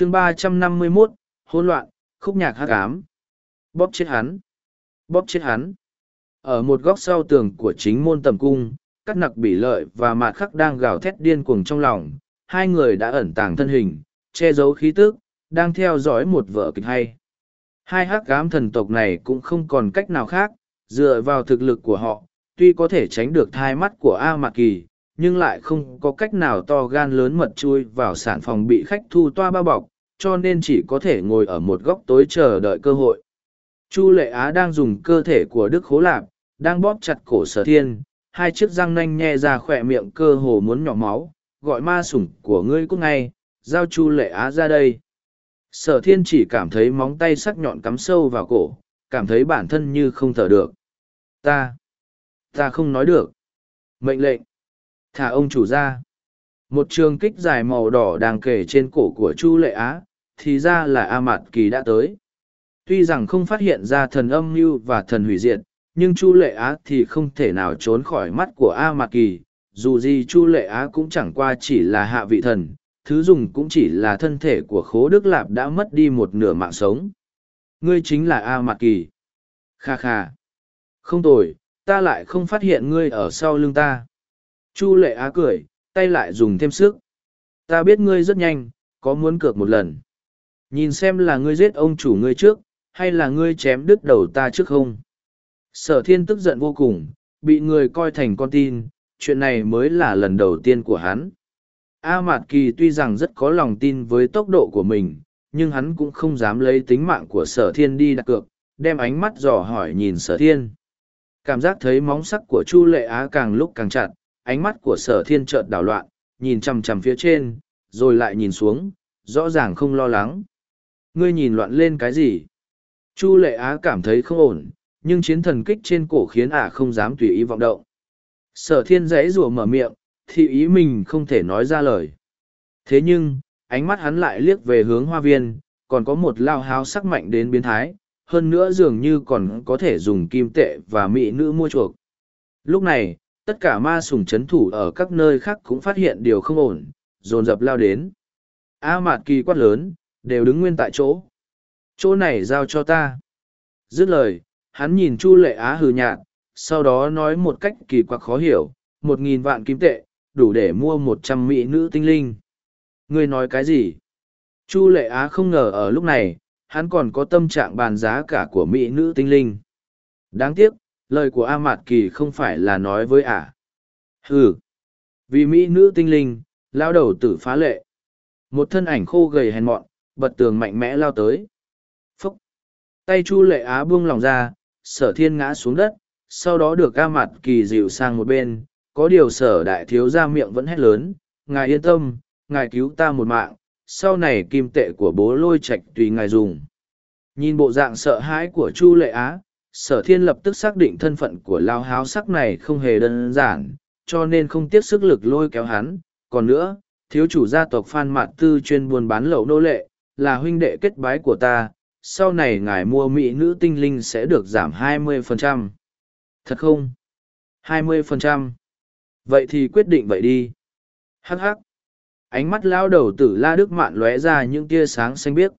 chương ba trăm năm mươi 351, hỗn loạn, khúc nhạc hát ám. Bóp chết hắn. Bóp chết hắn. Ở một góc sau tường của chính môn tầm cung, các nặc bỉ lợi và mạt khắc đang gào thét điên cuồng trong lòng. Hai người đã ẩn tàng thân hình, che giấu khí tức, đang theo dõi một vở kịch hay. Hai hắc ám thần tộc này cũng không còn cách nào khác, dựa vào thực lực của họ, tuy có thể tránh được thai mắt của A Mạc Kỳ, nhưng lại không có cách nào to gan lớn mật chui vào sản phòng bị khách thu toa bao bọc, cho nên chỉ có thể ngồi ở một góc tối chờ đợi cơ hội. Chu Lệ Á đang dùng cơ thể của Đức Khố Lạp, đang bóp chặt cổ sở thiên, hai chiếc răng nanh nhe ra khỏe miệng cơ hồ muốn nhỏ máu, gọi ma sủng của ngươi cút ngay, giao Chu Lệ Á ra đây. Sở thiên chỉ cảm thấy móng tay sắc nhọn cắm sâu vào cổ, cảm thấy bản thân như không thở được. Ta, ta không nói được. Mệnh lệnh, thả ông chủ ra. Một trường kích dài màu đỏ đang kể trên cổ của Chu Lệ Á, thì ra là A Mạt Kỳ đã tới. Tuy rằng không phát hiện ra thần âm mưu và thần hủy diệt, nhưng Chu Lệ Á thì không thể nào trốn khỏi mắt của A Mạt Kỳ. Dù gì Chu Lệ Á cũng chẳng qua chỉ là hạ vị thần, thứ dùng cũng chỉ là thân thể của khố đức lạp đã mất đi một nửa mạng sống. Ngươi chính là a Mạt kỳ. Kha kha. Không tồi ta lại không phát hiện ngươi ở sau lưng ta. Chu lệ á cười tay lại dùng thêm sức. Ta biết ngươi rất nhanh có muốn cược một lần nhìn xem là ngươi giết ông chủ ngươi trước hay là ngươi chém đứt đầu ta trước không sở thiên tức giận vô cùng bị người coi thành con tin chuyện này mới là lần đầu tiên của hắn A Mạt Kỳ tuy rằng rất có lòng tin với tốc độ của mình, nhưng hắn cũng không dám lấy tính mạng của sở thiên đi đặt cược, đem ánh mắt dò hỏi nhìn sở thiên. Cảm giác thấy móng sắc của Chu Lệ Á càng lúc càng chặt, ánh mắt của sở thiên chợt đảo loạn, nhìn chằm chằm phía trên, rồi lại nhìn xuống, rõ ràng không lo lắng. Ngươi nhìn loạn lên cái gì? Chu Lệ Á cảm thấy không ổn, nhưng chiến thần kích trên cổ khiến ả không dám tùy ý vọng động. Sở thiên dãy rùa mở miệng, thì ý mình không thể nói ra lời. Thế nhưng, ánh mắt hắn lại liếc về hướng hoa viên, còn có một lao háo sắc mạnh đến biến thái, hơn nữa dường như còn có thể dùng kim tệ và mỹ nữ mua chuộc. Lúc này, tất cả ma sùng chấn thủ ở các nơi khác cũng phát hiện điều không ổn, dồn dập lao đến. A mạt kỳ quát lớn, đều đứng nguyên tại chỗ. Chỗ này giao cho ta. Dứt lời, hắn nhìn Chu Lệ Á hừ nhạt, sau đó nói một cách kỳ quặc khó hiểu, một nghìn vạn kim tệ, đủ để mua một trăm mỹ nữ tinh linh. Ngươi nói cái gì? Chu lệ á không ngờ ở lúc này, hắn còn có tâm trạng bàn giá cả của mỹ nữ tinh linh. Đáng tiếc, lời của A Mạt Kỳ không phải là nói với ả. À. Ừ, vì mỹ nữ tinh linh, lao đầu tử phá lệ. Một thân ảnh khô gầy hèn mọn, bật tường mạnh mẽ lao tới. Phúc! Tay Chu lệ á buông lòng ra, sở thiên ngã xuống đất, sau đó được ca mặt Kỳ dịu sang một bên, có điều sở đại thiếu ra miệng vẫn hét lớn, ngài yên tâm, ngài cứu ta một mạng, sau này kim tệ của bố lôi Trạch tùy ngài dùng. Nhìn bộ dạng sợ hãi của Chu Lệ Á, sở thiên lập tức xác định thân phận của lao háo sắc này không hề đơn giản, cho nên không tiếc sức lực lôi kéo hắn. Còn nữa, thiếu chủ gia tộc Phan Mạt Tư chuyên buôn bán lậu nô lệ, là huynh đệ kết bái của ta, sau này ngài mua mỹ nữ tinh linh sẽ được giảm 20%. Thật không? 20%. Vậy thì quyết định vậy đi. Hắc hắc. Ánh mắt lao đầu tử La Đức Mạn lóe ra những tia sáng xanh biếc.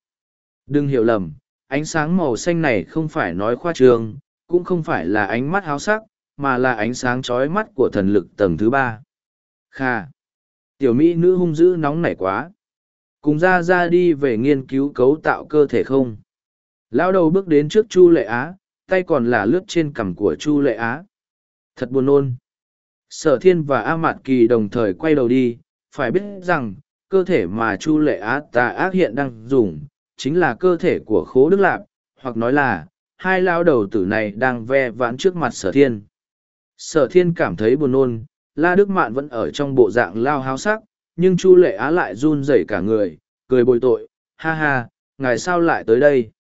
Đừng hiểu lầm, ánh sáng màu xanh này không phải nói khoa trương, cũng không phải là ánh mắt háo sắc, mà là ánh sáng chói mắt của thần lực tầng thứ ba. Kha. Tiểu mỹ nữ hung dữ nóng nảy quá. Cùng ra ra đi về nghiên cứu cấu tạo cơ thể không. Lão đầu bước đến trước Chu Lệ Á, tay còn là lướt trên cằm của Chu Lệ Á. Thật buồn nôn sở thiên và a mạt kỳ đồng thời quay đầu đi phải biết rằng cơ thể mà chu lệ á tà ác hiện đang dùng chính là cơ thể của khố đức lạp hoặc nói là hai lao đầu tử này đang ve vãn trước mặt sở thiên sở thiên cảm thấy buồn nôn la đức mạn vẫn ở trong bộ dạng lao háo sắc nhưng chu lệ á lại run rẩy cả người cười bồi tội ha ha ngài sao lại tới đây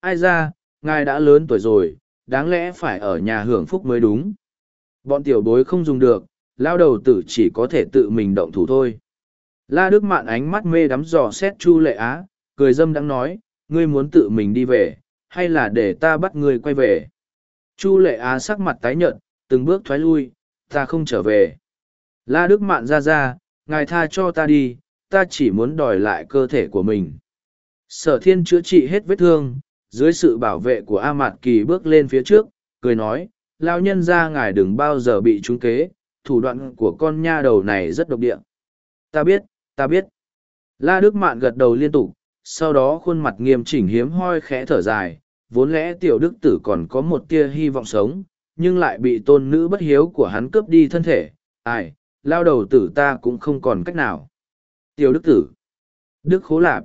ai ra ngài đã lớn tuổi rồi đáng lẽ phải ở nhà hưởng phúc mới đúng Bọn tiểu bối không dùng được, lao đầu tử chỉ có thể tự mình động thủ thôi. La Đức Mạn ánh mắt mê đắm dò xét Chu Lệ Á, cười dâm đang nói, ngươi muốn tự mình đi về, hay là để ta bắt ngươi quay về. Chu Lệ Á sắc mặt tái nhợt, từng bước thoái lui, ta không trở về. La Đức Mạn ra ra, ngài tha cho ta đi, ta chỉ muốn đòi lại cơ thể của mình. Sở thiên chữa trị hết vết thương, dưới sự bảo vệ của A Mạt Kỳ bước lên phía trước, cười nói, lao nhân ra ngài đừng bao giờ bị trúng kế, thủ đoạn của con nha đầu này rất độc địa. Ta biết, ta biết. La Đức Mạn gật đầu liên tục, sau đó khuôn mặt nghiêm chỉnh hiếm hoi khẽ thở dài, vốn lẽ tiểu đức tử còn có một tia hy vọng sống, nhưng lại bị tôn nữ bất hiếu của hắn cướp đi thân thể. Ai, lao đầu tử ta cũng không còn cách nào. Tiểu đức tử. Đức khố lạp.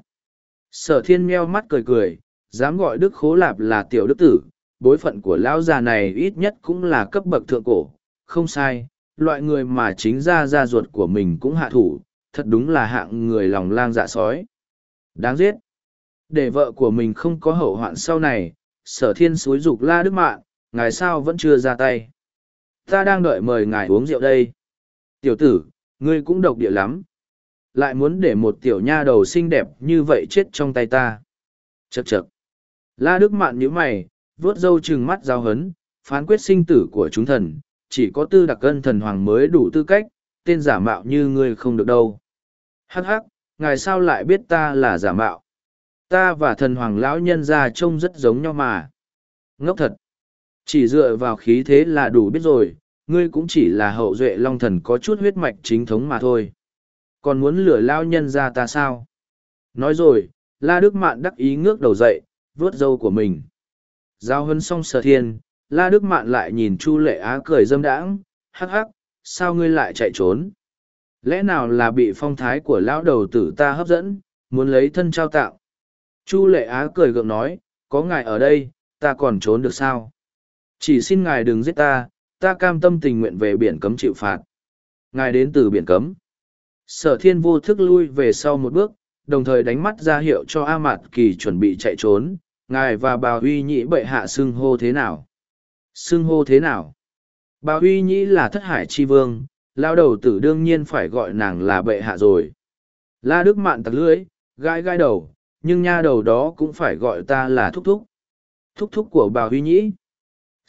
Sở thiên meo mắt cười cười, dám gọi đức khố lạp là tiểu đức tử, bối phận của lão già này ít nhất cũng là cấp bậc thượng cổ, không sai, loại người mà chính ra gia ruột của mình cũng hạ thủ, thật đúng là hạng người lòng lang dạ sói. Đáng giết. Để vợ của mình không có hậu hoạn sau này, sở thiên suối dục la đức mạng, ngài sao vẫn chưa ra tay. Ta đang đợi mời ngài uống rượu đây. Tiểu tử, ngươi cũng độc địa lắm. Lại muốn để một tiểu nha đầu xinh đẹp như vậy chết trong tay ta. Chậc chậc. La Đức Mạn nhíu mày, vuốt râu trừng mắt giao hấn, phán quyết sinh tử của chúng thần, chỉ có tư đặc cân thần hoàng mới đủ tư cách, tên giả mạo như ngươi không được đâu. Hắc hắc, ngài sao lại biết ta là giả mạo? Ta và thần hoàng lão nhân ra trông rất giống nhau mà. Ngốc thật. Chỉ dựa vào khí thế là đủ biết rồi, ngươi cũng chỉ là hậu duệ long thần có chút huyết mạch chính thống mà thôi. Còn muốn lửa lao nhân ra ta sao? Nói rồi, La Đức Mạn đắc ý ngước đầu dậy, vớt râu của mình. Giao hân xong sở thiên, La Đức Mạn lại nhìn Chu Lệ Á cười dâm đãng, hắc hắc, sao ngươi lại chạy trốn? Lẽ nào là bị phong thái của lão đầu tử ta hấp dẫn, muốn lấy thân trao tạo? Chu Lệ Á cười gượng nói, có ngài ở đây, ta còn trốn được sao? Chỉ xin ngài đừng giết ta, ta cam tâm tình nguyện về biển cấm chịu phạt. Ngài đến từ biển cấm. Sở thiên vô thức lui về sau một bước, đồng thời đánh mắt ra hiệu cho A Mạt Kỳ chuẩn bị chạy trốn, ngài và bà Huy Nhĩ bệ hạ xưng hô thế nào? Xưng hô thế nào? Bà Huy Nhĩ là thất hải chi vương, lao đầu tử đương nhiên phải gọi nàng là bệ hạ rồi. La Đức Mạn tặc lưỡi, gai gai đầu, nhưng nha đầu đó cũng phải gọi ta là thúc thúc. Thúc thúc của bà Huy Nhĩ.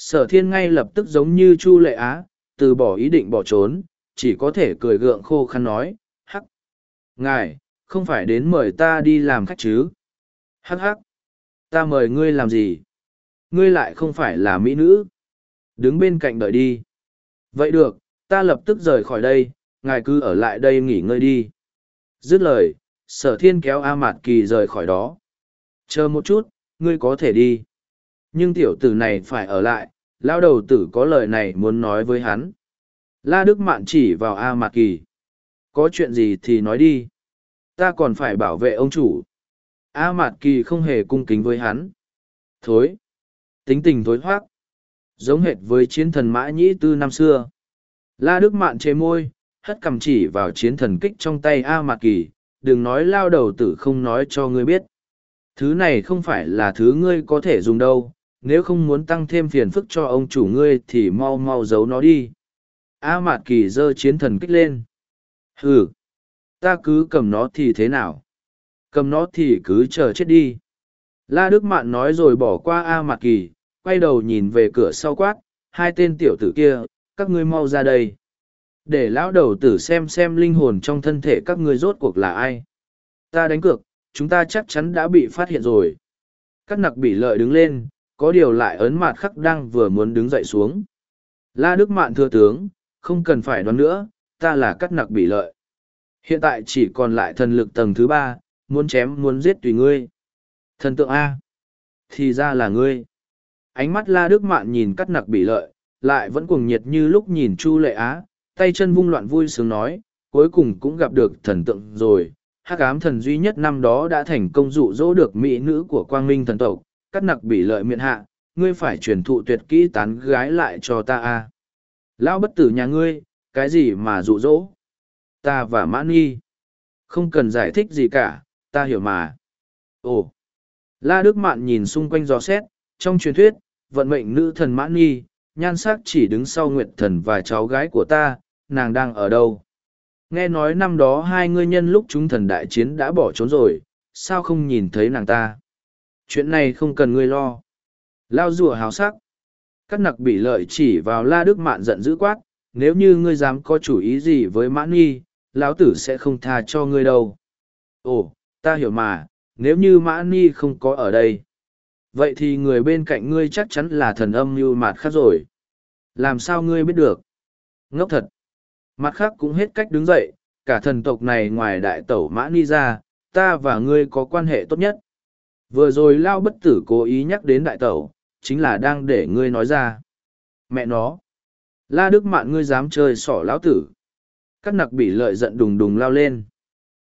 Sở thiên ngay lập tức giống như Chu Lệ Á, từ bỏ ý định bỏ trốn, chỉ có thể cười gượng khô khăn nói, hắc. Ngài, không phải đến mời ta đi làm khách chứ? Hắc hắc. Ta mời ngươi làm gì? Ngươi lại không phải là mỹ nữ. Đứng bên cạnh đợi đi. Vậy được, ta lập tức rời khỏi đây, ngài cứ ở lại đây nghỉ ngơi đi. Dứt lời, sở thiên kéo A Mạt Kỳ rời khỏi đó. Chờ một chút, ngươi có thể đi. Nhưng tiểu tử này phải ở lại, lao đầu tử có lời này muốn nói với hắn. La Đức Mạn chỉ vào A Mạt Kỳ. Có chuyện gì thì nói đi. Ta còn phải bảo vệ ông chủ. A Mạt Kỳ không hề cung kính với hắn. Thối. Tính tình thối thoát. Giống hệt với chiến thần mã nhĩ tư năm xưa. La Đức Mạn chế môi, hất cầm chỉ vào chiến thần kích trong tay A Mạt Kỳ. Đừng nói lao đầu tử không nói cho ngươi biết. Thứ này không phải là thứ ngươi có thể dùng đâu. Nếu không muốn tăng thêm phiền phức cho ông chủ ngươi thì mau mau giấu nó đi. A Mạt Kỳ giơ chiến thần kích lên. Hừ, ta cứ cầm nó thì thế nào? Cầm nó thì cứ chờ chết đi. La Đức Mạn nói rồi bỏ qua A Mạt Kỳ, quay đầu nhìn về cửa sau quát, hai tên tiểu tử kia, các ngươi mau ra đây. Để lão đầu tử xem xem linh hồn trong thân thể các ngươi rốt cuộc là ai. Ta đánh cược, chúng ta chắc chắn đã bị phát hiện rồi. Các nặc bị lợi đứng lên, có điều lại ấn mạt khắc đang vừa muốn đứng dậy xuống. La Đức Mạn thưa tướng, không cần phải đoán nữa, ta là cắt nặc bị lợi. Hiện tại chỉ còn lại thần lực tầng thứ ba, muốn chém muốn giết tùy ngươi. Thần tượng A. Thì ra là ngươi. Ánh mắt la đức mạn nhìn cắt nặc bị lợi, lại vẫn cuồng nhiệt như lúc nhìn Chu Lệ Á, tay chân vung loạn vui sướng nói, cuối cùng cũng gặp được thần tượng rồi. Hắc ám thần duy nhất năm đó đã thành công dụ dỗ được mỹ nữ của quang minh thần tộc, cắt nặc bị lợi miệng hạ, ngươi phải truyền thụ tuyệt kỹ tán gái lại cho ta a. Lão bất tử nhà ngươi, cái gì mà dụ dỗ? Ta và mãn nghi. Không cần giải thích gì cả, ta hiểu mà. Ồ! La Đức Mạn nhìn xung quanh gió xét, trong truyền thuyết, vận mệnh nữ thần mãn nghi, nhan sắc chỉ đứng sau nguyệt thần và cháu gái của ta, nàng đang ở đâu? Nghe nói năm đó hai ngươi nhân lúc chúng thần đại chiến đã bỏ trốn rồi, sao không nhìn thấy nàng ta? Chuyện này không cần ngươi lo. Lao rùa hào sắc. Cắt nặc bị lợi chỉ vào La Đức Mạn giận dữ quát, nếu như ngươi dám có chủ ý gì với mãn nghi, lão tử sẽ không tha cho ngươi đâu. Ồ, ta hiểu mà, nếu như mã nhi không có ở đây vậy thì người bên cạnh ngươi chắc chắn là thần âm mưu mạt khác rồi làm sao ngươi biết được ngốc thật mặt khác cũng hết cách đứng dậy cả thần tộc này ngoài đại tẩu mã ni ra ta và ngươi có quan hệ tốt nhất vừa rồi lao bất tử cố ý nhắc đến đại tẩu, chính là đang để ngươi nói ra. Mẹ nó! La đức mạn ngươi dám chơi sỏ lão tử! Các nặc bị lợi giận đùng đùng lao lên.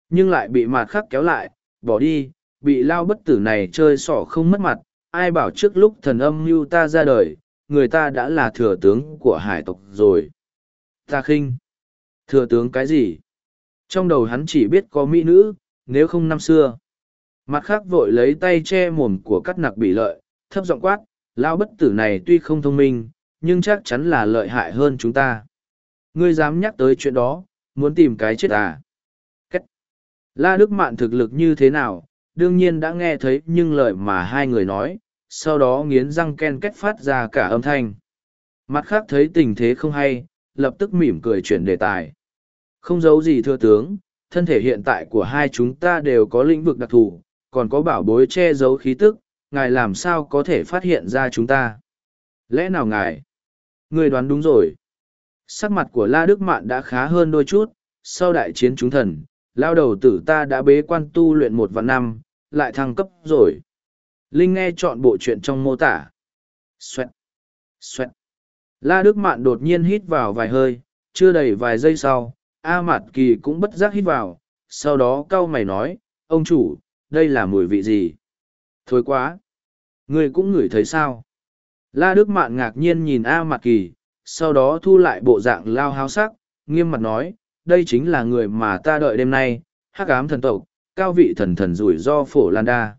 Nhưng lại bị mạt khắc kéo lại, bỏ đi, bị lao bất tử này chơi sỏ không mất mặt. Ai bảo trước lúc thần âm như ta ra đời, người ta đã là thừa tướng của hải tộc rồi. Ta khinh! Thừa tướng cái gì? Trong đầu hắn chỉ biết có mỹ nữ, nếu không năm xưa mặt khác vội lấy tay che mồm của cắt nặc bị lợi, thấp giọng quát lao bất tử này tuy không thông minh, nhưng chắc chắn là lợi hại hơn chúng ta. Ngươi dám nhắc tới chuyện đó, muốn tìm cái chết à? Cách. la đức mạn thực lực như thế nào, đương nhiên đã nghe thấy, nhưng lời mà hai người nói, sau đó nghiến răng ken kết phát ra cả âm thanh. Mặt khác thấy tình thế không hay, lập tức mỉm cười chuyển đề tài. Không giấu gì thưa tướng, thân thể hiện tại của hai chúng ta đều có lĩnh vực đặc thù còn có bảo bối che giấu khí tức, ngài làm sao có thể phát hiện ra chúng ta? Lẽ nào ngài? Người đoán đúng rồi. Sắc mặt của la đức mạn đã khá hơn đôi chút, sau đại chiến chúng thần, lao đầu tử ta đã bế quan tu luyện một vạn năm, lại thăng cấp rồi. Linh nghe chọn bộ chuyện trong mô tả. Xoẹt. Xoẹt. La đức mạn đột nhiên hít vào vài hơi, chưa đầy vài giây sau, a mạt kỳ cũng bất giác hít vào, sau đó cau mày nói, ông chủ đây là mùi vị gì? Thối quá. Ngươi cũng ngửi thấy sao? La đức mạn ngạc nhiên nhìn a mặt kỳ, sau đó thu lại bộ dạng lao háo sắc, nghiêm mặt nói, đây chính là người mà ta đợi đêm nay, hắc ám thần tộc, cao vị thần thần rủi ro phổ lan đa.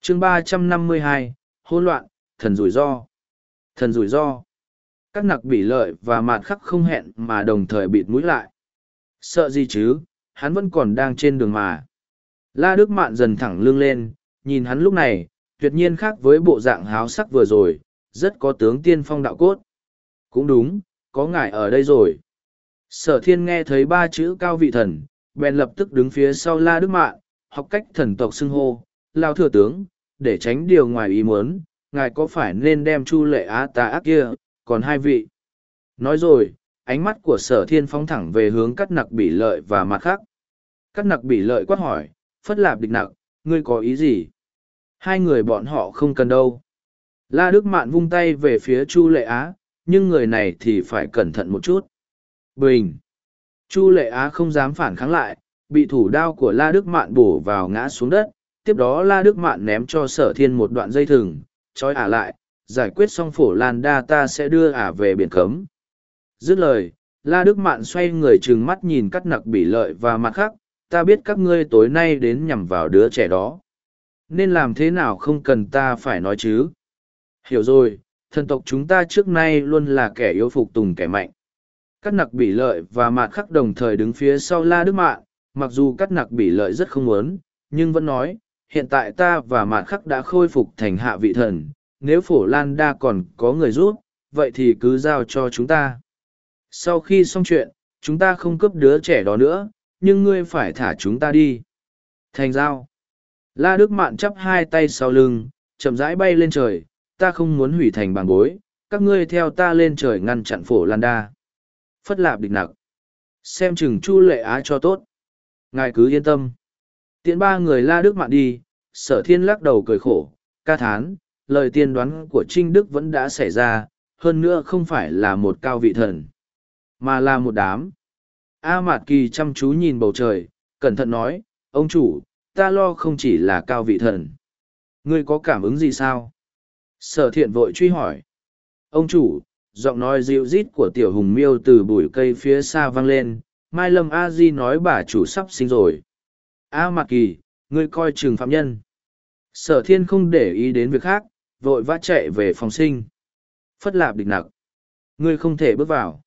Chương ba trăm năm mươi hai hôn loạn, thần rủi ro. Thần rủi ro. Các nặc bị lợi và mạt khắc không hẹn mà đồng thời bịt mũi lại. Sợ gì chứ? Hắn vẫn còn đang trên đường mà la đức mạn dần thẳng lưng lên, nhìn hắn lúc này, tuyệt nhiên khác với bộ dạng háo sắc vừa rồi, rất có tướng tiên phong đạo cốt. Cũng đúng, có ngài ở đây rồi. Sở thiên nghe thấy ba chữ cao vị thần, bèn lập tức đứng phía sau la đức mạn, học cách thần tộc xưng hô, lao thừa tướng, để tránh điều ngoài ý muốn, ngài có phải nên đem chu lệ á tà ác kia, còn hai vị? Nói rồi, ánh mắt của sở thiên phóng thẳng về hướng cắt nặc bị lợi và mặt khác. Cắt nặc bị lợi quát hỏi phất lạp địch nặc, ngươi có ý gì? Hai người bọn họ không cần đâu. La đức mạn vung tay về phía chu lệ á, nhưng người này thì phải cẩn thận một chút. Bình! Chu lệ á không dám phản kháng lại, bị thủ đao của la đức mạn bổ vào ngã xuống đất, tiếp đó la đức mạn ném cho sở thiên một đoạn dây thừng, trói ả lại, giải quyết xong phổ lan đa ta sẽ đưa ả về biển cấm. Dứt lời, la đức mạn xoay người trừng mắt nhìn cắt nặc bỉ lợi và mặt khác ta biết các ngươi tối nay đến nhằm vào đứa trẻ đó. Nên làm thế nào không cần ta phải nói chứ? Hiểu rồi thần tộc chúng ta trước nay luôn là kẻ yếu phục tùng kẻ mạnh. Cắt nặc bị lợi và mạt khắc đồng thời đứng phía sau la đức mạng, mặc dù cắt nặc bị lợi rất không muốn nhưng vẫn nói hiện tại ta và mạt khắc đã khôi phục thành hạ vị thần nếu phổ lan đa còn có người giúp, vậy thì cứ giao cho chúng ta. Sau khi xong chuyện chúng ta không cướp đứa trẻ đó nữa nhưng ngươi phải thả chúng ta đi. Thành giao. La đức mạn chắp hai tay sau lưng, chậm rãi bay lên trời, ta không muốn hủy thành bằng bối, các ngươi theo ta lên trời ngăn chặn phổ lan đa. Phất lạp địch nặc. Xem chừng chu lệ á cho tốt. Ngài cứ yên tâm. Tiễn ba người la đức mạn đi, sở thiên lắc đầu cười khổ, ca thán, lời tiên đoán của trinh đức vẫn đã xảy ra, hơn nữa không phải là một cao vị thần, mà là một đám a mạt kỳ chăm chú nhìn bầu trời, cẩn thận nói, ông chủ, ta lo không chỉ là cao vị thần. Ngươi có cảm ứng gì sao? Sở thiện vội truy hỏi. Ông chủ, giọng nói dịu rít của tiểu hùng miêu từ bụi cây phía xa vang lên, mai lâm a di nói bà chủ sắp sinh rồi. A Mạt kỳ, ngươi coi chừng phạm nhân. Sở thiên không để ý đến việc khác, vội vã chạy về phòng sinh. Phất lạp địch nặc. Ngươi không thể bước vào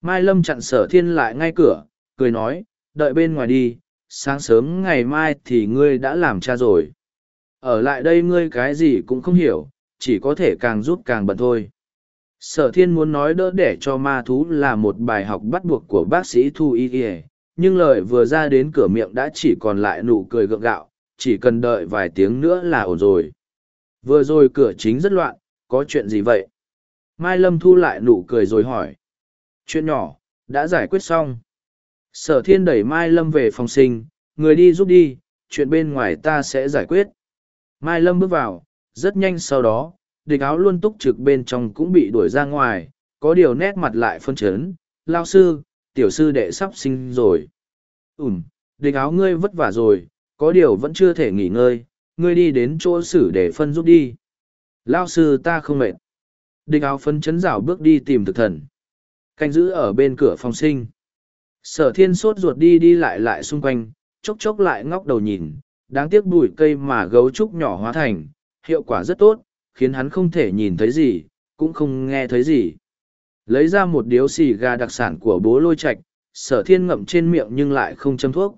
mai lâm chặn sở thiên lại ngay cửa cười nói đợi bên ngoài đi sáng sớm ngày mai thì ngươi đã làm cha rồi ở lại đây ngươi cái gì cũng không hiểu chỉ có thể càng rút càng bận thôi sở thiên muốn nói đỡ để cho ma thú là một bài học bắt buộc của bác sĩ thu y Y, nhưng lời vừa ra đến cửa miệng đã chỉ còn lại nụ cười gượng gạo chỉ cần đợi vài tiếng nữa là ổn rồi. Vừa rồi cửa chính rất loạn, có chuyện gì vậy? Mai Lâm thu lại nụ cười rồi hỏi. Chuyện nhỏ, đã giải quyết xong. Sở thiên đẩy Mai Lâm về phòng sinh, người đi giúp đi, chuyện bên ngoài ta sẽ giải quyết. Mai Lâm bước vào, rất nhanh sau đó, địch áo luôn túc trực bên trong cũng bị đuổi ra ngoài, có điều nét mặt lại phân chấn. Lao sư, tiểu sư đệ sắp sinh rồi. Ừm, địch áo ngươi vất vả rồi, có điều vẫn chưa thể nghỉ ngơi, ngươi đi đến chỗ xử để phân giúp đi. Lao sư ta không mệt. Địch áo phân chấn rảo bước đi tìm thực thần. Canh giữ ở bên cửa phòng sinh. Sở thiên sốt ruột đi đi lại lại xung quanh, chốc chốc lại ngóc đầu nhìn, đáng tiếc bụi cây mà gấu trúc nhỏ hóa thành, hiệu quả rất tốt, khiến hắn không thể nhìn thấy gì, cũng không nghe thấy gì. Lấy ra một điếu xì gà đặc sản của bố lôi Trạch, sở thiên ngậm trên miệng nhưng lại không châm thuốc.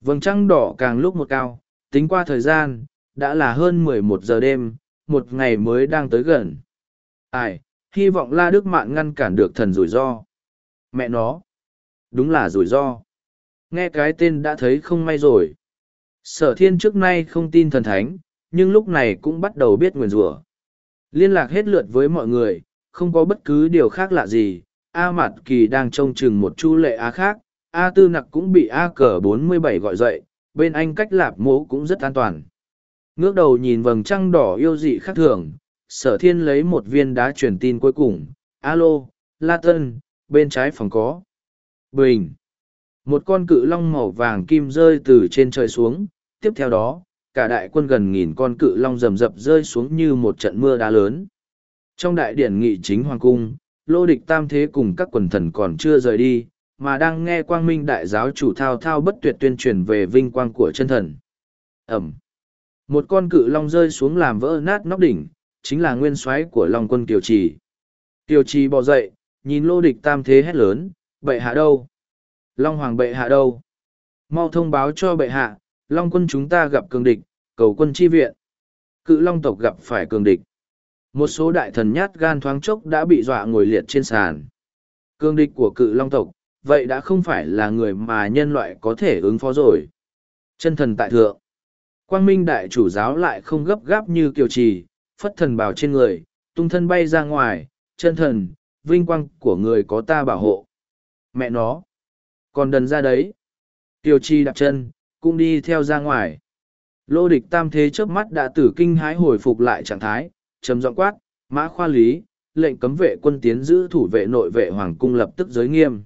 Vầng trăng đỏ càng lúc một cao, tính qua thời gian, đã là hơn mười một giờ đêm, một ngày mới đang tới gần. Ai, hy vọng La Đức Mạn ngăn cản được thần rủi ro. Mẹ nó, đúng là rủi ro. Nghe cái tên đã thấy không may rồi. Sở thiên trước nay không tin thần thánh, nhưng lúc này cũng bắt đầu biết nguyền rủa Liên lạc hết lượt với mọi người, không có bất cứ điều khác lạ gì. A Mạt Kỳ đang trông chừng một chu lệ A khác, A Tư Nặc cũng bị A cờ 47 gọi dậy, bên anh cách lạp mố cũng rất an toàn. Ngước đầu nhìn vầng trăng đỏ yêu dị khác thường, sở thiên lấy một viên đá truyền tin cuối cùng. Alo, La Tân, bên trái phòng có. Bình. Một con cự long màu vàng kim rơi từ trên trời xuống, tiếp theo đó, cả đại quân gần nghìn con cự long rầm rập rơi xuống như một trận mưa đá lớn. Trong đại điển nghị chính hoàng cung, lô địch tam thế cùng các quần thần còn chưa rời đi, mà đang nghe quang minh đại giáo chủ thao thao bất tuyệt tuyên truyền về vinh quang của chân thần. Ẩm. Một con cự long rơi xuống làm vỡ nát nóc đỉnh, chính là nguyên soái của long quân Kiều Trì. Kiều Trì bò dậy, nhìn lô địch tam thế hét lớn, bệ hạ đâu? Long hoàng bệ hạ đâu? Mau thông báo cho bệ hạ, long quân chúng ta gặp cường địch, cầu quân chi viện. Cự long tộc gặp phải cường địch. Một số đại thần nhát gan thoáng chốc đã bị dọa ngồi liệt trên sàn. Cường địch của cự long tộc, vậy đã không phải là người mà nhân loại có thể ứng phó rồi. Chân thần tại thượng. Quang Minh đại chủ giáo lại không gấp gáp như kiều trì, phất thần bào trên người, tung thân bay ra ngoài, chân thần, vinh quang của người có ta bảo hộ. Mẹ nó, còn đần ra đấy. Kiều Chi đạp chân, cũng đi theo ra ngoài. Lô địch tam thế chớp mắt đã tử kinh hái hồi phục lại trạng thái, trầm giọng quát, mã khoa lý, lệnh cấm vệ quân tiến giữ thủ vệ nội vệ hoàng cung lập tức giới nghiêm.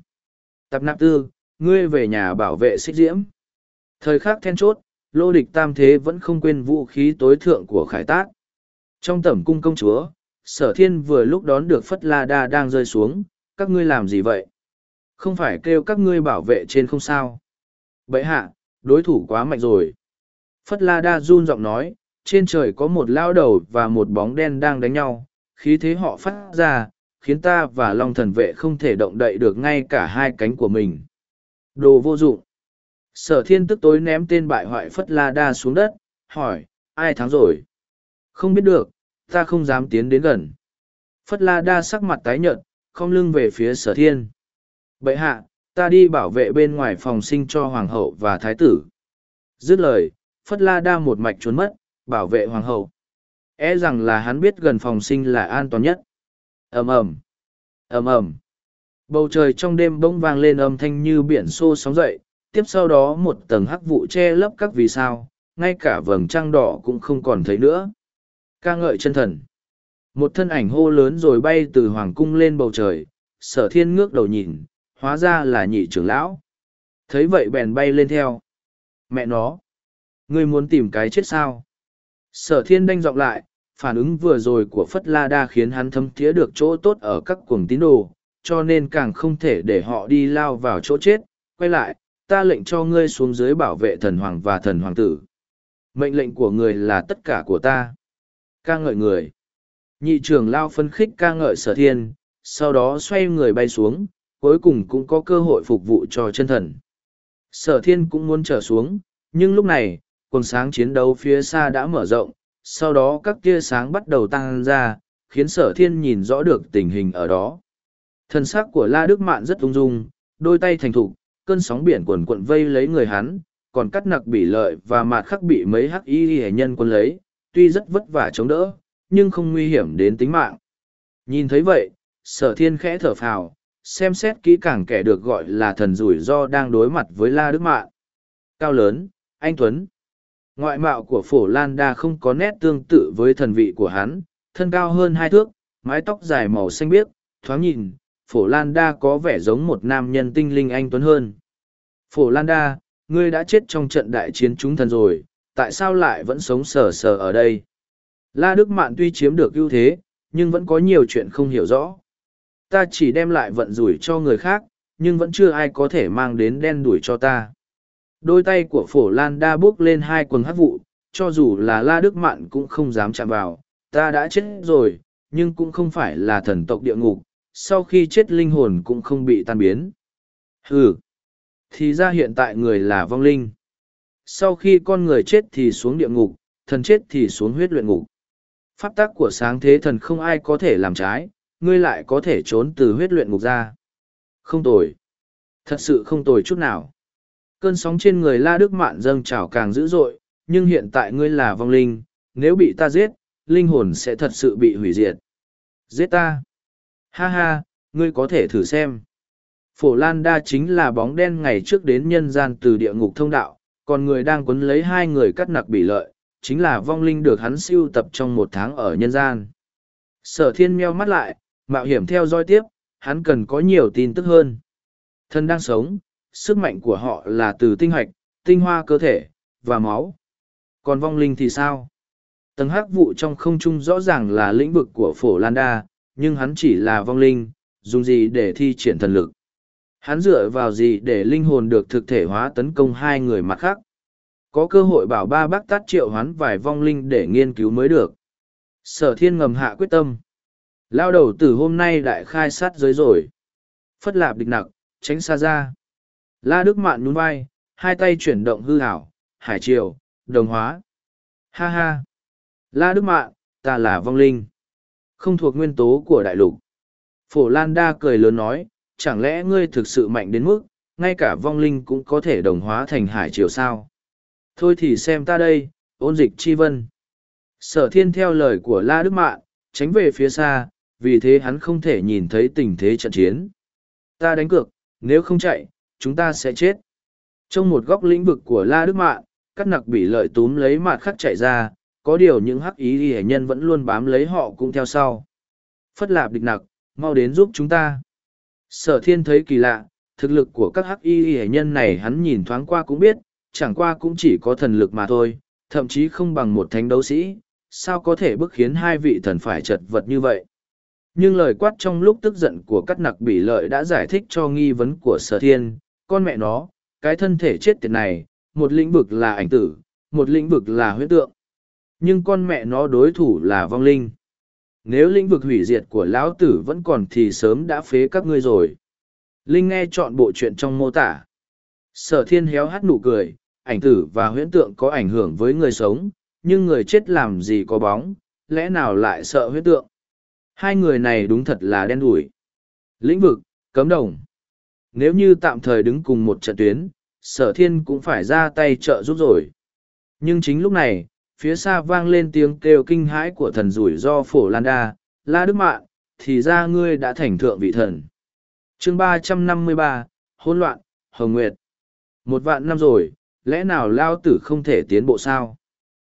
Tập nạp tư, ngươi về nhà bảo vệ xích diễm. Thời khắc then chốt, lô địch tam thế vẫn không quên vũ khí tối thượng của khải tác. Trong tẩm cung công chúa, sở thiên vừa lúc đón được phất la đa đang rơi xuống, các ngươi làm gì vậy? Không phải kêu các ngươi bảo vệ trên không sao. Bậy hạ, đối thủ quá mạnh rồi. Phất la đa run giọng nói, trên trời có một lao đầu và một bóng đen đang đánh nhau, khí thế họ phát ra, khiến ta và long thần vệ không thể động đậy được ngay cả hai cánh của mình. Đồ vô dụng. Sở thiên tức tối ném tên bại hoại Phất La Đa xuống đất, hỏi, ai thắng rồi? Không biết được, ta không dám tiến đến gần. Phất La Đa sắc mặt tái nhợt, không lưng về phía sở thiên. Bậy hạ, ta đi bảo vệ bên ngoài phòng sinh cho hoàng hậu và thái tử. Dứt lời, Phất La Đa một mạch trốn mất, bảo vệ hoàng hậu. E rằng là hắn biết gần phòng sinh là an toàn nhất. ầm ầm ầm ầm Bầu trời trong đêm bỗng vang lên âm thanh như biển xô sóng dậy, tiếp sau đó một tầng hắc vụ che lấp các vì sao, ngay cả vầng trăng đỏ cũng không còn thấy nữa ca ngợi chân thần. Một thân ảnh hô lớn rồi bay từ hoàng cung lên bầu trời, sở thiên ngước đầu nhìn, hóa ra là nhị trưởng lão. Thấy vậy bèn bay lên theo. Mẹ nó! Ngươi muốn tìm cái chết sao? Sở thiên đanh giọng lại, phản ứng vừa rồi của Phất La Đa khiến hắn thấm thía được chỗ tốt ở các cuồng tín đồ, cho nên càng không thể để họ đi lao vào chỗ chết. Quay lại, ta lệnh cho ngươi xuống dưới bảo vệ thần hoàng và thần hoàng tử. Mệnh lệnh của người là tất cả của ta. Ca ngợi người. Nhị trưởng lao phân khích ca ngợi sở thiên, sau đó xoay người bay xuống, cuối cùng cũng có cơ hội phục vụ cho chân thần. Sở thiên cũng muốn trở xuống, nhưng lúc này, quần sáng chiến đấu phía xa đã mở rộng, sau đó các tia sáng bắt đầu tăng ra, khiến sở thiên nhìn rõ được tình hình ở đó. Thân xác của La Đức Mạn rất ung dung, đôi tay thành thục, cơn sóng biển quần cuộn vây lấy người hắn, còn cắt nặc bỉ lợi và mạt khắc bị mấy hắc y hệ nhân quân lấy, tuy rất vất vả chống đỡ, nhưng không nguy hiểm đến tính mạng. Nhìn thấy vậy, sở thiên khẽ thở phào, xem xét kỹ càng kẻ được gọi là thần rủi ro đang đối mặt với La Đức Mạn. Cao lớn, anh Tuấn. Ngoại mạo của phổ Lan Đa không có nét tương tự với thần vị của hắn, thân cao hơn hai thước, mái tóc dài màu xanh biếc, thoáng nhìn, phổ Lan Đa có vẻ giống một nam nhân tinh linh anh Tuấn hơn. Phổ Lan Đa, ngươi đã chết trong trận đại chiến chúng thần rồi, tại sao lại vẫn sống sờ sờ ở đây? La Đức Mạn tuy chiếm được ưu thế, nhưng vẫn có nhiều chuyện không hiểu rõ. Ta chỉ đem lại vận rủi cho người khác, nhưng vẫn chưa ai có thể mang đến đen đuổi cho ta. Đôi tay của phổ Lan đa bước lên hai quần hát vụ, cho dù là La Đức Mạn cũng không dám chạm vào. Ta đã chết rồi, nhưng cũng không phải là thần tộc địa ngục, sau khi chết linh hồn cũng không bị tan biến. Ừ, thì ra hiện tại người là vong linh. Sau khi con người chết thì xuống địa ngục, thần chết thì xuống huyết luyện ngục. Pháp tắc của sáng thế thần không ai có thể làm trái, ngươi lại có thể trốn từ huyết luyện ngục ra. Không tồi. Thật sự không tồi chút nào. Cơn sóng trên người La Đức Mạn dâng trào càng dữ dội, nhưng hiện tại ngươi là vong linh, nếu bị ta giết, linh hồn sẽ thật sự bị hủy diệt. Giết ta. Ha ha, ngươi có thể thử xem. Phổ Lan Đa chính là bóng đen ngày trước đến nhân gian từ địa ngục thông đạo, còn người đang quấn lấy hai người cắt nặc bị lợi, chính là vong linh được hắn siêu tập trong một tháng ở nhân gian. Sở thiên meo mắt lại, mạo hiểm theo dõi tiếp, hắn cần có nhiều tin tức hơn. Thân đang sống, sức mạnh của họ là từ tinh hoạch, tinh hoa cơ thể, và máu. Còn vong linh thì sao? Tầng hắc vụ trong không trung rõ ràng là lĩnh vực của phổ Lan Đa, nhưng hắn chỉ là vong linh, dùng gì để thi triển thần lực? Hắn dựa vào gì để linh hồn được thực thể hóa tấn công hai người mặt khác? Có cơ hội bảo ba bác tát triệu hoán vài vong linh để nghiên cứu mới được. Sở thiên ngầm hạ quyết tâm. Lao đầu từ hôm nay đại khai sát giới rồi. Phất lạp địch nặc, tránh xa ra. La Đức Mạn nhún vai, hai tay chuyển động hư hảo, hải triều, đồng hóa. Ha ha. La Đức Mạn, ta là vong linh. Không thuộc nguyên tố của đại lục. Phổ Lan Đa cười lớn nói, chẳng lẽ ngươi thực sự mạnh đến mức, ngay cả vong linh cũng có thể đồng hóa thành hải triều sao? Thôi thì xem ta đây, ôn dịch chi vân. Sở thiên theo lời của La Đức Mạn, tránh về phía xa, vì thế hắn không thể nhìn thấy tình thế trận chiến. Ta đánh cược, nếu không chạy, chúng ta sẽ chết. Trong một góc lĩnh vực của La Đức Mạn, các nặc bị lợi túm lấy mạt khắc chạy ra, có điều những hắc ý hệ nhân vẫn luôn bám lấy họ cũng theo sau. Phất lạp địch nặc, mau đến giúp chúng ta. Sở thiên thấy kỳ lạ, thực lực của các hắc y hệ nhân này hắn nhìn thoáng qua cũng biết, chẳng qua cũng chỉ có thần lực mà thôi, thậm chí không bằng một thánh đấu sĩ, sao có thể bức khiến hai vị thần phải chật vật như vậy. Nhưng lời quát trong lúc tức giận của các nặc bỉ lợi đã giải thích cho nghi vấn của sở thiên, con mẹ nó, cái thân thể chết tiệt này, một lĩnh vực là ảnh tử, một lĩnh vực là huyết tượng. Nhưng con mẹ nó đối thủ là vong linh. Nếu lĩnh vực hủy diệt của lão tử vẫn còn thì sớm đã phế các ngươi rồi. Linh nghe chọn bộ chuyện trong mô tả. Sở thiên héo hắt nụ cười, ảnh tử và huyễn tượng có ảnh hưởng với người sống, nhưng người chết làm gì có bóng, lẽ nào lại sợ huyễn tượng. Hai người này đúng thật là đen đủi. Lĩnh vực, cấm đồng. Nếu như tạm thời đứng cùng một trận tuyến, sở thiên cũng phải ra tay trợ giúp rồi. Nhưng chính lúc này, phía xa vang lên tiếng kêu kinh hãi của thần rủi do phổ lan đa, la đức mạng thì ra ngươi đã thành thượng vị thần. chương ba trăm năm mươi ba hỗn loạn, hồng nguyệt. Một vạn năm rồi, lẽ nào lao tử không thể tiến bộ sao?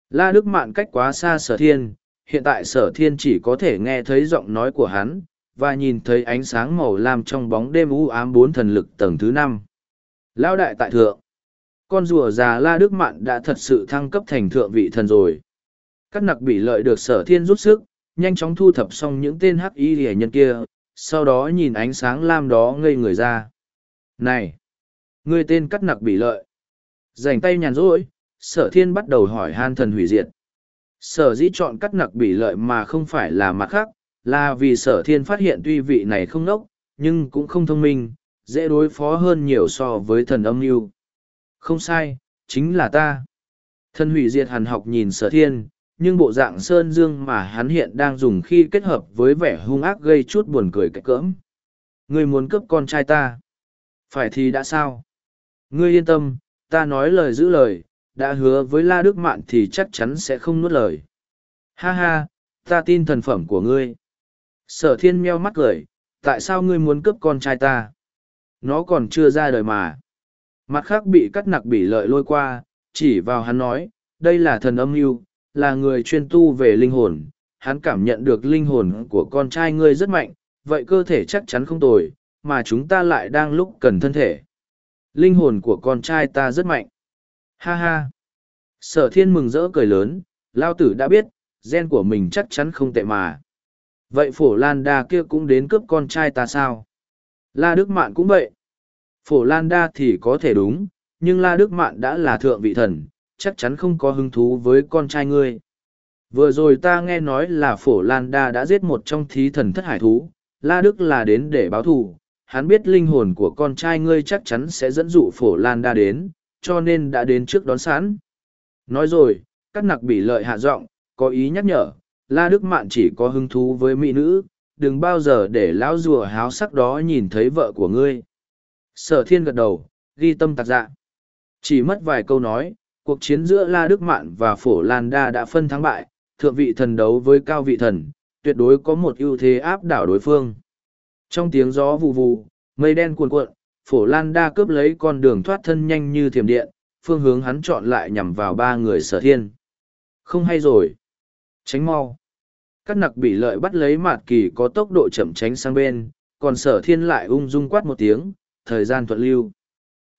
La Đức Mạn cách quá xa sở thiên, hiện tại sở thiên chỉ có thể nghe thấy giọng nói của hắn, và nhìn thấy ánh sáng màu lam trong bóng đêm u ám bốn thần lực tầng thứ năm. Lao đại tại thượng, con rùa già La Đức Mạn đã thật sự thăng cấp thành thượng vị thần rồi. Các nặc bị lợi được sở thiên rút sức, nhanh chóng thu thập xong những tên hắc y hề nhân kia, sau đó nhìn ánh sáng lam đó ngây người ra. Này! Ngươi tên cắt nặc bị lợi. Dành tay nhàn rỗi, sở thiên bắt đầu hỏi han thần hủy diệt. Sở dĩ chọn cắt nặc bị lợi mà không phải là mặt khác, là vì sở thiên phát hiện tuy vị này không nốc, nhưng cũng không thông minh, dễ đối phó hơn nhiều so với thần âm mưu không sai, chính là ta. thân hủy diệt hàn học nhìn sở thiên, nhưng bộ dạng sơn dương mà hắn hiện đang dùng khi kết hợp với vẻ hung ác gây chút buồn cười cách cỡm. Ngươi muốn cướp con trai ta. Phải thì đã sao? Ngươi yên tâm, ta nói lời giữ lời, đã hứa với La Đức Mạn thì chắc chắn sẽ không nuốt lời. Ha ha, ta tin thần phẩm của ngươi. Sở thiên meo mắt cười, tại sao ngươi muốn cướp con trai ta? Nó còn chưa ra đời mà. Mặt khác bị cắt nặc bị lợi lôi qua, chỉ vào hắn nói, đây là thần âm mưu là người chuyên tu về linh hồn. Hắn cảm nhận được linh hồn của con trai ngươi rất mạnh, vậy cơ thể chắc chắn không tồi, mà chúng ta lại đang lúc cần thân thể. Linh hồn của con trai ta rất mạnh. Ha ha. Sở thiên mừng rỡ cười lớn, lao tử đã biết, gen của mình chắc chắn không tệ mà. Vậy phổ Lan Đa kia cũng đến cướp con trai ta sao? La Đức Mạn cũng vậy. Phổ Lan Đa thì có thể đúng, nhưng La Đức Mạn đã là thượng vị thần, chắc chắn không có hứng thú với con trai ngươi. Vừa rồi ta nghe nói là Phổ Lan Đa đã giết một trong thí thần thất hải thú, La Đức là đến để báo thù, hắn biết linh hồn của con trai ngươi chắc chắn sẽ dẫn dụ Phổ Lan Đa đến, cho nên đã đến trước đón sẵn. Nói rồi, các nặc bị lợi hạ giọng, có ý nhắc nhở, La Đức Mạn chỉ có hứng thú với mỹ nữ, đừng bao giờ để lão rùa háo sắc đó nhìn thấy vợ của ngươi. Sở thiên gật đầu, ghi tâm tạc dạ. Chỉ mất vài câu nói, cuộc chiến giữa La Đức Mạn và Phổ Lan Đa đã phân thắng bại, thượng vị thần đấu với cao vị thần, tuyệt đối có một ưu thế áp đảo đối phương. Trong tiếng gió vù vù, mây đen cuồn cuộn, Phổ Lan Đa cướp lấy con đường thoát thân nhanh như thiểm điện, phương hướng hắn chọn lại nhằm vào ba người sở thiên. Không hay rồi. Tránh mau. Các nặc bị lợi bắt lấy mạt kỳ có tốc độ chậm tránh sang bên, còn sở thiên lại ung dung quát một tiếng, thời gian thuận lưu.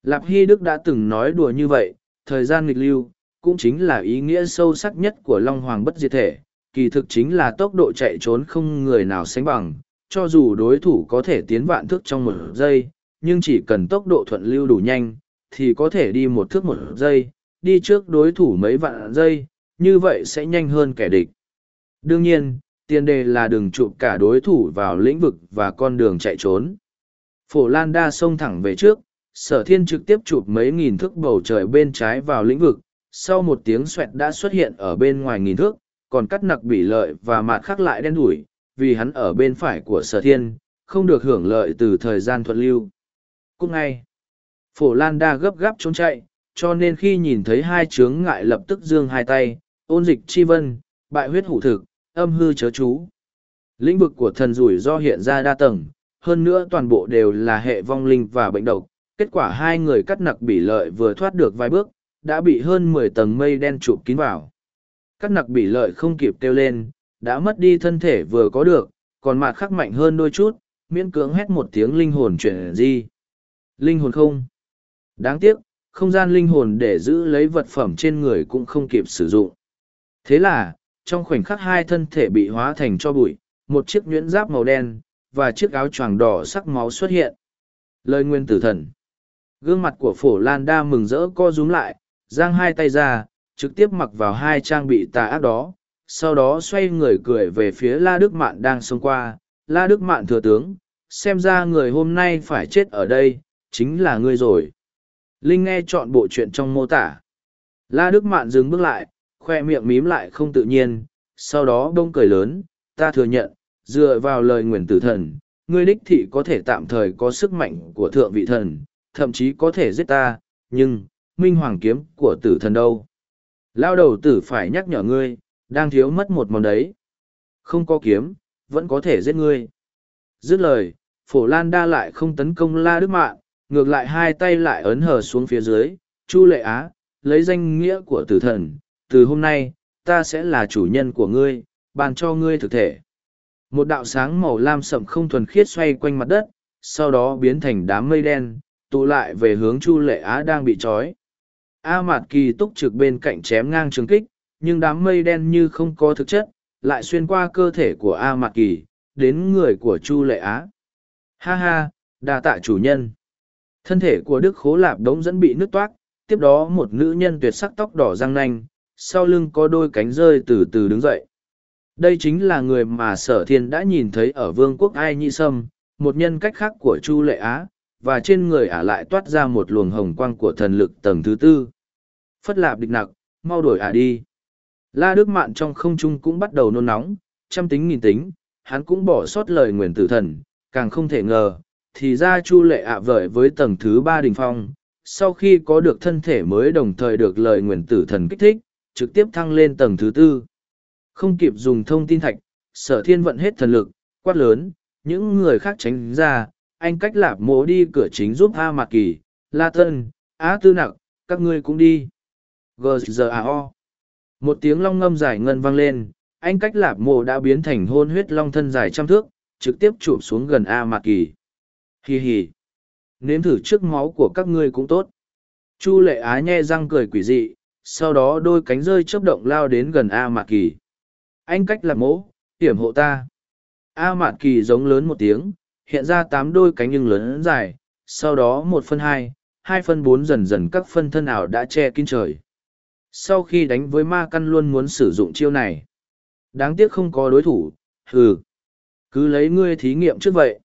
Lạp Hy Đức đã từng nói đùa như vậy, thời gian nghịch lưu, cũng chính là ý nghĩa sâu sắc nhất của Long Hoàng bất diệt thể, kỳ thực chính là tốc độ chạy trốn không người nào sánh bằng, cho dù đối thủ có thể tiến vạn thước trong một giây, nhưng chỉ cần tốc độ thuận lưu đủ nhanh, thì có thể đi một thước một giây, đi trước đối thủ mấy vạn giây, như vậy sẽ nhanh hơn kẻ địch. Đương nhiên, tiền đề là đừng chụp cả đối thủ vào lĩnh vực và con đường chạy trốn. Phổ Lan đa xông thẳng về trước, sở thiên trực tiếp chụp mấy nghìn thước bầu trời bên trái vào lĩnh vực, sau một tiếng xoẹt đã xuất hiện ở bên ngoài nghìn thước, còn cắt nặc bị lợi và mạt khắc lại đen đủi, vì hắn ở bên phải của sở thiên, không được hưởng lợi từ thời gian thuận lưu. Cũng ngay, phổ Lan đa gấp gáp trốn chạy, cho nên khi nhìn thấy hai chướng ngại lập tức dương hai tay, ôn dịch chi vân, bại huyết hủ thực, âm hư chớ chú. Lĩnh vực của thần rủi do hiện ra đa tầng, hơn nữa toàn bộ đều là hệ vong linh và bệnh độc. Kết quả hai người cắt nặc bỉ lợi vừa thoát được vài bước, đã bị hơn mười tầng mây đen chụp kín vào. Cắt nặc bỉ lợi không kịp kêu lên, đã mất đi thân thể vừa có được, còn mặt khắc mạnh hơn đôi chút, miễn cưỡng hét một tiếng linh hồn chuyển di. Linh hồn không? Đáng tiếc, không gian linh hồn để giữ lấy vật phẩm trên người cũng không kịp sử dụng. Thế là, trong khoảnh khắc hai thân thể bị hóa thành cho bụi, một chiếc nhuyễn giáp màu đen, và chiếc áo choàng đỏ sắc máu xuất hiện. Lời nguyên tử thần. Gương mặt của phổ Lan đa mừng rỡ co rúm lại, giang hai tay ra, trực tiếp mặc vào hai trang bị tà ác đó. Sau đó xoay người cười về phía La Đức Mạn đang xông qua. La Đức Mạn thừa tướng, xem ra người hôm nay phải chết ở đây, chính là ngươi rồi. Linh nghe chọn bộ chuyện trong mô tả. La Đức Mạn dừng bước lại, khoe miệng mím lại không tự nhiên, sau đó bông cười lớn, ta thừa nhận, dựa vào lời nguyền tử thần, ngươi đích thị có thể tạm thời có sức mạnh của thượng vị thần, thậm chí có thể giết ta, nhưng, minh hoàng kiếm của tử thần đâu? Lao đầu tử phải nhắc nhở ngươi, đang thiếu mất một món đấy. Không có kiếm, vẫn có thể giết ngươi. Dứt lời, phổ lan đa lại không tấn công la đức mạng, ngược lại hai tay lại ấn hờ xuống phía dưới, chu lệ á, lấy danh nghĩa của tử thần, từ hôm nay, ta sẽ là chủ nhân của ngươi, bàn cho ngươi thực thể. Một đạo sáng màu lam sậm không thuần khiết xoay quanh mặt đất, sau đó biến thành đám mây đen, tụ lại về hướng Chu Lệ Á đang bị trói. A Mạt Kỳ túc trực bên cạnh chém ngang trường kích, nhưng đám mây đen như không có thực chất, lại xuyên qua cơ thể của A Mạt Kỳ, đến người của Chu Lệ Á. Ha ha, đa tạ chủ nhân. Thân thể của Đức Khố Lạp đống dẫn bị nứt toát, tiếp đó một nữ nhân tuyệt sắc tóc đỏ răng nanh, sau lưng có đôi cánh rơi từ từ đứng dậy. Đây chính là người mà sở thiên đã nhìn thấy ở vương quốc Ai nhi Sâm, một nhân cách khác của Chu Lệ Á, và trên người ả lại toát ra một luồng hồng quang của thần lực tầng thứ tư. Phất lạp địch nặc, mau đổi ả đi. La Đức Mạn trong không trung cũng bắt đầu nôn nóng, trăm tính nghìn tính, hắn cũng bỏ sót lời nguyền tử thần, càng không thể ngờ, thì ra Chu Lệ ạ vợi với tầng thứ ba đỉnh phong, sau khi có được thân thể mới đồng thời được lời nguyền tử thần kích thích, trực tiếp thăng lên tầng thứ tư. Không kịp dùng thông tin thạch, sở thiên vận hết thần lực, quát lớn, những người khác tránh ra, anh cách lạp mố đi cửa chính giúp A Mạc Kỳ, La Tân, Á Tư Nặc, các ngươi cũng đi. G.G.A.O. Một tiếng long ngâm dài ngân vang lên, anh cách lạp mộ đã biến thành hôn huyết long thân dài trăm thước, trực tiếp chụp xuống gần A Mạc Kỳ. Hi hi. Nếm thử trước máu của các ngươi cũng tốt. Chu lệ á nhe răng cười quỷ dị, sau đó đôi cánh rơi chớp động lao đến gần A Mạc Kỳ. Anh cách lạp mỗ, hiểm hộ ta. A Mạt Kỳ giống lớn một tiếng, hiện ra tám đôi cánh nhưng lớn dài, sau đó một phân hai, hai phân bốn dần dần các phân thân ảo đã che kín trời. Sau khi đánh với ma căn luôn muốn sử dụng chiêu này. Đáng tiếc không có đối thủ, hừ. Cứ lấy ngươi thí nghiệm trước vậy.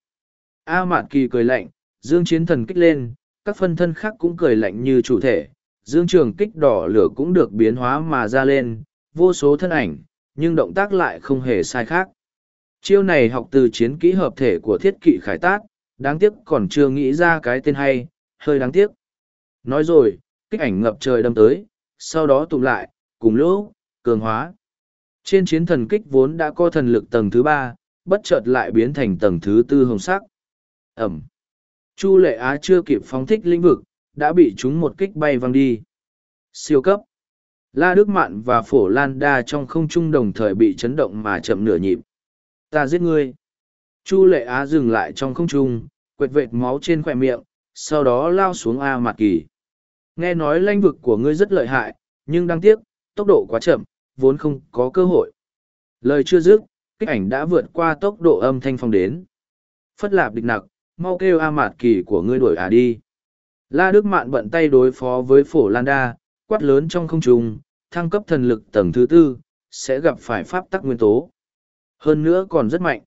A Mạn Kỳ cười lạnh, dương chiến thần kích lên, các phân thân khác cũng cười lạnh như chủ thể. Dương trường kích đỏ lửa cũng được biến hóa mà ra lên, vô số thân ảnh, nhưng động tác lại không hề sai khác. Chiêu này học từ chiến kỹ hợp thể của thiết kỵ khải tát, đáng tiếc còn chưa nghĩ ra cái tên hay, hơi đáng tiếc. Nói rồi, kích ảnh ngập trời đâm tới, sau đó tụm lại, cùng lỗ, cường hóa. Trên chiến thần kích vốn đã có thần lực tầng thứ ba, bất chợt lại biến thành tầng thứ tư hồng sắc. Ẩm. Chu lệ á chưa kịp phóng thích lĩnh vực, đã bị chúng một kích bay văng đi. Siêu cấp. La Đức Mạn và Phổ Lan Đa trong không trung đồng thời bị chấn động mà chậm nửa nhịp. Ta giết ngươi. Chu lệ á dừng lại trong không trung, quệt vệt máu trên khỏe miệng, sau đó lao xuống a mạt kỳ. Nghe nói lãnh vực của ngươi rất lợi hại, nhưng đáng tiếc, tốc độ quá chậm, vốn không có cơ hội. Lời chưa dứt, kích ảnh đã vượt qua tốc độ âm thanh phong đến. Phất lạp địch nặc, mau kêu a mạt kỳ của ngươi đuổi à đi. La đức mạn bận tay đối phó với phổ lan đa quát lớn trong không trung thăng cấp thần lực tầng thứ tư sẽ gặp phải pháp tắc nguyên tố hơn nữa còn rất mạnh.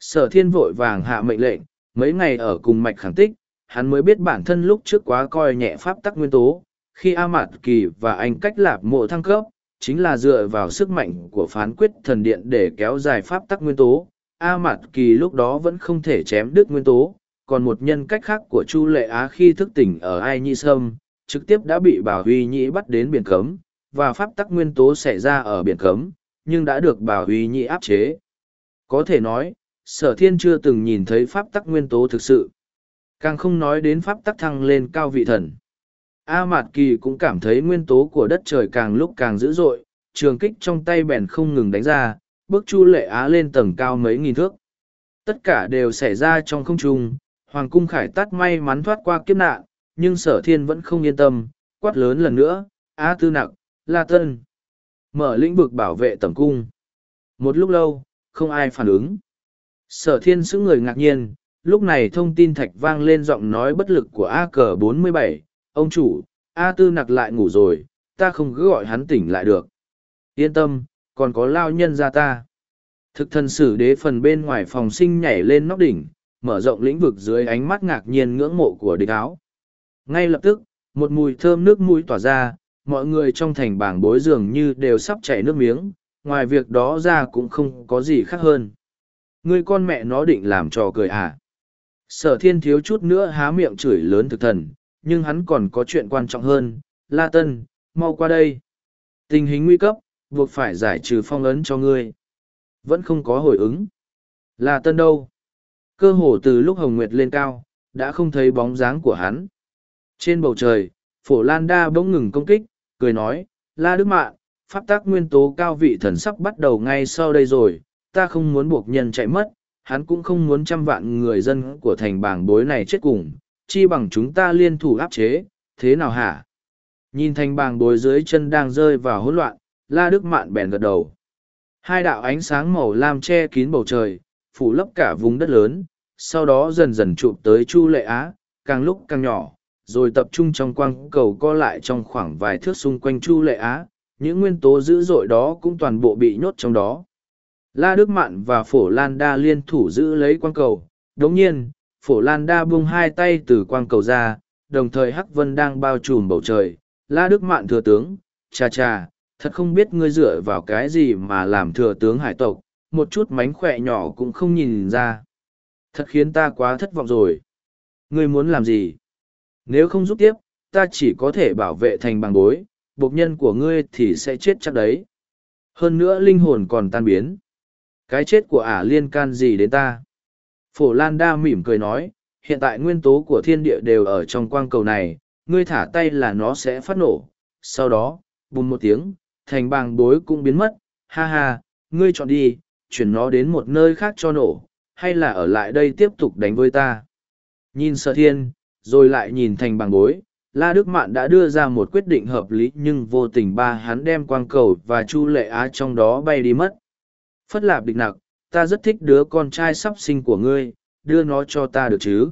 Sở thiên vội vàng hạ mệnh lệnh, mấy ngày ở cùng mạch khẳng tích, hắn mới biết bản thân lúc trước quá coi nhẹ pháp tắc nguyên tố. Khi A Mạt Kỳ và anh cách lạp mộ thăng cấp, chính là dựa vào sức mạnh của phán quyết thần điện để kéo dài pháp tắc nguyên tố. A Mạt Kỳ lúc đó vẫn không thể chém đứt nguyên tố, còn một nhân cách khác của Chu Lệ Á khi thức tỉnh ở Ai Nhi Sâm, trực tiếp đã bị Bảo Huy Nhĩ bắt đến biển cấm, và pháp tắc nguyên tố xảy ra ở biển cấm, nhưng đã được bảo huy Nhĩ áp chế. Có thể nói, sở thiên chưa từng nhìn thấy pháp tắc nguyên tố thực sự. Càng không nói đến pháp tắc thăng lên cao vị thần. A Mạt Kỳ cũng cảm thấy nguyên tố của đất trời càng lúc càng dữ dội, trường kích trong tay bèn không ngừng đánh ra, bước chu lệ á lên tầng cao mấy nghìn thước. Tất cả đều xảy ra trong không trung, Hoàng cung khải tát may mắn thoát qua kiếp nạn, nhưng sở thiên vẫn không yên tâm, quát lớn lần nữa, A Tư Nặc, La Tân mở lĩnh vực bảo vệ tầm cung. Một lúc lâu không ai phản ứng. Sở thiên sững người ngạc nhiên lúc này thông tin thạch vang lên giọng nói bất lực của a cờ bốn mươi bảy ông chủ a tư nặc lại ngủ rồi ta không cứ gọi hắn tỉnh lại được. Yên tâm còn có lao nhân ra ta. Thực thần sử đế phần bên ngoài phòng sinh nhảy lên nóc đỉnh mở rộng lĩnh vực dưới ánh mắt ngạc nhiên ngưỡng mộ của địch áo ngay lập tức một mùi thơm nước mũi tỏa ra mọi người trong thành bảng bối dường như đều sắp chảy nước miếng, ngoài việc đó ra cũng không có gì khác hơn. Người con mẹ nó định làm trò cười à? Sở thiên thiếu chút nữa há miệng chửi lớn thực thần, nhưng hắn còn có chuyện quan trọng hơn, La Tân, mau qua đây. Tình hình nguy cấp, buộc phải giải trừ phong ấn cho ngươi. Vẫn không có hồi ứng. La Tân đâu? Cơ hồ từ lúc Hồng Nguyệt lên cao, đã không thấy bóng dáng của hắn. Trên bầu trời, phổ Lan Đa bỗng ngừng công kích, cười nói, La Đức Mạn, pháp tác nguyên tố cao vị thần sắp bắt đầu ngay sau đây rồi, ta không muốn buộc nhân chạy mất, hắn cũng không muốn trăm vạn người dân của thành bảng bối này chết cùng, chi bằng chúng ta liên thủ áp chế, thế nào hả? Nhìn thành bảng bối dưới chân đang rơi vào hỗn loạn, La Đức Mạn bèn gật đầu. Hai đạo ánh sáng màu lam che kín bầu trời, phủ lấp cả vùng đất lớn, sau đó dần dần chụp tới Chu Lệ Á, càng lúc càng nhỏ, rồi tập trung trong quang cầu co lại trong khoảng vài thước xung quanh Chu Lệ Á, những nguyên tố dữ dội đó cũng toàn bộ bị nhốt trong đó. La Đức Mạn và Phổ Lan Đa liên thủ giữ lấy quang cầu. Đồng nhiên, Phổ Lan Đa buông hai tay từ quang cầu ra, đồng thời Hắc Vân đang bao trùm bầu trời. La Đức Mạn thừa tướng, cha cha, thật không biết ngươi dựa vào cái gì mà làm thừa tướng hải tộc, một chút mánh khỏe nhỏ cũng không nhìn ra. Thật khiến ta quá thất vọng rồi. Ngươi muốn làm gì? Nếu không giúp tiếp, ta chỉ có thể bảo vệ thành bằng bối, bộc nhân của ngươi thì sẽ chết chắc đấy. Hơn nữa linh hồn còn tan biến. Cái chết của ả liên can gì đến ta? Phổ Lan Đa mỉm cười nói, hiện tại nguyên tố của thiên địa đều ở trong quang cầu này, ngươi thả tay là nó sẽ phát nổ. Sau đó, bùm một tiếng, thành bàng bối cũng biến mất, ha ha, ngươi chọn đi, chuyển nó đến một nơi khác cho nổ, hay là ở lại đây tiếp tục đánh với ta. Nhìn sở thiên, rồi lại nhìn thành bằng bối, La Đức Mạn đã đưa ra một quyết định hợp lý nhưng vô tình ba hắn đem quang cầu và Chu Lệ Á trong đó bay đi mất. Phất lạp địch nặc, ta rất thích đứa con trai sắp sinh của ngươi, đưa nó cho ta được chứ.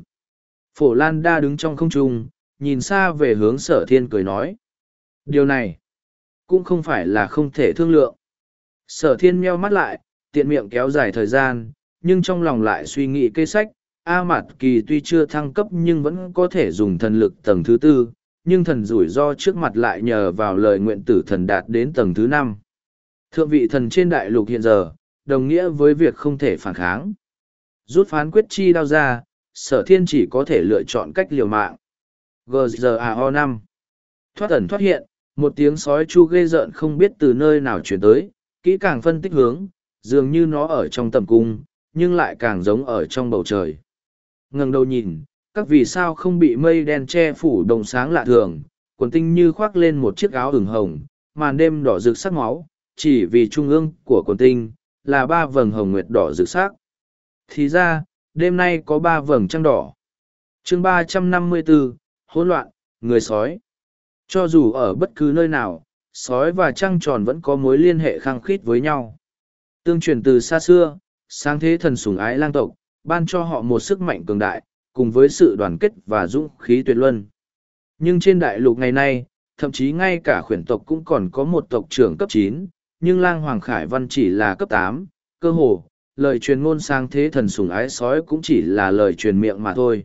Phổ Lan đa đứng trong không trung, nhìn xa về hướng sở thiên cười nói. Điều này, cũng không phải là không thể thương lượng. Sở thiên meo mắt lại, tiện miệng kéo dài thời gian, nhưng trong lòng lại suy nghĩ cây sách, A Mạt Kỳ tuy chưa thăng cấp nhưng vẫn có thể dùng thần lực tầng thứ tư, nhưng thần rủi ro trước mặt lại nhờ vào lời nguyện tử thần đạt đến tầng thứ năm. Thượng vị thần trên đại lục hiện giờ, đồng nghĩa với việc không thể phản kháng. Rút phán quyết chi đao ra, sở thiên chỉ có thể lựa chọn cách liều mạng. GZAO năm Thoát ẩn thoát hiện, một tiếng sói chu ghê rợn không biết từ nơi nào chuyển tới, kỹ càng phân tích hướng, dường như nó ở trong tầm cung, nhưng lại càng giống ở trong bầu trời ngẩng đầu nhìn, các vì sao không bị mây đen che phủ đồng sáng lạ thường, quần tinh như khoác lên một chiếc áo ửng hồng, màn đêm đỏ rực sắc máu, chỉ vì trung ương của quần tinh, là ba vầng hồng nguyệt đỏ rực sắc. Thì ra, đêm nay có ba vầng trăng đỏ. chương ba trăm năm mươi bốn hỗn loạn, người sói. Cho dù ở bất cứ nơi nào, sói và trăng tròn vẫn có mối liên hệ khăng khít với nhau. Tương truyền từ xa xưa, sáng thế thần sủng ái lang tộc, ban cho họ một sức mạnh cường đại, cùng với sự đoàn kết và dũng khí tuyệt luân. Nhưng trên đại lục ngày nay, thậm chí ngay cả khuyển tộc cũng còn có một tộc trưởng cấp chín, nhưng lang hoàng khải văn chỉ là cấp tám, cơ hồ, lời truyền ngôn sang thế thần sủng ái sói cũng chỉ là lời truyền miệng mà thôi.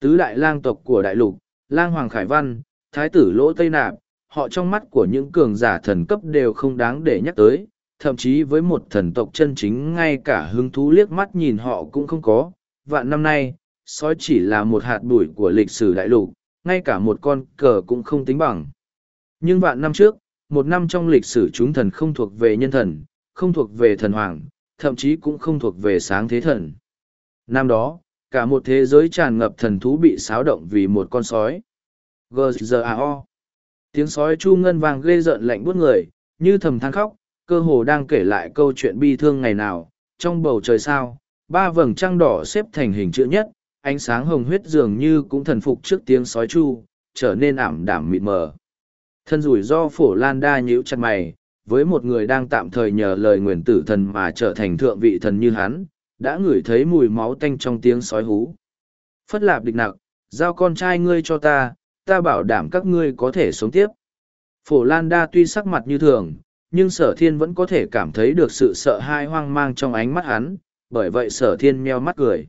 Tứ đại lang tộc của đại lục, lang hoàng khải văn, thái tử lỗ tây nạp, họ trong mắt của những cường giả thần cấp đều không đáng để nhắc tới, thậm chí với một thần tộc chân chính ngay cả hứng thú liếc mắt nhìn họ cũng không có. Vạn năm nay, sói chỉ là một hạt bụi của lịch sử đại lục, ngay cả một con cờ cũng không tính bằng. Nhưng vạn năm trước, một năm trong lịch sử chúng thần không thuộc về nhân thần, không thuộc về thần hoàng, thậm chí cũng không thuộc về sáng thế thần. Năm đó, cả một thế giới tràn ngập thần thú bị xáo động vì một con sói. G.G.A.O. Tiếng sói chu ngân vàng ghê rợn lạnh buốt người, như thầm than khóc, cơ hồ đang kể lại câu chuyện bi thương ngày nào, trong bầu trời sao, ba vầng trăng đỏ xếp thành hình chữ nhất, ánh sáng hồng huyết dường như cũng thần phục trước tiếng sói chu, trở nên ảm đạm mịt mờ. Thân rủi do phổ lan đa nhíu chặt mày, với một người đang tạm thời nhờ lời nguyền tử thần mà trở thành thượng vị thần như hắn, đã ngửi thấy mùi máu tanh trong tiếng sói hú. Phất lạp địch nặc, giao con trai ngươi cho ta, ta bảo đảm các ngươi có thể sống tiếp. Phổ Lan Đa tuy sắc mặt như thường, nhưng sở thiên vẫn có thể cảm thấy được sự sợ hãi hoang mang trong ánh mắt hắn, bởi vậy sở thiên meo mắt cười.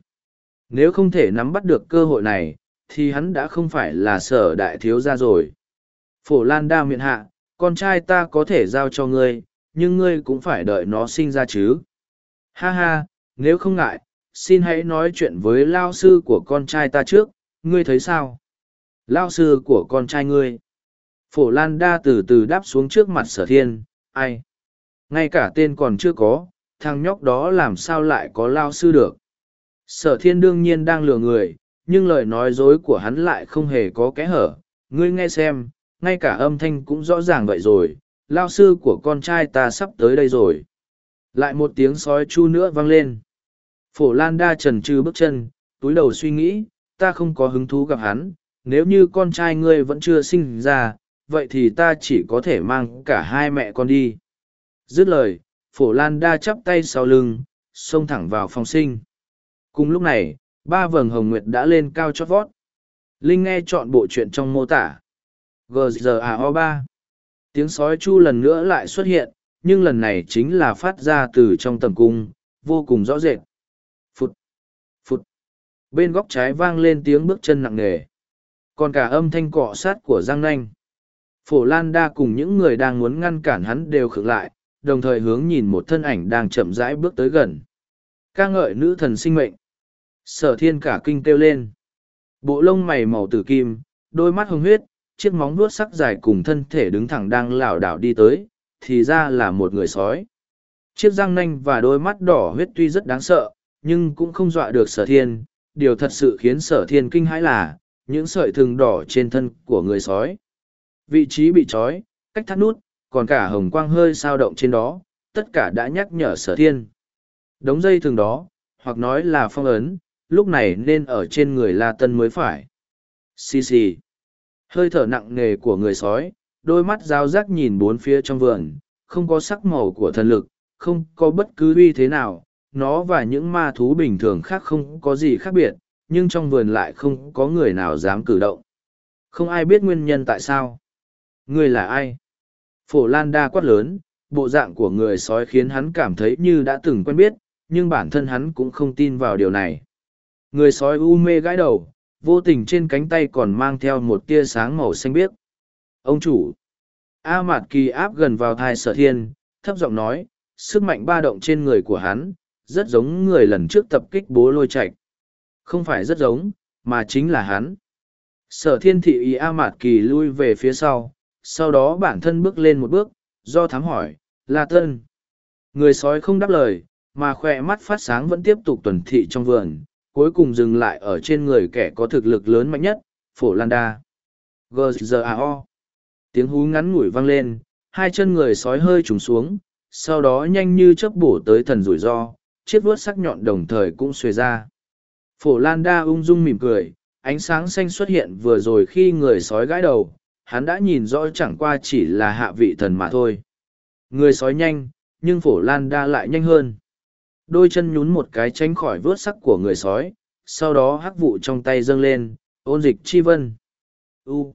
Nếu không thể nắm bắt được cơ hội này, thì hắn đã không phải là sở đại thiếu gia rồi. Phổ Lan Đa miệng hạ, con trai ta có thể giao cho ngươi, nhưng ngươi cũng phải đợi nó sinh ra chứ. Ha ha, nếu không ngại, xin hãy nói chuyện với lao sư của con trai ta trước, ngươi thấy sao? Lao sư của con trai ngươi. Phổ Lan Đa từ từ đáp xuống trước mặt sở thiên, ai? Ngay cả tên còn chưa có, thằng nhóc đó làm sao lại có lao sư được? Sở thiên đương nhiên đang lừa người, nhưng lời nói dối của hắn lại không hề có kẽ hở. Ngươi nghe xem, ngay cả âm thanh cũng rõ ràng vậy rồi, lao sư của con trai ta sắp tới đây rồi. Lại một tiếng sói chu nữa vang lên. Phổ Lan đa trần trừ bước chân, túi đầu suy nghĩ, ta không có hứng thú gặp hắn, nếu như con trai ngươi vẫn chưa sinh ra, vậy thì ta chỉ có thể mang cả hai mẹ con đi. Dứt lời, Phổ Lan đa chắp tay sau lưng, xông thẳng vào phòng sinh. Cùng lúc này, ba vầng hồng nguyệt đã lên cao chót vót. Linh nghe chọn bộ chuyện trong mô tả. GZAO ba Tiếng sói chu lần nữa lại xuất hiện, nhưng lần này chính là phát ra từ trong tầm cung, vô cùng rõ rệt. Phụt, phụt. Bên góc trái vang lên tiếng bước chân nặng nề. Còn cả âm thanh cọ sát của Giang Nanh. Phổ Lan Đa cùng những người đang muốn ngăn cản hắn đều khựng lại, đồng thời hướng nhìn một thân ảnh đang chậm rãi bước tới gần. ca ngợi nữ thần sinh mệnh. Sở thiên cả kinh kêu lên. Bộ lông mày màu tử kim, đôi mắt hồng huyết, chiếc móng vuốt sắc dài cùng thân thể đứng thẳng đang lảo đảo đi tới, thì ra là một người sói. Chiếc răng nanh và đôi mắt đỏ huyết tuy rất đáng sợ, nhưng cũng không dọa được sở thiên. Điều thật sự khiến sở thiên kinh hãi là, những sợi thừng đỏ trên thân của người sói. Vị trí bị trói, cách thắt nút, còn cả hồng quang hơi sao động trên đó, tất cả đã nhắc nhở sở thiên. Đống dây thường đó, hoặc nói là phong ấn, lúc này nên ở trên người La Tân mới phải. Xì xì. Hơi thở nặng nề của người sói, đôi mắt dao rác nhìn bốn phía trong vườn, không có sắc màu của thần lực, không có bất cứ uy thế nào. Nó và những ma thú bình thường khác không có gì khác biệt, nhưng trong vườn lại không có người nào dám cử động. Không ai biết nguyên nhân tại sao. Ngươi là ai? Phổ Lan đa quát lớn, bộ dạng của người sói khiến hắn cảm thấy như đã từng quen biết, nhưng bản thân hắn cũng không tin vào điều này. Người sói u mê gãi đầu, vô tình trên cánh tay còn mang theo một tia sáng màu xanh biếc. Ông chủ! A Mạt Kỳ áp gần vào thai sở thiên, thấp giọng nói, sức mạnh ba động trên người của hắn, rất giống người lần trước tập kích bố lôi Trạch. Không phải rất giống, mà chính là hắn. Sở thiên thị ý A Mạt Kỳ lui về phía sau, sau đó bản thân bước lên một bước, do thám hỏi, là tân. Người sói không đáp lời, mà khỏe mắt phát sáng vẫn tiếp tục tuần thị trong vườn, cuối cùng dừng lại ở trên người kẻ có thực lực lớn mạnh nhất, phổ lan đa. G.G.A.O. Tiếng hú ngắn ngủi vang lên, hai chân người sói hơi trùng xuống, sau đó nhanh như chớp bổ tới thần rủi ro, chiếc vuốt sắc nhọn đồng thời cũng xuề ra. Phổ Lan Đa ung dung mỉm cười, ánh sáng xanh xuất hiện vừa rồi khi người sói gãi đầu, hắn đã nhìn rõ chẳng qua chỉ là hạ vị thần mà thôi. Người sói nhanh, nhưng Phổ Lan Đa lại nhanh hơn. Đôi chân nhún một cái tránh khỏi vớt sắc của người sói, sau đó hắc vụ trong tay dâng lên, ôn dịch chi vân. U.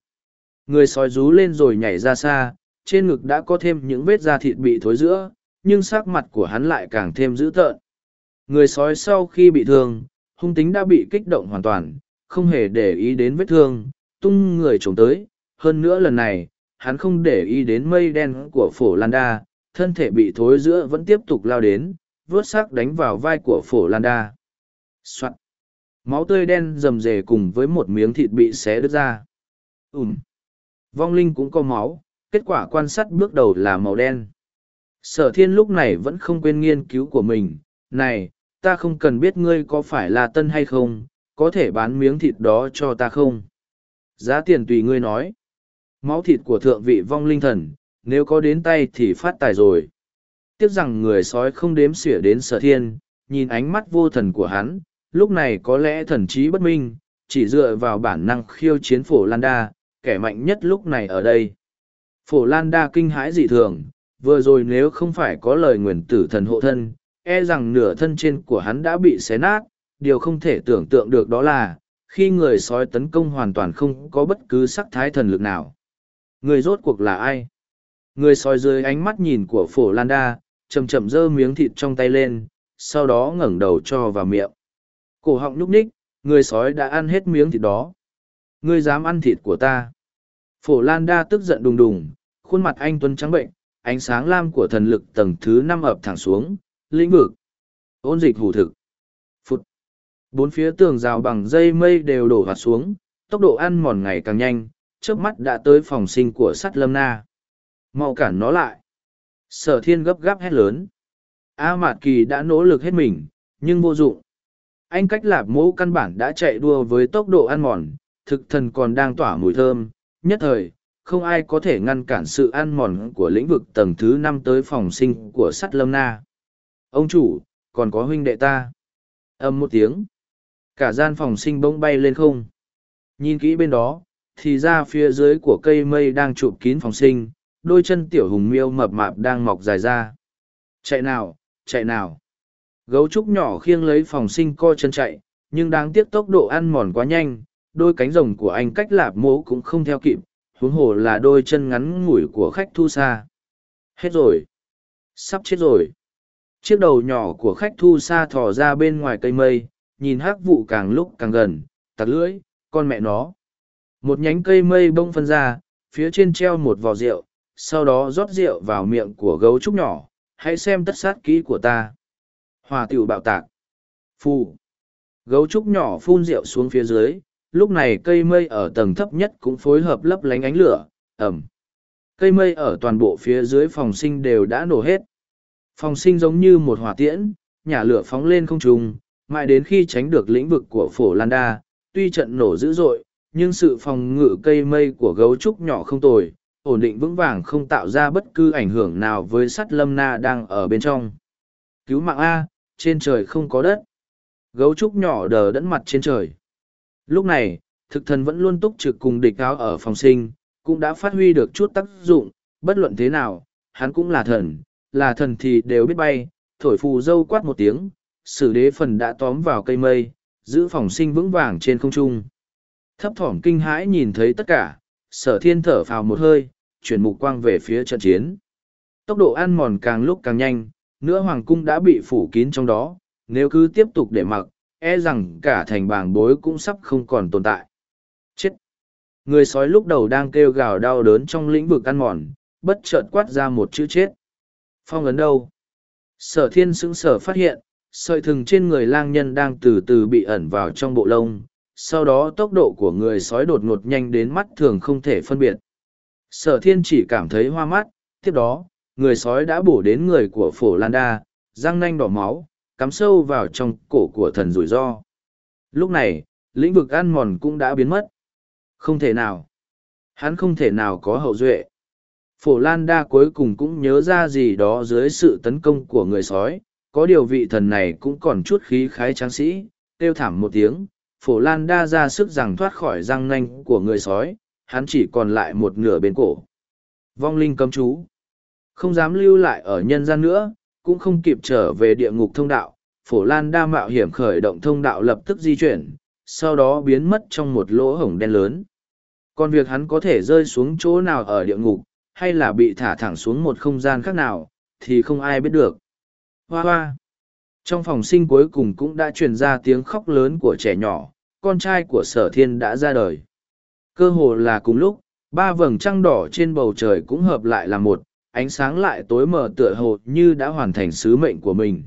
Người sói rú lên rồi nhảy ra xa, trên ngực đã có thêm những vết da thịt bị thối giữa, nhưng sắc mặt của hắn lại càng thêm dữ tợn. Người sói sau khi bị thương, hung tính đã bị kích động hoàn toàn, không hề để ý đến vết thương, tung người trồng tới. Hơn nữa lần này, hắn không để ý đến mây đen của phổ Lan Đa, thân thể bị thối giữa vẫn tiếp tục lao đến, vớt sắc đánh vào vai của phổ Lan Đa. Soạn. Máu tươi đen rầm rề cùng với một miếng thịt bị xé đứt ra. Ừm. Vong linh cũng có máu, kết quả quan sát bước đầu là màu đen. Sở thiên lúc này vẫn không quên nghiên cứu của mình. Này, ta không cần biết ngươi có phải là tân hay không, có thể bán miếng thịt đó cho ta không? Giá tiền tùy ngươi nói. Máu thịt của thượng vị vong linh thần, nếu có đến tay thì phát tài rồi. Tiếc rằng người sói không đếm xỉa đến sở thiên, nhìn ánh mắt vô thần của hắn, lúc này có lẽ thần trí bất minh, chỉ dựa vào bản năng khiêu chiến phổ Lan Đa, kẻ mạnh nhất lúc này ở đây. Phổ Lan Đa kinh hãi dị thường, vừa rồi nếu không phải có lời nguyền tử thần hộ thân, e rằng nửa thân trên của hắn đã bị xé nát, điều không thể tưởng tượng được đó là, khi người sói tấn công hoàn toàn không có bất cứ sắc thái thần lực nào. Người rốt cuộc là ai? Người sói dưới ánh mắt nhìn của phổ Lan Đa, chầm chậm giơ miếng thịt trong tay lên, sau đó ngẩng đầu cho vào miệng. Cổ họng nhúc ních, người sói đã ăn hết miếng thịt đó. Ngươi dám ăn thịt của ta. Phổ Lan Đa tức giận đùng đùng, khuôn mặt anh Tuấn trắng bệnh, ánh sáng lam của thần lực tầng thứ năm ập thẳng xuống, lĩnh vực. Ôn dịch hủ thực. Phụt. Bốn phía tường rào bằng dây mây đều đổ hoạt xuống, tốc độ ăn mòn ngày càng nhanh, trước mắt đã tới phòng sinh của sắt lâm na. mau cản nó lại. Sở thiên gấp gáp hét lớn. A Mạt Kỳ đã nỗ lực hết mình, nhưng vô dụng. Anh cách lạp mẫu căn bản đã chạy đua với tốc độ ăn mòn, thực thần còn đang tỏa mùi thơm, nhất thời, không ai có thể ngăn cản sự ăn mòn của lĩnh vực tầng thứ năm tới phòng sinh của sắt lâm na. Ông chủ, còn có huynh đệ ta. Âm một tiếng. Cả gian phòng sinh bỗng bay lên không. Nhìn kỹ bên đó, thì ra phía dưới của cây mây đang chụp kín phòng sinh, đôi chân tiểu hùng miêu mập mạp đang mọc dài ra. Chạy nào, chạy nào. Gấu trúc nhỏ khiêng lấy phòng sinh co chân chạy, nhưng đáng tiếc tốc độ ăn mòn quá nhanh, đôi cánh rồng của anh cách lạp mố cũng không theo kịp, huống hồ là đôi chân ngắn ngủi của khách thu xa. Hết rồi. Sắp chết rồi. Chiếc đầu nhỏ của khách thu xa thò ra bên ngoài cây mây, nhìn hắc vụ càng lúc càng gần, tặc lưỡi, con mẹ nó. Một nhánh cây mây bông phân ra, phía trên treo một vò rượu, sau đó rót rượu vào miệng của gấu trúc nhỏ, hãy xem tất sát kỹ của ta. Hòa tiểu bạo tạc. Phù. Gấu trúc nhỏ phun rượu xuống phía dưới, lúc này cây mây ở tầng thấp nhất cũng phối hợp lấp lánh ánh lửa, ẩm. Cây mây ở toàn bộ phía dưới phòng sinh đều đã nổ hết. Phòng sinh giống như một hỏa tiễn, nhả lửa phóng lên không trung, mãi đến khi tránh được lĩnh vực của phổ Lan Đa, tuy trận nổ dữ dội, nhưng sự phòng ngự cây mây của gấu trúc nhỏ không tồi, ổn định vững vàng không tạo ra bất cứ ảnh hưởng nào với sắt lâm na đang ở bên trong. Cứu mạng A, trên trời không có đất. Gấu trúc nhỏ đờ đẫn mặt trên trời. Lúc này, thực thần vẫn luôn túc trực cùng địch áo ở phòng sinh, cũng đã phát huy được chút tác dụng, bất luận thế nào, hắn cũng là thần, là thần thì đều biết bay, thổi phù dâu quát một tiếng, sử đế phần đã tóm vào cây mây, giữ phòng sinh vững vàng trên không trung. Thấp thỏm kinh hãi nhìn thấy tất cả, sở thiên thở phào một hơi, chuyển mục quang về phía trận chiến. Tốc độ ăn mòn càng lúc càng nhanh, nữa hoàng cung đã bị phủ kín trong đó, nếu cứ tiếp tục để mặc, e rằng cả thành bảng bối cũng sắp không còn tồn tại. Chết! Người sói lúc đầu đang kêu gào đau đớn trong lĩnh vực ăn mòn, bất chợt quát ra một chữ chết. Phong ấn đâu? Sở thiên sững sở phát hiện, sợi thừng trên người lang nhân đang từ từ bị ẩn vào trong bộ lông, sau đó tốc độ của người sói đột ngột nhanh đến mắt thường không thể phân biệt. Sở thiên chỉ cảm thấy hoa mắt, tiếp đó, người sói đã bổ đến người của phổ lan đa, răng nanh đỏ máu, cắm sâu vào trong cổ của thần rủi ro. Lúc này, lĩnh vực ăn mòn cũng đã biến mất. Không thể nào. Hắn không thể nào có hậu duệ. Phổ Lan Đa cuối cùng cũng nhớ ra gì đó dưới sự tấn công của người sói, có điều vị thần này cũng còn chút khí khái tráng sĩ, kêu thảm một tiếng, Phổ Lan Đa ra sức rằng thoát khỏi răng nanh của người sói, hắn chỉ còn lại một nửa bên cổ. Vong linh cấm chú. Không dám lưu lại ở nhân gian nữa, cũng không kịp trở về địa ngục thông đạo, Phổ Lan Đa mạo hiểm khởi động thông đạo lập tức di chuyển, sau đó biến mất trong một lỗ hổng đen lớn. Còn việc hắn có thể rơi xuống chỗ nào ở địa ngục, hay là bị thả thẳng xuống một không gian khác nào, thì không ai biết được. Hoa hoa! Trong phòng sinh cuối cùng cũng đã truyền ra tiếng khóc lớn của trẻ nhỏ, con trai của sở thiên đã ra đời. Cơ hồ là cùng lúc, ba vầng trăng đỏ trên bầu trời cũng hợp lại là một, ánh sáng lại tối mờ tựa hồ như đã hoàn thành sứ mệnh của mình.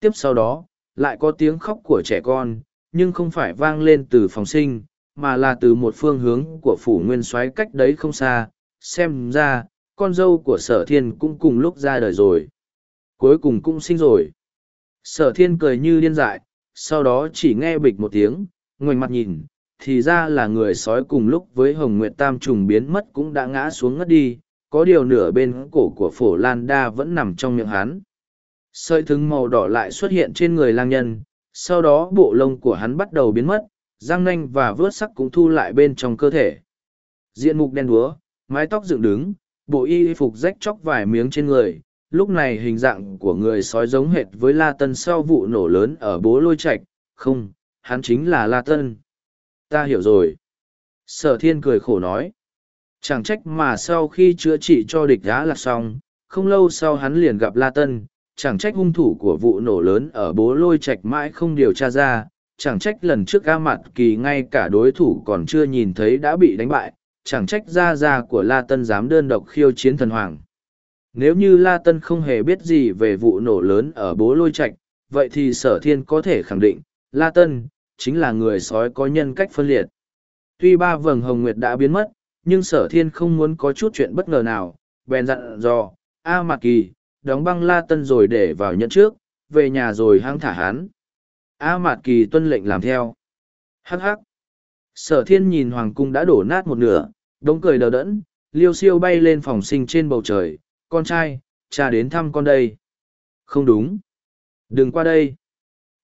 Tiếp sau đó, lại có tiếng khóc của trẻ con, nhưng không phải vang lên từ phòng sinh, mà là từ một phương hướng của phủ nguyên soái cách đấy không xa, xem ra, con dâu của sở thiên cũng cùng lúc ra đời rồi. Cuối cùng cũng sinh rồi. Sở thiên cười như điên dại, sau đó chỉ nghe bịch một tiếng, ngoảnh mặt nhìn, thì ra là người sói cùng lúc với Hồng Nguyệt Tam trùng biến mất cũng đã ngã xuống ngất đi, có điều nửa bên cổ của phổ Lan Đa vẫn nằm trong miệng hắn. Sợi thứng màu đỏ lại xuất hiện trên người lang nhân, sau đó bộ lông của hắn bắt đầu biến mất, răng nanh và vớt sắc cũng thu lại bên trong cơ thể. Diện mục đen đúa, mái tóc dựng đứng, bộ y phục rách chóc vài miếng trên người, lúc này hình dạng của người sói giống hệt với La Tân sau vụ nổ lớn ở bố lôi Trạch. không, hắn chính là La Tân. Ta hiểu rồi. Sở thiên cười khổ nói. Chẳng trách mà sau khi chữa trị cho địch đã lạc xong, không lâu sau hắn liền gặp La Tân, chẳng trách hung thủ của vụ nổ lớn ở bố lôi Trạch mãi không điều tra ra, chẳng trách lần trước ga mặt kỳ ngay cả đối thủ còn chưa nhìn thấy đã bị đánh bại, chẳng trách gia gia của La Tân dám đơn độc khiêu chiến thần hoàng. Nếu như La Tân không hề biết gì về vụ nổ lớn ở bố lôi Trạch, vậy thì sở thiên có thể khẳng định, La Tân, chính là người sói có nhân cách phân liệt. Tuy ba vầng hồng nguyệt đã biến mất, nhưng sở thiên không muốn có chút chuyện bất ngờ nào, bèn dặn dò, A Mạc Kỳ, đóng băng La Tân rồi để vào nhận trước, về nhà rồi hăng thả hắn. A Mạt Kỳ tuân lệnh làm theo. Hắc hắc. Sở thiên nhìn hoàng cung đã đổ nát một nửa, đống cười đờ đẫn, liêu siêu bay lên phòng sinh trên bầu trời. Con trai, cha đến thăm con đây. Không đúng. Đừng qua đây.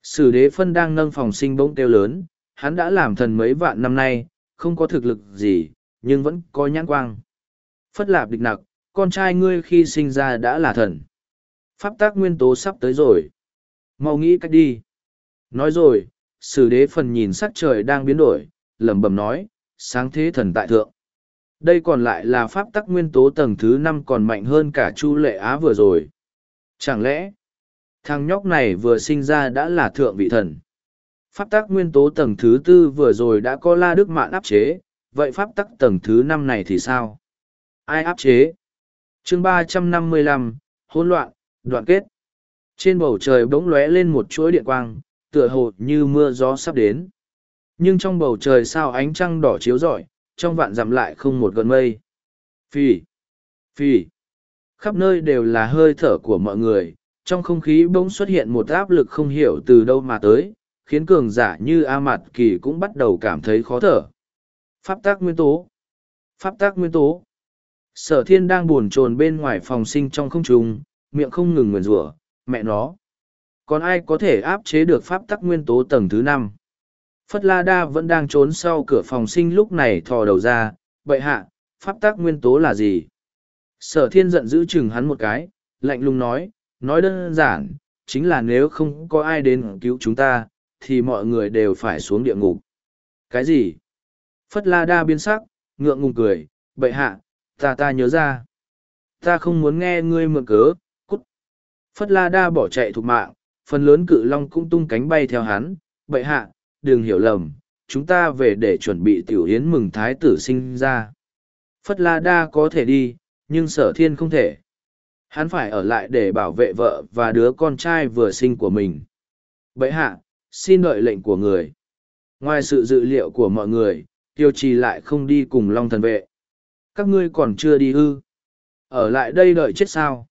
Sử đế phân đang nâng phòng sinh bỗng kêu lớn, hắn đã làm thần mấy vạn năm nay, không có thực lực gì, nhưng vẫn có nhãn quang. Phất lạp địch nặc, con trai ngươi khi sinh ra đã là thần. Pháp tác nguyên tố sắp tới rồi. Mau nghĩ cách đi. Nói rồi, sử đế phần nhìn sắc trời đang biến đổi, lẩm bẩm nói, sáng thế thần tại thượng. Đây còn lại là pháp tắc nguyên tố tầng thứ năm còn mạnh hơn cả Chu Lệ Á vừa rồi. Chẳng lẽ, thằng nhóc này vừa sinh ra đã là thượng vị thần? Pháp tắc nguyên tố tầng thứ tư vừa rồi đã có La Đức Mạn áp chế, vậy pháp tắc tầng thứ năm này thì sao? Ai áp chế? chương ba trăm năm mươi lăm hỗn loạn, đoạn kết. Trên bầu trời bỗng lóe lên một chuỗi điện quang, tựa hồ như mưa gió sắp đến. Nhưng trong bầu trời sao ánh trăng đỏ chiếu rọi, trong vạn dặm lại không một gợn mây. Phì, phì, khắp nơi đều là hơi thở của mọi người, trong không khí bỗng xuất hiện một áp lực không hiểu từ đâu mà tới, khiến cường giả như A Mạt Kỳ cũng bắt đầu cảm thấy khó thở. Pháp tác nguyên tố Pháp tác nguyên tố Sở thiên đang buồn chồn bên ngoài phòng sinh trong không trung, miệng không ngừng nguyền rủa mẹ nó. Còn ai có thể áp chế được pháp tắc nguyên tố tầng thứ năm? Phất La Đa vẫn đang trốn sau cửa phòng sinh lúc này thò đầu ra, vậy hạ, pháp tắc nguyên tố là gì? Sở thiên giận giữ chừng hắn một cái, lạnh lùng nói, nói đơn giản, chính là nếu không có ai đến cứu chúng ta, thì mọi người đều phải xuống địa ngục. Cái gì? Phất La Đa biến sắc, ngượng ngùng cười, bậy hạ, ta ta nhớ ra. Ta không muốn nghe ngươi mượn cớ, cút. Phất La Đa bỏ chạy thục mạng, phần lớn cự long cũng tung cánh bay theo hắn, bậy hạ, đừng hiểu lầm, chúng ta về để chuẩn bị tiểu yến mừng thái tử sinh ra. Phất La Đa có thể đi, nhưng sở thiên không thể. Hắn phải ở lại để bảo vệ vợ và đứa con trai vừa sinh của mình. Bậy hạ, xin đợi lệnh của người. Ngoài sự dự liệu của mọi người, tiêu trì lại không đi cùng long thần vệ. Các ngươi còn chưa đi ư. Ở lại đây đợi chết sao.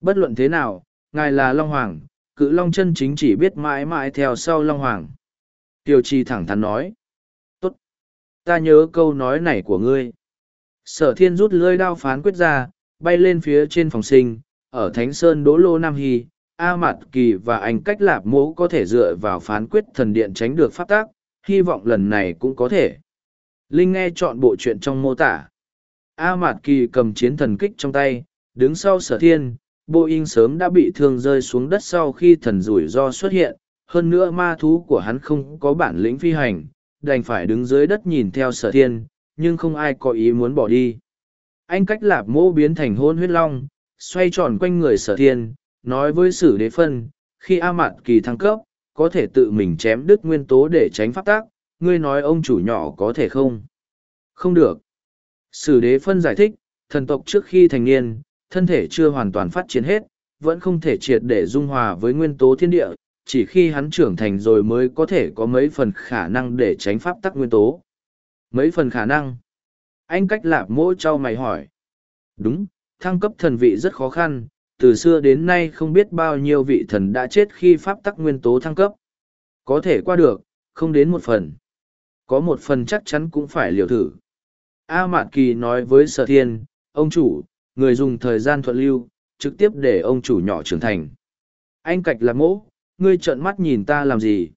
Bất luận thế nào, ngài là Long Hoàng, cự Long chân chính chỉ biết mãi mãi theo sau Long Hoàng. Tiêu trì thẳng thắn nói. Tốt. Ta nhớ câu nói này của ngươi. Sở thiên rút lưỡi đao phán quyết ra, bay lên phía trên phòng sinh, ở Thánh Sơn Đỗ Lô Nam Hy, A Mạt Kỳ và anh cách lạp mố có thể dựa vào phán quyết thần điện tránh được pháp tác, hy vọng lần này cũng có thể. Linh nghe chọn bộ chuyện trong mô tả. A Mạt Kỳ cầm chiến thần kích trong tay, đứng sau sở thiên, Boeing sớm đã bị thương rơi xuống đất sau khi thần rủi ro xuất hiện, hơn nữa ma thú của hắn không có bản lĩnh phi hành, đành phải đứng dưới đất nhìn theo sở thiên, nhưng không ai có ý muốn bỏ đi. Anh cách lạp mô biến thành hôn huyết long, xoay tròn quanh người sở thiên, nói với sử đế phân, khi A Mạt Kỳ thăng cấp, có thể tự mình chém đứt nguyên tố để tránh pháp tác, ngươi nói ông chủ nhỏ có thể không? Không được. Sử đế phân giải thích, thần tộc trước khi thành niên, thân thể chưa hoàn toàn phát triển hết, vẫn không thể triệt để dung hòa với nguyên tố thiên địa, chỉ khi hắn trưởng thành rồi mới có thể có mấy phần khả năng để tránh pháp tắc nguyên tố. Mấy phần khả năng? Anh cách lạp mỗ trao mày hỏi. Đúng, thăng cấp thần vị rất khó khăn, từ xưa đến nay không biết bao nhiêu vị thần đã chết khi pháp tắc nguyên tố thăng cấp. Có thể qua được, không đến một phần. Có một phần chắc chắn cũng phải liều thử. A Mạn Kỳ nói với Sở Thiên, ông chủ, người dùng thời gian thuận lưu, trực tiếp để ông chủ nhỏ trưởng thành. Anh cạch Lạp mỗ, ngươi trợn mắt nhìn ta làm gì?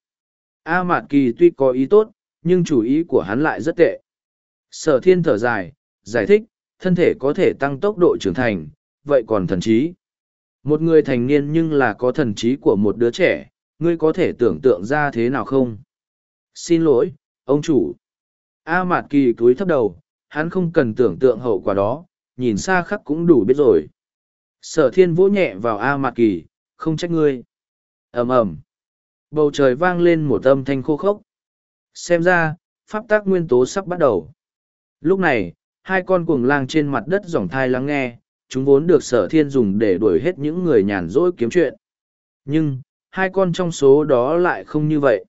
A Mạn Kỳ tuy có ý tốt, nhưng chủ ý của hắn lại rất tệ. Sở Thiên thở dài, giải thích, thân thể có thể tăng tốc độ trưởng thành, vậy còn thần trí? Một người thành niên nhưng là có thần trí của một đứa trẻ, ngươi có thể tưởng tượng ra thế nào không? Xin lỗi, ông chủ. A Mạt Kỳ cúi thấp đầu, hắn không cần tưởng tượng hậu quả đó, nhìn xa khắc cũng đủ biết rồi. Sở thiên vỗ nhẹ vào A Mạt Kỳ, không trách ngươi. ầm ầm Bầu trời vang lên một âm thanh khô khốc. Xem ra, pháp tác nguyên tố sắp bắt đầu. Lúc này, hai con cuồng lang trên mặt đất dòng thai lắng nghe, chúng vốn được sở thiên dùng để đuổi hết những người nhàn rỗi kiếm chuyện. Nhưng, hai con trong số đó lại không như vậy.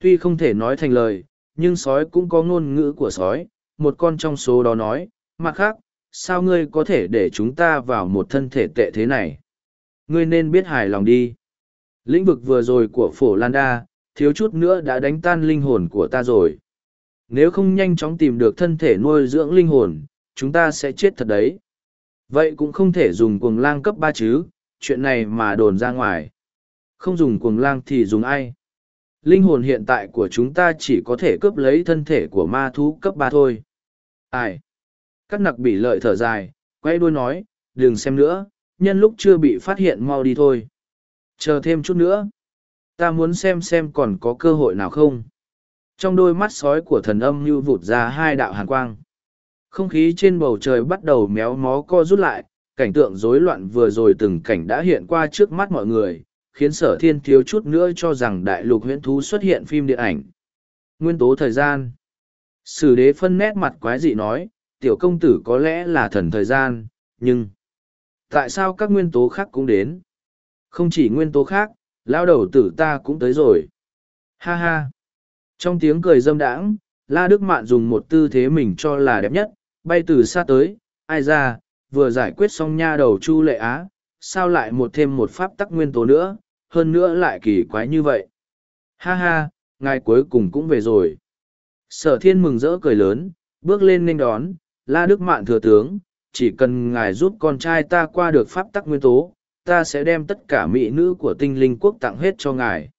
Tuy không thể nói thành lời, nhưng sói cũng có ngôn ngữ của sói, một con trong số đó nói, mặt khác, sao ngươi có thể để chúng ta vào một thân thể tệ thế này? Ngươi nên biết hài lòng đi. Lĩnh vực vừa rồi của phổ Landa, thiếu chút nữa đã đánh tan linh hồn của ta rồi. Nếu không nhanh chóng tìm được thân thể nuôi dưỡng linh hồn, chúng ta sẽ chết thật đấy. Vậy cũng không thể dùng cuồng lang cấp ba chứ, chuyện này mà đồn ra ngoài. Không dùng cuồng lang thì dùng ai? Linh hồn hiện tại của chúng ta chỉ có thể cướp lấy thân thể của ma thú cấp ba thôi. Ai? Các nặc bị lợi thở dài, quay đuôi nói, đừng xem nữa, nhân lúc chưa bị phát hiện mau đi thôi. Chờ thêm chút nữa. Ta muốn xem xem còn có cơ hội nào không. Trong đôi mắt sói của thần âm như vụt ra hai đạo hàn quang. Không khí trên bầu trời bắt đầu méo mó co rút lại, cảnh tượng rối loạn vừa rồi từng cảnh đã hiện qua trước mắt mọi người, khiến sở thiên thiếu chút nữa cho rằng đại lục huyễn thú xuất hiện phim điện ảnh. Nguyên tố thời gian Sử đế phân nét mặt quái dị nói, tiểu công tử có lẽ là thần thời gian, nhưng... Tại sao các nguyên tố khác cũng đến? Không chỉ nguyên tố khác, lao đầu tử ta cũng tới rồi. Ha ha! Trong tiếng cười dâm đãng, La Đức Mạn dùng một tư thế mình cho là đẹp nhất, bay từ xa tới, ai ra, vừa giải quyết xong nha đầu Chu Lệ Á, sao lại một thêm một pháp tắc nguyên tố nữa, hơn nữa lại kỳ quái như vậy. Ha ha, ngài cuối cùng cũng về rồi. Sở thiên mừng rỡ cười lớn, bước lên nên đón, La Đức Mạn thừa tướng, chỉ cần ngài giúp con trai ta qua được pháp tắc nguyên tố, ta sẽ đem tất cả mỹ nữ của tinh linh quốc tặng hết cho ngài.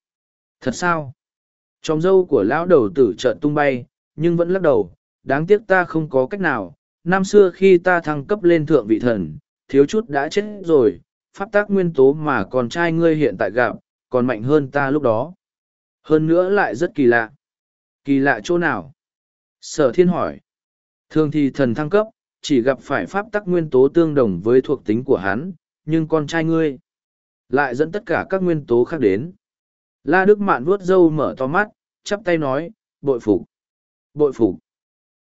Thật sao? Trong dâu của lão đầu tử trợn tung bay, nhưng vẫn lắc đầu, đáng tiếc ta không có cách nào. Năm xưa khi ta thăng cấp lên thượng vị thần, thiếu chút đã chết rồi, pháp tác nguyên tố mà con trai ngươi hiện tại gặp, còn mạnh hơn ta lúc đó. Hơn nữa lại rất kỳ lạ. Kỳ lạ chỗ nào? Sở thiên hỏi. Thường thì thần thăng cấp, chỉ gặp phải pháp tắc nguyên tố tương đồng với thuộc tính của hắn, nhưng con trai ngươi lại dẫn tất cả các nguyên tố khác đến. La Đức Mạn vuốt râu mở to mắt, chắp tay nói, bội phục, bội phục.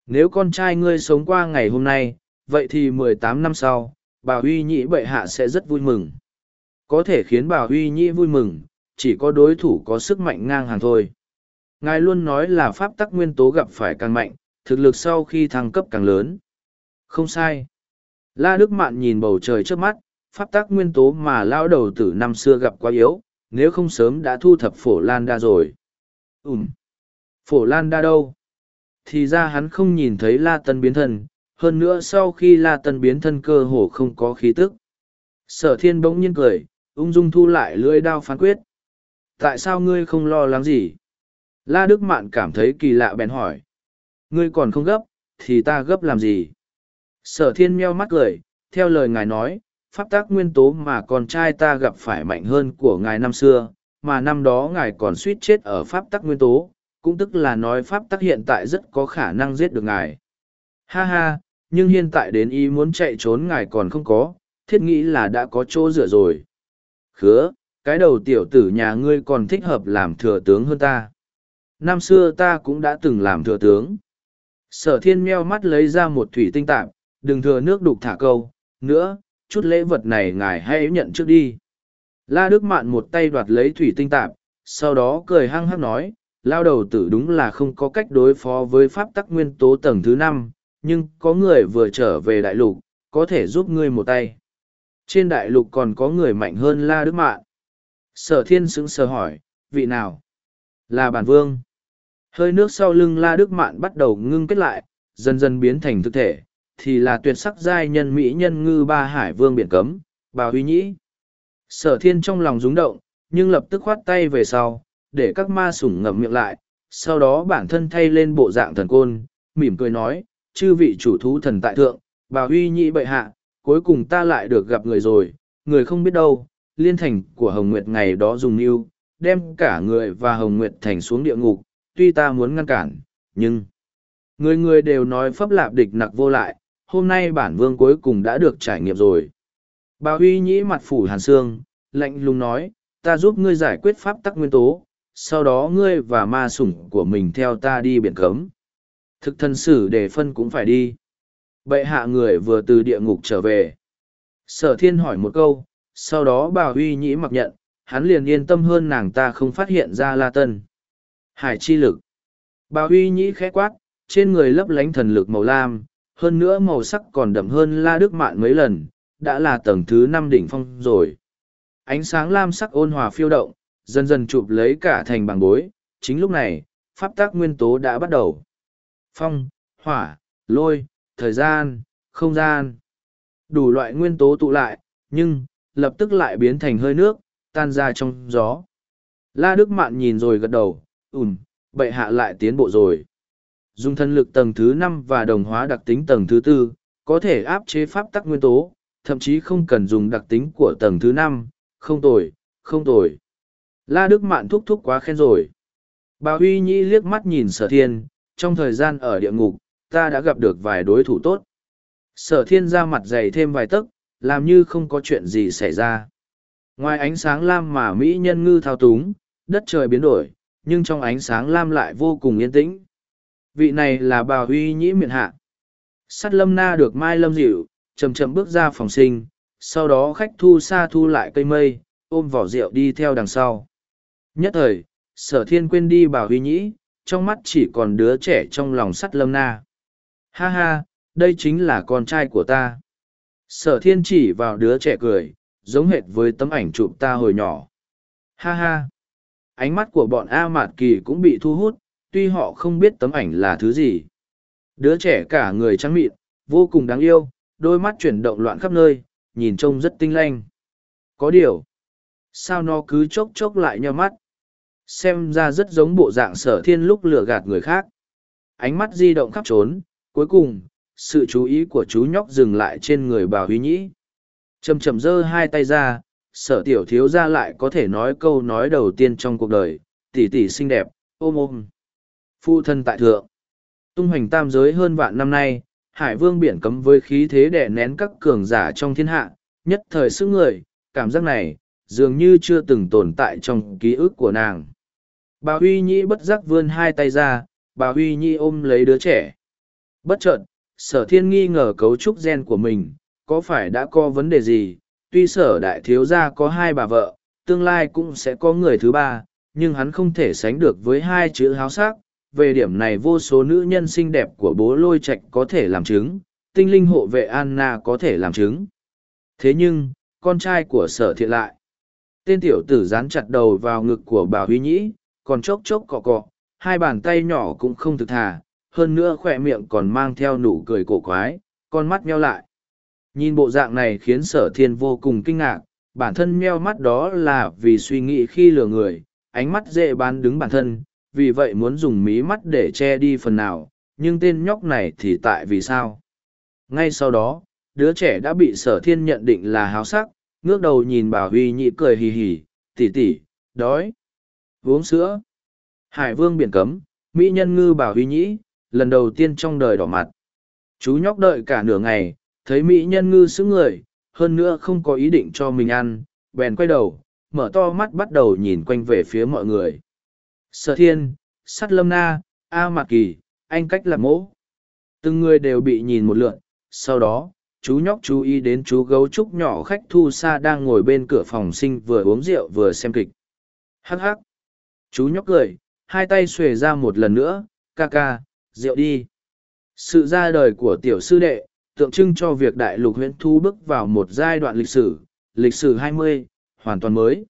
Nếu con trai ngươi sống qua ngày hôm nay, vậy thì mười tám năm sau, bà Huy Nhĩ bệ hạ sẽ rất vui mừng. Có thể khiến bà Huy Nhĩ vui mừng, chỉ có đối thủ có sức mạnh ngang hàng thôi. Ngài luôn nói là pháp tắc nguyên tố gặp phải càng mạnh, thực lực sau khi thăng cấp càng lớn. Không sai. La Đức Mạn nhìn bầu trời trước mắt, pháp tắc nguyên tố mà lao đầu tử năm xưa gặp quá yếu, nếu không sớm đã thu thập phổ lan đa rồi. Ừm. Phổ lan đa đâu? Thì ra hắn không nhìn thấy La Tân biến thân, hơn nữa sau khi La Tân biến thân cơ hồ không có khí tức. Sở thiên bỗng nhiên cười, ung dung thu lại lưỡi đao phán quyết. Tại sao ngươi không lo lắng gì? La Đức Mạn cảm thấy kỳ lạ bèn hỏi. Ngươi còn không gấp, thì ta gấp làm gì? Sở thiên meo mắt cười, theo lời ngài nói, pháp tác nguyên tố mà con trai ta gặp phải mạnh hơn của ngài năm xưa, mà năm đó ngài còn suýt chết ở pháp tắc nguyên tố, cũng tức là nói pháp tắc hiện tại rất có khả năng giết được ngài. Ha ha, nhưng hiện tại đến ý muốn chạy trốn ngài còn không có, thiết nghĩ là đã có chỗ rửa rồi. Khứa, cái đầu tiểu tử nhà ngươi còn thích hợp làm thừa tướng hơn ta. Năm xưa ta cũng đã từng làm thừa tướng. Sở thiên meo mắt lấy ra một thủy tinh tạm, đừng thừa nước đục thả câu, nữa, chút lễ vật này ngài hãy nhận trước đi. La Đức Mạn một tay đoạt lấy thủy tinh tạp, sau đó cười hăng hắc nói, lao đầu tử đúng là không có cách đối phó với pháp tắc nguyên tố tầng thứ năm, nhưng có người vừa trở về đại lục, có thể giúp ngươi một tay. Trên đại lục còn có người mạnh hơn La Đức Mạn. Sở thiên sững sờ hỏi, vị nào? Là bản vương. Hơi nước sau lưng La Đức Mạn bắt đầu ngưng kết lại, dần dần biến thành thực thể, thì là tuyệt sắc giai nhân mỹ nhân ngư ba hải vương biển cấm, bà huy nhĩ. Sở thiên trong lòng rúng động, nhưng lập tức khoát tay về sau, để các ma sủng ngậm miệng lại, sau đó bản thân thay lên bộ dạng thần côn, mỉm cười nói, chư vị chủ thú thần tại thượng, bà huy nhĩ bệ hạ, cuối cùng ta lại được gặp người rồi, người không biết đâu, liên thành của Hồng Nguyệt ngày đó dùng yêu, đem cả người và Hồng Nguyệt thành xuống địa ngục, tuy ta muốn ngăn cản, nhưng... Người người đều nói pháp lạp địch nặc vô lại, hôm nay bản vương cuối cùng đã được trải nghiệm rồi. Bà huy nhĩ mặt phủ hàn xương, lạnh lùng nói, ta giúp ngươi giải quyết pháp tắc nguyên tố, sau đó ngươi và ma sủng của mình theo ta đi biển cấm. Thực thân sử để phân cũng phải đi. Bệ hạ người vừa từ địa ngục trở về. Sở thiên hỏi một câu, sau đó bà huy nhĩ mặc nhận, hắn liền yên tâm hơn nàng ta không phát hiện ra la tân. Hải chi lực. Bà huy nhĩ khẽ quát, trên người lấp lánh thần lực màu lam, hơn nữa màu sắc còn đậm hơn la đức mạn mấy lần, đã là tầng thứ năm đỉnh phong rồi. Ánh sáng lam sắc ôn hòa phiêu động, dần dần chụp lấy cả thành bằng bối, chính lúc này, pháp tác nguyên tố đã bắt đầu. Phong, hỏa, lôi, thời gian, không gian. Đủ loại nguyên tố tụ lại, nhưng, lập tức lại biến thành hơi nước, tan ra trong gió. La Đức Mạn nhìn rồi gật đầu, ùm, bệ hạ lại tiến bộ rồi. Dùng thân lực tầng thứ năm và đồng hóa đặc tính tầng thứ tư, có thể áp chế pháp tắc nguyên tố, thậm chí không cần dùng đặc tính của tầng thứ năm, không tồi, không tồi. La Đức Mạn thúc thúc quá khen rồi. Bà Huy Nhi liếc mắt nhìn sở thiên, trong thời gian ở địa ngục, ta đã gặp được vài đối thủ tốt. Sở thiên ra mặt dày thêm vài tấc, làm như không có chuyện gì xảy ra. Ngoài ánh sáng lam mà Mỹ nhân ngư thao túng, đất trời biến đổi, nhưng trong ánh sáng lam lại vô cùng yên tĩnh vị này là bà huy nhĩ miệng hạ sắt lâm na được mai lâm dịu chầm chậm bước ra phòng sinh sau đó khách thu xa thu lại cây mây ôm vỏ rượu đi theo đằng sau nhất thời sở thiên quên đi bà huy nhĩ trong mắt chỉ còn đứa trẻ trong lòng sắt lâm na. Ha ha, đây chính là con trai của ta. Sở thiên chỉ vào đứa trẻ cười, giống hệt với tấm ảnh chụp ta hồi nhỏ. Ha ha, ánh mắt của bọn A Mạt Kỳ cũng bị thu hút, tuy họ không biết tấm ảnh là thứ gì. Đứa trẻ cả người trắng mịn, vô cùng đáng yêu, đôi mắt chuyển động loạn khắp nơi, nhìn trông rất tinh lanh. Có điều, sao nó cứ chốc chốc lại nhau mắt? Xem ra rất giống bộ dạng sở thiên lúc lừa gạt người khác. Ánh mắt di động khắp trốn, cuối cùng, sự chú ý của chú nhóc dừng lại trên người bà Huy Nhĩ. Chầm chầm giơ hai tay ra, sở tiểu thiếu ra lại có thể nói câu nói đầu tiên trong cuộc đời, tỷ tỷ xinh đẹp, ôm ôm. Phu thân tại thượng. Tung hoành tam giới hơn vạn năm nay, hải vương biển cấm với khí thế đè nén các cường giả trong thiên hạ, nhất thời sức người, cảm giác này, dường như chưa từng tồn tại trong ký ức của nàng. Bà Huy Nhĩ bất giác vươn hai tay ra, bà Huy Nhĩ ôm lấy đứa trẻ. Bất chợt, sở thiên nghi ngờ cấu trúc gen của mình, có phải đã có vấn đề gì, tuy sở đại thiếu gia có hai bà vợ, tương lai cũng sẽ có người thứ ba, nhưng hắn không thể sánh được với hai chữ háo sắc. Về điểm này vô số nữ nhân xinh đẹp của bố lôi Trạch có thể làm chứng, tinh linh hộ vệ Anna có thể làm chứng. Thế nhưng, con trai của sở thiện lại. Tên tiểu tử dán chặt đầu vào ngực của bà Huy Nhĩ, còn chốc chốc cọ cọ, hai bàn tay nhỏ cũng không thực thà, hơn nữa khỏe miệng còn mang theo nụ cười cổ quái, con mắt meo lại. Nhìn bộ dạng này khiến sở thiên vô cùng kinh ngạc, bản thân meo mắt đó là vì suy nghĩ khi lừa người, ánh mắt dễ bán đứng bản thân, vì vậy muốn dùng mí mắt để che đi phần nào, nhưng tên nhóc này thì tại vì sao? Ngay sau đó, đứa trẻ đã bị sở thiên nhận định là háo sắc, ngước đầu nhìn bà Huy nhị cười hì hì, tỉ tỉ, đói, uống sữa. Hải vương biển cấm, Mỹ nhân ngư bà Huy nhĩ, lần đầu tiên trong đời đỏ mặt. Chú nhóc đợi cả nửa ngày, thấy Mỹ nhân ngư sững người, hơn nữa không có ý định cho mình ăn, bèn quay đầu, mở to mắt bắt đầu nhìn quanh về phía mọi người. Sở thiên, sắt lâm na, A Mạc Kỳ, anh cách làm mỗ. Từng người đều bị nhìn một lượn, sau đó, chú nhóc chú ý đến chú gấu trúc nhỏ khách thu xa đang ngồi bên cửa phòng sinh vừa uống rượu vừa xem kịch. Hắc hắc. Chú nhóc cười, hai tay xuề ra một lần nữa, ca ca, rượu đi. Sự ra đời của tiểu sư đệ, tượng trưng cho việc đại lục huyện thu bước vào một giai đoạn lịch sử, lịch sử 20, hoàn toàn mới.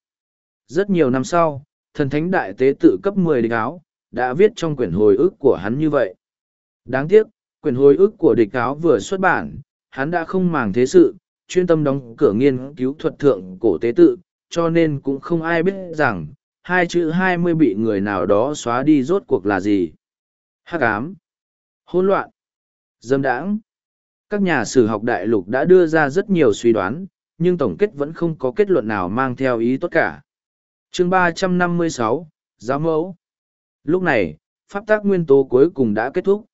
Rất nhiều năm sau, thần thánh đại tế tự cấp 10 địch áo, đã viết trong quyển hồi ức của hắn như vậy. Đáng tiếc, quyển hồi ức của địch áo vừa xuất bản, hắn đã không màng thế sự, chuyên tâm đóng cửa nghiên cứu thuật thượng cổ tế tự, cho nên cũng không ai biết rằng, hai chữ hai mươi bị người nào đó xóa đi rốt cuộc là gì. Hắc ám, hỗn loạn, dâm đãng. Các nhà sử học đại lục đã đưa ra rất nhiều suy đoán, nhưng tổng kết vẫn không có kết luận nào mang theo ý tốt cả chương ba trăm năm mươi sáu Giáo mẫu. Lúc này, pháp tác nguyên tố cuối cùng đã kết thúc.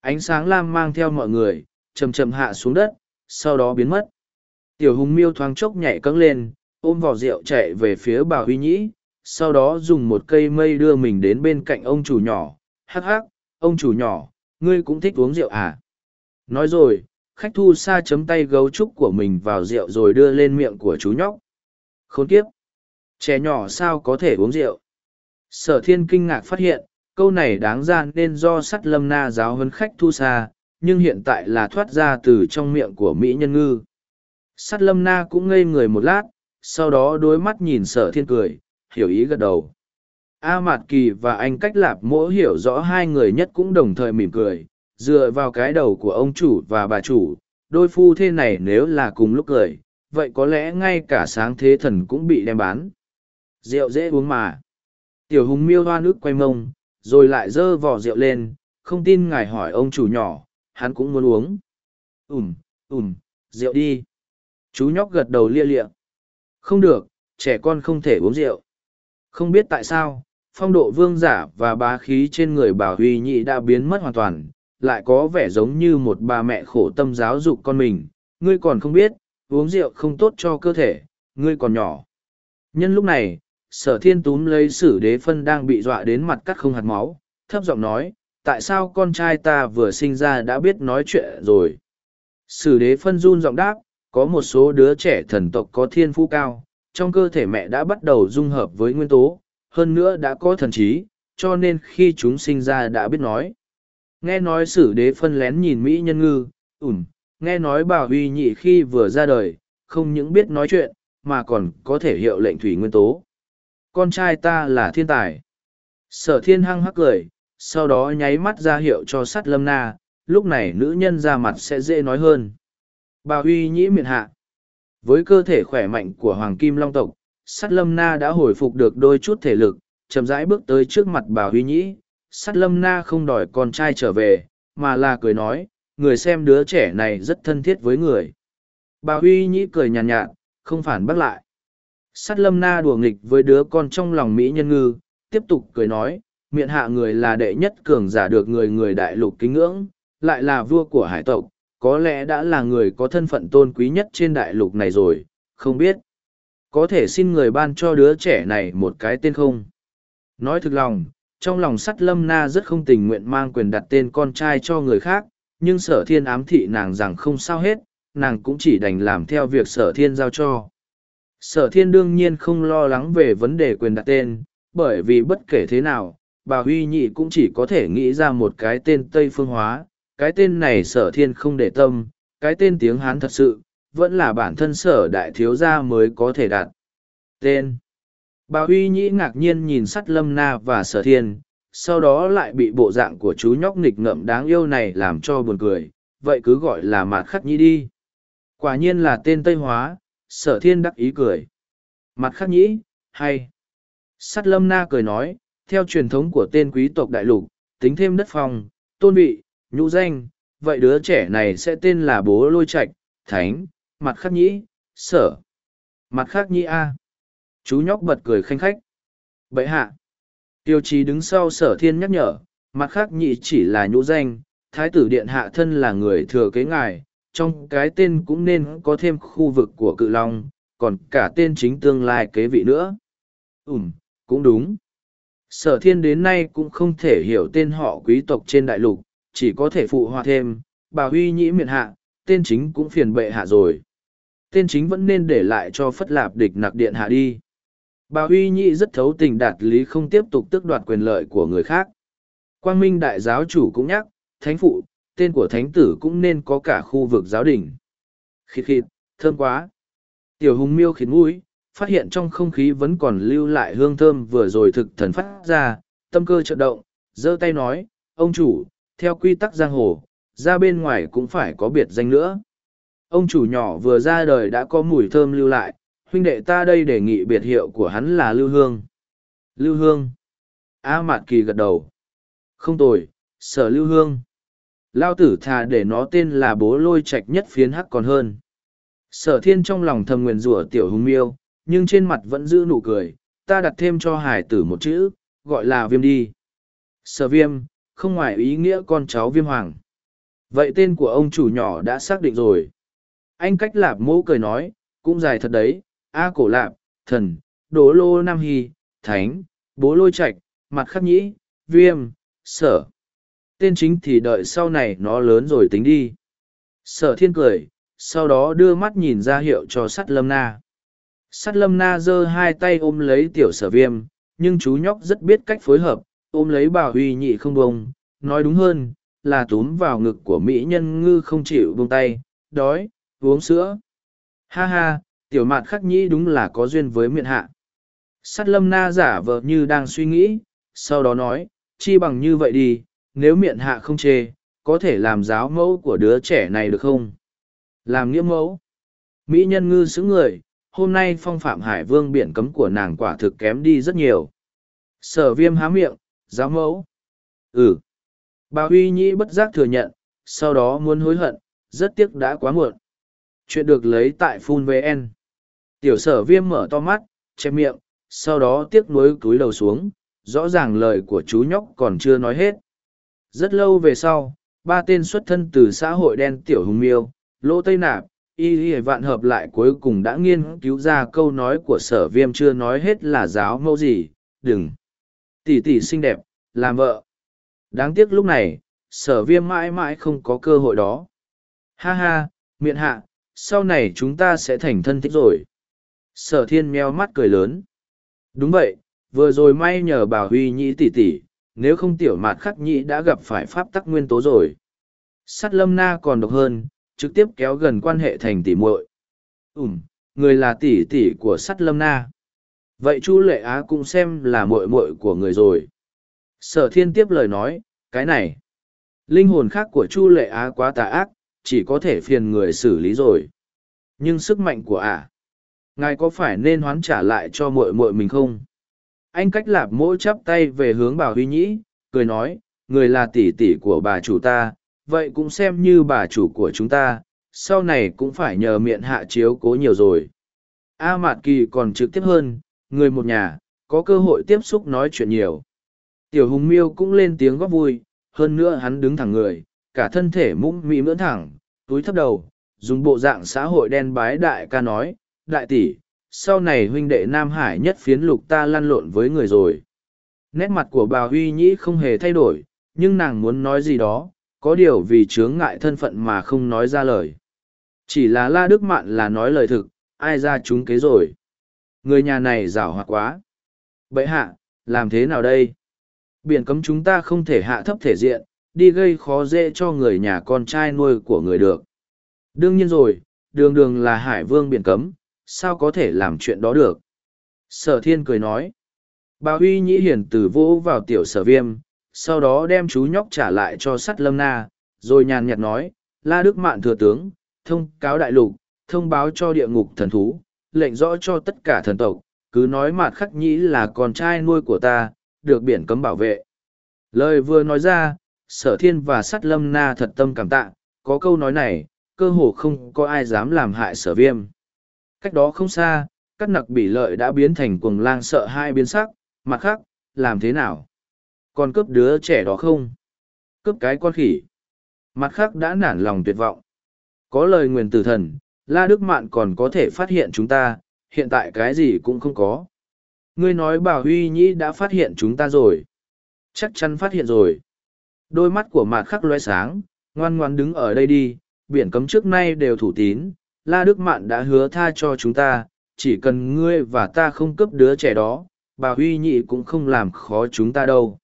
Ánh sáng lam mang theo mọi người, chầm chầm hạ xuống đất, sau đó biến mất. Tiểu hùng miêu thoáng chốc nhảy cẫng lên, ôm vỏ rượu chạy về phía bà huy nhĩ, sau đó dùng một cây mây đưa mình đến bên cạnh ông chủ nhỏ. Hắc hắc, ông chủ nhỏ, ngươi cũng thích uống rượu à? Nói rồi, khách thu xa chấm tay gấu trúc của mình vào rượu rồi đưa lên miệng của chú nhóc. Khốn kiếp! Trẻ nhỏ sao có thể uống rượu? Sở thiên kinh ngạc phát hiện, câu này đáng ra nên do sắt lâm na giáo huấn khách thu xa, nhưng hiện tại là thoát ra từ trong miệng của Mỹ nhân ngư. Sắt lâm na cũng ngây người một lát, sau đó đối mắt nhìn sở thiên cười, hiểu ý gật đầu. A Mạt Kỳ và anh cách lạp mỗi hiểu rõ hai người nhất cũng đồng thời mỉm cười, dựa vào cái đầu của ông chủ và bà chủ, đôi phu thế này nếu là cùng lúc cười, vậy có lẽ ngay cả sáng thế thần cũng bị đem bán. Rượu dễ uống mà. Tiểu hùng miêu hoa nước quay mông, rồi lại dơ vỏ rượu lên, không tin ngài hỏi ông chủ nhỏ, hắn cũng muốn uống. Ùm, ùm, rượu đi. Chú nhóc gật đầu lia lịa. Không được, trẻ con không thể uống rượu. Không biết tại sao, phong độ vương giả và bá khí trên người bảo huy nhị đã biến mất hoàn toàn, lại có vẻ giống như một bà mẹ khổ tâm giáo dục con mình. Ngươi còn không biết, uống rượu không tốt cho cơ thể, ngươi còn nhỏ. Nhân lúc này, sở thiên túm lấy sử đế phân đang bị dọa đến mặt cắt không hạt máu, thấp giọng nói, tại sao con trai ta vừa sinh ra đã biết nói chuyện rồi. Sử đế phân run giọng đáp, có một số đứa trẻ thần tộc có thiên phú cao, trong cơ thể mẹ đã bắt đầu dung hợp với nguyên tố, hơn nữa đã có thần trí, cho nên khi chúng sinh ra đã biết nói. Nghe nói sử đế phân lén nhìn Mỹ nhân ngư, ủm, nghe nói bà huy nhị khi vừa ra đời, không những biết nói chuyện, mà còn có thể hiệu lệnh thủy nguyên tố. Con trai ta là thiên tài. Sở thiên hăng hắc cười, sau đó nháy mắt ra hiệu cho sắt lâm na, lúc này nữ nhân ra mặt sẽ dễ nói hơn. Bà huy nhĩ miệng hạ. Với cơ thể khỏe mạnh của Hoàng Kim Long tộc, sắt lâm na đã hồi phục được đôi chút thể lực, chậm rãi bước tới trước mặt bà huy nhĩ. Sắt lâm na không đòi con trai trở về, mà là cười nói, người xem đứa trẻ này rất thân thiết với người. Bà huy nhĩ cười nhàn nhạt, nhạt, không phản bác lại. Sắt lâm na đùa nghịch với đứa con trong lòng Mỹ nhân ngư, tiếp tục cười nói, miệng hạ người là đệ nhất cường giả được người người đại lục kính ngưỡng, lại là vua của hải tộc, có lẽ đã là người có thân phận tôn quý nhất trên đại lục này rồi, không biết. Có thể xin người ban cho đứa trẻ này một cái tên không? Nói thực lòng, trong lòng sắt lâm na rất không tình nguyện mang quyền đặt tên con trai cho người khác, nhưng sở thiên ám thị nàng rằng không sao hết, nàng cũng chỉ đành làm theo việc sở thiên giao cho. Sở thiên đương nhiên không lo lắng về vấn đề quyền đặt tên, bởi vì bất kể thế nào, bà Huy Nhị cũng chỉ có thể nghĩ ra một cái tên Tây Phương Hóa, cái tên này sở thiên không để tâm, cái tên tiếng Hán thật sự, vẫn là bản thân sở đại thiếu gia mới có thể đặt. Tên Bà Huy Nhĩ ngạc nhiên nhìn sắt lâm na và sở thiên, sau đó lại bị bộ dạng của chú nhóc nghịch ngợm đáng yêu này làm cho buồn cười, vậy cứ gọi là mạt khắc nhĩ đi. Quả nhiên là tên Tây Hóa, sở thiên đắc ý cười. Mặt khắc nhĩ, hay. Sắt lâm na cười nói, theo truyền thống của tên quý tộc đại lục, tính thêm đất phong, tôn vị, nhũ danh, vậy đứa trẻ này sẽ tên là bố lôi Trạch thánh, mặt khắc nhĩ, sở. Mặt khắc nhĩ A. Chú nhóc bật cười khanh khách. Bậy hạ. Tiêu chí đứng sau sở thiên nhắc nhở, mặt khắc nhĩ chỉ là nhũ danh, thái tử điện hạ thân là người thừa kế ngài, trong cái tên cũng nên có thêm khu vực của cự long, còn cả tên chính tương lai kế vị nữa. Ừm, cũng đúng. Sở thiên đến nay cũng không thể hiểu tên họ quý tộc trên đại lục, chỉ có thể phụ họa thêm, bà huy nhĩ miệng hạ, tên chính cũng phiền bệ hạ rồi. Tên chính vẫn nên để lại cho phất lạp địch nặc điện hạ đi. Bà huy nhĩ rất thấu tình đạt lý không tiếp tục tước đoạt quyền lợi của người khác. Quang Minh đại giáo chủ cũng nhắc, thánh phụ, tên của thánh tử cũng nên có cả khu vực giáo đình. Khịt khịt, thơm quá. Tiểu hùng miêu khiến mũi, phát hiện trong không khí vẫn còn lưu lại hương thơm vừa rồi thực thần phát ra, tâm cơ chợt động, giơ tay nói, ông chủ, theo quy tắc giang hồ, ra bên ngoài cũng phải có biệt danh nữa. Ông chủ nhỏ vừa ra đời đã có mùi thơm lưu lại, huynh đệ ta đây đề nghị biệt hiệu của hắn là Lưu Hương. Lưu Hương. A Mạt Kỳ gật đầu. Không tồi, sở Lưu Hương. Lao tử thà để nó tên là bố lôi Trạch nhất phiến hắc còn hơn. Sở thiên trong lòng thầm nguyền rủa tiểu hùng miêu, nhưng trên mặt vẫn giữ nụ cười, ta đặt thêm cho hải tử một chữ, gọi là viêm đi. Sở viêm, không ngoài ý nghĩa con cháu viêm hoàng. Vậy tên của ông chủ nhỏ đã xác định rồi. Anh cách lạp mẫu cười nói, cũng dài thật đấy, A cổ lạp, thần, đố lô nam hy, thánh, bố lôi Trạch, mặt khắc nhĩ, viêm, sở. Tên chính thì đợi sau này nó lớn rồi tính đi. Sở thiên cười, sau đó đưa mắt nhìn ra hiệu cho sắt lâm na. Sắt lâm na giơ hai tay ôm lấy tiểu sở viêm, nhưng chú nhóc rất biết cách phối hợp, ôm lấy bà huy nhị không bông, nói đúng hơn, là túm vào ngực của mỹ nhân ngư không chịu buông tay, đói, uống sữa. Ha ha, tiểu mạt khắc nhĩ đúng là có duyên với miệng hạ. Sắt lâm na giả vờ như đang suy nghĩ, sau đó nói, chi bằng như vậy đi, nếu miệng hạ không chê, có thể làm giáo mẫu của đứa trẻ này được không? Làm nghĩa mẫu. Mỹ nhân ngư xứng người, hôm nay phong phạm hải vương biển cấm của nàng quả thực kém đi rất nhiều. Sở viêm há miệng, giáo mẫu. Ừ. Bà Huy Nhĩ bất giác thừa nhận, sau đó muốn hối hận, rất tiếc đã quá muộn. Chuyện được lấy tại Phun VN. Tiểu sở viêm mở to mắt, che miệng, sau đó tiếc nuối cúi đầu xuống, rõ ràng lời của chú nhóc còn chưa nói hết. Rất lâu về sau, ba tên xuất thân từ xã hội đen tiểu hùng miêu, lỗ tây nạp, y y vạn hợp lại cuối cùng đã nghiên cứu ra câu nói của sở viêm chưa nói hết là giáo mẫu gì, đừng. Tỷ tỷ xinh đẹp, làm vợ. Đáng tiếc lúc này, sở viêm mãi mãi không có cơ hội đó. Ha ha, miệng hạ, sau này chúng ta sẽ thành thân thích rồi. Sở thiên meo mắt cười lớn. Đúng vậy, vừa rồi may nhờ bà Huy Nhĩ tỷ tỷ, nếu không tiểu mạt khắc nhĩ đã gặp phải pháp tắc nguyên tố rồi. Sắt lâm na còn độc hơn, trực tiếp kéo gần quan hệ thành tỷ muội. Ừm, người là tỷ tỷ của sắt lâm na. Vậy Chu Lệ Á cũng xem là muội muội của người rồi. Sở thiên tiếp lời nói, cái này. Linh hồn khác của Chu Lệ Á quá tà ác, chỉ có thể phiền người xử lý rồi. Nhưng sức mạnh của ả, ngài có phải nên hoán trả lại cho muội muội mình không? Anh cách lạp mỗi chắp tay về hướng bà Huy Nhĩ, cười nói, người là tỷ tỷ của bà chủ ta, vậy cũng xem như bà chủ của chúng ta, sau này cũng phải nhờ miệng hạ chiếu cố nhiều rồi. A Mạt Kỳ còn trực tiếp hơn, người một nhà, có cơ hội tiếp xúc nói chuyện nhiều. Tiểu Hùng Miêu cũng lên tiếng góp vui, hơn nữa hắn đứng thẳng người, cả thân thể mũm mị mưỡn thẳng, túi thấp đầu, dùng bộ dạng xã hội đen bái đại ca nói, đại tỷ, sau này huynh đệ Nam Hải nhất phiến lục ta lăn lộn với người rồi. Nét mặt của bà Huy Nhĩ không hề thay đổi, nhưng nàng muốn nói gì đó, có điều vì chướng ngại thân phận mà không nói ra lời. Chỉ là La Đức Mạn là nói lời thực, ai ra chúng kế rồi. Người nhà này rảo hoạt quá. Bậy hạ, làm thế nào đây? Biển cấm chúng ta không thể hạ thấp thể diện, đi gây khó dễ cho người nhà con trai nuôi của người được. Đương nhiên rồi, đường đường là hải vương biển cấm, sao có thể làm chuyện đó được? Sở thiên cười nói. Bà Huy Nhĩ hiền từ vỗ vào tiểu sở viêm, sau đó đem chú nhóc trả lại cho sắt lâm na, rồi nhàn nhạt nói, La Đức Mạn thừa tướng, thông cáo đại lục, thông báo cho địa ngục thần thú, lệnh rõ cho tất cả thần tộc, cứ nói mạt khắc nhĩ là con trai nuôi của ta, được biển cấm bảo vệ. Lời vừa nói ra, sở thiên và sắt lâm na thật tâm cảm tạ, có câu nói này, cơ hồ không có ai dám làm hại sở viêm. Cách đó không xa, các nặc bỉ lợi đã biến thành cuồng lang sợ hai biến sắc, mặt khác, làm thế nào? Còn cướp đứa trẻ đó không? Cướp cái con khỉ. Mặt khác đã nản lòng tuyệt vọng. Có lời nguyền tử thần, La Đức Mạn còn có thể phát hiện chúng ta, hiện tại cái gì cũng không có. Ngươi nói bà Huy Nhĩ đã phát hiện chúng ta rồi. Chắc chắn phát hiện rồi. Đôi mắt của mạt khắc loe sáng, ngoan ngoan đứng ở đây đi, biển cấm trước nay đều thủ tín, La Đức Mạn đã hứa tha cho chúng ta, chỉ cần ngươi và ta không cướp đứa trẻ đó, bà Huy Nhị cũng không làm khó chúng ta đâu.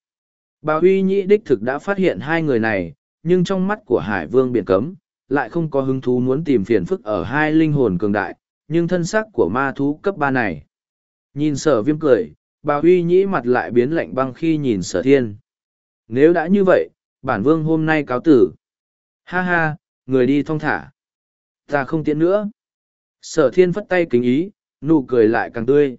Bà Huy Nhị đích thực đã phát hiện hai người này, nhưng trong mắt của Hải Vương biển cấm, lại không có hứng thú muốn tìm phiền phức ở hai linh hồn cường đại, nhưng thân xác của ma thú cấp ba này. Nhìn sở viêm cười, bà Huy Nhị mặt lại biến lạnh băng khi nhìn sở thiên. Nếu đã như vậy, bản vương hôm nay cáo tử. Ha ha, người đi thong thả. Ta không tiện nữa. Sở thiên phất tay kính ý, nụ cười lại càng tươi.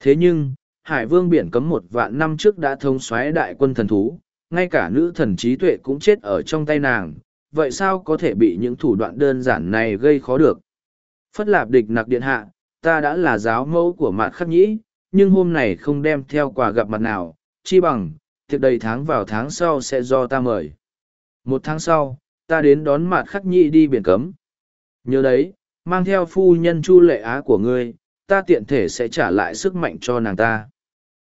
Thế nhưng, Hải vương biển cấm một vạn năm trước đã thông xoáy đại quân thần thú, ngay cả nữ thần trí tuệ cũng chết ở trong tay nàng, vậy sao có thể bị những thủ đoạn đơn giản này gây khó được? Phất lạp địch nặc điện hạ, ta đã là giáo mẫu của mạn khắc nhĩ, nhưng hôm nay không đem theo quà gặp mặt nào, chi bằng, thiệt đầy tháng vào tháng sau sẽ do ta mời. Một tháng sau, ta đến đón mạn khắc nhĩ đi biển cấm. Nhớ đấy, mang theo phu nhân chu lệ á của ngươi, ta tiện thể sẽ trả lại sức mạnh cho nàng ta.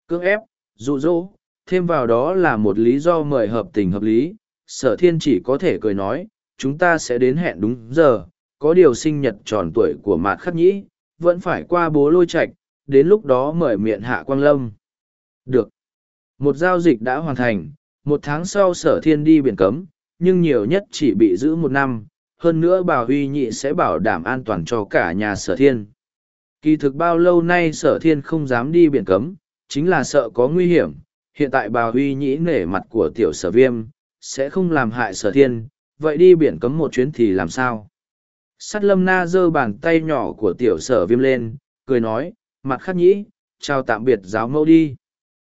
Cưỡng ép, dụ dỗ, thêm vào đó là một lý do mời hợp tình hợp lý, sở thiên chỉ có thể cười nói, chúng ta sẽ đến hẹn đúng giờ, có điều sinh nhật tròn tuổi của mạt khắc nhĩ, vẫn phải qua bố lôi Trạch đến lúc đó mời miệng hạ quang lâm. Được. Một giao dịch đã hoàn thành, một tháng sau sở thiên đi biển cấm, nhưng nhiều nhất chỉ bị giữ một năm, hơn nữa bà huy nhị sẽ bảo đảm an toàn cho cả nhà sở thiên. Kỳ thực bao lâu nay sở thiên không dám đi biển cấm, chính là sợ có nguy hiểm. Hiện tại bà huy nhĩ nể mặt của tiểu sở viêm, sẽ không làm hại sở thiên, vậy đi biển cấm một chuyến thì làm sao? Sắt lâm na giơ bàn tay nhỏ của tiểu sở viêm lên, cười nói, mặt khắc nhĩ, chào tạm biệt giáo mẫu đi.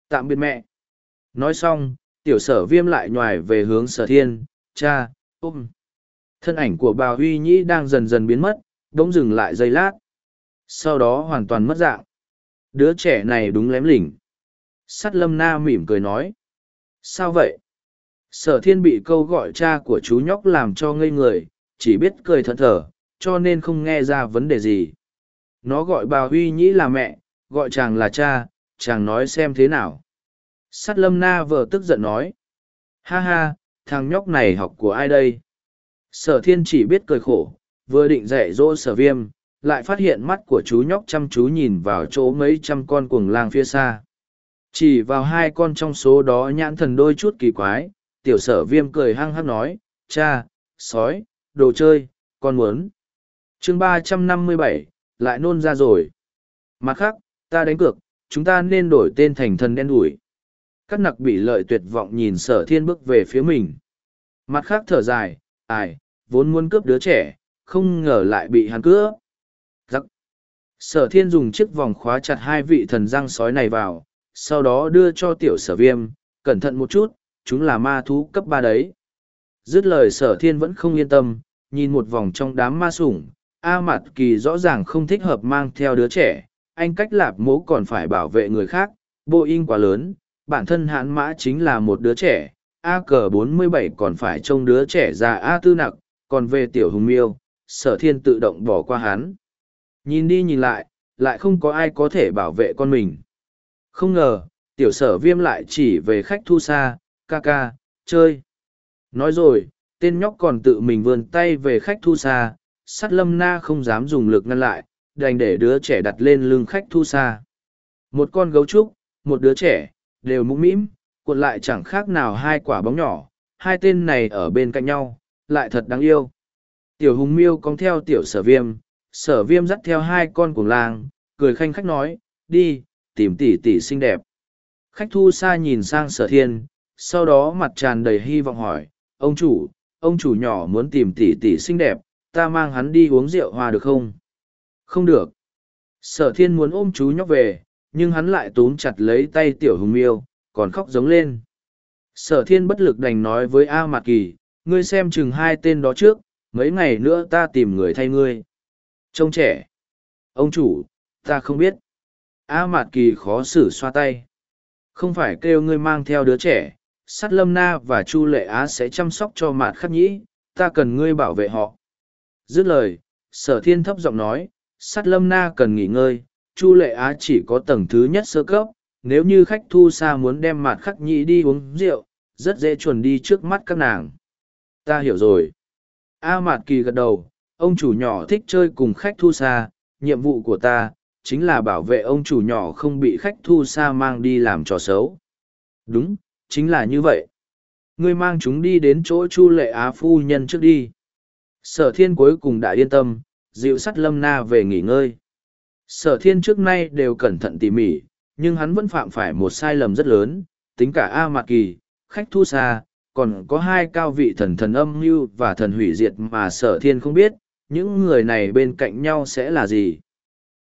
Tạm biệt mẹ. Nói xong, tiểu sở viêm lại nhoài về hướng sở thiên, cha, ôm. Thân ảnh của bà Huy Nhĩ đang dần dần biến mất, đống dừng lại giây lát. Sau đó hoàn toàn mất dạng. Đứa trẻ này đúng lém lỉnh. Sắt lâm na mỉm cười nói. Sao vậy? Sở thiên bị câu gọi cha của chú nhóc làm cho ngây người, chỉ biết cười thận thở, cho nên không nghe ra vấn đề gì. Nó gọi bà Huy Nhĩ là mẹ, gọi chàng là cha, chàng nói xem thế nào. Sắt lâm na vợ tức giận nói. Ha ha, thằng nhóc này học của ai đây? Sở thiên chỉ biết cười khổ, vừa định dạy dỗ sở viêm, lại phát hiện mắt của chú nhóc chăm chú nhìn vào chỗ mấy trăm con cuồng lang phía xa. chỉ vào hai con trong số đó nhãn thần đôi chút kỳ quái tiểu sở viêm cười hăng hắc nói cha sói đồ chơi con muốn. Chương ba trăm năm mươi bảy lại nôn ra rồi. Mặt khác ta đánh cược chúng ta nên đổi tên thành thần đen đủi. Các nặc bị lợi tuyệt vọng nhìn sở thiên bước về phía mình. Mặt khác thở dài ai, vốn muốn cướp đứa trẻ, không ngờ lại bị hắn cướp. Giặc. Sở thiên dùng chiếc vòng khóa chặt hai vị thần răng sói này vào, sau đó đưa cho tiểu sở viêm, cẩn thận một chút, chúng là ma thú cấp ba đấy. Dứt lời sở thiên vẫn không yên tâm, nhìn một vòng trong đám ma sủng, a mặt kỳ rõ ràng không thích hợp mang theo đứa trẻ, anh cách lạp mố còn phải bảo vệ người khác, bộ in quá lớn, bản thân hãn mã chính là một đứa trẻ a cờ bốn mươi bảy còn phải trông đứa trẻ già a tư nặc, còn về tiểu hùng miêu, sở thiên tự động bỏ qua hắn. Nhìn đi nhìn lại lại không có ai có thể bảo vệ con mình. Không ngờ, tiểu sở viêm lại chỉ về khách thu xa, ca ca, chơi. Nói rồi, tên nhóc còn tự mình vươn tay về khách thu xa, sắt lâm na không dám dùng lực ngăn lại, đành để đứa trẻ đặt lên lưng khách thu xa. Một con gấu trúc, một đứa trẻ, đều mũm mĩm cuộn lại chẳng khác nào hai quả bóng nhỏ, hai tên này ở bên cạnh nhau, lại thật đáng yêu. Tiểu hùng miêu cong theo tiểu sở viêm sở viêm dắt theo hai con cuồng lang, cười khanh khách nói, đi, tìm tỷ tỷ xinh đẹp. Khách thu xa nhìn sang sở thiên, sau đó mặt tràn đầy hy vọng hỏi, ông chủ ông chủ nhỏ muốn tìm tỷ tỷ xinh đẹp, ta mang hắn đi uống rượu hoa được không? Không được. Sở thiên muốn ôm chú nhóc về, nhưng hắn lại túm chặt lấy tay tiểu hùng miêu còn khóc giống lên. Sở thiên bất lực đành nói với a mạc kỳ, ngươi xem chừng hai tên đó trước, mấy ngày nữa ta tìm người thay ngươi. Trông trẻ. Ông chủ, ta không biết. A mạt kỳ khó xử xoa tay. Không phải kêu ngươi mang theo đứa trẻ sát lâm na và chu lệ á sẽ chăm sóc cho mạt khắc nhĩ, ta cần ngươi bảo vệ họ. Dứt lời, sở thiên thấp giọng nói sát lâm na cần nghỉ ngơi, chu lệ á chỉ có tầng thứ nhất sơ cấp nếu như khách thu xa muốn đem mạt khắc nhĩ đi uống rượu, rất dễ chuẩn đi trước mắt các nàng. Ta hiểu rồi. A mạt kỳ gật đầu, ông chủ nhỏ thích chơi cùng khách thu xa nhiệm vụ của ta chính là bảo vệ ông chủ nhỏ không bị khách thu xa mang đi làm trò xấu. Đúng, chính là như vậy. Ngươi mang chúng đi đến chỗ chu lệ á phu nhân trước đi. Sở thiên cuối cùng đã yên tâm, dịu sắt lâm na về nghỉ ngơi. Sở thiên trước nay đều cẩn thận tỉ mỉ nhưng hắn vẫn phạm phải một sai lầm rất lớn, tính cả a mạc kỳ, khách thu xa, còn có hai cao vị thần thần âm mưu và thần hủy diệt mà sở thiên không biết, những người này bên cạnh nhau sẽ là gì?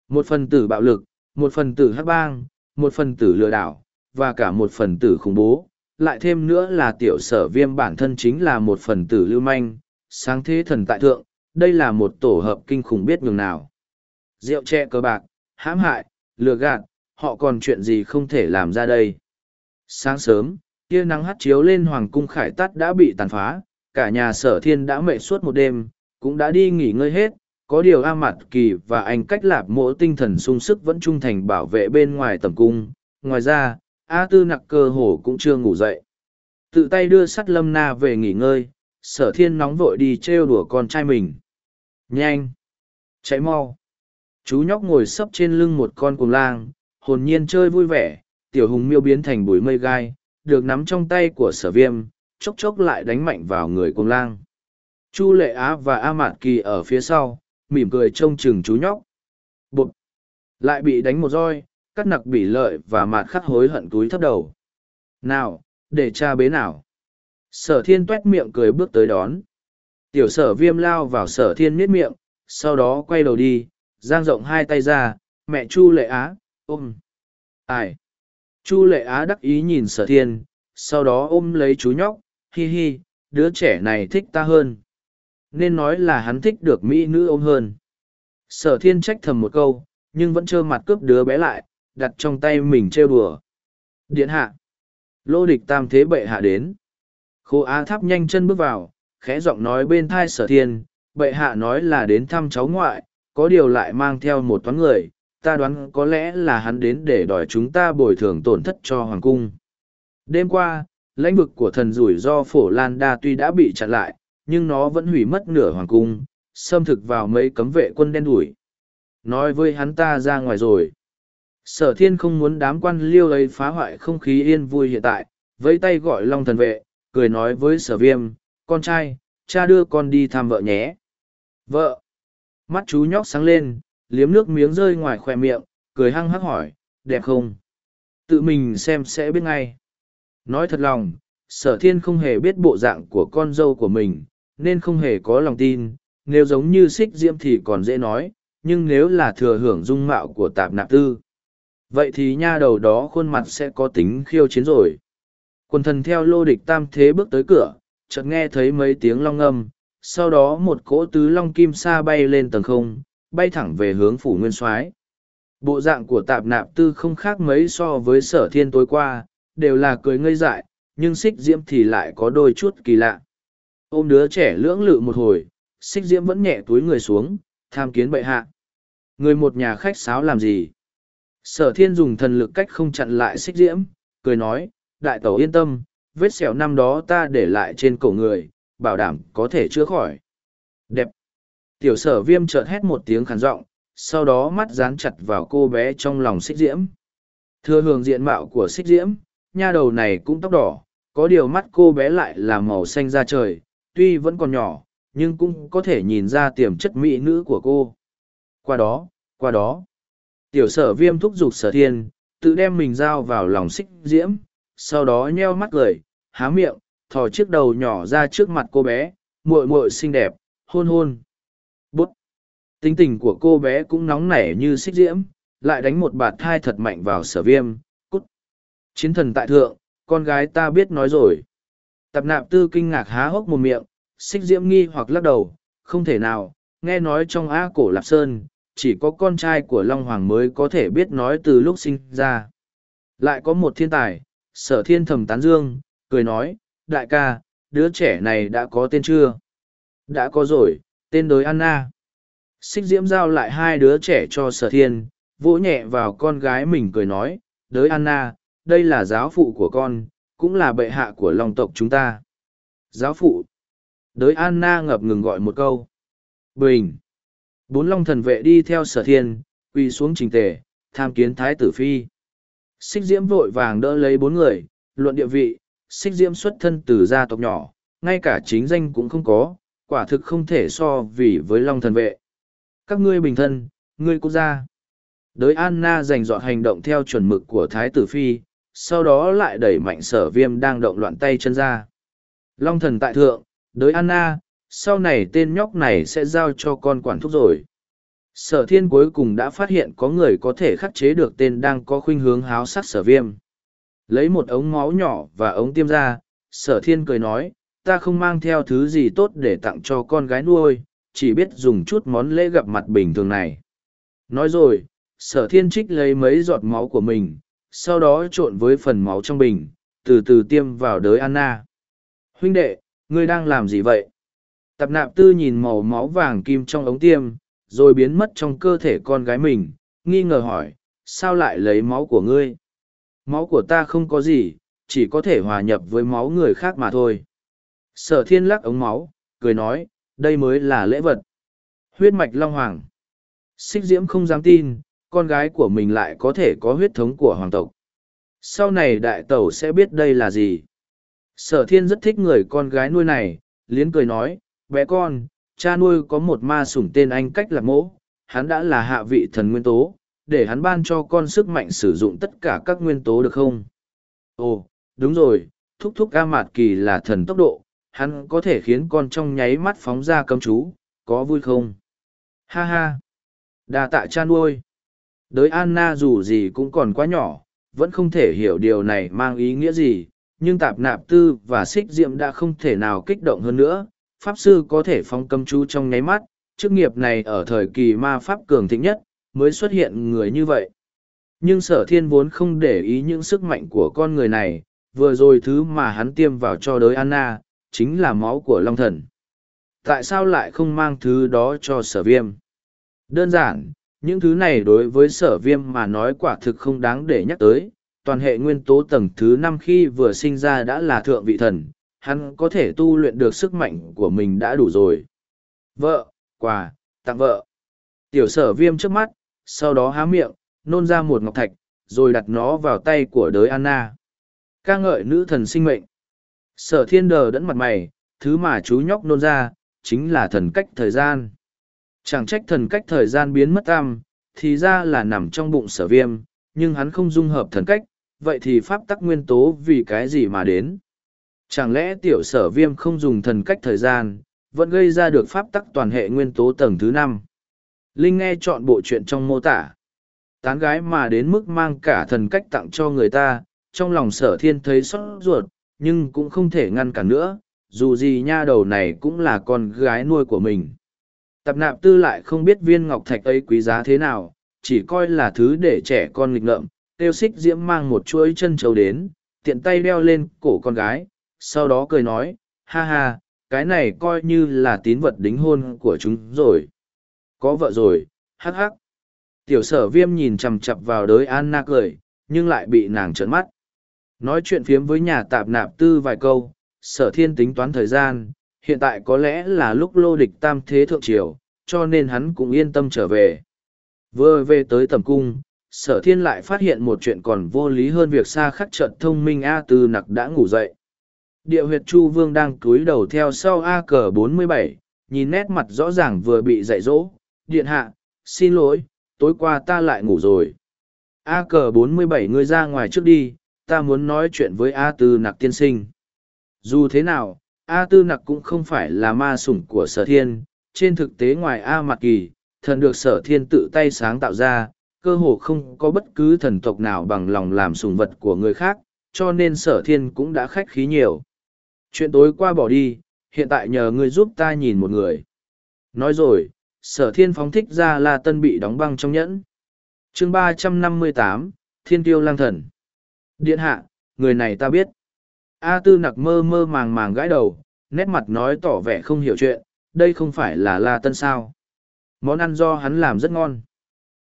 Một phần tử bạo lực, một phần tử hắc bang, một phần tử lừa đảo, và cả một phần tử khủng bố. Lại thêm nữa là tiểu sở viêm bản thân chính là một phần tử lưu manh, sáng thế thần tại thượng, đây là một tổ hợp kinh khủng biết nhường nào. Rượu tre cờ bạc, hãm hại, lừa gạt họ còn chuyện gì không thể làm ra đây? Sáng sớm, tia nắng hắt chiếu lên hoàng cung khải tắt đã bị tàn phá, cả nhà sở thiên đã mệt suốt một đêm, cũng đã đi nghỉ ngơi hết, có điều a mặt kỳ và anh cách lạp mỗi tinh thần sung sức vẫn trung thành bảo vệ bên ngoài tầm cung, ngoài ra, a tư nặc cơ hồ cũng chưa ngủ dậy. Tự tay đưa sắt lâm na về nghỉ ngơi, sở thiên nóng vội đi trêu đùa con trai mình. Nhanh! Cháy mau! Chú nhóc ngồi sấp trên lưng một con cùng lang hồn nhiên chơi vui vẻ, tiểu hùng miêu biến thành bụi mây gai, được nắm trong tay của sở viêm, chốc chốc lại đánh mạnh vào người cung lang. Chu lệ á và a mạn kỳ ở phía sau, mỉm cười trông chừng chú nhóc. Bụt lại bị đánh một roi, cắt nặc bị lợi và mạt khắc hối hận túi thấp đầu. Nào, để cha bế nào. Sở thiên tuét miệng cười bước tới đón. Tiểu sở viêm lao vào sở thiên miết miệng, sau đó quay đầu đi, giang rộng hai tay ra, mẹ chu lệ á ôm. Ai? Chu lệ á đắc ý nhìn sở thiên, sau đó ôm lấy chú nhóc. Hi hi, đứa trẻ này thích ta hơn. Nên nói là hắn thích được mỹ nữ ôm hơn. Sở thiên trách thầm một câu, nhưng vẫn trơ mặt cướp đứa bé lại, đặt trong tay mình trêu đùa. Điện hạ. Lô địch tam thế bệ hạ đến. Khô á tháp nhanh chân bước vào, khẽ giọng nói bên thai sở thiên, bệ hạ nói là đến thăm cháu ngoại, có điều lại mang theo một toán người ta đoán có lẽ là hắn đến để đòi chúng ta bồi thường tổn thất cho hoàng cung đêm qua lãnh vực của thần rủi do phổ lan đa tuy đã bị chặn lại nhưng nó vẫn hủy mất nửa hoàng cung, xâm thực vào mấy cấm vệ quân đen đuổi. Nói với hắn ta ra ngoài rồi. Sở thiên không muốn đám quan liêu ấy phá hoại không khí yên vui hiện tại, vẫy tay gọi long thần vệ, cười nói với sở viêm, con trai, cha đưa con đi thăm vợ nhé. Vợ! Mắt chú nhóc sáng lên, liếm nước miếng rơi ngoài khoe miệng, cười hăng hắc hỏi, đẹp không? Tự mình xem sẽ biết ngay. Nói thật lòng, sở thiên không hề biết bộ dạng của con dâu của mình, nên không hề có lòng tin, nếu giống như xích diễm thì còn dễ nói, nhưng nếu là thừa hưởng dung mạo của tạp nạp tư. Vậy thì nha đầu đó khuôn mặt sẽ có tính khiêu chiến rồi. Quần thần theo lô địch tam thế bước tới cửa, chợt nghe thấy mấy tiếng long âm, sau đó một cỗ tứ long kim sa bay lên tầng không, bay thẳng về hướng phủ nguyên soái. Bộ dạng của tạp nạp tư không khác mấy so với sở thiên tối qua, đều là cười ngây dại, nhưng xích diễm thì lại có đôi chút kỳ lạ. Ôm đứa trẻ lưỡng lự một hồi, xích diễm vẫn nhẹ túi người xuống, tham kiến bệ hạ. Người một nhà khách sáo làm gì? Sở thiên dùng thần lực cách không chặn lại xích diễm, cười nói, đại tẩu yên tâm, vết sẹo năm đó ta để lại trên cổ người, bảo đảm có thể chữa khỏi. Đẹp. Tiểu sở viêm chợt hét một tiếng khàn giọng, sau đó mắt dán chặt vào cô bé trong lòng xích diễm. Thưa hưởng diện mạo của xích diễm, nha đầu này cũng tóc đỏ, có điều mắt cô bé lại là màu xanh da trời, tuy vẫn còn nhỏ, nhưng cũng có thể nhìn ra tiềm chất mỹ nữ của cô. Qua đó, qua đó, tiểu sở viêm thúc giục sở thiên, tự đem mình giao vào lòng xích diễm, sau đó nheo mắt cười, há miệng, thò chiếc đầu nhỏ ra trước mặt cô bé, muội muội xinh đẹp, hôn hôn. Tính tình của cô bé cũng nóng nảy như xích diễm, lại đánh một bạt thai thật mạnh vào sở viêm, cút. Chiến thần tại thượng, con gái ta biết nói rồi. Tập nạp tư kinh ngạc há hốc một miệng, xích diễm nghi hoặc lắc đầu, không thể nào, nghe nói trong A cổ Lạp Sơn, chỉ có con trai của Long Hoàng mới có thể biết nói từ lúc sinh ra. Lại có một thiên tài, sở thiên thầm tán dương, cười nói, đại ca, đứa trẻ này đã có tên chưa? Đã có rồi, tên đối Anna. Xích diễm giao lại hai đứa trẻ cho sở thiên, vỗ nhẹ vào con gái mình cười nói, đới Anna, đây là giáo phụ của con, cũng là bệ hạ của lòng tộc chúng ta. Giáo phụ. Đới Anna ngập ngừng gọi một câu. Bình. Bốn long thần vệ đi theo sở thiên, quỳ xuống trình tề, tham kiến thái tử phi. Xích diễm vội vàng đỡ lấy bốn người, luận địa vị, xích diễm xuất thân từ gia tộc nhỏ, ngay cả chính danh cũng không có, quả thực không thể so vì với long thần vệ. Các ngươi bình thân, ngươi quốc gia. Đới Anna dành dọn hành động theo chuẩn mực của Thái tử Phi, sau đó lại đẩy mạnh sở viêm đang động loạn tay chân ra. Long thần tại thượng, đới Anna, sau này tên nhóc này sẽ giao cho con quản thúc rồi. Sở thiên cuối cùng đã phát hiện có người có thể khắc chế được tên đang có khuynh hướng háo sắc sở viêm. Lấy một ống máu nhỏ và ống tiêm ra, sở thiên cười nói, ta không mang theo thứ gì tốt để tặng cho con gái nuôi, chỉ biết dùng chút món lễ gặp mặt bình thường này. Nói rồi, sở thiên trích lấy mấy giọt máu của mình, sau đó trộn với phần máu trong bình, từ từ tiêm vào đới Anna. Huynh đệ, ngươi đang làm gì vậy? Tập nạp tư nhìn màu máu vàng kim trong ống tiêm, rồi biến mất trong cơ thể con gái mình, nghi ngờ hỏi, sao lại lấy máu của ngươi? Máu của ta không có gì, chỉ có thể hòa nhập với máu người khác mà thôi. Sở thiên lắc ống máu, cười nói, đây mới là lễ vật. Huyết mạch Long Hoàng. Xích Diễm không dám tin, con gái của mình lại có thể có huyết thống của hoàng tộc. Sau này đại tẩu sẽ biết đây là gì. Sở thiên rất thích người con gái nuôi này, liến cười nói, bé con, cha nuôi có một ma sủng tên anh cách lạc mỗ, hắn đã là hạ vị thần nguyên tố, để hắn ban cho con sức mạnh sử dụng tất cả các nguyên tố được không? Ồ, đúng rồi, thúc thúc A Mạt Kỳ là thần tốc độ, hắn có thể khiến con trong nháy mắt phóng ra cấm chú, có vui không? Ha ha! đa tạ cha nuôi. Đới Anna dù gì cũng còn quá nhỏ, vẫn không thể hiểu điều này mang ý nghĩa gì, nhưng tạp nạp tư và xích diệm đã không thể nào kích động hơn nữa. Pháp sư có thể phong cấm chú trong nháy mắt, chức nghiệp này ở thời kỳ ma pháp cường thịnh nhất, mới xuất hiện người như vậy. Nhưng sở thiên vốn không để ý những sức mạnh của con người này, vừa rồi thứ mà hắn tiêm vào cho đới Anna, chính là máu của Long Thần. Tại sao lại không mang thứ đó cho sở viêm? Đơn giản, những thứ này đối với sở viêm mà nói quả thực không đáng để nhắc tới. Toàn hệ nguyên tố tầng thứ năm khi vừa sinh ra đã là thượng vị thần, hắn có thể tu luyện được sức mạnh của mình đã đủ rồi. Vợ, quà, tặng vợ. Tiểu sở viêm trước mắt, sau đó há miệng, nôn ra một ngọc thạch, rồi đặt nó vào tay của đới Anna. ca ngợi nữ thần sinh mệnh. Sở thiên đờ đẫn mặt mày, thứ mà chú nhóc nôn ra, chính là thần cách thời gian. Chẳng trách thần cách thời gian biến mất tam, thì ra là nằm trong bụng sở viêm, nhưng hắn không dung hợp thần cách, vậy thì pháp tắc nguyên tố vì cái gì mà đến? Chẳng lẽ tiểu sở viêm không dùng thần cách thời gian, vẫn gây ra được pháp tắc toàn hệ nguyên tố tầng thứ năm? Linh nghe chọn bộ chuyện trong mô tả. Tán gái mà đến mức mang cả thần cách tặng cho người ta, trong lòng sở thiên thấy xót ruột, nhưng cũng không thể ngăn cản nữa, dù gì nha đầu này cũng là con gái nuôi của mình. Tạp nạp tư lại không biết viên ngọc thạch ấy quý giá thế nào, chỉ coi là thứ để trẻ con nghịch ngợm, tiêu xích diễm mang một chuỗi chân trâu đến, tiện tay đeo lên cổ con gái, sau đó cười nói, ha ha, cái này coi như là tín vật đính hôn của chúng rồi. Có vợ rồi, hắc hắc. Tiểu sở viêm nhìn chằm chặp vào đới Anna cười, nhưng lại bị nàng trợn mắt. Nói chuyện phiếm với nhà tạp nạp tư vài câu, sở thiên tính toán thời gian, hiện tại có lẽ là lúc lô địch tam thế thượng triều, cho nên hắn cũng yên tâm trở về. Vừa về tới tầm cung, sở thiên lại phát hiện một chuyện còn vô lý hơn việc xa khắc trận thông minh A Tư nặc đã ngủ dậy. Địa huyệt Chu Vương đang cúi đầu theo sau A cờ 47, nhìn nét mặt rõ ràng vừa bị dạy dỗ. Điện hạ, xin lỗi, tối qua ta lại ngủ rồi. A cờ 47 ngươi ra ngoài trước đi, ta muốn nói chuyện với A Tư nặc tiên sinh. Dù thế nào, A Tư Nặc cũng không phải là ma sủng của sở thiên, trên thực tế ngoài A Mạc Kỳ, thần được sở thiên tự tay sáng tạo ra, cơ hồ không có bất cứ thần tộc nào bằng lòng làm sủng vật của người khác, cho nên sở thiên cũng đã khách khí nhiều. Chuyện tối qua bỏ đi, hiện tại nhờ ngươi giúp ta nhìn một người. Nói rồi, sở thiên phóng thích ra là tân bị đóng băng trong nhẫn. chương ba trăm năm mươi tám Thiên Tiêu Lang Thần. Điện hạ, người này ta biết. A tư nặc mơ mơ màng màng gãi đầu, nét mặt nói tỏ vẻ không hiểu chuyện, đây không phải là la tân sao. Món ăn do hắn làm rất ngon.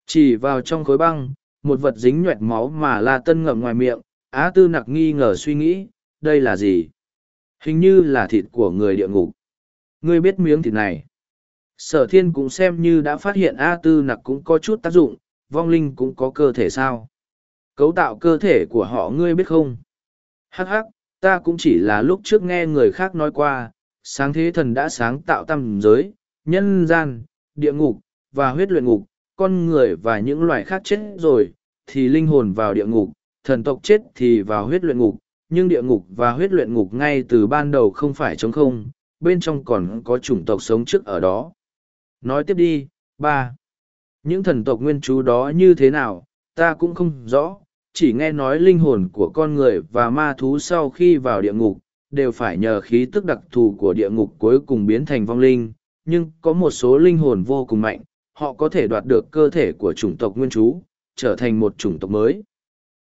Chỉ vào trong khối băng, một vật dính nhuẹt máu mà la tân ngậm ngoài miệng, Á tư nặc nghi ngờ suy nghĩ, đây là gì? Hình như là thịt của người địa ngục. Ngươi biết miếng thịt này. Sở thiên cũng xem như đã phát hiện A tư nặc cũng có chút tác dụng, vong linh cũng có cơ thể sao. Cấu tạo cơ thể của họ ngươi biết không? Hắc hắc, ta cũng chỉ là lúc trước nghe người khác nói qua, sáng thế thần đã sáng tạo tam giới, nhân gian, địa ngục, và huyết luyện ngục, con người và những loài khác chết rồi, thì linh hồn vào địa ngục, thần tộc chết thì vào huyết luyện ngục, nhưng địa ngục và huyết luyện ngục ngay từ ban đầu không phải trống không, bên trong còn có chủng tộc sống trước ở đó. Nói tiếp đi, ba. Những thần tộc nguyên chú đó như thế nào, ta cũng không rõ, chỉ nghe nói linh hồn của con người và ma thú sau khi vào địa ngục, đều phải nhờ khí tức đặc thù của địa ngục cuối cùng biến thành vong linh, nhưng có một số linh hồn vô cùng mạnh, họ có thể đoạt được cơ thể của chủng tộc nguyên trú, trở thành một chủng tộc mới.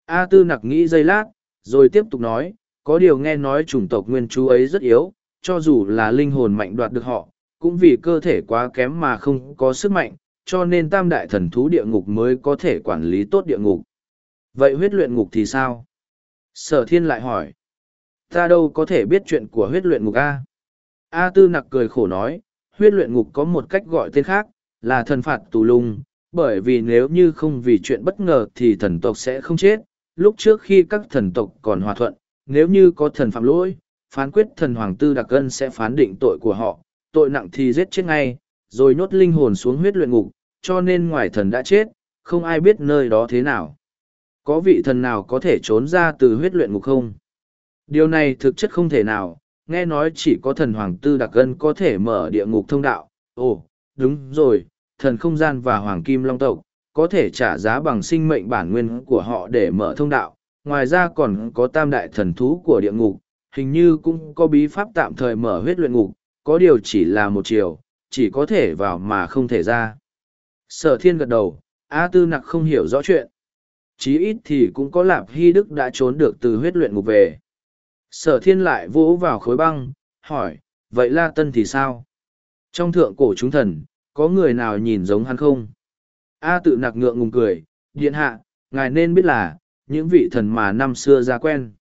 A Tư nặc nghĩ giây lát, rồi tiếp tục nói, có điều nghe nói chủng tộc nguyên trú ấy rất yếu, cho dù là linh hồn mạnh đoạt được họ, cũng vì cơ thể quá kém mà không có sức mạnh, cho nên tam đại thần thú địa ngục mới có thể quản lý tốt địa ngục. Vậy huyết luyện ngục thì sao? Sở thiên lại hỏi. Ta đâu có thể biết chuyện của huyết luyện ngục A. A tư nặc cười khổ nói, huyết luyện ngục có một cách gọi tên khác, là thần phạt tù lung, bởi vì nếu như không vì chuyện bất ngờ thì thần tộc sẽ không chết. Lúc trước khi các thần tộc còn hòa thuận, nếu như có thần phạm lỗi, phán quyết thần hoàng tư đặc ân sẽ phán định tội của họ, tội nặng thì giết chết ngay, rồi nhốt linh hồn xuống huyết luyện ngục, cho nên ngoài thần đã chết, không ai biết nơi đó thế nào. Có vị thần nào có thể trốn ra từ huyết luyện ngục không? Điều này thực chất không thể nào, nghe nói chỉ có thần hoàng tư đặc ân có thể mở địa ngục thông đạo. Ồ, đúng rồi, thần không gian và hoàng kim long tộc, có thể trả giá bằng sinh mệnh bản nguyên của họ để mở thông đạo. Ngoài ra còn có tam đại thần thú của địa ngục, hình như cũng có bí pháp tạm thời mở huyết luyện ngục, có điều chỉ là một chiều, chỉ có thể vào mà không thể ra. Sở thiên gật đầu, A tư nặc không hiểu rõ chuyện chí ít thì cũng có lạp hy đức đã trốn được từ huyết luyện ngục về. Sở thiên lại vỗ vào khối băng, hỏi, vậy la tân thì sao? Trong thượng cổ chúng thần, có người nào nhìn giống hắn không? A tự nặc ngượng ngùng cười, điện hạ, ngài nên biết là, những vị thần mà năm xưa ra quen.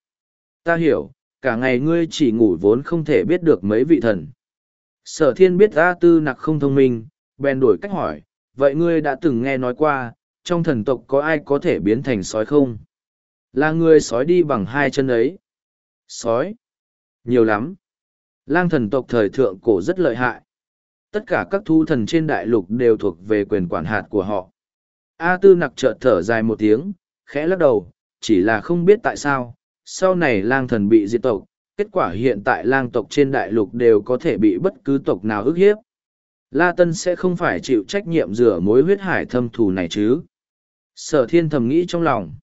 Ta hiểu, cả ngày ngươi chỉ ngủ vốn không thể biết được mấy vị thần. Sở thiên biết a tư nặc không thông minh, bèn đổi cách hỏi, vậy ngươi đã từng nghe nói qua trong thần tộc có ai có thể biến thành sói không? Là người sói đi bằng hai chân ấy. Sói? Nhiều lắm. Lang thần tộc thời thượng cổ rất lợi hại. Tất cả các thu thần trên đại lục đều thuộc về quyền quản hạt của họ. A tư nặc chợt thở dài một tiếng, khẽ lắc đầu, chỉ là không biết tại sao, sau này lang thần bị diệt tộc, kết quả hiện tại lang tộc trên đại lục đều có thể bị bất cứ tộc nào ức hiếp. La Tân sẽ không phải chịu trách nhiệm rửa mối huyết hải thâm thù này chứ. Sở thiên thầm nghĩ trong lòng.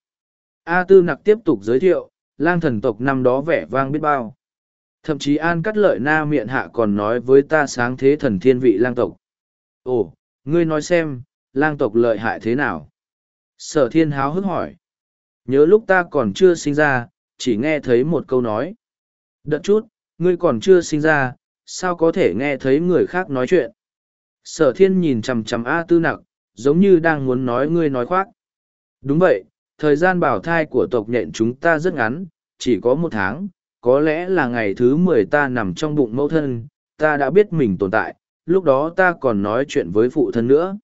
A tư nặc tiếp tục giới thiệu, lang thần tộc năm đó vẻ vang biết bao. Thậm chí An Cắt Lợi Na miệng hạ còn nói với ta sáng thế thần thiên vị lang tộc. Ồ, ngươi nói xem, lang tộc lợi hại thế nào? Sở thiên háo hức hỏi. Nhớ lúc ta còn chưa sinh ra, chỉ nghe thấy một câu nói. Đợi chút, ngươi còn chưa sinh ra, sao có thể nghe thấy người khác nói chuyện? Sở thiên nhìn chằm chằm A tư nặc, giống như đang muốn nói ngươi nói khoác. Đúng vậy, thời gian bảo thai của tộc nhện chúng ta rất ngắn, chỉ có một tháng, có lẽ là ngày thứ mười ta nằm trong bụng mẫu thân, ta đã biết mình tồn tại, lúc đó ta còn nói chuyện với phụ thân nữa.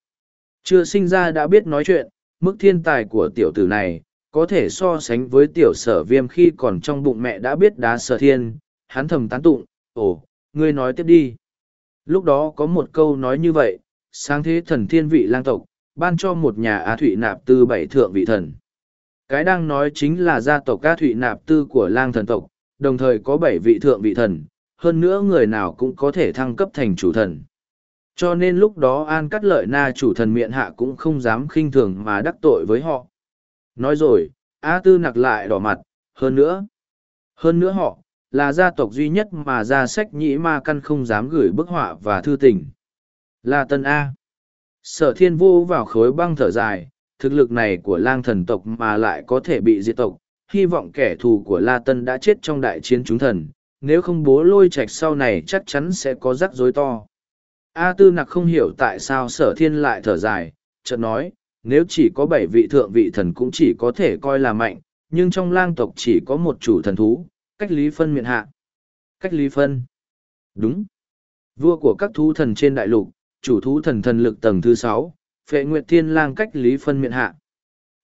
Chưa sinh ra đã biết nói chuyện, mức thiên tài của tiểu tử này, có thể so sánh với tiểu sở viêm khi còn trong bụng mẹ đã biết đá sở thiên, hắn thầm tán tụng, ồ, ngươi nói tiếp đi. Lúc đó có một câu nói như vậy, sáng thế thần thiên vị lang tộc, ban cho một nhà Á Thụy Nạp Tư bảy thượng vị thần. Cái đang nói chính là gia tộc Á Thụy Nạp Tư của lang thần tộc, đồng thời có bảy vị thượng vị thần, hơn nữa người nào cũng có thể thăng cấp thành chủ thần. Cho nên lúc đó An Cắt Lợi Na chủ thần miệng hạ cũng không dám khinh thường mà đắc tội với họ. Nói rồi, A Tư nặc lại đỏ mặt, hơn nữa. Hơn nữa họ, là gia tộc duy nhất mà gia sách nhĩ ma căn không dám gửi bức họa và thư tình. Là Tân A. Sở thiên vô vào khối băng thở dài, thực lực này của lang thần tộc mà lại có thể bị diệt tộc, hy vọng kẻ thù của La Tân đã chết trong đại chiến chúng thần, nếu không bố lôi Trạch sau này chắc chắn sẽ có rắc rối to. A Tư Nặc không hiểu tại sao sở thiên lại thở dài, chợt nói, nếu chỉ có bảy vị thượng vị thần cũng chỉ có thể coi là mạnh, nhưng trong lang tộc chỉ có một chủ thần thú, cách lý phân miệng hạ. Cách lý phân. Đúng. Vua của các thú thần trên đại lục, chủ thú thần thần lực tầng thứ sáu, phệ nguyệt thiên lang cách lý phân miệng hạ.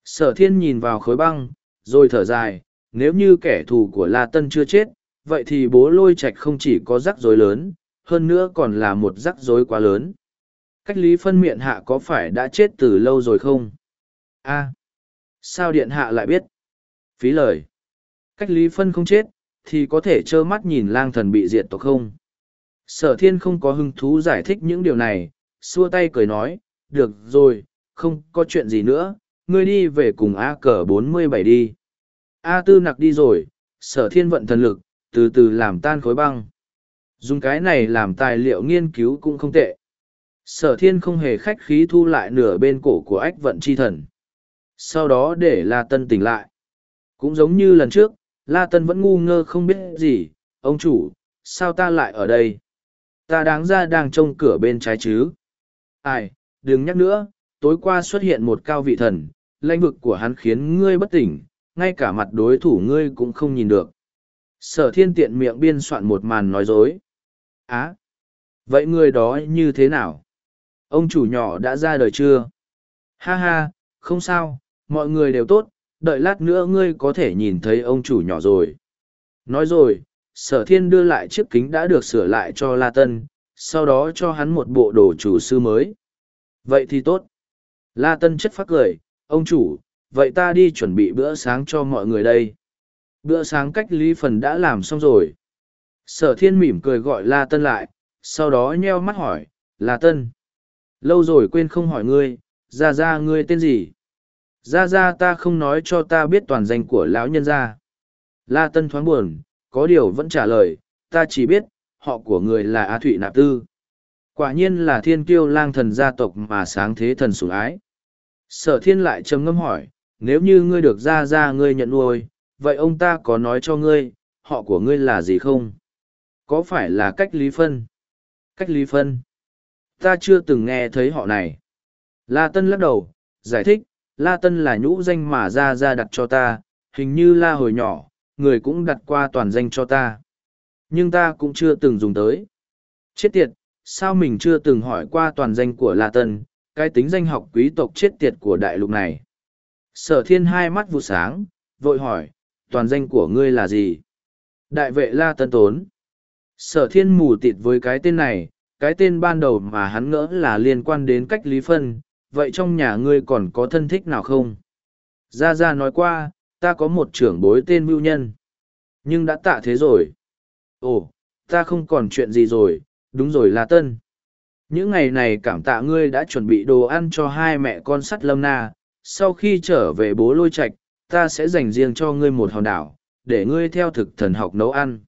Sở thiên nhìn vào khối băng, rồi thở dài, nếu như kẻ thù của La Tân chưa chết, vậy thì bố lôi Trạch không chỉ có rắc rối lớn, hơn nữa còn là một rắc rối quá lớn. Cách lý phân miệng hạ có phải đã chết từ lâu rồi không? a à, sao điện hạ lại biết? Phí lời. Cách lý phân không chết, thì có thể trơ mắt nhìn lang thần bị diệt tộc không? Sở thiên không có hứng thú giải thích những điều này, xua tay cười nói, được rồi, không có chuyện gì nữa, ngươi đi về cùng A cờ bốn mươi bảy đi. A tư nặc đi rồi, sở thiên vận thần lực, từ từ làm tan khối băng. Dùng cái này làm tài liệu nghiên cứu cũng không tệ. Sở thiên không hề khách khí thu lại nửa bên cổ của ách vận chi thần. Sau đó để La Tân tỉnh lại. Cũng giống như lần trước, La Tân vẫn ngu ngơ không biết gì. Ông chủ, sao ta lại ở đây? Ta đáng ra đang trông cửa bên trái chứ. Ai, đừng nhắc nữa, tối qua xuất hiện một cao vị thần, lãnh vực của hắn khiến ngươi bất tỉnh, ngay cả mặt đối thủ ngươi cũng không nhìn được. Sở thiên tiện miệng biên soạn một màn nói dối. Á, vậy người đó như thế nào? Ông chủ nhỏ đã ra đời chưa? Ha ha, không sao, mọi người đều tốt, đợi lát nữa ngươi có thể nhìn thấy ông chủ nhỏ rồi. Nói rồi, sở thiên đưa lại chiếc kính đã được sửa lại cho La Tân, sau đó cho hắn một bộ đồ chủ sư mới. Vậy thì tốt. La Tân chất phát cười, ông chủ, vậy ta đi chuẩn bị bữa sáng cho mọi người đây. Bữa sáng cách lý phần đã làm xong rồi. Sở thiên mỉm cười gọi La Tân lại, sau đó nheo mắt hỏi, La Tân. Lâu rồi quên không hỏi ngươi, ra ra ngươi tên gì? Ra ra ta không nói cho ta biết toàn danh của lão nhân gia. La Tân thoáng buồn, có điều vẫn trả lời, ta chỉ biết, họ của người là Á Thụy Nạp Tư. Quả nhiên là thiên kiêu lang thần gia tộc mà sáng thế thần sủng ái. Sở thiên lại trầm ngâm hỏi, nếu như ngươi được ra ra ngươi nhận nuôi, vậy ông ta có nói cho ngươi, họ của ngươi là gì không? Có phải là cách lý phân? Cách lý phân? Ta chưa từng nghe thấy họ này. La Tân lắc đầu, giải thích, La Tân là nhũ danh mà ra ra đặt cho ta, hình như La hồi nhỏ, người cũng đặt qua toàn danh cho ta. Nhưng ta cũng chưa từng dùng tới. Chết tiệt, sao mình chưa từng hỏi qua toàn danh của La Tân, cái tính danh học quý tộc chết tiệt của đại lục này. Sở thiên hai mắt vụ sáng, vội hỏi, toàn danh của ngươi là gì? Đại vệ La Tân Tốn. Sở thiên mù tịt với cái tên này, cái tên ban đầu mà hắn ngỡ là liên quan đến cách lý phân, vậy trong nhà ngươi còn có thân thích nào không? Gia Gia nói qua, ta có một trưởng bối tên Mưu Nhân. Nhưng đã tạ thế rồi. Ồ, ta không còn chuyện gì rồi, đúng rồi là Tân. Những ngày này cảm tạ ngươi đã chuẩn bị đồ ăn cho hai mẹ con sắt lâm na, sau khi trở về bố lôi Trạch, ta sẽ dành riêng cho ngươi một hòn đảo, để ngươi theo thực thần học nấu ăn.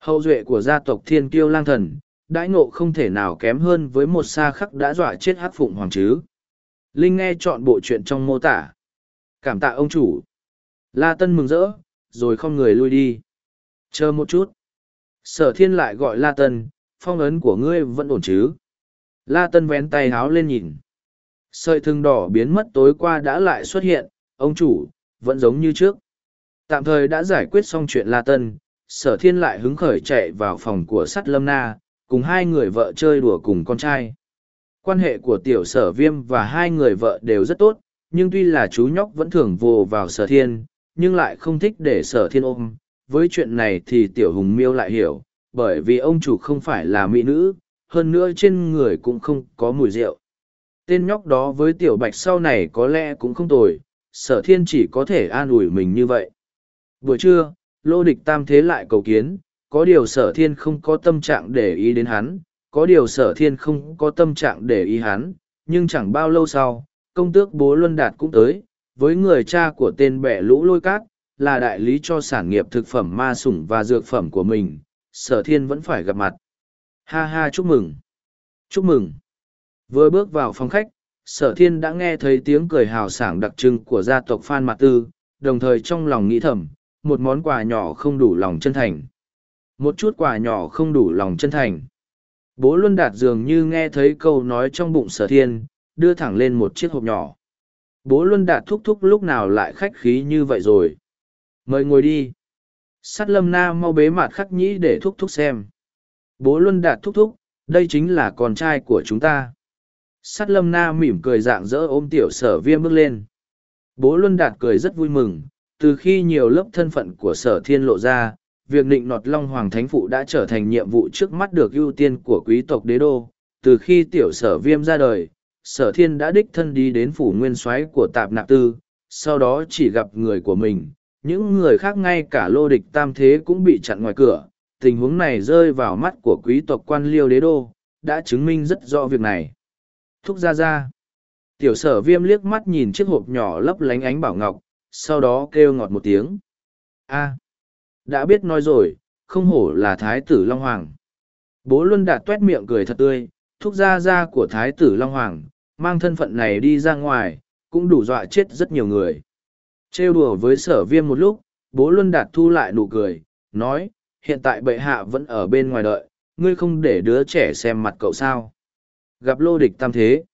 Hậu duệ của gia tộc thiên kiêu lang thần, đãi ngộ không thể nào kém hơn với một sa khắc đã dọa chết hát phụng hoàng chứ. Linh nghe chọn bộ chuyện trong mô tả. Cảm tạ ông chủ. La Tân mừng rỡ, rồi không người lui đi. Chờ một chút. Sở thiên lại gọi La Tân, phong ấn của ngươi vẫn ổn chứ. La Tân vén tay háo lên nhìn. Sợi thương đỏ biến mất tối qua đã lại xuất hiện, ông chủ, vẫn giống như trước. Tạm thời đã giải quyết xong chuyện La Tân, sở thiên lại hứng khởi chạy vào phòng của sắt lâm na, cùng hai người vợ chơi đùa cùng con trai. Quan hệ của tiểu sở viêm và hai người vợ đều rất tốt, nhưng tuy là chú nhóc vẫn thường vồ vào sở thiên, nhưng lại không thích để sở thiên ôm. Với chuyện này thì tiểu hùng miêu lại hiểu, bởi vì ông chủ không phải là mỹ nữ, hơn nữa trên người cũng không có mùi rượu. Tên nhóc đó với tiểu bạch sau này có lẽ cũng không tồi, sở thiên chỉ có thể an ủi mình như vậy. Buổi trưa, lô địch tam thế lại cầu kiến, có điều sở thiên không có tâm trạng để ý đến hắn, có điều sở thiên không có tâm trạng để ý hắn, nhưng chẳng bao lâu sau, công tước bố Luân Đạt cũng tới, với người cha của tên bẻ lũ lôi cát, là đại lý cho sản nghiệp thực phẩm ma sủng và dược phẩm của mình, sở thiên vẫn phải gặp mặt. Ha ha chúc mừng! Chúc mừng! Vừa bước vào phòng khách, sở thiên đã nghe thấy tiếng cười hào sảng đặc trưng của gia tộc Phan Mạc Tư, đồng thời trong lòng nghĩ thầm, một món quà nhỏ không đủ lòng chân thành. Một chút quà nhỏ không đủ lòng chân thành. Bố Luân Đạt dường như nghe thấy câu nói trong bụng sở thiên, đưa thẳng lên một chiếc hộp nhỏ. Bố Luân Đạt thúc thúc lúc nào lại khách khí như vậy rồi. Mời ngồi đi. Sắt lâm na mau bế mặt khắc nhĩ để thúc thúc xem. Bố Luân Đạt thúc thúc, đây chính là con trai của chúng ta. Sắt lâm na mỉm cười dạng dỡ ôm tiểu sở viêm bước lên. Bố Luân Đạt cười rất vui mừng, từ khi nhiều lớp thân phận của sở thiên lộ ra, việc định nọt Long Hoàng Thánh Phụ đã trở thành nhiệm vụ trước mắt được ưu tiên của quý tộc đế đô. Từ khi tiểu sở viêm ra đời, sở thiên đã đích thân đi đến phủ nguyên soái của tạp nạp tư, sau đó chỉ gặp người của mình. Những người khác ngay cả lô địch tam thế cũng bị chặn ngoài cửa. Tình huống này rơi vào mắt của quý tộc quan liêu đế đô, đã chứng minh rất rõ việc này. Thúc ra ra. Tiểu sở viêm liếc mắt nhìn chiếc hộp nhỏ lấp lánh ánh bảo ngọc, sau đó kêu ngọt một tiếng. a đã biết nói rồi, không hổ là thái tử Long Hoàng. Bố Luân Đạt tuét miệng cười thật tươi, thúc gia gia của thái tử Long Hoàng, mang thân phận này đi ra ngoài, cũng đủ dọa chết rất nhiều người. Trêu đùa với sở viêm một lúc, bố Luân Đạt thu lại nụ cười, nói, hiện tại bệ hạ vẫn ở bên ngoài đợi, ngươi không để đứa trẻ xem mặt cậu sao. Gặp lô địch tam thế.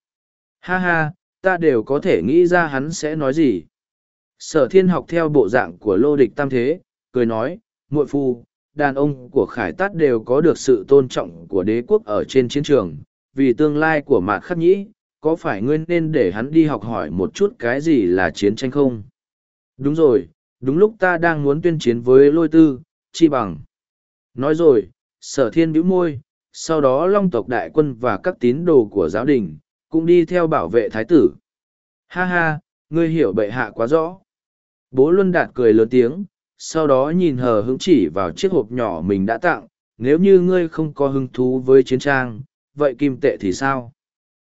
Ha ha, ta đều có thể nghĩ ra hắn sẽ nói gì. Sở thiên học theo bộ dạng của lô địch tam thế, cười nói, muội phu, đàn ông của khải tát đều có được sự tôn trọng của đế quốc ở trên chiến trường, vì tương lai của mạc khắc nhĩ, có phải ngươi nên để hắn đi học hỏi một chút cái gì là chiến tranh không? Đúng rồi, đúng lúc ta đang muốn tuyên chiến với lôi tư, chi bằng. Nói rồi, sở thiên bĩu môi, sau đó long tộc đại quân và các tín đồ của giáo đình, cũng đi theo bảo vệ thái tử. Ha ha, ngươi hiểu bệ hạ quá rõ. Bố Luân Đạt cười lớn tiếng, sau đó nhìn hờ hững chỉ vào chiếc hộp nhỏ mình đã tặng, nếu như ngươi không có hứng thú với chiến trang, vậy kim tệ thì sao?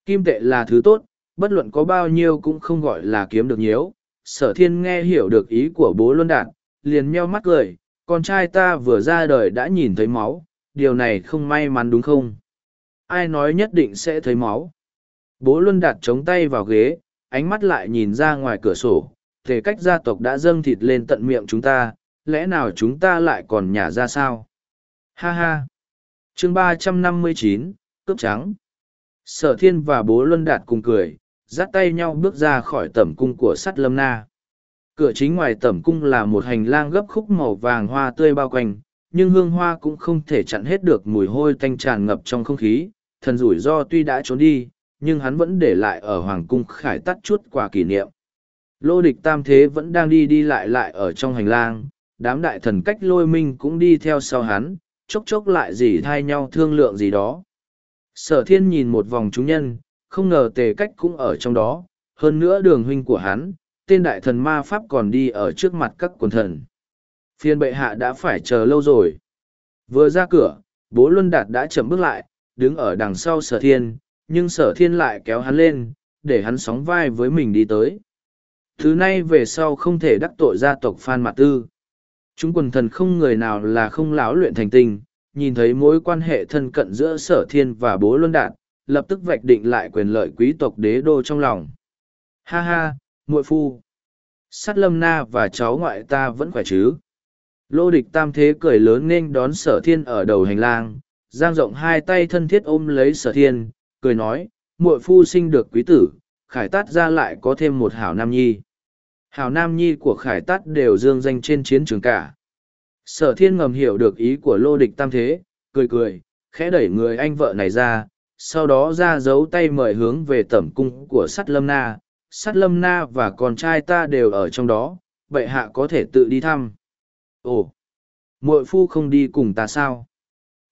Kim tệ là thứ tốt, bất luận có bao nhiêu cũng không gọi là kiếm được nhiều. Sở thiên nghe hiểu được ý của bố Luân Đạt, liền meo mắt cười, con trai ta vừa ra đời đã nhìn thấy máu, điều này không may mắn đúng không? Ai nói nhất định sẽ thấy máu? Bố Luân Đạt chống tay vào ghế, ánh mắt lại nhìn ra ngoài cửa sổ, thể cách gia tộc đã dâng thịt lên tận miệng chúng ta, lẽ nào chúng ta lại còn nhả ra sao? Ha ha! chương ba trăm năm mươi chín cướp trắng. Sở thiên và bố Luân Đạt cùng cười, dắt tay nhau bước ra khỏi tẩm cung của sắt lâm na. Cửa chính ngoài tẩm cung là một hành lang gấp khúc màu vàng hoa tươi bao quanh, nhưng hương hoa cũng không thể chặn hết được mùi hôi tanh tràn ngập trong không khí. Thần rủi ro tuy đã trốn đi, nhưng hắn vẫn để lại ở Hoàng cung khải tắt chút quà kỷ niệm. Lô địch tam thế vẫn đang đi đi lại lại ở trong hành lang, đám đại thần cách lôi minh cũng đi theo sau hắn, chốc chốc lại dỉ thay nhau thương lượng gì đó. Sở thiên nhìn một vòng chúng nhân, không ngờ tề cách cũng ở trong đó, hơn nữa đường huynh của hắn, tên đại thần ma pháp còn đi ở trước mặt các quần thần. Phiên bệ hạ đã phải chờ lâu rồi. Vừa ra cửa, bố Luân Đạt đã chậm bước lại, đứng ở đằng sau sở thiên, nhưng sở thiên lại kéo hắn lên, để hắn sóng vai với mình đi tới. Thứ nay về sau không thể đắc tội gia tộc Phan Mạt Tư. Chúng quần thần không người nào là không lão luyện thành tình, nhìn thấy mối quan hệ thân cận giữa sở thiên và bố Luân Đạt, lập tức vạch định lại quyền lợi quý tộc đế đô trong lòng. Ha ha, muội phu. Sát lâm na và cháu ngoại ta vẫn khỏe chứ. Lô địch tam thế cười lớn nên đón sở thiên ở đầu hành lang, giang rộng hai tay thân thiết ôm lấy sở thiên, cười nói, muội phu sinh được quý tử, khải tát ra lại có thêm một hảo nam nhi. Hảo nam nhi của khải tát đều dương danh trên chiến trường cả. Sở thiên ngầm hiểu được ý của lô địch tam thế, cười cười, khẽ đẩy người anh vợ này ra, sau đó ra giấu tay mời hướng về tẩm cung của sắt lâm na. Sắt lâm na và con trai ta đều ở trong đó, bệ hạ có thể tự đi thăm. Ồ, muội phu không đi cùng ta sao?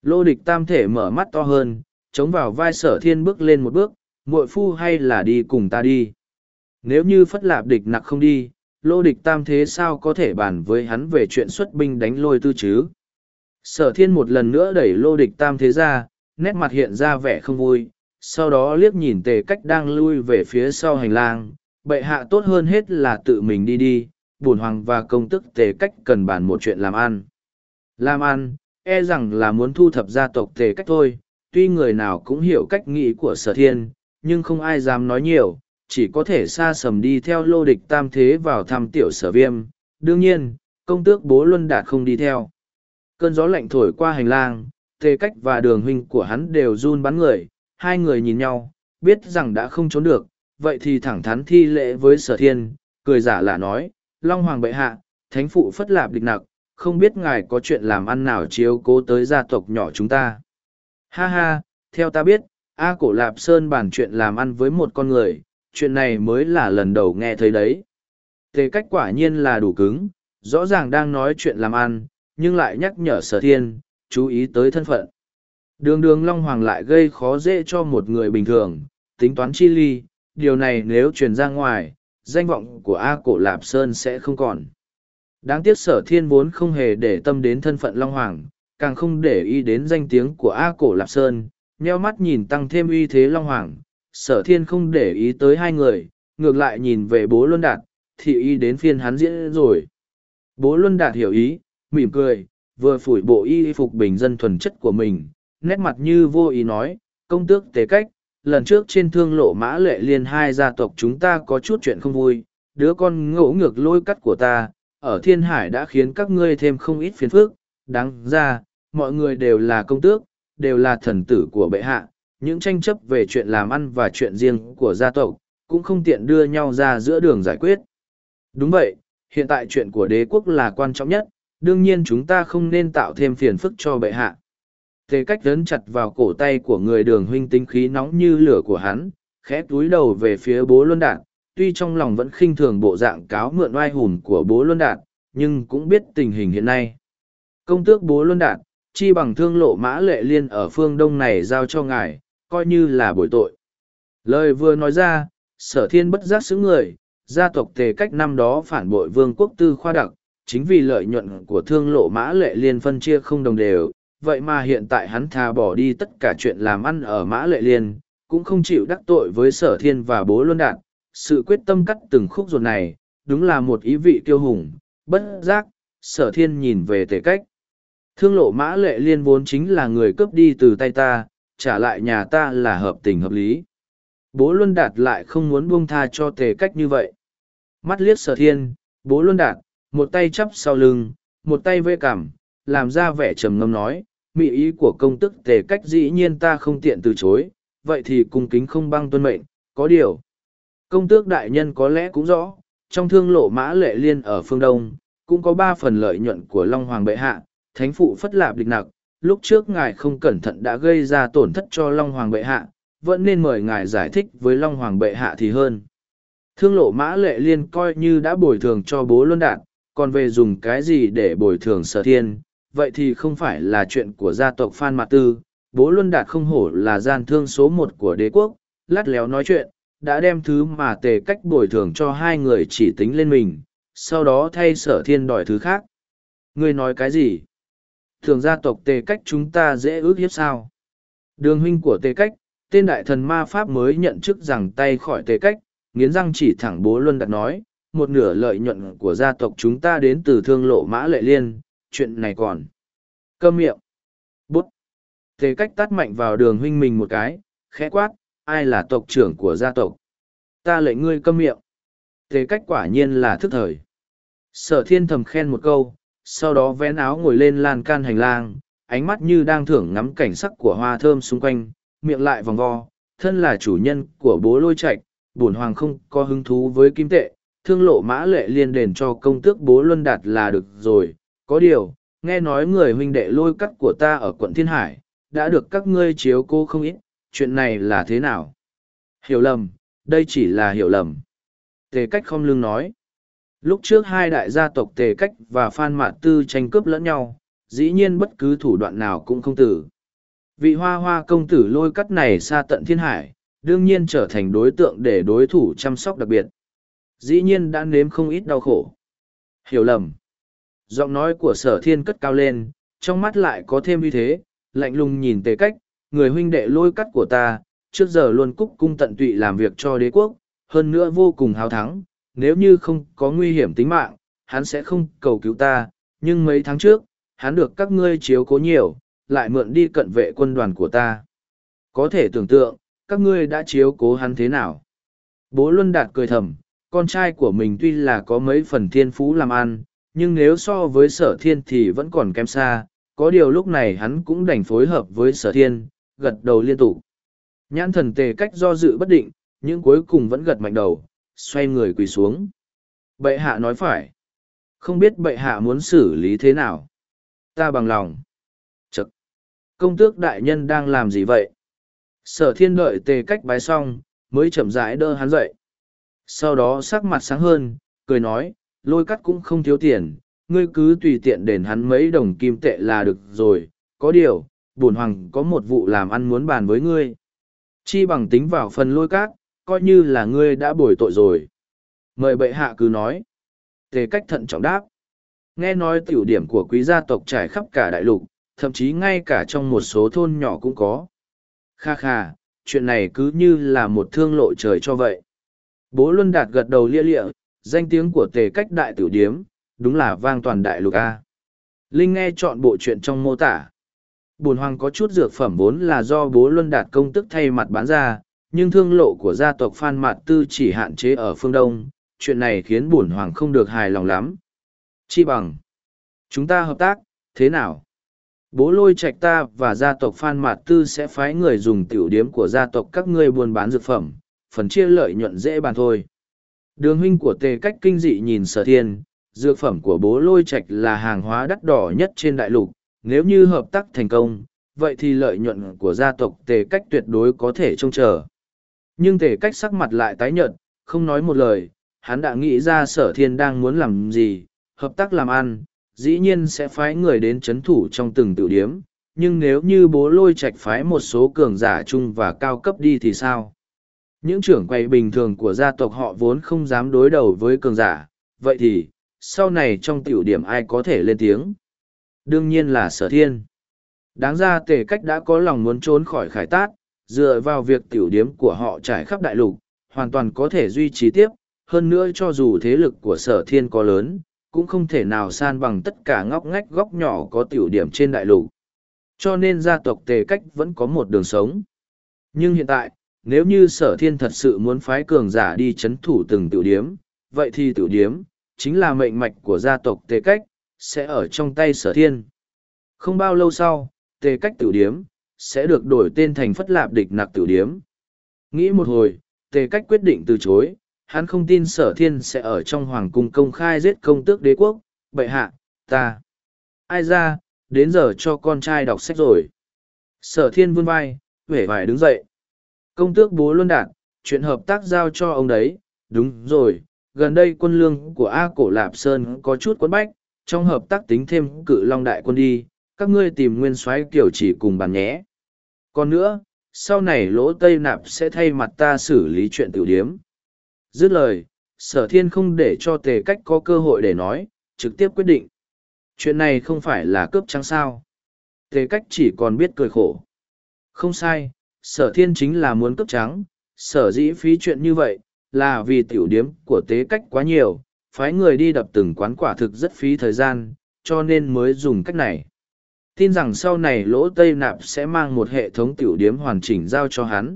Lô địch tam thể mở mắt to hơn, chống vào vai sở thiên bước lên một bước, muội phu hay là đi cùng ta đi. Nếu như phất lạp địch nặc không đi, lô địch tam thế sao có thể bàn với hắn về chuyện xuất binh đánh lôi tư chứ? Sở thiên một lần nữa đẩy lô địch tam thế ra, nét mặt hiện ra vẻ không vui, sau đó liếc nhìn tề cách đang lui về phía sau hành lang, bệ hạ tốt hơn hết là tự mình đi đi, bổn hoàng và công tức tề cách cần bàn một chuyện làm ăn. Làm ăn, e rằng là muốn thu thập gia tộc tề cách thôi, tuy người nào cũng hiểu cách nghĩ của sở thiên, nhưng không ai dám nói nhiều, chỉ có thể xa sầm đi theo lô địch tam thế vào thăm tiểu sở viêm. Đương nhiên, công tước bố Luân Đạt không đi theo. Cơn gió lạnh thổi qua hành lang, tề cách và đường huynh của hắn đều run bắn người, hai người nhìn nhau, biết rằng đã không trốn được, vậy thì thẳng thắn thi lễ với sở thiên, cười giả là nói, Long Hoàng bệ hạ, thánh phụ phất lạp địch nặc, không biết ngài có chuyện làm ăn nào chiếu cố tới gia tộc nhỏ chúng ta. Ha ha, theo ta biết, A cổ lạp sơn bàn chuyện làm ăn với một con người, chuyện này mới là lần đầu nghe thấy đấy. Tề cách quả nhiên là đủ cứng, rõ ràng đang nói chuyện làm ăn, nhưng lại nhắc nhở sở thiên, chú ý tới thân phận. Đường đường Long Hoàng lại gây khó dễ cho một người bình thường, tính toán chi ly, điều này nếu truyền ra ngoài, danh vọng của A Cổ Lạp Sơn sẽ không còn. Đáng tiếc sở thiên vốn không hề để tâm đến thân phận Long Hoàng, càng không để ý đến danh tiếng của A Cổ Lạp Sơn, nheo mắt nhìn tăng thêm uy thế Long Hoàng. Sở thiên không để ý tới hai người, ngược lại nhìn về bố Luân Đạt, thì y đến phiên hắn diễn rồi. Bố Luân Đạt hiểu ý, mỉm cười, vừa phủi bộ y phục bình dân thuần chất của mình, nét mặt như vô ý nói, công tước tế cách, lần trước trên thương lộ mã lệ liên hai gia tộc chúng ta có chút chuyện không vui, đứa con ngỗ ngược lôi cắt của ta, ở thiên hải đã khiến các ngươi thêm không ít phiền phức, đáng ra, mọi người đều là công tước, đều là thần tử của bệ hạ, những tranh chấp về chuyện làm ăn và chuyện riêng của gia tộc, cũng không tiện đưa nhau ra giữa đường giải quyết. Đúng vậy, hiện tại chuyện của đế quốc là quan trọng nhất, đương nhiên chúng ta không nên tạo thêm phiền phức cho bệ hạ. Tề cách lớn chặt vào cổ tay của người đường huynh tính khí nóng như lửa của hắn, khẽ túi đầu về phía bố luân đạt tuy trong lòng vẫn khinh thường bộ dạng cáo mượn oai hùn của bố luân đạt nhưng cũng biết tình hình hiện nay. Công tước bố luân đạt chi bằng thương lộ mã lệ liên ở phương đông này giao cho ngài, coi như là bồi tội. Lời vừa nói ra, sở thiên bất giác xứng người, gia tộc tề cách năm đó phản bội vương quốc tư khoa đặc, chính vì lợi nhuận của thương lộ mã lệ liên phân chia không đồng đều, vậy mà hiện tại hắn thà bỏ đi tất cả chuyện làm ăn ở mã lệ liên, cũng không chịu đắc tội với sở thiên và bố luân đạt. Sự quyết tâm cắt từng khúc ruột này, đúng là một ý vị kiêu hùng, bất giác, sở thiên nhìn về tề cách. Thương lộ mã lệ liên vốn chính là người cướp đi từ tay ta, trả lại nhà ta là hợp tình hợp lý. Bố Luân Đạt lại không muốn buông tha cho tề cách như vậy. Mắt liếc sở thiên, bố Luân Đạt, một tay chắp sau lưng, một tay vê cằm, làm ra vẻ trầm ngâm nói, mị ý của công tức tề cách dĩ nhiên ta không tiện từ chối, vậy thì cung kính không băng tuân mệnh, có điều. Công tước đại nhân có lẽ cũng rõ, trong thương lộ mã lệ liên ở phương Đông, cũng có ba phần lợi nhuận của Long Hoàng bệ hạ, thánh phụ phất lạp địch nặc, lúc trước ngài không cẩn thận đã gây ra tổn thất cho Long Hoàng bệ hạ, vẫn nên mời ngài giải thích với Long Hoàng bệ hạ thì hơn. Thương lộ mã lệ liên coi như đã bồi thường cho bố luân đạt, còn về dùng cái gì để bồi thường sở thiên, vậy thì không phải là chuyện của gia tộc Phan Mạc Tư. Bố Luân Đạt không hổ là gian thương số một của đế quốc, lát léo nói chuyện, đã đem thứ mà tề cách bồi thường cho hai người chỉ tính lên mình, sau đó thay sở thiên đòi thứ khác. Ngươi nói cái gì? Thường gia tộc tề cách chúng ta dễ ước hiếp sao? Đường huynh của tề cách, tên đại thần ma pháp mới nhận chức rằng tay khỏi tề cách, nghiến răng chỉ thẳng bố Luân đặt nói, một nửa lợi nhuận của gia tộc chúng ta đến từ thương lộ mã lệ liên, chuyện này còn. cơ miệng. Bút. Tề cách tắt mạnh vào đường huynh mình một cái, khẽ quát, ai là tộc trưởng của gia tộc? Ta lệnh ngươi câm miệng. Tề cách quả nhiên là thức thời. Sở thiên thầm khen một câu, sau đó vén áo ngồi lên lan can hành lang, ánh mắt như đang thưởng ngắm cảnh sắc của hoa thơm xung quanh, miệng lại vòng vo, thân là chủ nhân của bố lôi Trạch, bổn hoàng không có hứng thú với kim tệ, thương lộ mã lệ liên đền cho công tước bố luân đạt là được rồi, có điều, nghe nói người huynh đệ lôi cắt của ta ở quận Thiên Hải, đã được các ngươi chiếu cô không ít, chuyện này là thế nào? Hiểu lầm, đây chỉ là hiểu lầm. Tề cách không lương nói. Lúc trước hai đại gia tộc Tề cách và Phan Mạn Tư tranh cướp lẫn nhau, dĩ nhiên bất cứ thủ đoạn nào cũng không tử. Vị hoa hoa công tử lôi cắt này xa tận thiên hải, đương nhiên trở thành đối tượng để đối thủ chăm sóc đặc biệt. Dĩ nhiên đã nếm không ít đau khổ. Hiểu lầm giọng nói của sở thiên cất cao lên trong mắt lại có thêm uy thế lạnh lùng nhìn tề cách người huynh đệ lôi cắt của ta trước giờ luôn cúc cung tận tụy làm việc cho đế quốc hơn nữa vô cùng hào thắng nếu như không có nguy hiểm tính mạng hắn sẽ không cầu cứu ta nhưng mấy tháng trước hắn được các ngươi chiếu cố nhiều lại mượn đi cận vệ quân đoàn của ta có thể tưởng tượng các ngươi đã chiếu cố hắn thế nào bố luân đạt cười thầm con trai của mình tuy là có mấy phần thiên phú làm ăn nhưng nếu so với sở thiên thì vẫn còn kém xa, có điều lúc này hắn cũng đành phối hợp với sở thiên, gật đầu liên tục. Nhãn thần tề cách do dự bất định, nhưng cuối cùng vẫn gật mạnh đầu, xoay người quỳ xuống. Bệ hạ nói phải. Không biết bệ hạ muốn xử lý thế nào. Ta bằng lòng. Chật. Công tước đại nhân đang làm gì vậy? Sở thiên đợi tề cách bái xong, mới chậm rãi đỡ hắn dậy. Sau đó sắc mặt sáng hơn, cười nói, lôi cắt cũng không thiếu tiền, ngươi cứ tùy tiện đền hắn mấy đồng kim tệ là được rồi, có điều, bổn hoàng có một vụ làm ăn muốn bàn với ngươi. Chi bằng tính vào phần lôi cát, coi như là ngươi đã bồi tội rồi. Mời bệ hạ cứ nói. Tề cách thận trọng đáp. Nghe nói tiểu điểm của quý gia tộc trải khắp cả đại lục, thậm chí ngay cả trong một số thôn nhỏ cũng có. Kha kha, chuyện này cứ như là một thương lộ trời cho vậy. Bố Luân Đạt gật đầu lia lịa, danh tiếng của tề cách đại tiểu điếm, đúng là vang toàn đại lục A. Linh nghe chọn bộ chuyện trong mô tả. Bồn hoàng có chút dược phẩm vốn là do bố luân đạt công tức thay mặt bán ra, nhưng thương lộ của gia tộc Phan Mạt Tư chỉ hạn chế ở phương Đông, chuyện này khiến bổn hoàng không được hài lòng lắm. Chi bằng, chúng ta hợp tác, thế nào? Bố lôi trạch ta và gia tộc Phan Mạt Tư sẽ phái người dùng tiểu điếm của gia tộc các ngươi buôn bán dược phẩm, phần chia lợi nhuận dễ bàn thôi. Đường huynh của tề cách kinh dị nhìn sở thiên, dược phẩm của bố lôi Trạch là hàng hóa đắt đỏ nhất trên đại lục, nếu như hợp tác thành công, vậy thì lợi nhuận của gia tộc tề cách tuyệt đối có thể trông chờ. Nhưng tề cách sắc mặt lại tái nhợt, không nói một lời, hắn đã nghĩ ra sở thiên đang muốn làm gì, hợp tác làm ăn, dĩ nhiên sẽ phái người đến chấn thủ trong từng tiểu điếm, nhưng nếu như bố lôi Trạch phái một số cường giả chung và cao cấp đi thì sao? Những trưởng quầy bình thường của gia tộc họ vốn không dám đối đầu với cường giả, vậy thì, sau này trong tiểu điểm ai có thể lên tiếng? Đương nhiên là sở thiên. Đáng ra tề cách đã có lòng muốn trốn khỏi khải tát, dựa vào việc tiểu điếm của họ trải khắp đại lục, hoàn toàn có thể duy trì tiếp, hơn nữa cho dù thế lực của sở thiên có lớn, cũng không thể nào san bằng tất cả ngóc ngách góc nhỏ có tiểu điểm trên đại lục. Cho nên gia tộc tề cách vẫn có một đường sống. Nhưng hiện tại, nếu như sở thiên thật sự muốn phái cường giả đi chấn thủ từng tiểu điếm, vậy thì tiểu điếm, chính là mệnh mạch của gia tộc tề cách, sẽ ở trong tay sở thiên. Không bao lâu sau, tề cách tiểu điếm, sẽ được đổi tên thành phất lạp địch nặc Tử điếm. Nghĩ một hồi, tề cách quyết định từ chối, hắn không tin sở thiên sẽ ở trong hoàng cung công khai giết công tước đế quốc, bệ hạ, ta. Ai ra, đến giờ cho con trai đọc sách rồi. Sở thiên vươn vai, vẻ vải đứng dậy. Công tước bố luân đạt, chuyện hợp tác giao cho ông đấy, đúng rồi, gần đây quân lương của A Cổ Lạp Sơn có chút quấn bách, trong hợp tác tính thêm cự long đại quân đi, các ngươi tìm nguyên soái kiểu chỉ cùng bàn nhé. Còn nữa, sau này lỗ tây nạp sẽ thay mặt ta xử lý chuyện tiểu điếm. Dứt lời, sở thiên không để cho tề cách có cơ hội để nói, trực tiếp quyết định. Chuyện này không phải là cướp trắng sao. Tề cách chỉ còn biết cười khổ. Không sai, sở thiên chính là muốn cướp trắng, sở dĩ phí chuyện như vậy, là vì tiểu điếm của tế cách quá nhiều, phái người đi đập từng quán quả thực rất phí thời gian, cho nên mới dùng cách này. Tin rằng sau này lỗ Tây Nạp sẽ mang một hệ thống tiểu điếm hoàn chỉnh giao cho hắn.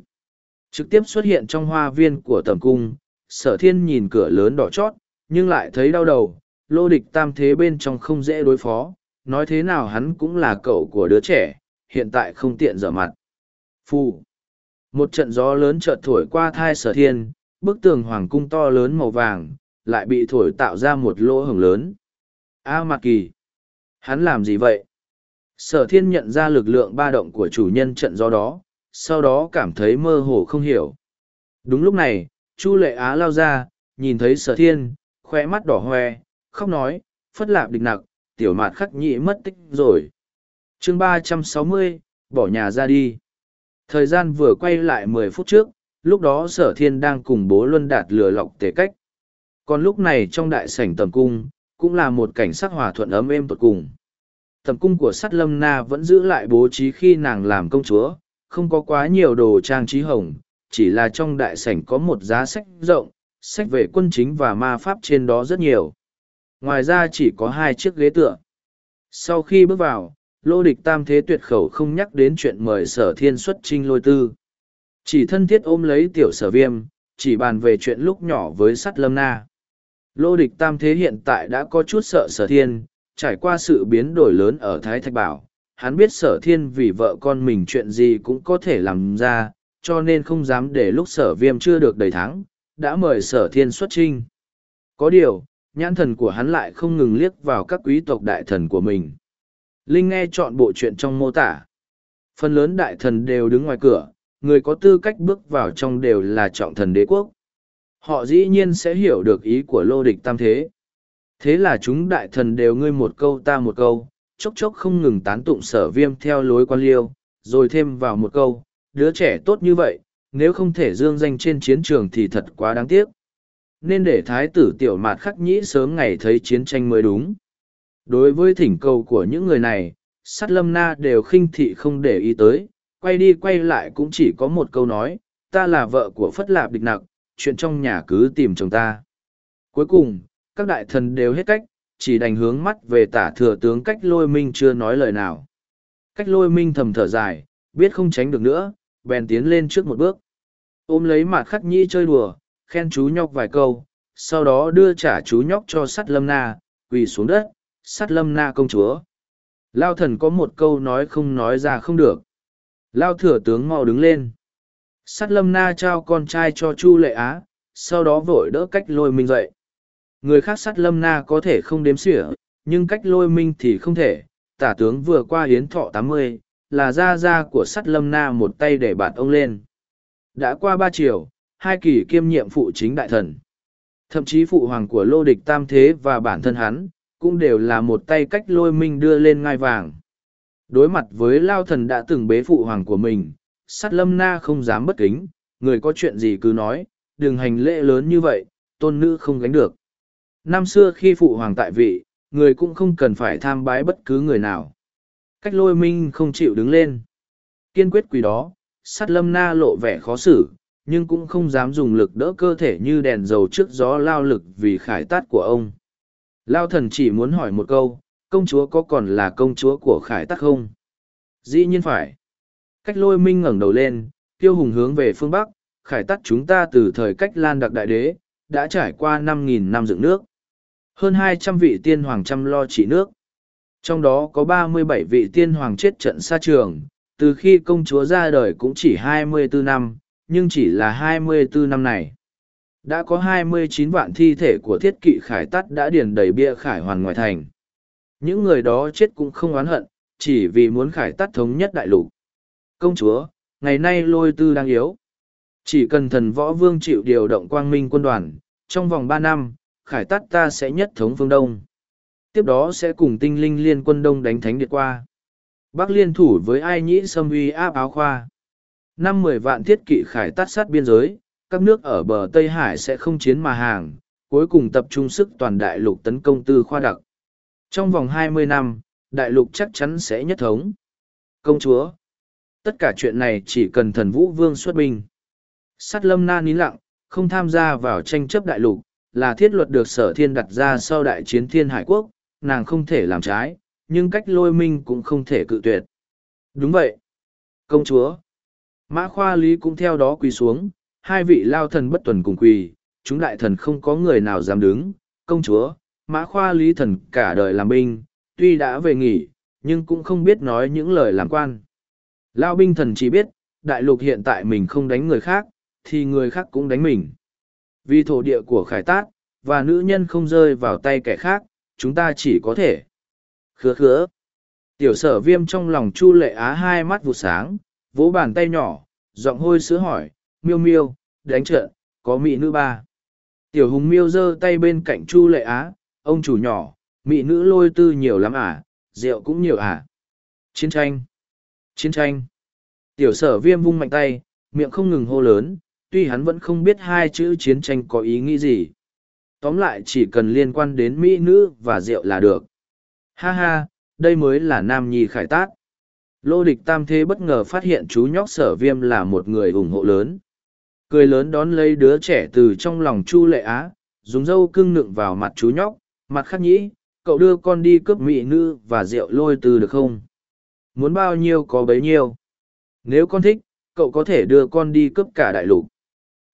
Trực tiếp xuất hiện trong hoa viên của tầm cung, sở thiên nhìn cửa lớn đỏ chót, nhưng lại thấy đau đầu, lô địch tam thế bên trong không dễ đối phó, nói thế nào hắn cũng là cậu của đứa trẻ, hiện tại không tiện dở mặt. Phù. Một trận gió lớn chợt thổi qua thai sở thiên, bức tường hoàng cung to lớn màu vàng, lại bị thổi tạo ra một lỗ hổng lớn. A Mạc Kỳ! Hắn làm gì vậy? Sở thiên nhận ra lực lượng ba động của chủ nhân trận do đó, sau đó cảm thấy mơ hồ không hiểu. Đúng lúc này, Chu Lệ Á lao ra, nhìn thấy sở thiên, khoe mắt đỏ hoe, khóc nói, phất lạp địch nặc, tiểu mạt khắc nhị mất tích rồi. chương ba trăm sáu mươi bỏ nhà ra đi. Thời gian vừa quay lại mười phút trước, lúc đó sở thiên đang cùng bố luân đạt lừa lọc tề cách. Còn lúc này trong đại sảnh tầm cung, cũng là một cảnh sắc hòa thuận ấm êm tột cùng. Tầm cung của sắt lâm na vẫn giữ lại bố trí khi nàng làm công chúa, không có quá nhiều đồ trang trí hồng, chỉ là trong đại sảnh có một giá sách rộng, sách về quân chính và ma pháp trên đó rất nhiều. Ngoài ra chỉ có hai chiếc ghế tựa. Sau khi bước vào, lô địch tam thế tuyệt khẩu không nhắc đến chuyện mời sở thiên xuất trinh lôi tư. Chỉ thân thiết ôm lấy tiểu sở viêm, chỉ bàn về chuyện lúc nhỏ với sắt lâm na. Lô địch tam thế hiện tại đã có chút sợ sở thiên, trải qua sự biến đổi lớn ở Thái Thạch Bảo. Hắn biết sở thiên vì vợ con mình chuyện gì cũng có thể làm ra, cho nên không dám để lúc sở viêm chưa được đầy tháng, đã mời sở thiên xuất trinh. Có điều, nhãn thần của hắn lại không ngừng liếc vào các quý tộc đại thần của mình. Linh nghe chọn bộ chuyện trong mô tả. Phần lớn đại thần đều đứng ngoài cửa, người có tư cách bước vào trong đều là trọng thần đế quốc. Họ dĩ nhiên sẽ hiểu được ý của lô địch tam thế. Thế là chúng đại thần đều ngươi một câu ta một câu, chốc chốc không ngừng tán tụng sở viêm theo lối quan liêu, rồi thêm vào một câu, đứa trẻ tốt như vậy, nếu không thể dương danh trên chiến trường thì thật quá đáng tiếc. Nên để thái tử tiểu mạt khắc nhĩ sớm ngày thấy chiến tranh mới đúng. Đối với thỉnh cầu của những người này, sát lâm na đều khinh thị không để ý tới, quay đi quay lại cũng chỉ có một câu nói, ta là vợ của Phất Lạp địch nặc, chuyện trong nhà cứ tìm chồng ta. Cuối cùng, các đại thần đều hết cách, chỉ đành hướng mắt về tả thừa tướng cách lôi minh chưa nói lời nào. Cách lôi minh thầm thở dài, biết không tránh được nữa, bèn tiến lên trước một bước. Ôm lấy mặt khắc nhi chơi đùa, khen chú nhóc vài câu, sau đó đưa trả chú nhóc cho sắt lâm na, quỳ xuống đất, sắt lâm na công chúa. Lao thần có một câu nói không nói ra không được. Lao thừa tướng mau đứng lên. Sắt lâm na trao con trai cho Chu Lệ Á, sau đó vội đỡ cách lôi minh dậy. Người khác sắt lâm na có thể không đếm xỉa, nhưng cách lôi minh thì không thể. Tả tướng vừa qua hiến thọ tám mươi, là gia gia của sắt lâm na một tay để bạt ông lên. Đã qua ba chiều, hai kỳ kiêm nhiệm phụ chính đại thần. Thậm chí phụ hoàng của lô địch tam thế và bản thân hắn, cũng đều là một tay cách lôi minh đưa lên ngai vàng. Đối mặt với lao thần đã từng bế phụ hoàng của mình, sắt lâm na không dám bất kính, người có chuyện gì cứ nói, đừng hành lễ lớn như vậy, tôn nữ không gánh được. Năm xưa khi phụ hoàng tại vị, người cũng không cần phải tham bái bất cứ người nào. Cách lôi minh không chịu đứng lên. Kiên quyết quỳ đó, sắt lâm na lộ vẻ khó xử, nhưng cũng không dám dùng lực đỡ cơ thể như đèn dầu trước gió lao lực vì khải tát của ông. Lao thần chỉ muốn hỏi một câu, công chúa có còn là công chúa của khải tát không? Dĩ nhiên phải. Cách lôi minh ngẩng đầu lên, tiêu hùng hướng về phương Bắc, khải tát chúng ta từ thời cách lan đặc đại đế, đã trải qua năm nghìn năm dựng nước. Hơn hai trăm vị tiên hoàng chăm lo trị nước. Trong đó có ba mươi bảy vị tiên hoàng chết trận xa trường, từ khi công chúa ra đời cũng chỉ hai mươi bốn năm, nhưng chỉ là hai mươi bốn năm này. Đã có hai mươi chín vạn thi thể của thiết kỵ khải tắt đã điền đầy bia khải hoàn ngoài thành. Những người đó chết cũng không oán hận, chỉ vì muốn khải tắt thống nhất đại lục. Công chúa, ngày nay lôi tư đang yếu. Chỉ cần thần võ vương chịu điều động quang minh quân đoàn, trong vòng ba năm, khải tắt ta sẽ nhất thống phương Đông. Tiếp đó sẽ cùng tinh linh liên quân Đông đánh thánh điệt qua. Bắc liên thủ với ai nhĩ xâm uy áp áo khoa. Năm mười vạn thiết kỵ khải tắt sát biên giới, các nước ở bờ Tây Hải sẽ không chiến mà hàng, cuối cùng tập trung sức toàn đại lục tấn công tư khoa đặc. Trong vòng hai mươi năm, đại lục chắc chắn sẽ nhất thống. Công chúa, tất cả chuyện này chỉ cần thần vũ vương xuất binh. Sát lâm na nín lặng, không tham gia vào tranh chấp đại lục, là thiết luật được sở thiên đặt ra sau đại chiến thiên hải quốc, nàng không thể làm trái, nhưng cách lôi minh cũng không thể cự tuyệt. Đúng vậy. Công chúa. Mã khoa lý cũng theo đó quỳ xuống, hai vị lao thần bất tuần cùng quỳ, chúng đại thần không có người nào dám đứng. Công chúa, mã khoa lý thần cả đời làm binh, tuy đã về nghỉ, nhưng cũng không biết nói những lời làm quan. Lao binh thần chỉ biết, đại lục hiện tại mình không đánh người khác, thì người khác cũng đánh mình. Vì thổ địa của khải tát, và nữ nhân không rơi vào tay kẻ khác, chúng ta chỉ có thể. Khứa khứa. Tiểu sở viêm trong lòng chu lệ á hai mắt vụ sáng, vỗ bàn tay nhỏ, giọng hôi sữa hỏi, miêu miêu, đánh trận, có mỹ nữ ba. Tiểu hùng miêu giơ tay bên cạnh chu lệ á, ông chủ nhỏ, mỹ nữ lôi tư nhiều lắm à, rượu cũng nhiều à. Chiến tranh. Chiến tranh. Tiểu sở viêm vung mạnh tay, miệng không ngừng hô lớn, tuy hắn vẫn không biết hai chữ chiến tranh có ý nghĩ gì. Tóm lại chỉ cần liên quan đến mỹ nữ và rượu là được. Ha ha, đây mới là nam nhi khải tát. Lô địch tam thế bất ngờ phát hiện chú nhóc sở viêm là một người ủng hộ lớn. Cười lớn đón lấy đứa trẻ từ trong lòng chu lệ á, dùng dâu cưng nựng vào mặt chú nhóc, mặt khắc nhĩ, cậu đưa con đi cướp mỹ nữ và rượu lôi từ được không? Muốn bao nhiêu có bấy nhiêu. Nếu con thích, cậu có thể đưa con đi cướp cả đại lục.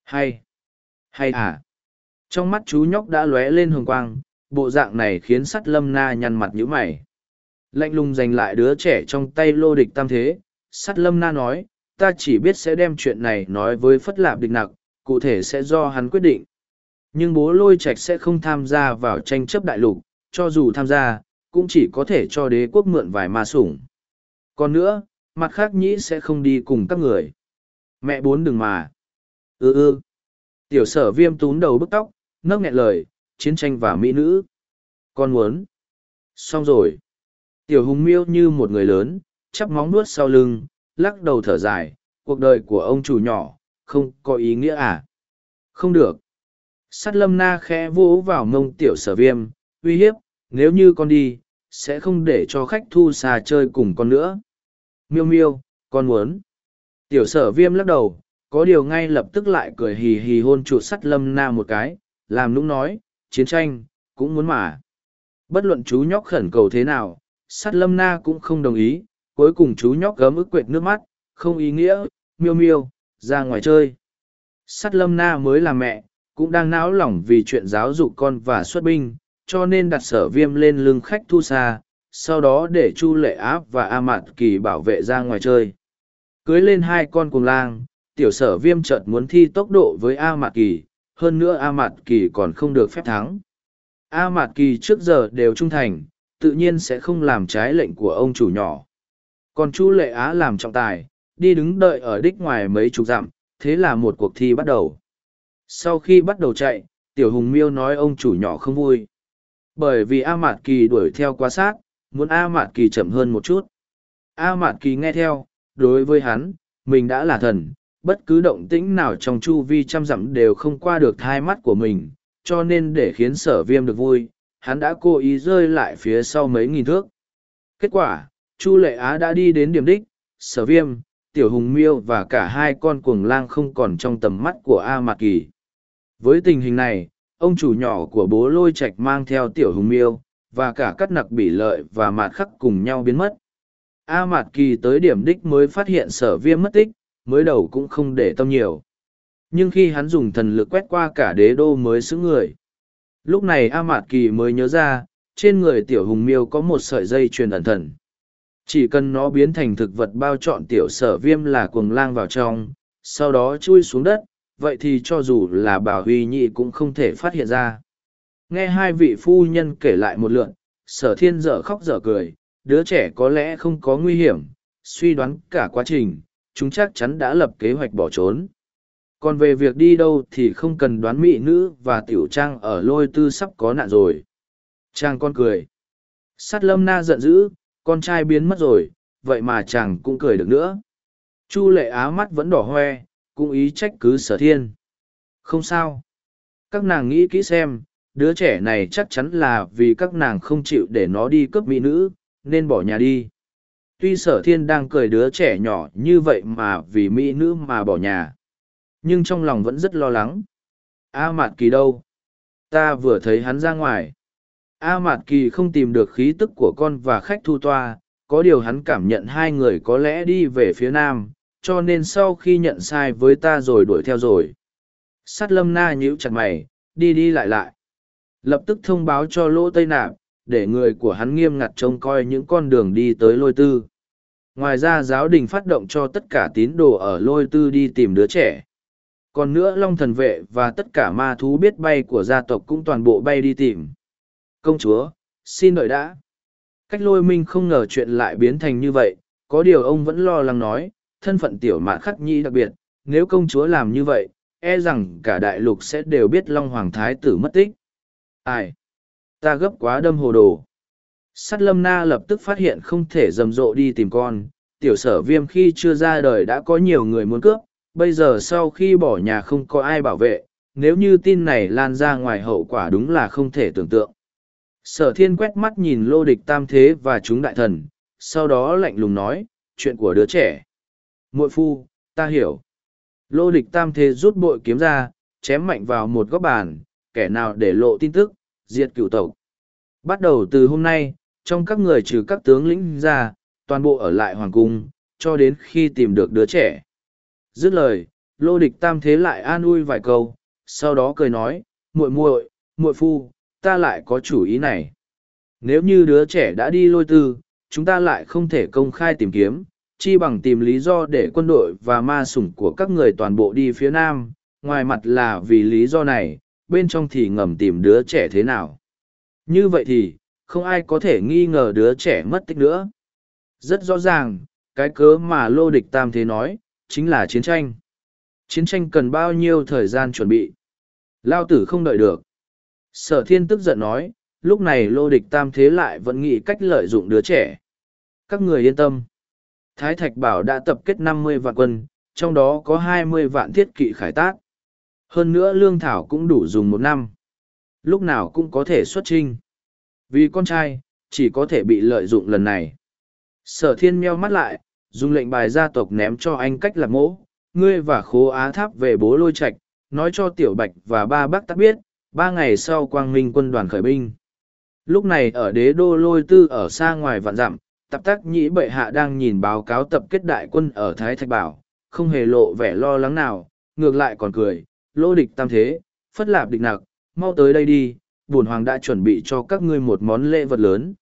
Hay? Hay à? Trong mắt chú nhóc đã lóe lên hồng quang, bộ dạng này khiến sắt lâm na nhăn mặt nhíu mày. Lạnh lùng giành lại đứa trẻ trong tay lô địch tam thế, sắt lâm na nói, ta chỉ biết sẽ đem chuyện này nói với phất lạp địch nặc, cụ thể sẽ do hắn quyết định. Nhưng bố lôi trạch sẽ không tham gia vào tranh chấp đại lục, cho dù tham gia, cũng chỉ có thể cho đế quốc mượn vài ma sủng. Còn nữa, mặt khác nhĩ sẽ không đi cùng các người. Mẹ bốn đừng mà ư ư. Tiểu sở viêm tún đầu bức tóc, nấc nghẹn lời, chiến tranh và mỹ nữ. Con muốn. Xong rồi. Tiểu hùng miêu như một người lớn, chắp móng nuốt sau lưng, lắc đầu thở dài, cuộc đời của ông chủ nhỏ, không có ý nghĩa à? Không được. Sát lâm na khẽ vỗ vào mông tiểu sở viêm, uy hiếp, nếu như con đi, sẽ không để cho khách thu xà chơi cùng con nữa. Miêu miêu, con muốn. Tiểu sở viêm lắc đầu, có điều ngay lập tức lại cười hì hì hôn trụ sắt lâm na một cái, làm nũng nói, chiến tranh, cũng muốn mà. Bất luận chú nhóc khẩn cầu thế nào, sắt lâm na cũng không đồng ý, cuối cùng chú nhóc gấm ức quệt nước mắt, không ý nghĩa, miêu miêu, ra ngoài chơi. Sắt lâm na mới là mẹ, cũng đang náo lòng vì chuyện giáo dục con và xuất binh, cho nên đặt sở viêm lên lưng khách thu xa, sau đó để Chu Lệ Áp và A Mạt Kỳ bảo vệ ra ngoài chơi. Cưới lên hai con cùng lang, tiểu sở viêm chợt muốn thi tốc độ với A Mạt Kỳ, hơn nữa A Mạt Kỳ còn không được phép thắng. A Mạt Kỳ trước giờ đều trung thành, tự nhiên sẽ không làm trái lệnh của ông chủ nhỏ. Còn Chu Lệ Á làm trọng tài, đi đứng đợi ở đích ngoài mấy chục dặm, thế là một cuộc thi bắt đầu. Sau khi bắt đầu chạy, Tiểu Hùng Miêu nói ông chủ nhỏ không vui. Bởi vì A Mạt Kỳ đuổi theo quá sát, muốn A Mạt Kỳ chậm hơn một chút. A Mạt Kỳ nghe theo, đối với hắn, mình đã là thần, bất cứ động tĩnh nào trong chu vi trăm dặm đều không qua được hai mắt của mình, cho nên để khiến sở viêm được vui, hắn đã cố ý rơi lại phía sau mấy nghìn thước. Kết quả, Chu Lệ Á đã đi đến điểm đích, sở viêm, tiểu hùng miêu và cả hai con cuồng lang không còn trong tầm mắt của A Mạc Kỳ. Với tình hình này, ông chủ nhỏ của bố lôi Trạch mang theo tiểu hùng miêu, và cả các nặc bỉ lợi và mạt khắc cùng nhau biến mất. A Mạt Kỳ tới điểm đích mới phát hiện sở viêm mất tích, mới đầu cũng không để tâm nhiều. Nhưng khi hắn dùng thần lực quét qua cả đế đô mới xứng người. Lúc này A Mạt Kỳ mới nhớ ra, trên người tiểu hùng miêu có một sợi dây truyền ẩn thần. Chỉ cần nó biến thành thực vật bao trọn tiểu sở viêm là cuồng lang vào trong, sau đó chui xuống đất, vậy thì cho dù là bảo huy nhị cũng không thể phát hiện ra. Nghe hai vị phu nhân kể lại một lượn, sở thiên dở khóc dở cười, đứa trẻ có lẽ không có nguy hiểm, suy đoán cả quá trình, chúng chắc chắn đã lập kế hoạch bỏ trốn. còn về việc đi đâu thì không cần đoán mỹ nữ và tiểu trang ở lôi tư sắp có nạn rồi. Trang con cười. Sát lâm na giận dữ, con trai biến mất rồi, vậy mà chàng cũng cười được nữa. Chu lệ á mắt vẫn đỏ hoe, cũng ý trách cứ sở thiên. Không sao. Các nàng nghĩ kỹ xem, đứa trẻ này chắc chắn là vì các nàng không chịu để nó đi cướp mỹ nữ, nên bỏ nhà đi tuy sở thiên đang cười đứa trẻ nhỏ như vậy mà vì mỹ nữ mà bỏ nhà. Nhưng trong lòng vẫn rất lo lắng. A mạt kỳ đâu? Ta vừa thấy hắn ra ngoài. A mạt kỳ không tìm được khí tức của con và khách thu toa. Có điều hắn cảm nhận hai người có lẽ đi về phía nam, cho nên sau khi nhận sai với ta rồi đuổi theo rồi. Sắt lâm na nhíu chặt mày, đi đi lại lại. Lập tức thông báo cho lỗ tây nạp, để người của hắn nghiêm ngặt trông coi những con đường đi tới lôi tư ngoài ra giáo đình phát động cho tất cả tín đồ ở lôi tư đi tìm đứa trẻ. Còn nữa long thần vệ và tất cả ma thú biết bay của gia tộc cũng toàn bộ bay đi tìm. Công chúa, xin đợi đã. Cách lôi minh không ngờ chuyện lại biến thành như vậy, có điều ông vẫn lo lắng nói, thân phận tiểu mạn khắc nhi đặc biệt, nếu công chúa làm như vậy e rằng cả đại lục sẽ đều biết long hoàng thái tử mất tích. Ai? Ta gấp quá đâm hồ đồ sắt lâm na lập tức phát hiện không thể rầm rộ đi tìm con. Tiểu sở viêm khi chưa ra đời đã có nhiều người muốn cướp. Bây giờ sau khi bỏ nhà không có ai bảo vệ, nếu như tin này lan ra ngoài hậu quả đúng là không thể tưởng tượng. Sở thiên quét mắt nhìn lô địch tam thế và chúng đại thần, sau đó lạnh lùng nói, chuyện của đứa trẻ. Muội phu, ta hiểu. Lô địch tam thế rút bội kiếm ra, chém mạnh vào một góc bàn, kẻ nào để lộ tin tức, diệt cựu tộc. Bắt đầu từ hôm nay trong các người trừ các tướng lĩnh ra, toàn bộ ở lại hoàng cung, cho đến khi tìm được đứa trẻ. Dứt lời, lô địch tam thế lại an ui vài câu, sau đó cười nói, muội muội muội phu, ta lại có chủ ý này. Nếu như đứa trẻ đã đi lôi tư, chúng ta lại không thể công khai tìm kiếm, chi bằng tìm lý do để quân đội và ma sủng của các người toàn bộ đi phía nam, ngoài mặt là vì lý do này, bên trong thì ngầm tìm đứa trẻ thế nào. Như vậy thì không ai có thể nghi ngờ đứa trẻ mất tích nữa. Rất rõ ràng, cái cớ mà lô địch tam thế nói, chính là chiến tranh. Chiến tranh cần bao nhiêu thời gian chuẩn bị? Lao tử không đợi được. Sở thiên tức giận nói, lúc này lô địch tam thế lại vẫn nghĩ cách lợi dụng đứa trẻ. Các người yên tâm. Thái thạch bảo đã tập kết năm mươi vạn quân, trong đó có hai mươi vạn thiết kỵ khải tác. Hơn nữa lương thảo cũng đủ dùng một năm. Lúc nào cũng có thể xuất trinh vì con trai chỉ có thể bị lợi dụng lần này. Sở thiên meo mắt lại dùng lệnh bài gia tộc ném cho anh cách lạc mỗ. Ngươi và khố á tháp về bố lôi Trạch, nói cho tiểu bạch và ba bác tắc biết ba ngày sau quang minh quân đoàn khởi binh. Lúc này ở đế đô lôi tư ở xa ngoài vạn dặm tập tác nhĩ bệ hạ đang nhìn báo cáo tập kết đại quân ở thái thạch bảo không hề lộ vẻ lo lắng nào ngược lại còn cười lô địch tam thế phất lạp địch nặc mau tới đây đi Bổn hoàng đã chuẩn bị cho các ngươi một món lễ vật lớn.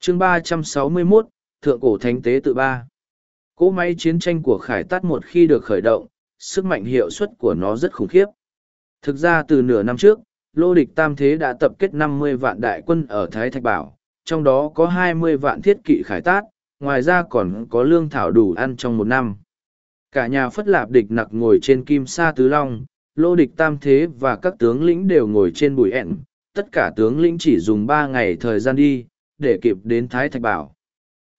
Chương ba trăm sáu mươi 361, thượng cổ thánh tế tự ba. Cỗ máy chiến tranh của khải tát một khi được khởi động sức mạnh hiệu suất của nó rất khủng khiếp. Thực ra từ nửa năm trước lô địch tam thế đã tập kết năm mươi vạn đại quân ở thái thạch bảo trong đó có hai mươi vạn thiết kỵ khải tát ngoài ra còn có lương thảo đủ ăn trong một năm. Cả nhà phất lạp địch nặc ngồi trên kim sa tứ long lô địch tam thế và các tướng lĩnh đều ngồi trên bùi ẹn tất cả tướng lĩnh chỉ dùng ba ngày thời gian đi, để kịp đến thái thạch bảo.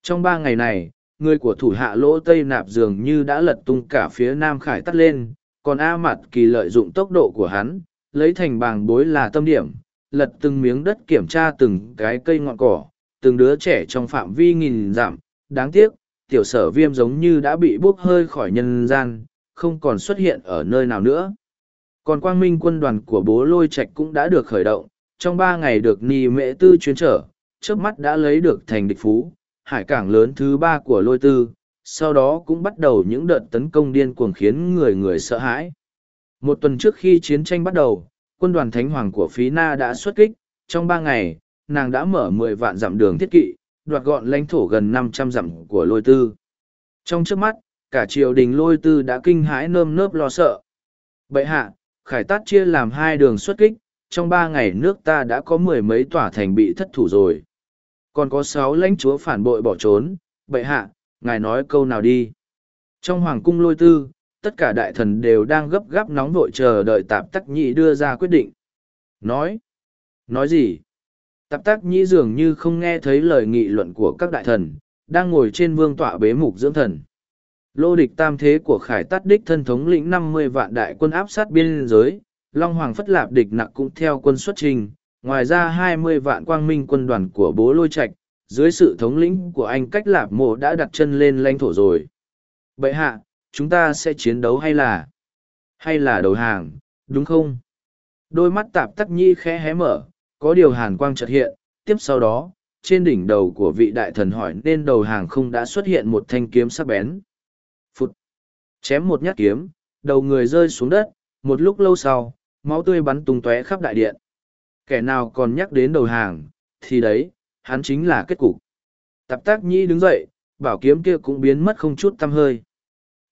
Trong ba ngày này, người của thủ hạ lỗ tây nạp dường như đã lật tung cả phía nam khải tắt lên, còn a mặt kỳ lợi dụng tốc độ của hắn, lấy thành bàng bối là tâm điểm, lật từng miếng đất kiểm tra từng cái cây ngọn cỏ, từng đứa trẻ trong phạm vi nghìn dặm. Đáng tiếc, tiểu sở viêm giống như đã bị bốc hơi khỏi nhân gian, không còn xuất hiện ở nơi nào nữa. Còn quang minh quân đoàn của bố lôi trạch cũng đã được khởi động trong ba ngày được ni mễ tư chuyến trở, trước mắt đã lấy được thành địch phú, hải cảng lớn thứ ba của lôi tư, sau đó cũng bắt đầu những đợt tấn công điên cuồng khiến người người sợ hãi. Một tuần trước khi chiến tranh bắt đầu, quân đoàn thánh hoàng của phí na đã xuất kích, trong ba ngày, nàng đã mở mười vạn dặm đường thiết kỵ, đoạt gọn lãnh thổ gần năm trăm dặm của lôi tư. Trong trước mắt, cả triều đình lôi tư đã kinh hãi nơm nớp lo sợ. Bệ hạ, khải tát chia làm hai đường xuất kích trong ba ngày nước ta đã có mười mấy tòa thành bị thất thủ rồi còn có sáu lãnh chúa phản bội bỏ trốn bệ hạ ngài nói câu nào đi trong hoàng cung lôi tư tất cả đại thần đều đang gấp gáp nóng vội chờ đợi tạp tắc nhị đưa ra quyết định. Nói? Nói gì? Tạp tắc nhị dường như không nghe thấy lời nghị luận của các đại thần, đang ngồi trên vương tọa bế mục dưỡng thần. Lô địch tam thế của khải tát đích thân thống lĩnh năm mươi vạn đại quân áp sát biên giới, Long Hoàng Phất Lạp địch nặc cũng theo quân xuất trình, ngoài ra hai mươi vạn quang minh quân đoàn của bố lôi Trạch dưới sự thống lĩnh của anh cách lạp mộ đã đặt chân lên lãnh thổ rồi. Bậy hạ, chúng ta sẽ chiến đấu hay là hay là đầu hàng đúng không? Đôi mắt tạp tắc nhi khẽ hé mở có điều hàn quang chợt hiện tiếp sau đó trên đỉnh đầu của vị đại thần hỏi nên đầu hàng không đã xuất hiện một thanh kiếm sắc bén. Phụt! Chém một nhát kiếm đầu người rơi xuống đất một lúc lâu sau máu tươi bắn tung tóe khắp đại điện kẻ nào còn nhắc đến đầu hàng thì đấy hắn chính là kết cục tạp tác nhi đứng dậy bảo kiếm kia cũng biến mất không chút tăm hơi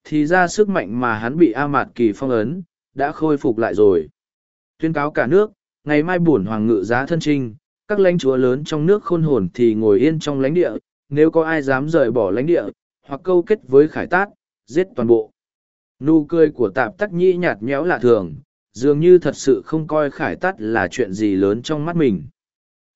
thì ra sức mạnh mà hắn bị A Mạt Kỳ phong ấn, đã khôi phục lại rồi. Tuyên cáo cả nước, ngày mai buồn hoàng ngự giá thân trinh, các lãnh chúa lớn trong nước khôn hồn thì ngồi yên trong lãnh địa, nếu có ai dám rời bỏ lãnh địa, hoặc câu kết với khải tát, giết toàn bộ. Nụ cười của tạp tắc nhĩ nhạt nhẽo lạ thường, dường như thật sự không coi khải tát là chuyện gì lớn trong mắt mình.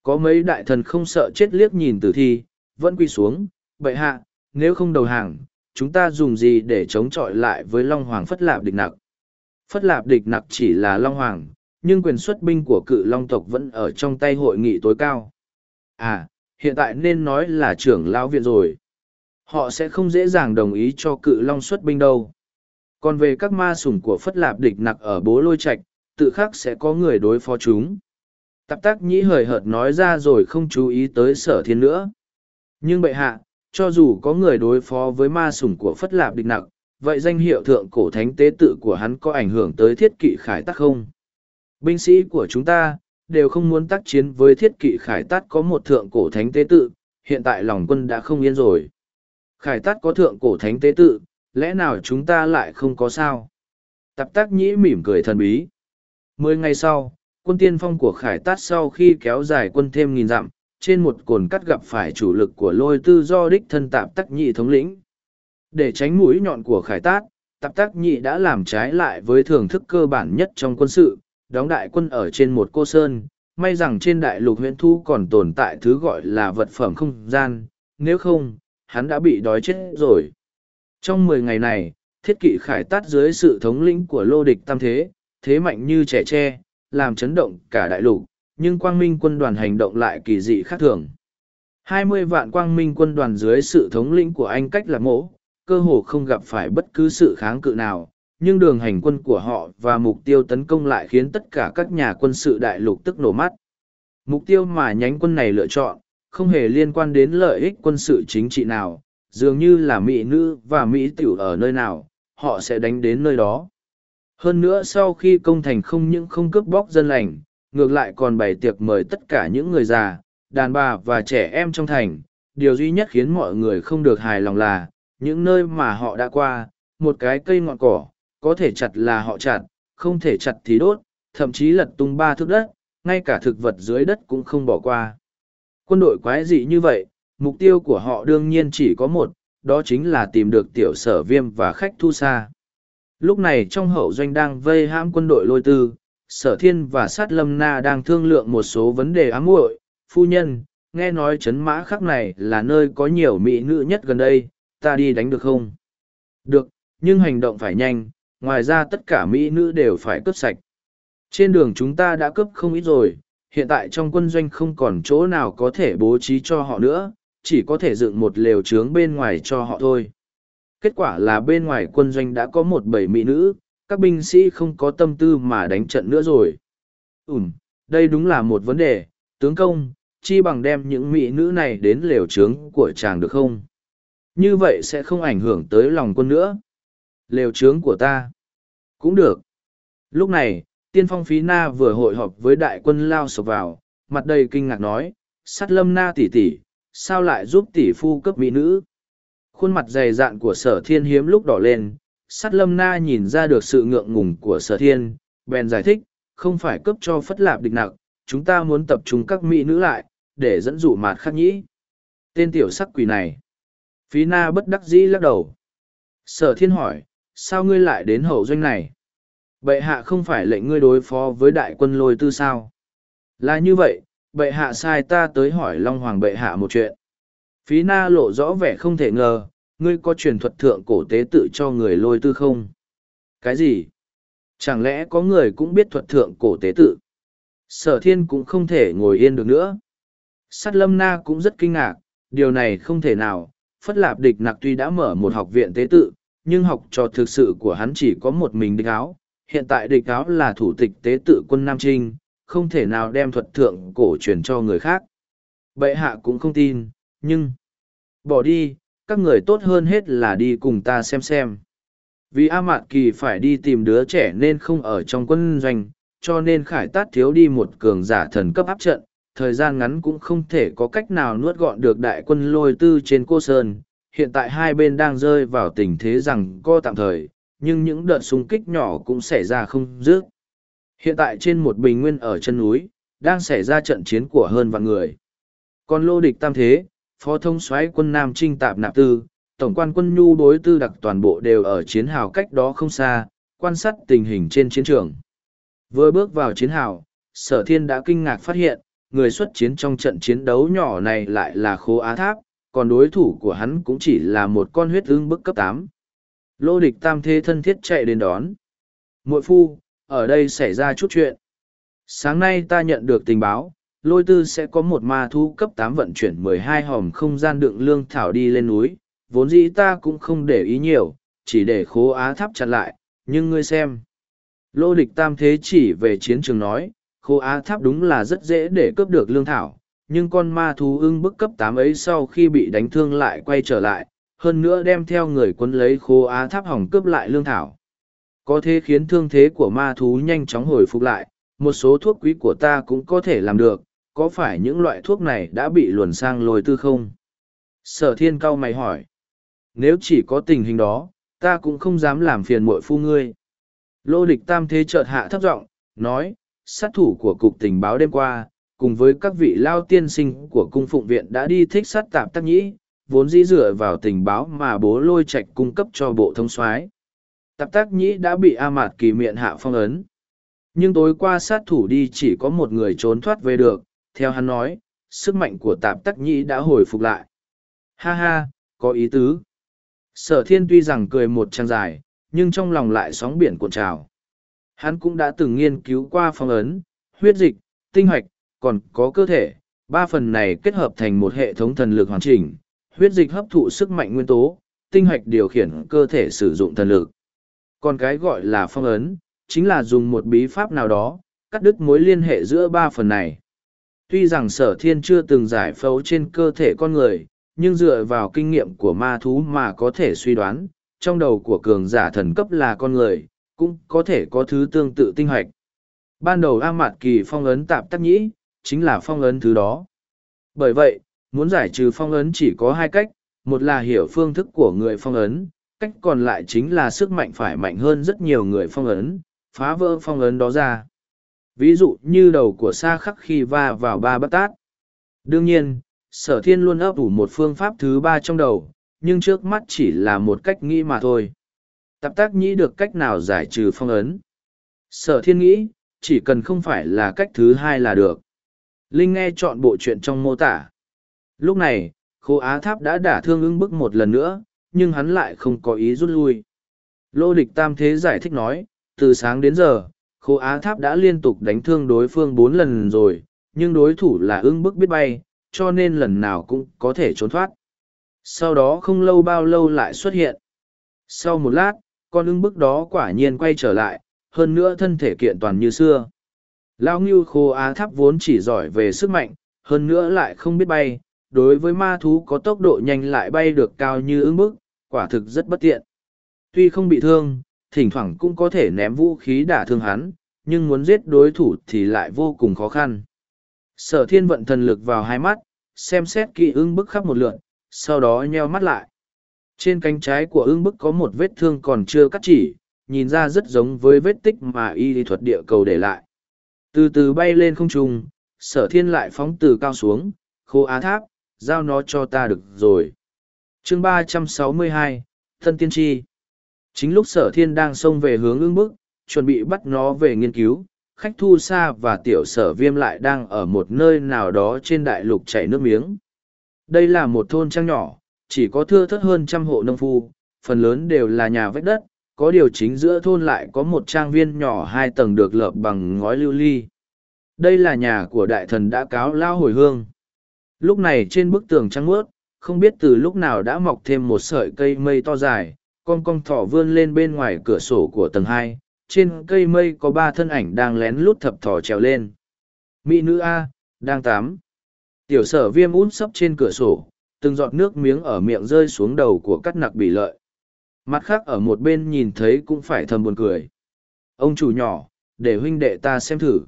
Có mấy đại thần không sợ chết liếc nhìn tử thi, vẫn quy xuống, bậy hạ, nếu không đầu hàng, chúng ta dùng gì để chống chọi lại với Long Hoàng Phất Lạp Địch Nặc? Phất Lạp Địch Nặc chỉ là Long Hoàng, nhưng quyền xuất binh của cự Long tộc vẫn ở trong tay hội nghị tối cao. À, hiện tại nên nói là trưởng lão viện rồi. Họ sẽ không dễ dàng đồng ý cho cự Long xuất binh đâu. Còn về các ma sủng của Phất Lạp Địch Nặc ở bố lôi Trạch, tự khắc sẽ có người đối phó chúng. Tạp tác nhĩ hời hợt nói ra rồi không chú ý tới sở thiên nữa. Nhưng bệ hạ, cho dù có người đối phó với ma sủng của phất lạp địch nặc vậy danh hiệu thượng cổ thánh tế tự của hắn có ảnh hưởng tới thiết kỵ khải tắc không binh sĩ của chúng ta đều không muốn tác chiến với thiết kỵ khải tát có một thượng cổ thánh tế tự hiện tại lòng quân đã không yên rồi khải tát có thượng cổ thánh tế tự lẽ nào chúng ta lại không có sao tạp tác nhĩ mỉm cười thần bí mười ngày sau quân tiên phong của khải tát sau khi kéo dài quân thêm nghìn dặm trên một cồn cắt gặp phải chủ lực của lôi tư do đích thân tạp tắc nhị thống lĩnh. Để tránh mũi nhọn của khải tát, tạp tắc nhị đã làm trái lại với thưởng thức cơ bản nhất trong quân sự, đóng đại quân ở trên một cô sơn, may rằng trên đại lục huyện thu còn tồn tại thứ gọi là vật phẩm không gian, nếu không, hắn đã bị đói chết rồi. Trong mười ngày này, thiết kỵ khải tát dưới sự thống lĩnh của lô địch tam thế, thế mạnh như trẻ tre, làm chấn động cả đại lục, nhưng quang minh quân đoàn hành động lại kỳ dị khác thường. 20 vạn quang minh quân đoàn dưới sự thống lĩnh của anh cách là mỗ, cơ hồ không gặp phải bất cứ sự kháng cự nào, nhưng đường hành quân của họ và mục tiêu tấn công lại khiến tất cả các nhà quân sự đại lục tức nổ mắt. Mục tiêu mà nhánh quân này lựa chọn, không hề liên quan đến lợi ích quân sự chính trị nào, dường như là Mỹ nữ và Mỹ tiểu ở nơi nào, họ sẽ đánh đến nơi đó. Hơn nữa sau khi công thành không những không cướp bóc dân lành, ngược lại còn bày tiệc mời tất cả những người già, đàn bà và trẻ em trong thành. Điều duy nhất khiến mọi người không được hài lòng là, những nơi mà họ đã qua, một cái cây ngọn cỏ, có thể chặt là họ chặt, không thể chặt thì đốt, thậm chí lật tung ba thước đất, ngay cả thực vật dưới đất cũng không bỏ qua. Quân đội quái dị như vậy, mục tiêu của họ đương nhiên chỉ có một, đó chính là tìm được tiểu sở viêm và khách thu xa. Lúc này trong hậu doanh đang vây hãm quân đội lôi tư, sở thiên và sát lâm na đang thương lượng một số vấn đề ám muội. Phu nhân nghe nói trấn mã khắc này là nơi có nhiều mỹ nữ nhất gần đây ta đi đánh được không? Được nhưng hành động phải nhanh ngoài ra tất cả mỹ nữ đều phải cướp sạch. Trên đường chúng ta đã cướp không ít rồi hiện tại trong quân doanh không còn chỗ nào có thể bố trí cho họ nữa chỉ có thể dựng một lều trướng bên ngoài cho họ thôi kết quả là bên ngoài quân doanh đã có một bảy mỹ nữ các binh sĩ không có tâm tư mà đánh trận nữa rồi. Ừm, đây đúng là một vấn đề, tướng công, chi bằng đem những mỹ nữ này đến lều trướng của chàng được không? Như vậy sẽ không ảnh hưởng tới lòng quân nữa. Lều trướng của ta. Cũng được. Lúc này, tiên phong phí na vừa hội họp với đại quân lao sộc vào, mặt đầy kinh ngạc nói, sát lâm na tỷ tỷ, sao lại giúp tỷ phu cấp mỹ nữ? Khuôn mặt dày dạn của sở thiên hiếm lúc đỏ lên, sát lâm na nhìn ra được sự ngượng ngùng của sở thiên, bèn giải thích, không phải cấp cho phất lạp địch nặc, chúng ta muốn tập trung các mỹ nữ lại, để dẫn dụ mạt khắc nhĩ. Tên tiểu sắc quỷ này. Phí na bất đắc dĩ lắc đầu. Sở thiên hỏi, sao ngươi lại đến hậu doanh này? Bệ hạ không phải lệnh ngươi đối phó với đại quân lôi tư sao? Là như vậy, bệ hạ sai ta tới hỏi Long Hoàng bệ hạ một chuyện. Phí na lộ rõ vẻ không thể ngờ, ngươi có truyền thuật thượng cổ tế tự cho người lôi tư không? Cái gì? Chẳng lẽ có người cũng biết thuật thượng cổ tế tự? Sở thiên cũng không thể ngồi yên được nữa. Sát lâm na cũng rất kinh ngạc, điều này không thể nào. Phất lạp địch nặc tuy đã mở một học viện tế tự, nhưng học trò thực sự của hắn chỉ có một mình địch áo. Hiện tại địch áo là thủ tịch tế tự quân Nam Trinh, không thể nào đem thuật thượng cổ truyền cho người khác. Bệ hạ cũng không tin, nhưng... Bỏ đi, các người tốt hơn hết là đi cùng ta xem xem. Vì A Mạn Kỳ phải đi tìm đứa trẻ nên không ở trong quân doanh, cho nên khải tát thiếu đi một cường giả thần cấp áp trận, thời gian ngắn cũng không thể có cách nào nuốt gọn được đại quân lôi tư trên cô sơn. Hiện tại hai bên đang rơi vào tình thế rằng co tạm thời, nhưng những đợt xung kích nhỏ cũng xảy ra không dứt. Hiện tại trên một bình nguyên ở chân núi, đang xảy ra trận chiến của hơn vạn người. Còn lô địch tam thế, phó thông soái quân Nam Trinh Tạp Nạp Tư, tổng quan quân nhu đối tư đặc toàn bộ đều ở chiến hào cách đó không xa, quan sát tình hình trên chiến trường. Vừa bước vào chiến hào, sở thiên đã kinh ngạc phát hiện, người xuất chiến trong trận chiến đấu nhỏ này lại là khố á tháp, còn đối thủ của hắn cũng chỉ là một con huyết ương bức cấp tám. Lô địch tam thế thân thiết chạy đến đón. Muội phu, ở đây xảy ra chút chuyện. Sáng nay ta nhận được tình báo, lôi tư sẽ có một ma thu cấp tám vận chuyển mười hai hòm không gian đựng lương thảo đi lên núi, vốn dĩ ta cũng không để ý nhiều, chỉ để khố á tháp chặn lại, nhưng ngươi xem. Lô địch tam thế chỉ về chiến trường nói, khố á tháp đúng là rất dễ để cướp được lương thảo, nhưng con ma thú ưng bức cấp tám ấy sau khi bị đánh thương lại quay trở lại, hơn nữa đem theo người quân lấy khố á tháp hỏng cướp lại lương thảo. Có thế khiến thương thế của ma thú nhanh chóng hồi phục lại, một số thuốc quý của ta cũng có thể làm được, có phải những loại thuốc này đã bị luồn sang lồi tư không? Sở thiên cao mày hỏi. Nếu chỉ có tình hình đó, ta cũng không dám làm phiền muội phu ngươi. Lô địch tam thế chợt hạ thấp giọng nói, sát thủ của cục tình báo đêm qua, cùng với các vị lao tiên sinh của cung phụng viện đã đi thích sát tạp tác nhĩ, vốn dĩ dựa vào tình báo mà bố lôi Trạch cung cấp cho bộ thông soái Tạp tác nhĩ đã bị A Mạt kỳ miệng hạ phong ấn. Nhưng tối qua sát thủ đi chỉ có một người trốn thoát về được, theo hắn nói, sức mạnh của tạp tắc nhĩ đã hồi phục lại. Ha ha, có ý tứ. Sở thiên tuy rằng cười một trang dài, nhưng trong lòng lại sóng biển cuộn trào. Hắn cũng đã từng nghiên cứu qua phong ấn, huyết dịch, tinh hoạch, còn có cơ thể. Ba phần này kết hợp thành một hệ thống thần lực hoàn chỉnh, huyết dịch hấp thụ sức mạnh nguyên tố, tinh hoạch điều khiển cơ thể sử dụng thần lực. Còn cái gọi là phong ấn, chính là dùng một bí pháp nào đó, cắt đứt mối liên hệ giữa ba phần này. Tuy rằng sở thiên chưa từng giải phẫu trên cơ thể con người, nhưng dựa vào kinh nghiệm của ma thú mà có thể suy đoán, trong đầu của cường giả thần cấp là con người, cũng có thể có thứ tương tự tinh hoạch. Ban đầu A Mạt Kỳ phong ấn tạp tắc nhĩ, chính là phong ấn thứ đó. Bởi vậy, muốn giải trừ phong ấn chỉ có hai cách, một là hiểu phương thức của người phong ấn, cách còn lại chính là sức mạnh phải mạnh hơn rất nhiều người phong ấn, phá vỡ phong ấn đó ra. Ví dụ như đầu của sa khắc khi va vào ba bát tát. Đương nhiên, sở thiên luôn ấp ủ một phương pháp thứ ba trong đầu, nhưng trước mắt chỉ là một cách nghĩ mà thôi. Tạp tác nhĩ được cách nào giải trừ phong ấn. Sở thiên nghĩ, chỉ cần không phải là cách thứ hai là được. Linh nghe chọn bộ chuyện trong mô tả. Lúc này, khô á tháp đã đả thương ưng bức một lần nữa, nhưng hắn lại không có ý rút lui. Lô địch tam thế giải thích nói, từ sáng đến giờ, khô á tháp đã liên tục đánh thương đối phương bốn lần rồi, nhưng đối thủ là ưng bức biết bay, cho nên lần nào cũng có thể trốn thoát. Sau đó không lâu bao lâu lại xuất hiện. Sau một lát, con ưng bức đó quả nhiên quay trở lại, hơn nữa thân thể kiện toàn như xưa. Lao Ngưu Khô Á Tháp vốn chỉ giỏi về sức mạnh, hơn nữa lại không biết bay, đối với ma thú có tốc độ nhanh lại bay được cao như ưng bức, quả thực rất bất tiện. Tuy không bị thương, thỉnh thoảng cũng có thể ném vũ khí đả thương hắn, nhưng muốn giết đối thủ thì lại vô cùng khó khăn. Sở thiên vận thần lực vào hai mắt, xem xét kỹ ưng bức khắp một lượn, sau đó nheo mắt lại. Trên cánh trái của ưng bức có một vết thương còn chưa cắt chỉ, nhìn ra rất giống với vết tích mà y lý thuật địa cầu để lại. Từ từ bay lên không trung, sở thiên lại phóng từ cao xuống, khô á tháp, giao nó cho ta được rồi. chương ba trăm sáu mươi hai, Thân Tiên Tri. Chính lúc sở thiên đang xông về hướng ương bức chuẩn bị bắt nó về nghiên cứu khách thu xa và tiểu sở viêm lại đang ở một nơi nào đó trên đại lục chảy nước miếng. Đây là một thôn trang nhỏ chỉ có thưa thất hơn trăm hộ nông phu phần lớn đều là nhà vách đất có điều chính giữa thôn lại có một trang viên nhỏ hai tầng được lợp bằng ngói lưu ly. Đây là nhà của đại thần đã cáo lao hồi hương lúc này trên bức tường trắng mướt không biết từ lúc nào đã mọc thêm một sợi cây mây to dài, con cong thỏ vươn lên bên ngoài cửa sổ của tầng hai, trên cây mây có ba thân ảnh đang lén lút thập thỏ trèo lên. Mỹ nữ a, đang tám. Tiểu sở viêm út sấp trên cửa sổ, từng giọt nước miếng ở miệng rơi xuống đầu của cắt nặc bị lợi. Mặt khác ở một bên nhìn thấy cũng phải thầm buồn cười. Ông chủ nhỏ, để huynh đệ ta xem thử.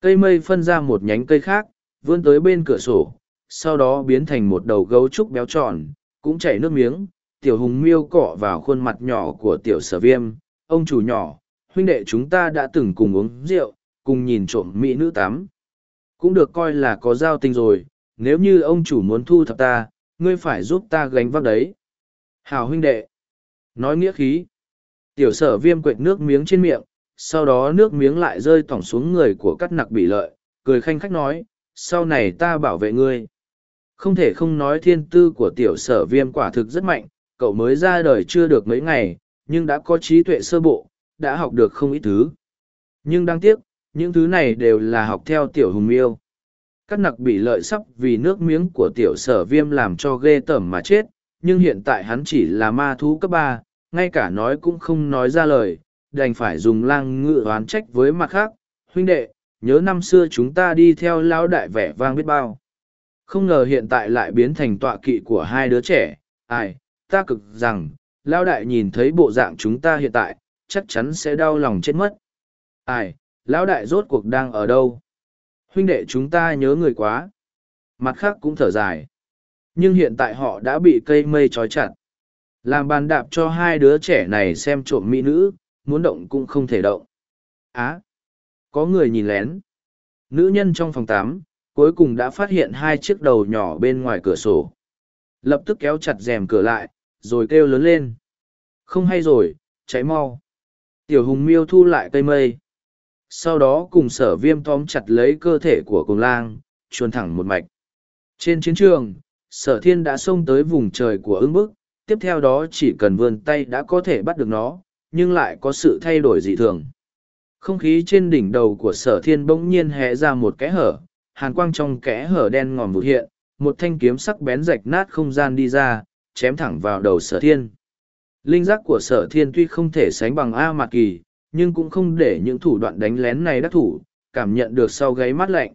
Cây mây phân ra một nhánh cây khác, vươn tới bên cửa sổ sau đó biến thành một đầu gấu trúc béo tròn, cũng chảy nước miếng, tiểu hùng miêu cọ vào khuôn mặt nhỏ của tiểu sở viêm, ông chủ nhỏ, huynh đệ chúng ta đã từng cùng uống rượu, cùng nhìn trộm mỹ nữ tắm. Cũng được coi là có giao tình rồi, nếu như ông chủ muốn thu thập ta, ngươi phải giúp ta gánh vác đấy. Hào huynh đệ. Nói nghĩa khí, tiểu sở viêm quệt nước miếng trên miệng, sau đó nước miếng lại rơi tỏng xuống người của cắt nặc bị lợi, cười khanh khách nói, sau này ta bảo vệ ngươi không thể không nói thiên tư của tiểu sở viêm quả thực rất mạnh, cậu mới ra đời chưa được mấy ngày, nhưng đã có trí tuệ sơ bộ, đã học được không ít thứ. Nhưng đáng tiếc, những thứ này đều là học theo tiểu hùng miêu. Các nặc bị lợi sắp vì nước miếng của tiểu sở viêm làm cho ghê tởm mà chết, nhưng hiện tại hắn chỉ là ma thú cấp ba, ngay cả nói cũng không nói ra lời, đành phải dùng lang ngự oán trách với mặt khác. Huynh đệ, nhớ năm xưa chúng ta đi theo lão đại vẻ vang biết bao không ngờ hiện tại lại biến thành tọa kỵ của hai đứa trẻ. Ai, ta cực rằng, lão đại nhìn thấy bộ dạng chúng ta hiện tại, chắc chắn sẽ đau lòng chết mất. Ai, lão đại rốt cuộc đang ở đâu? Huynh đệ chúng ta nhớ người quá. Mặt khác cũng thở dài. Nhưng hiện tại họ đã bị cây mây trói chặt. Làm bàn đạp cho hai đứa trẻ này xem trộm mỹ nữ, muốn động cũng không thể động. Á, có người nhìn lén. Nữ nhân trong phòng tám cuối cùng đã phát hiện hai chiếc đầu nhỏ bên ngoài cửa sổ. Lập tức kéo chặt rèm cửa lại, rồi kêu lớn lên. Không hay rồi, cháy mau. Tiểu hùng miêu thu lại cây mây. Sau đó cùng sở viêm tóm chặt lấy cơ thể của cùng lang, chuồn thẳng một mạch. Trên chiến trường, sở thiên đã xông tới vùng trời của ưng bức, tiếp theo đó chỉ cần vươn tay đã có thể bắt được nó, nhưng lại có sự thay đổi dị thường. Không khí trên đỉnh đầu của sở thiên bỗng nhiên hé ra một kẽ hở hàn quang trong kẽ hở đen ngòm vụt hiện, một thanh kiếm sắc bén rạch nát không gian đi ra, chém thẳng vào đầu sở thiên. Linh giác của sở thiên tuy không thể sánh bằng a mạc kỳ, nhưng cũng không để những thủ đoạn đánh lén này đắc thủ, cảm nhận được sau gáy mắt lạnh.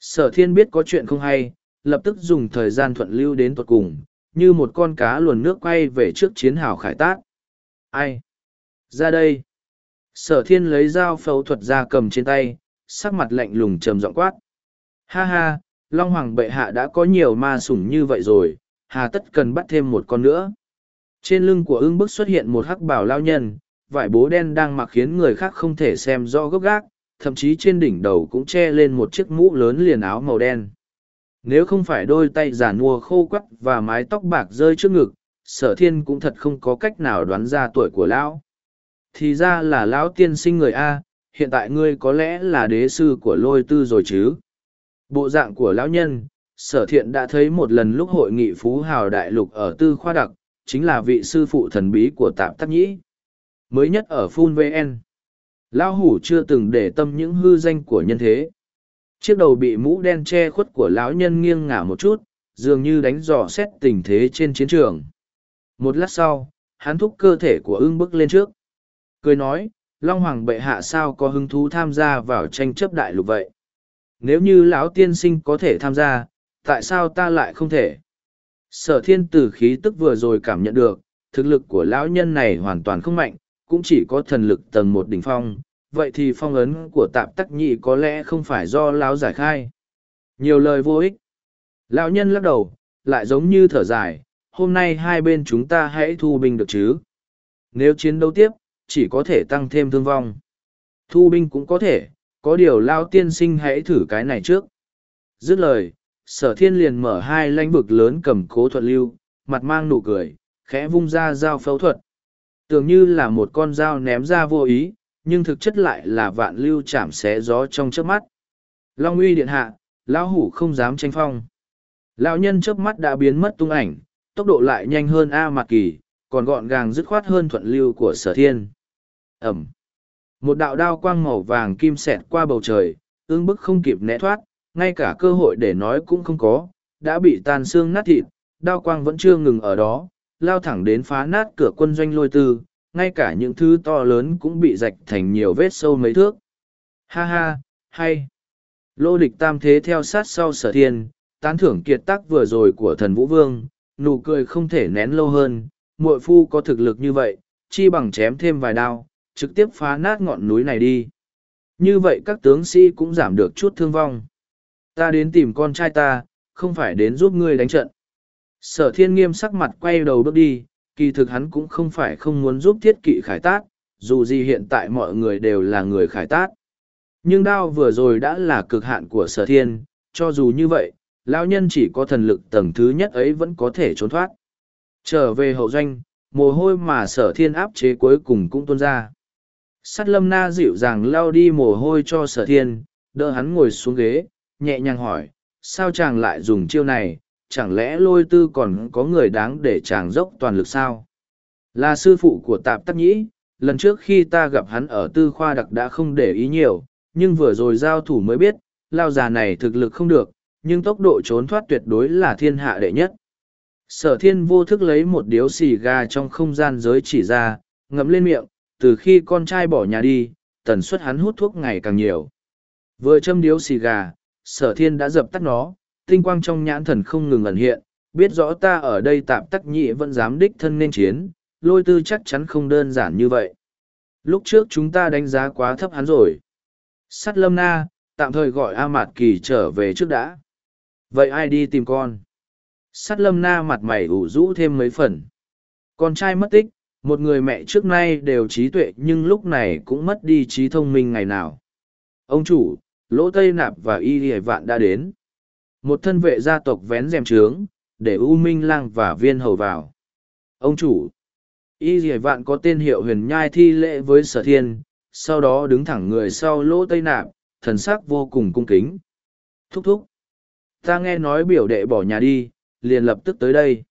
Sở thiên biết có chuyện không hay, lập tức dùng thời gian thuận lưu đến tuột cùng, như một con cá luồn nước quay về trước chiến hào khải tác. ai? Ra đây. Sở thiên lấy dao phẫu thuật ra cầm trên tay, sắc mặt lạnh lùng trầm giọng quát ha ha, long hoàng bệ hạ đã có nhiều ma sủng như vậy rồi, hà tất cần bắt thêm một con nữa. Trên lưng của ưng bức xuất hiện một hắc bảo lao nhân, vải bố đen đang mặc khiến người khác không thể xem rõ gốc gác, thậm chí trên đỉnh đầu cũng che lên một chiếc mũ lớn liền áo màu đen. Nếu không phải đôi tay giả nua khô quắt và mái tóc bạc rơi trước ngực, sở thiên cũng thật không có cách nào đoán ra tuổi của lão. Thì ra là lão tiên sinh người a, hiện tại ngươi có lẽ là đế sư của lôi tư rồi chứ? Bộ dạng của lão nhân, sở thiện đã thấy một lần lúc hội nghị phú hào đại lục ở tư khoa đặc, chính là vị sư phụ thần bí của tạm tắc nhĩ, mới nhất ở phun vn lão hủ chưa từng để tâm những hư danh của nhân thế. Chiếc đầu bị mũ đen che khuất của lão nhân nghiêng ngả một chút, dường như đánh dò xét tình thế trên chiến trường. Một lát sau, hắn thúc cơ thể của ưng bước lên trước. Cười nói, long hoàng bệ hạ sao có hứng thú tham gia vào tranh chấp đại lục vậy? Nếu như lão tiên sinh có thể tham gia, tại sao ta lại không thể? Sở thiên tử khí tức vừa rồi cảm nhận được, thực lực của lão nhân này hoàn toàn không mạnh, cũng chỉ có thần lực tầng một đỉnh phong. Vậy thì phong ấn của tạp tắc nhị có lẽ không phải do lão giải khai. Nhiều lời vô ích. Lão nhân lắc đầu, lại giống như thở dài, hôm nay hai bên chúng ta hãy thu binh được chứ? Nếu chiến đấu tiếp, chỉ có thể tăng thêm thương vong. Thu binh cũng có thể có điều lao tiên sinh hãy thử cái này trước dứt lời sở thiên liền mở hai lãnh vực lớn cầm cố thuận lưu mặt mang nụ cười khẽ vung ra dao phẫu thuật Tưởng như là một con dao ném ra vô ý, nhưng thực chất lại là vạn lưu chạm xé gió trong trước mắt. Long uy điện hạ, lão hủ không dám tranh phong. Lão nhân trước mắt đã biến mất tung ảnh, tốc độ lại nhanh hơn A Mạc Kỳ, còn gọn gàng dứt khoát hơn thuận lưu của sở thiên. Ẩm. Một đạo đao quang màu vàng kim xẹt qua bầu trời, ương bức không kịp né thoát, ngay cả cơ hội để nói cũng không có, đã bị tan xương nát thịt, đao quang vẫn chưa ngừng ở đó, lao thẳng đến phá nát cửa quân doanh lôi tư, ngay cả những thứ to lớn cũng bị rạch thành nhiều vết sâu mấy thước. Ha ha, hay. Lô địch tam thế theo sát sau sở thiên, tán thưởng kiệt tác vừa rồi của thần Vũ Vương, nụ cười không thể nén lâu hơn, muội phu có thực lực như vậy, chi bằng chém thêm vài đao, trực tiếp phá nát ngọn núi này đi. Như vậy các tướng sĩ cũng giảm được chút thương vong. Ta đến tìm con trai ta, không phải đến giúp ngươi đánh trận. Sở thiên nghiêm sắc mặt quay đầu bước đi, kỳ thực hắn cũng không phải không muốn giúp thiết kỵ khải tát, dù gì hiện tại mọi người đều là người khải tát. Nhưng đao vừa rồi đã là cực hạn của sở thiên, cho dù như vậy, lão nhân chỉ có thần lực tầng thứ nhất ấy vẫn có thể trốn thoát. Trở về hậu doanh, mồ hôi mà sở thiên áp chế cuối cùng cũng tuôn ra. Sắt lâm na dịu dàng lao đi mồ hôi cho sở thiên, đỡ hắn ngồi xuống ghế, nhẹ nhàng hỏi, sao chàng lại dùng chiêu này, chẳng lẽ lôi tư còn có người đáng để chàng dốc toàn lực sao? Là sư phụ của tạp tắc nhĩ, lần trước khi ta gặp hắn ở tư khoa đặc đã không để ý nhiều, nhưng vừa rồi giao thủ mới biết, lao già này thực lực không được, nhưng tốc độ trốn thoát tuyệt đối là thiên hạ đệ nhất. Sở thiên vô thức lấy một điếu xì gà trong không gian giới chỉ ra, ngậm lên miệng, từ khi con trai bỏ nhà đi, tần suất hắn hút thuốc ngày càng nhiều. Vừa châm điếu xì gà, sở thiên đã dập tắt nó, tinh quang trong nhãn thần không ngừng ẩn hiện, biết rõ ta ở đây tạm tắc nhị vẫn dám đích thân nên chiến, lôi tư chắc chắn không đơn giản như vậy. Lúc trước chúng ta đánh giá quá thấp hắn rồi. Sắt lâm na, tạm thời gọi A Mạt Kỳ trở về trước đã. Vậy ai đi tìm con? Sắt lâm na mặt mày ủ rũ thêm mấy phần. Con trai mất tích, một người mẹ trước nay đều trí tuệ nhưng lúc này cũng mất đi trí thông minh ngày nào. Ông chủ, lỗ tây nạp và y hệ vạn đã đến. Một thân vệ gia tộc vén rèm trướng, để U Minh Lang và viên hầu vào. Ông chủ, y hệ vạn có tên hiệu huyền nhai thi lễ với sở thiên, sau đó đứng thẳng người sau lỗ tây nạp, thần sắc vô cùng cung kính. Thúc thúc, ta nghe nói biểu đệ bỏ nhà đi, liền lập tức tới đây.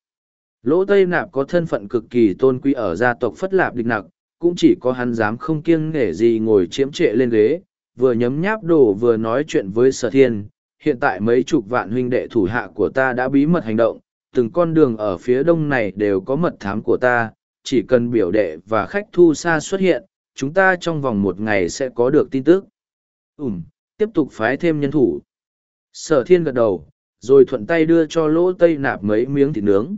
Lỗ Tây Nạp có thân phận cực kỳ tôn quý ở gia tộc Phất Lạp Địch Nặc, cũng chỉ có hắn dám không kiêng nể gì ngồi chiếm trệ lên ghế, vừa nhấm nháp đồ vừa nói chuyện với sở thiên. Hiện tại mấy chục vạn huynh đệ thủ hạ của ta đã bí mật hành động, từng con đường ở phía đông này đều có mật thám của ta, chỉ cần biểu đệ và khách thu xa xuất hiện, chúng ta trong vòng một ngày sẽ có được tin tức. Ừm, tiếp tục phái thêm nhân thủ. Sở thiên gật đầu, rồi thuận tay đưa cho lỗ tây nạp mấy miếng thịt nướng.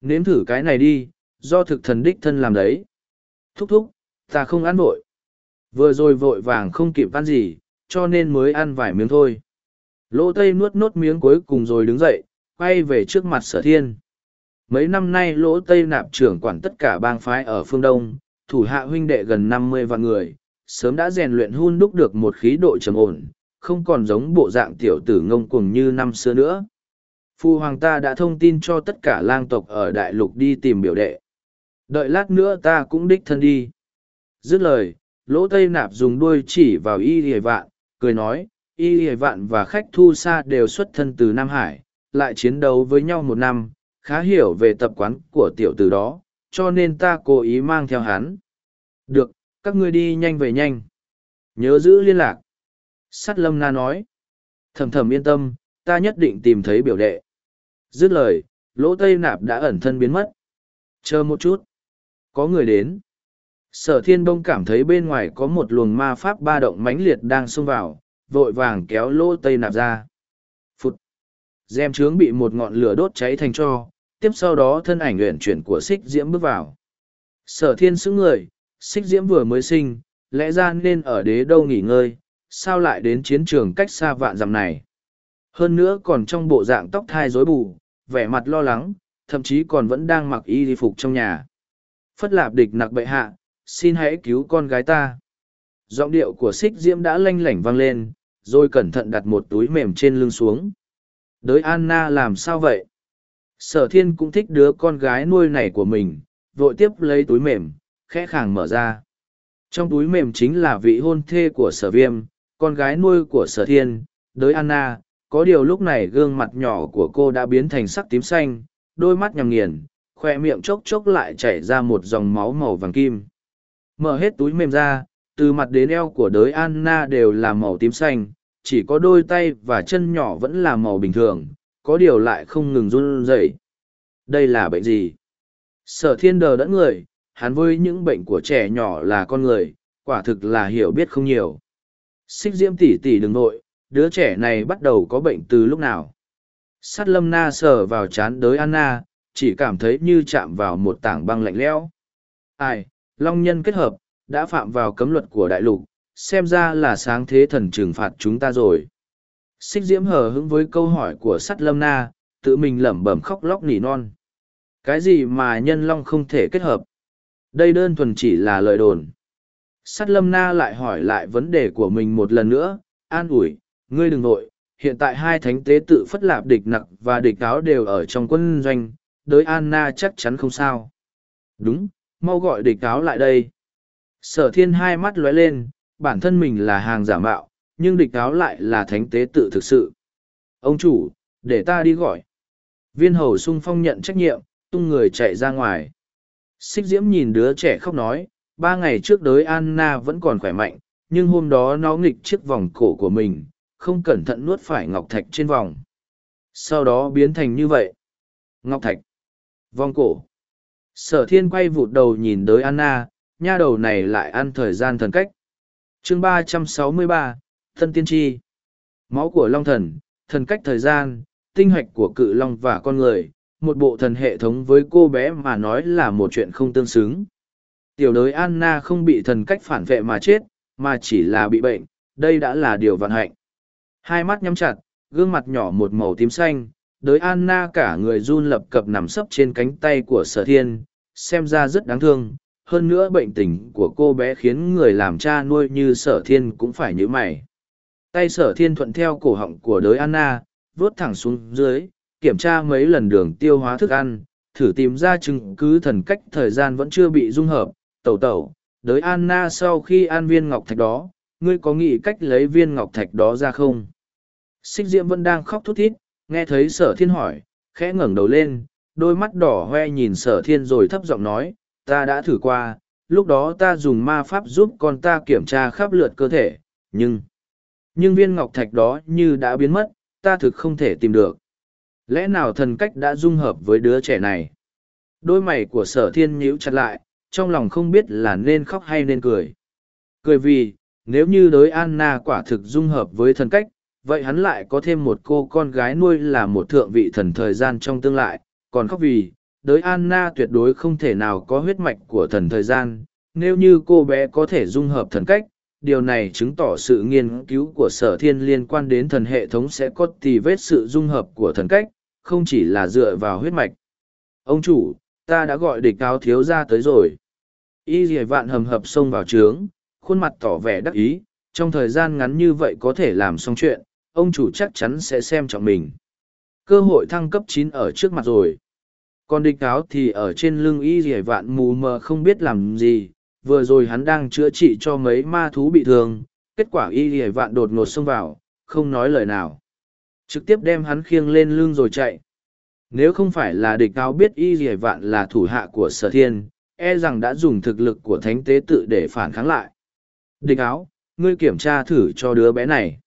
Nếm thử cái này đi, do thực thần đích thân làm đấy. Thúc thúc, ta không ăn vội. Vừa rồi vội vàng không kịp ăn gì, cho nên mới ăn vài miếng thôi. Lỗ Tây nuốt nốt miếng cuối cùng rồi đứng dậy, quay về trước mặt sở thiên. Mấy năm nay lỗ Tây nạp trưởng quản tất cả bang phái ở phương Đông, thủ hạ huynh đệ gần năm mươi vạn người, sớm đã rèn luyện hun đúc được một khí độ trầm ổn, không còn giống bộ dạng tiểu tử ngông cuồng như năm xưa nữa phu hoàng ta đã thông tin cho tất cả lang tộc ở đại lục đi tìm biểu đệ. Đợi lát nữa ta cũng đích thân đi. Dứt lời, lỗ tây nạp dùng đuôi chỉ vào y hề vạn, cười nói, y hề vạn và khách thu xa đều xuất thân từ nam hải, lại chiến đấu với nhau một năm, khá hiểu về tập quán của tiểu tử đó, cho nên ta cố ý mang theo hắn. Được, các ngươi đi nhanh về nhanh. Nhớ giữ liên lạc. Sắt lâm na nói. Thầm thầm yên tâm, ta nhất định tìm thấy biểu đệ. Dứt lời, lỗ tây nạp đã ẩn thân biến mất. Chờ một chút. Có người đến. Sở thiên bông cảm thấy bên ngoài có một luồng ma pháp ba động mãnh liệt đang xông vào, vội vàng kéo lỗ tây nạp ra. Phụt. Dèm trướng bị một ngọn lửa đốt cháy thành cho, tiếp sau đó thân ảnh luyện chuyển của xích diễm bước vào. Sở thiên sững người, xích diễm vừa mới sinh, lẽ ra nên ở đế đâu nghỉ ngơi, sao lại đến chiến trường cách xa vạn dặm này. Hơn nữa còn trong bộ dạng tóc thai rối bù, vẻ mặt lo lắng, thậm chí còn vẫn đang mặc y phục trong nhà. Phất lạp địch nặc bệ hạ, xin hãy cứu con gái ta. Giọng điệu của xích diễm đã lanh lảnh vang lên, rồi cẩn thận đặt một túi mềm trên lưng xuống. Đới Anna làm sao vậy? Sở thiên cũng thích đứa con gái nuôi này của mình, vội tiếp lấy túi mềm, khẽ khàng mở ra. Trong túi mềm chính là vị hôn thê của sở viêm, con gái nuôi của sở thiên, đới Anna, có điều lúc này gương mặt nhỏ của cô đã biến thành sắc tím xanh, đôi mắt nhằm nghiền, khoe miệng chốc chốc lại chảy ra một dòng máu màu vàng kim. Mở hết túi mềm ra, từ mặt đến eo của đới Anna đều là màu tím xanh, chỉ có đôi tay và chân nhỏ vẫn là màu bình thường, có điều lại không ngừng run rẩy. Đây là bệnh gì? Sở thiên đờ đẫn người, hắn với những bệnh của trẻ nhỏ là con người, quả thực là hiểu biết không nhiều. Xích diễm tỷ tỷ đừng nội, đứa trẻ này bắt đầu có bệnh từ lúc nào? Sát lâm na sờ vào chán đới Anna, chỉ cảm thấy như chạm vào một tảng băng lạnh lẽo. Ai, long nhân kết hợp, đã phạm vào cấm luật của đại lục, xem ra là sáng thế thần trừng phạt chúng ta rồi. Xích diễm hờ hững với câu hỏi của sắt lâm na, tự mình lẩm bẩm khóc lóc nỉ non. Cái gì mà nhân long không thể kết hợp? Đây đơn thuần chỉ là lời đồn. Sắt lâm na lại hỏi lại vấn đề của mình một lần nữa, an ủi, ngươi đừng nội, hiện tại hai thánh tế tự phất lạp địch nặc và địch áo đều ở trong quân doanh, đới Anna chắc chắn không sao. Đúng, mau gọi địch áo lại đây. Sở thiên hai mắt lóe lên, bản thân mình là hàng giả mạo, nhưng địch áo lại là thánh tế tự thực sự. Ông chủ, để ta đi gọi. Viên hầu sung phong nhận trách nhiệm, tung người chạy ra ngoài. Xích diễm nhìn đứa trẻ khóc nói, ba ngày trước đới Anna vẫn còn khỏe mạnh, nhưng hôm đó nó nghịch chiếc vòng cổ của mình, không cẩn thận nuốt phải ngọc thạch trên vòng. Sau đó biến thành như vậy. Ngọc thạch. Vòng cổ. Sở thiên quay vụt đầu nhìn tới Anna, nha đầu này lại ăn thời gian thần cách. chương ba trăm sáu mươi ba thân tiên tri. Máu của long thần, thần cách thời gian, tinh hoạch của cự long và con người, một bộ thần hệ thống với cô bé mà nói là một chuyện không tương xứng. Tiểu đới Anna không bị thần cách phản vệ mà chết, mà chỉ là bị bệnh, đây đã là điều vận hạnh. Hai mắt nhắm chặt, gương mặt nhỏ một màu tím xanh, đới Anna cả người run lập cập nằm sấp trên cánh tay của sở thiên, xem ra rất đáng thương. Hơn nữa bệnh tình của cô bé khiến người làm cha nuôi như sở thiên cũng phải như mày. Tay sở thiên thuận theo cổ họng của đới Anna, vuốt thẳng xuống dưới, kiểm tra mấy lần đường tiêu hóa thức ăn, thử tìm ra chứng cứ thần cách thời gian vẫn chưa bị dung hợp. Tẩu tẩu, đới Anna sau khi ăn viên ngọc thạch đó, ngươi có nghĩ cách lấy viên ngọc thạch đó ra không? Xích diễm vẫn đang khóc thút thít, nghe thấy sở thiên hỏi, khẽ ngẩng đầu lên, đôi mắt đỏ hoe nhìn sở thiên rồi thấp giọng nói, ta đã thử qua, lúc đó ta dùng ma pháp giúp con ta kiểm tra khắp lượt cơ thể, nhưng nhưng viên ngọc thạch đó như đã biến mất, ta thực không thể tìm được. Lẽ nào thần cách đã dung hợp với đứa trẻ này? Đôi mày của sở thiên nhíu chặt lại, trong lòng không biết là nên khóc hay nên cười. Cười vì, nếu như đới Anna quả thực dung hợp với thần cách, vậy hắn lại có thêm một cô con gái nuôi là một thượng vị thần thời gian trong tương lai, còn khóc vì, đới Anna tuyệt đối không thể nào có huyết mạch của thần thời gian, nếu như cô bé có thể dung hợp thần cách, điều này chứng tỏ sự nghiên cứu của sở thiên liên quan đến thần hệ thống sẽ có tì vết sự dung hợp của thần cách, không chỉ là dựa vào huyết mạch. Ông chủ, ta đã gọi địch cao thiếu ra tới rồi. Y dì vạn hầm hập xông vào trướng, khuôn mặt tỏ vẻ đắc ý, trong thời gian ngắn như vậy có thể làm xong chuyện, ông chủ chắc chắn sẽ xem trọng mình. Cơ hội thăng cấp chín ở trước mặt rồi. Còn địch áo thì ở trên lưng y dì vạn mù mờ không biết làm gì, vừa rồi hắn đang chữa trị cho mấy ma thú bị thương, kết quả y dì vạn đột ngột xông vào, không nói lời nào. Trực tiếp đem hắn khiêng lên lưng rồi chạy. Nếu không phải là địch áo biết y dì vạn là thủ hạ của sở thiên, e rằng đã dùng thực lực của thánh tế tự để phản kháng lại. Địch áo, ngươi kiểm tra thử cho đứa bé này.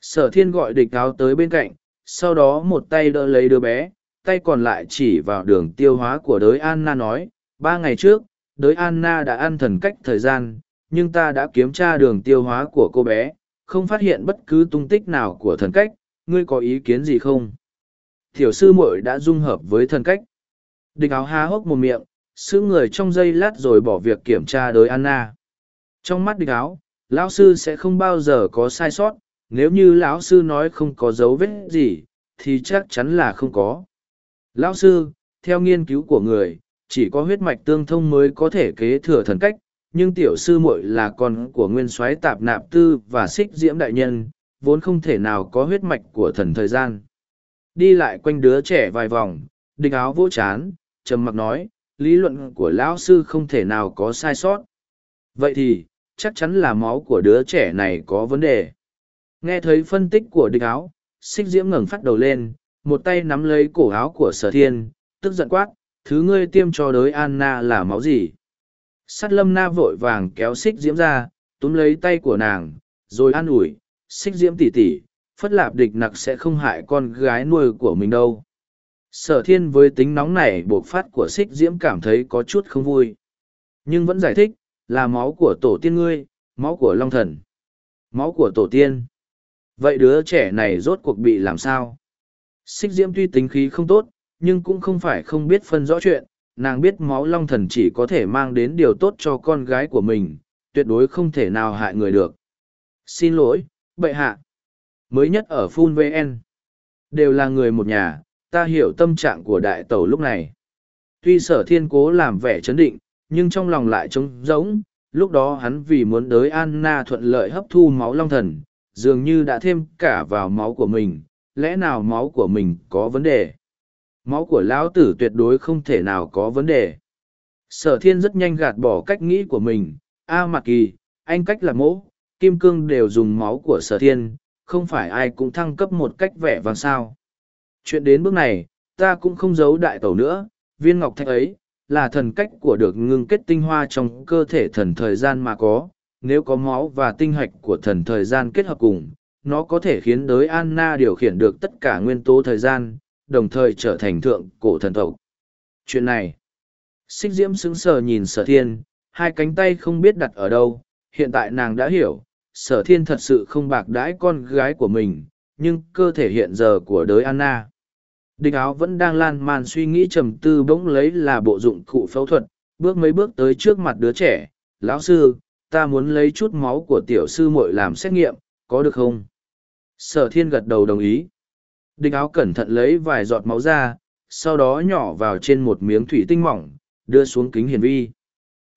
Sở thiên gọi địch áo tới bên cạnh, sau đó một tay đỡ lấy đứa bé, tay còn lại chỉ vào đường tiêu hóa của đới Anna nói, ba ngày trước, đới Anna đã ăn thần cách thời gian, nhưng ta đã kiểm tra đường tiêu hóa của cô bé, không phát hiện bất cứ tung tích nào của thần cách, ngươi có ý kiến gì không? Tiểu sư muội đã dung hợp với thần cách. Địch áo há hốc một miệng, sứ người trong giây lát rồi bỏ việc kiểm tra đới Anna. Trong mắt địch áo, lão sư sẽ không bao giờ có sai sót, nếu như lão sư nói không có dấu vết gì, thì chắc chắn là không có. Lão sư, theo nghiên cứu của người, chỉ có huyết mạch tương thông mới có thể kế thừa thần cách, nhưng tiểu sư muội là con của nguyên soái tạp nạp tư và xích diễm đại nhân, vốn không thể nào có huyết mạch của thần thời gian. Đi lại quanh đứa trẻ vài vòng đinh áo vỗ chán, trầm mặc nói, lý luận của lão sư không thể nào có sai sót. Vậy thì, chắc chắn là máu của đứa trẻ này có vấn đề nghe thấy phân tích của địch áo, xích diễm ngẩng phát đầu lên, một tay nắm lấy cổ áo của sở thiên, tức giận quát, thứ ngươi tiêm cho đới anna là máu gì? Sát lâm na vội vàng kéo xích diễm ra, túm lấy tay của nàng, rồi an ủi, xích diễm tỉ tỉ phất lạp địch nặc sẽ không hại con gái nuôi của mình đâu. Sở thiên với tính nóng này buộc phát của xích diễm cảm thấy có chút không vui. Nhưng vẫn giải thích, là máu của tổ tiên ngươi, máu của long thần. Máu của tổ tiên vậy đứa trẻ này rốt cuộc bị làm sao? Xích diễm tuy tính khí không tốt, nhưng cũng không phải không biết phân rõ chuyện. Nàng biết máu long thần chỉ có thể mang đến điều tốt cho con gái của mình, tuyệt đối không thể nào hại người được. Xin lỗi, bệ hạ. Mới nhất ở phun vn đều là người một nhà, ta hiểu tâm trạng của đại tẩu lúc này. Tuy sở thiên cố làm vẻ chấn định, nhưng trong lòng lại trống rỗng. Lúc đó hắn vì muốn đới anna thuận lợi hấp thu máu long thần dường như đã thêm cả vào máu của mình lẽ nào máu của mình có vấn đề? Máu của lão tử tuyệt đối không thể nào có vấn đề. Sở thiên rất nhanh gạt bỏ cách nghĩ của mình. A à, kỳ anh cách là mỗ kim cương đều dùng máu của sở thiên không phải ai cũng thăng cấp một cách vẻ vàng sao. Chuyện đến bước này ta cũng không giấu đại tẩu nữa. Viên ngọc thạch ấy là thần cách của được ngưng kết tinh hoa trong cơ thể thần thời gian mà có nếu có máu và tinh hạch của thần thời gian kết hợp cùng, nó có thể khiến đới anna điều khiển được tất cả nguyên tố thời gian, đồng thời trở thành thượng cổ thần tộc. Chuyện này, xích diễm sững sờ nhìn sở thiên, hai cánh tay không biết đặt ở đâu, hiện tại nàng đã hiểu, sở thiên thật sự không bạc đãi con gái của mình, nhưng cơ thể hiện giờ của đới anna. Địch áo vẫn đang lan man suy nghĩ trầm tư bỗng lấy là bộ dụng cụ phẫu thuật, bước mấy bước tới trước mặt đứa trẻ, lão sư ta muốn lấy chút máu của tiểu sư muội làm xét nghiệm, có được không? Sở thiên gật đầu đồng ý. Địch áo cẩn thận lấy vài giọt máu ra, sau đó nhỏ vào trên một miếng thủy tinh mỏng, đưa xuống kính hiển vi.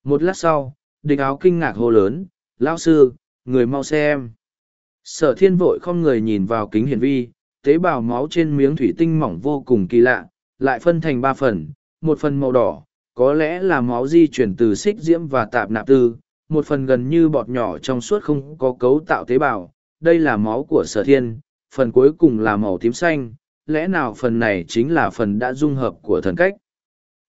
Một lát sau, địch áo kinh ngạc hô lớn, lão sư, người mau xem. Sở thiên vội không người nhìn vào kính hiển vi, tế bào máu trên miếng thủy tinh mỏng vô cùng kỳ lạ, lại phân thành ba phần, một phần màu đỏ, có lẽ là máu di chuyển từ xích diễm và tạp nạp tư một phần gần như bọt nhỏ trong suốt không có cấu tạo tế bào, đây là máu của sở thiên, phần cuối cùng là màu tím xanh, lẽ nào phần này chính là phần đã dung hợp của thần cách?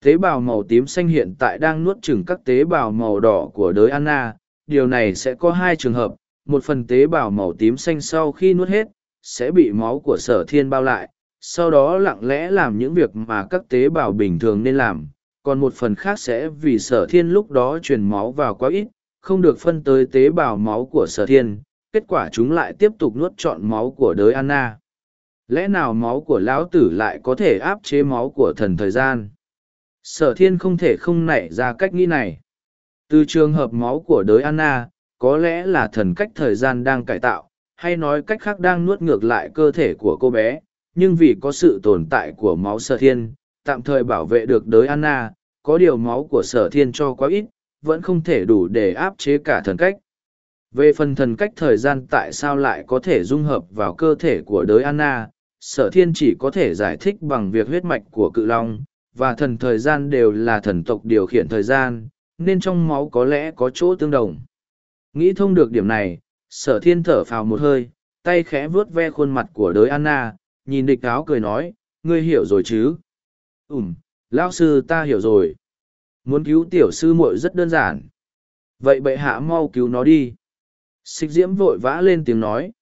Tế bào màu tím xanh hiện tại đang nuốt chửng các tế bào màu đỏ của đới anna, điều này sẽ có hai trường hợp, một phần tế bào màu tím xanh sau khi nuốt hết, sẽ bị máu của sở thiên bao lại, sau đó lặng lẽ làm những việc mà các tế bào bình thường nên làm, còn một phần khác sẽ vì sở thiên lúc đó truyền máu vào quá ít không được phân tới tế bào máu của sở thiên, kết quả chúng lại tiếp tục nuốt trọn máu của đới anna. Lẽ nào máu của lão tử lại có thể áp chế máu của thần thời gian? Sở thiên không thể không nảy ra cách nghĩ này. Từ trường hợp máu của đới anna, có lẽ là thần cách thời gian đang cải tạo, hay nói cách khác đang nuốt ngược lại cơ thể của cô bé, nhưng vì có sự tồn tại của máu sở thiên, tạm thời bảo vệ được đới anna, có điều máu của sở thiên cho quá ít vẫn không thể đủ để áp chế cả thần cách. Về phần thần cách thời gian tại sao lại có thể dung hợp vào cơ thể của đới anna, sở thiên chỉ có thể giải thích bằng việc huyết mạch của cự long, và thần thời gian đều là thần tộc điều khiển thời gian, nên trong máu có lẽ có chỗ tương đồng. Nghĩ thông được điểm này, sở thiên thở phào một hơi, tay khẽ vuốt ve khuôn mặt của đới anna, nhìn địch áo cười nói, ngươi hiểu rồi chứ? Ùm lão sư ta hiểu rồi muốn cứu tiểu sư muội rất đơn giản. Vậy bệ hạ mau cứu nó đi. Xích diễm vội vã lên tiếng nói.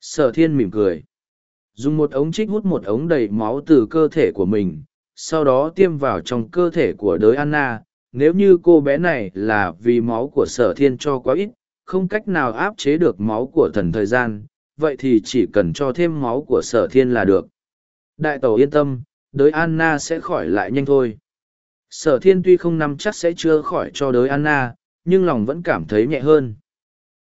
Sở thiên mỉm cười. Dùng một ống trích hút một ống đầy máu từ cơ thể của mình, sau đó tiêm vào trong cơ thể của đới anna. Nếu như cô bé này là vì máu của sở thiên cho quá ít, không cách nào áp chế được máu của thần thời gian, vậy thì chỉ cần cho thêm máu của sở thiên là được. Đại tẩu yên tâm, đới anna sẽ khỏi lại nhanh thôi sở thiên tuy không nắm chắc sẽ chưa khỏi cho đới anna, nhưng lòng vẫn cảm thấy nhẹ hơn.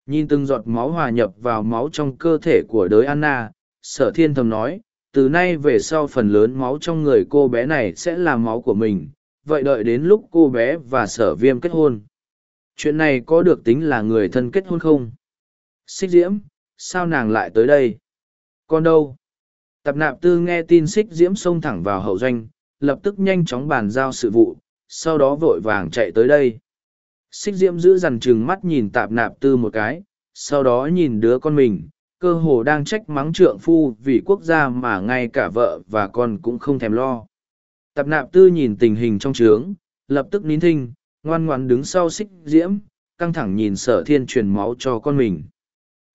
Nhìn từng giọt máu hòa nhập vào máu trong cơ thể của đới anna, sở thiên thầm nói, từ nay về sau phần lớn máu trong người cô bé này sẽ là máu của mình, vậy đợi đến lúc cô bé và sở viêm kết hôn. Chuyện này có được tính là người thân kết hôn không? Xích diễm, sao nàng lại tới đây? Con đâu? Tập nạp tư nghe tin xích diễm xông thẳng vào hậu doanh, lập tức nhanh chóng bàn giao sự vụ sau đó vội vàng chạy tới đây. Xích diễm giữ dằn chừng mắt nhìn tạp nạp tư một cái, sau đó nhìn đứa con mình, cơ hồ đang trách mắng trượng phu vì quốc gia mà ngay cả vợ và con cũng không thèm lo. Tạp nạp tư nhìn tình hình trong trướng, lập tức nín thinh, ngoan ngoan đứng sau xích diễm, căng thẳng nhìn sở thiên truyền máu cho con mình.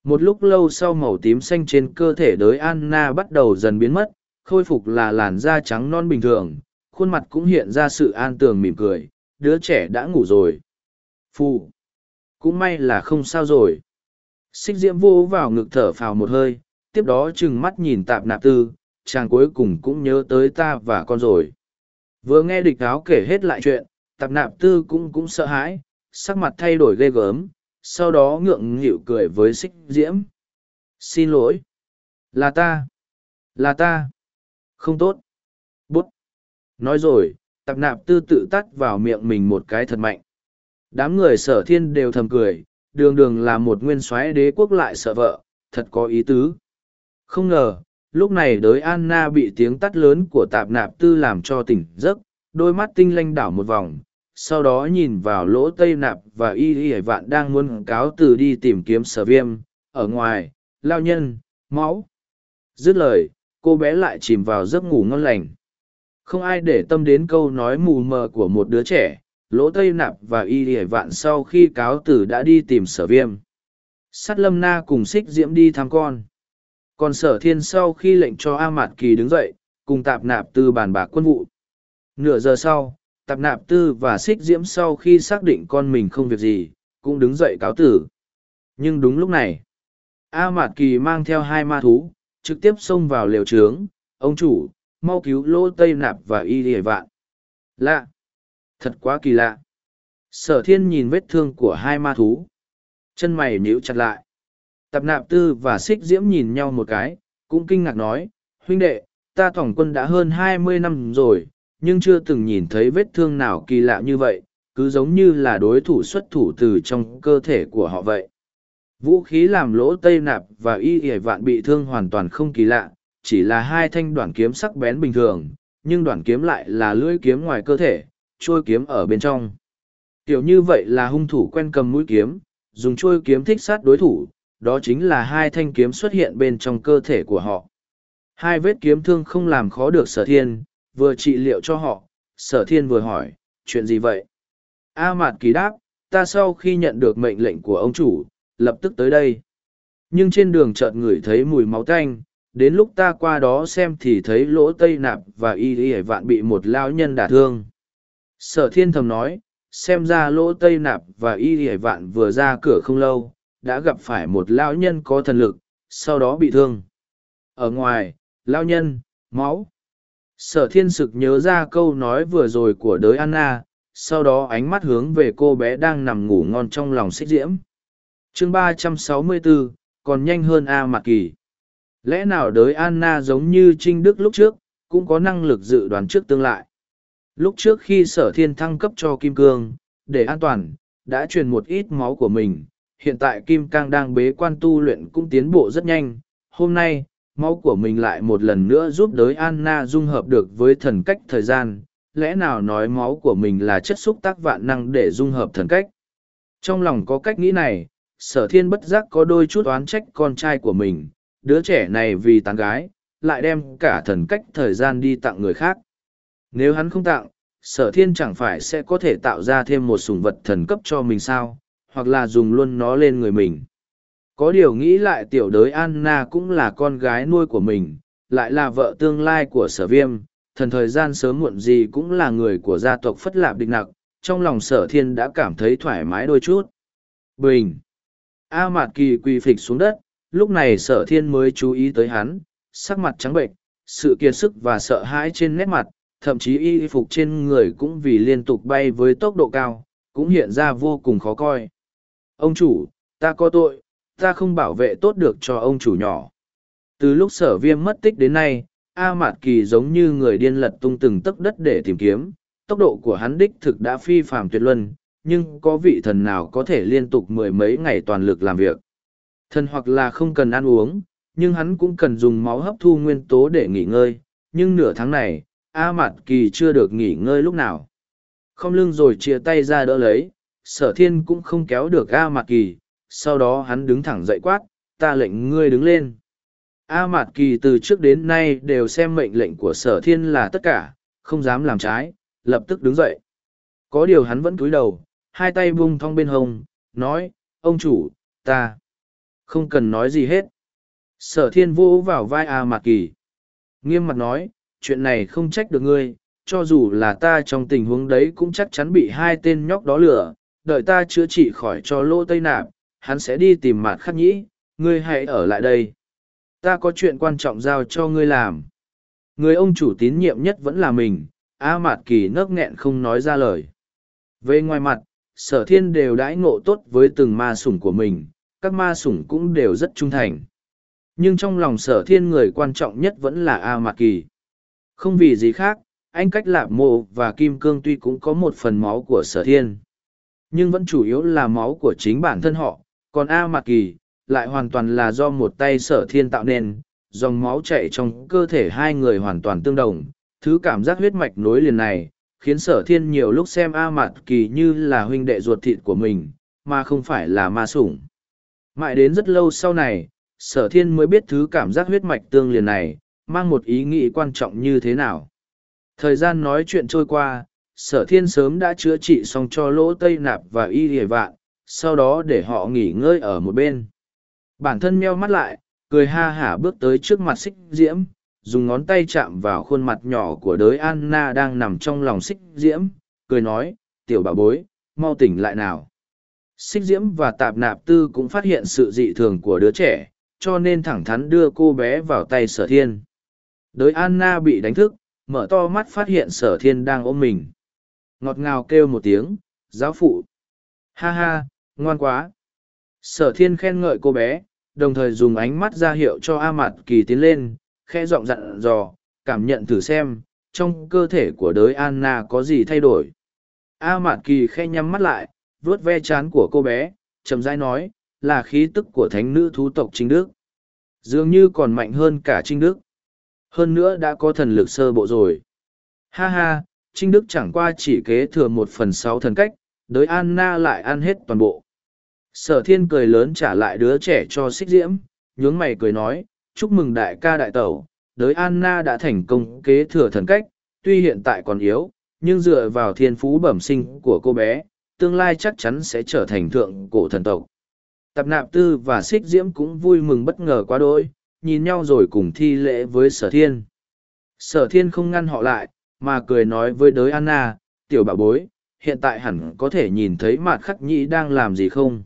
Một lúc lâu sau màu tím xanh trên cơ thể đới Anna bắt đầu dần biến mất, khôi phục là làn da trắng non bình thường, khuôn mặt cũng hiện ra sự an tường mỉm cười, đứa trẻ đã ngủ rồi. Phù! Cũng may là không sao rồi. Xích diễm vô vào ngực thở phào một hơi, tiếp đó trừng mắt nhìn tạp nạp tư, chàng cuối cùng cũng nhớ tới ta và con rồi. Vừa nghe địch áo kể hết lại chuyện, tạp nạp tư cũng cũng sợ hãi, sắc mặt thay đổi ghê gớm, sau đó ngượng nghịu cười với xích diễm. Xin lỗi. Là ta. Là ta. Không tốt. Nói rồi, tạp nạp tư tự tắt vào miệng mình một cái thật mạnh. Đám người sở thiên đều thầm cười, đường đường là một nguyên soái đế quốc lại sợ vợ, thật có ý tứ. Không ngờ, lúc này đới Anna bị tiếng tắt lớn của tạp nạp tư làm cho tỉnh giấc, đôi mắt tinh lanh đảo một vòng, sau đó nhìn vào lỗ tây nạp và y y hải vạn đang muốn cáo từ đi tìm kiếm sở viêm, ở ngoài, lao nhân, máu. Dứt lời, cô bé lại chìm vào giấc ngủ ngon lành. Không ai để tâm đến câu nói mù mờ của một đứa trẻ, lỗ tây nạp và y y vạn sau khi cáo tử đã đi tìm sở viêm. Sát lâm na cùng xích diễm đi thăm con. Còn sở thiên sau khi lệnh cho A Mạt Kỳ đứng dậy, cùng tạp nạp từ bàn bạc quân vụ. Nửa giờ sau, tạp nạp tư và xích diễm sau khi xác định con mình không việc gì, cũng đứng dậy cáo tử. Nhưng đúng lúc này, A Mạt Kỳ mang theo hai ma thú, trực tiếp xông vào lều trướng, ông chủ, mau cứu lỗ tây nạp và y hề vạn. Lạ! Thật quá kỳ lạ! Sở thiên nhìn vết thương của hai ma thú. Chân mày nhíu chặt lại. Tạp nạp tư và xích diễm nhìn nhau một cái, cũng kinh ngạc nói, huynh đệ, ta tổng quân đã hơn hai mươi năm rồi, nhưng chưa từng nhìn thấy vết thương nào kỳ lạ như vậy, cứ giống như là đối thủ xuất thủ từ trong cơ thể của họ vậy. Vũ khí làm lỗ tây nạp và y y vạn bị thương hoàn toàn không kỳ lạ, chỉ là hai thanh đoạn kiếm sắc bén bình thường, nhưng đoạn kiếm lại là lưỡi kiếm ngoài cơ thể, trôi kiếm ở bên trong. Kiểu như vậy là hung thủ quen cầm mũi kiếm, dùng trôi kiếm thích sát đối thủ, đó chính là hai thanh kiếm xuất hiện bên trong cơ thể của họ. Hai vết kiếm thương không làm khó được sở thiên, vừa trị liệu cho họ, sở thiên vừa hỏi, chuyện gì vậy? A Mạt Kỳ đáp, ta sau khi nhận được mệnh lệnh của ông chủ, lập tức tới đây. Nhưng trên đường chợt ngửi thấy mùi máu tanh, đến lúc ta qua đó xem thì thấy lỗ tây nạp và y y vạn bị một lao nhân đả thương. Sở thiên thầm nói, xem ra lỗ tây nạp và y y vạn vừa ra cửa không lâu, đã gặp phải một lao nhân có thần lực, sau đó bị thương. Ở ngoài, lao nhân, máu. Sở thiên sực nhớ ra câu nói vừa rồi của đới Anna, sau đó ánh mắt hướng về cô bé đang nằm ngủ ngon trong lòng xích diễm. chương ba trăm sáu mươi bốn còn nhanh hơn A Mạc Kỳ. Lẽ nào đới Anna giống như Trinh Đức lúc trước, cũng có năng lực dự đoán trước tương lai. Lúc trước khi sở thiên thăng cấp cho Kim Cương, để an toàn, đã truyền một ít máu của mình. Hiện tại Kim Cang đang bế quan tu luyện cũng tiến bộ rất nhanh. Hôm nay, máu của mình lại một lần nữa giúp đới Anna dung hợp được với thần cách thời gian, lẽ nào nói máu của mình là chất xúc tác vạn năng để dung hợp thần cách. Trong lòng có cách nghĩ này, sở thiên bất giác có đôi chút oán trách con trai của mình, đứa trẻ này vì tán gái, lại đem cả thần cách thời gian đi tặng người khác. Nếu hắn không tặng, sở thiên chẳng phải sẽ có thể tạo ra thêm một sùng vật thần cấp cho mình sao, hoặc là dùng luôn nó lên người mình. Có điều nghĩ lại tiểu đới Anna cũng là con gái nuôi của mình, lại là vợ tương lai của sở viêm, thần thời gian sớm muộn gì cũng là người của gia tộc Phất Lạp Địch Nặc, trong lòng sở thiên đã cảm thấy thoải mái đôi chút. Bình! A Mạt Kỳ quỳ phịch xuống đất, lúc này sở thiên mới chú ý tới hắn, sắc mặt trắng bệnh, sự kiệt sức và sợ hãi trên nét mặt, thậm chí y phục trên người cũng vì liên tục bay với tốc độ cao, cũng hiện ra vô cùng khó coi. Ông chủ, ta có tội, ta không bảo vệ tốt được cho ông chủ nhỏ. Từ lúc sở viêm mất tích đến nay, A Mạt Kỳ giống như người điên lật tung từng tấc đất để tìm kiếm, tốc độ của hắn đích thực đã phi phàm tuyệt luân, nhưng có vị thần nào có thể liên tục mười mấy ngày toàn lực làm việc. Thần hoặc là không cần ăn uống, nhưng hắn cũng cần dùng máu hấp thu nguyên tố để nghỉ ngơi, nhưng nửa tháng này, A Mạt Kỳ chưa được nghỉ ngơi lúc nào. Không lưng rồi chia tay ra đỡ lấy, sở thiên cũng không kéo được A Mạt Kỳ, sau đó hắn đứng thẳng dậy quát, ta lệnh ngươi đứng lên. A Mạt Kỳ từ trước đến nay đều xem mệnh lệnh của sở thiên là tất cả, không dám làm trái, lập tức đứng dậy. Có điều hắn vẫn cúi đầu, hai tay buông thong bên hông, nói, ông chủ, ta không cần nói gì hết. Sở thiên vô vào vai A Mạt Kỳ. Nghiêm mặt nói, chuyện này không trách được ngươi, cho dù là ta trong tình huống đấy cũng chắc chắn bị hai tên nhóc đó lừa, đợi ta chữa trị khỏi cho lỗ tây nạp, hắn sẽ đi tìm mạt khắc nhĩ, ngươi hãy ở lại đây. Ta có chuyện quan trọng giao cho ngươi làm. Người ông chủ tín nhiệm nhất vẫn là mình, A Mạt Kỳ nấc nghẹn không nói ra lời. Về ngoài mặt, sở thiên đều đãi ngộ tốt với từng ma sủng của mình, các ma sủng cũng đều rất trung thành. Nhưng trong lòng sở thiên người quan trọng nhất vẫn là A Mạc Kỳ. Không vì gì khác, anh cách lạp mộ và kim cương tuy cũng có một phần máu của sở thiên. Nhưng vẫn chủ yếu là máu của chính bản thân họ, còn A Mạc Kỳ, lại hoàn toàn là do một tay sở thiên tạo nên, dòng máu chạy trong cơ thể hai người hoàn toàn tương đồng. Thứ cảm giác huyết mạch nối liền này, khiến sở thiên nhiều lúc xem A Mạt Kỳ như là huynh đệ ruột thịt của mình, mà không phải là ma sủng. Mãi đến rất lâu sau này, sở thiên mới biết thứ cảm giác huyết mạch tương liền này, mang một ý nghĩ quan trọng như thế nào. Thời gian nói chuyện trôi qua, sở thiên sớm đã chữa trị xong cho lỗ tây nạp và y hề vạn, sau đó để họ nghỉ ngơi ở một bên. Bản thân meo mắt lại, cười ha hả bước tới trước mặt xích diễm, dùng ngón tay chạm vào khuôn mặt nhỏ của đới Anna đang nằm trong lòng xích diễm, cười nói, tiểu bà bối, mau tỉnh lại nào. Xích diễm và tạp nạp tư cũng phát hiện sự dị thường của đứa trẻ, cho nên thẳng thắn đưa cô bé vào tay sở thiên. Đới Anna bị đánh thức, mở to mắt phát hiện sở thiên đang ôm mình. Ngọt ngào kêu một tiếng, giáo phụ. Ha ha, ngoan quá. Sở thiên khen ngợi cô bé, đồng thời dùng ánh mắt ra hiệu cho A Mạt Kỳ tiến lên, khẽ giọng dặn dò, cảm nhận thử xem, trong cơ thể của đới Anna có gì thay đổi. A Mạt Kỳ khẽ nhắm mắt lại, vuốt ve chán của cô bé, chậm rãi nói, là khí tức của thánh nữ thú tộc Trinh Đức. Dường như còn mạnh hơn cả Trinh Đức. Hơn nữa đã có thần lực sơ bộ rồi. Ha ha, Trinh Đức chẳng qua chỉ kế thừa một phần sáu thần cách, đới Anna lại ăn hết toàn bộ. Sở thiên cười lớn trả lại đứa trẻ cho xích diễm, nhướng mày cười nói, chúc mừng đại ca đại tẩu, đới Anna đã thành công kế thừa thần cách, tuy hiện tại còn yếu, nhưng dựa vào thiên phú bẩm sinh của cô bé, tương lai chắc chắn sẽ trở thành thượng cổ thần tộc. Tập nạp tư và xích diễm cũng vui mừng bất ngờ quá đôi, nhìn nhau rồi cùng thi lễ với sở thiên. Sở thiên không ngăn họ lại, mà cười nói với đới Anna, tiểu bà bối, hiện tại hẳn có thể nhìn thấy mặt khắc nhĩ đang làm gì không.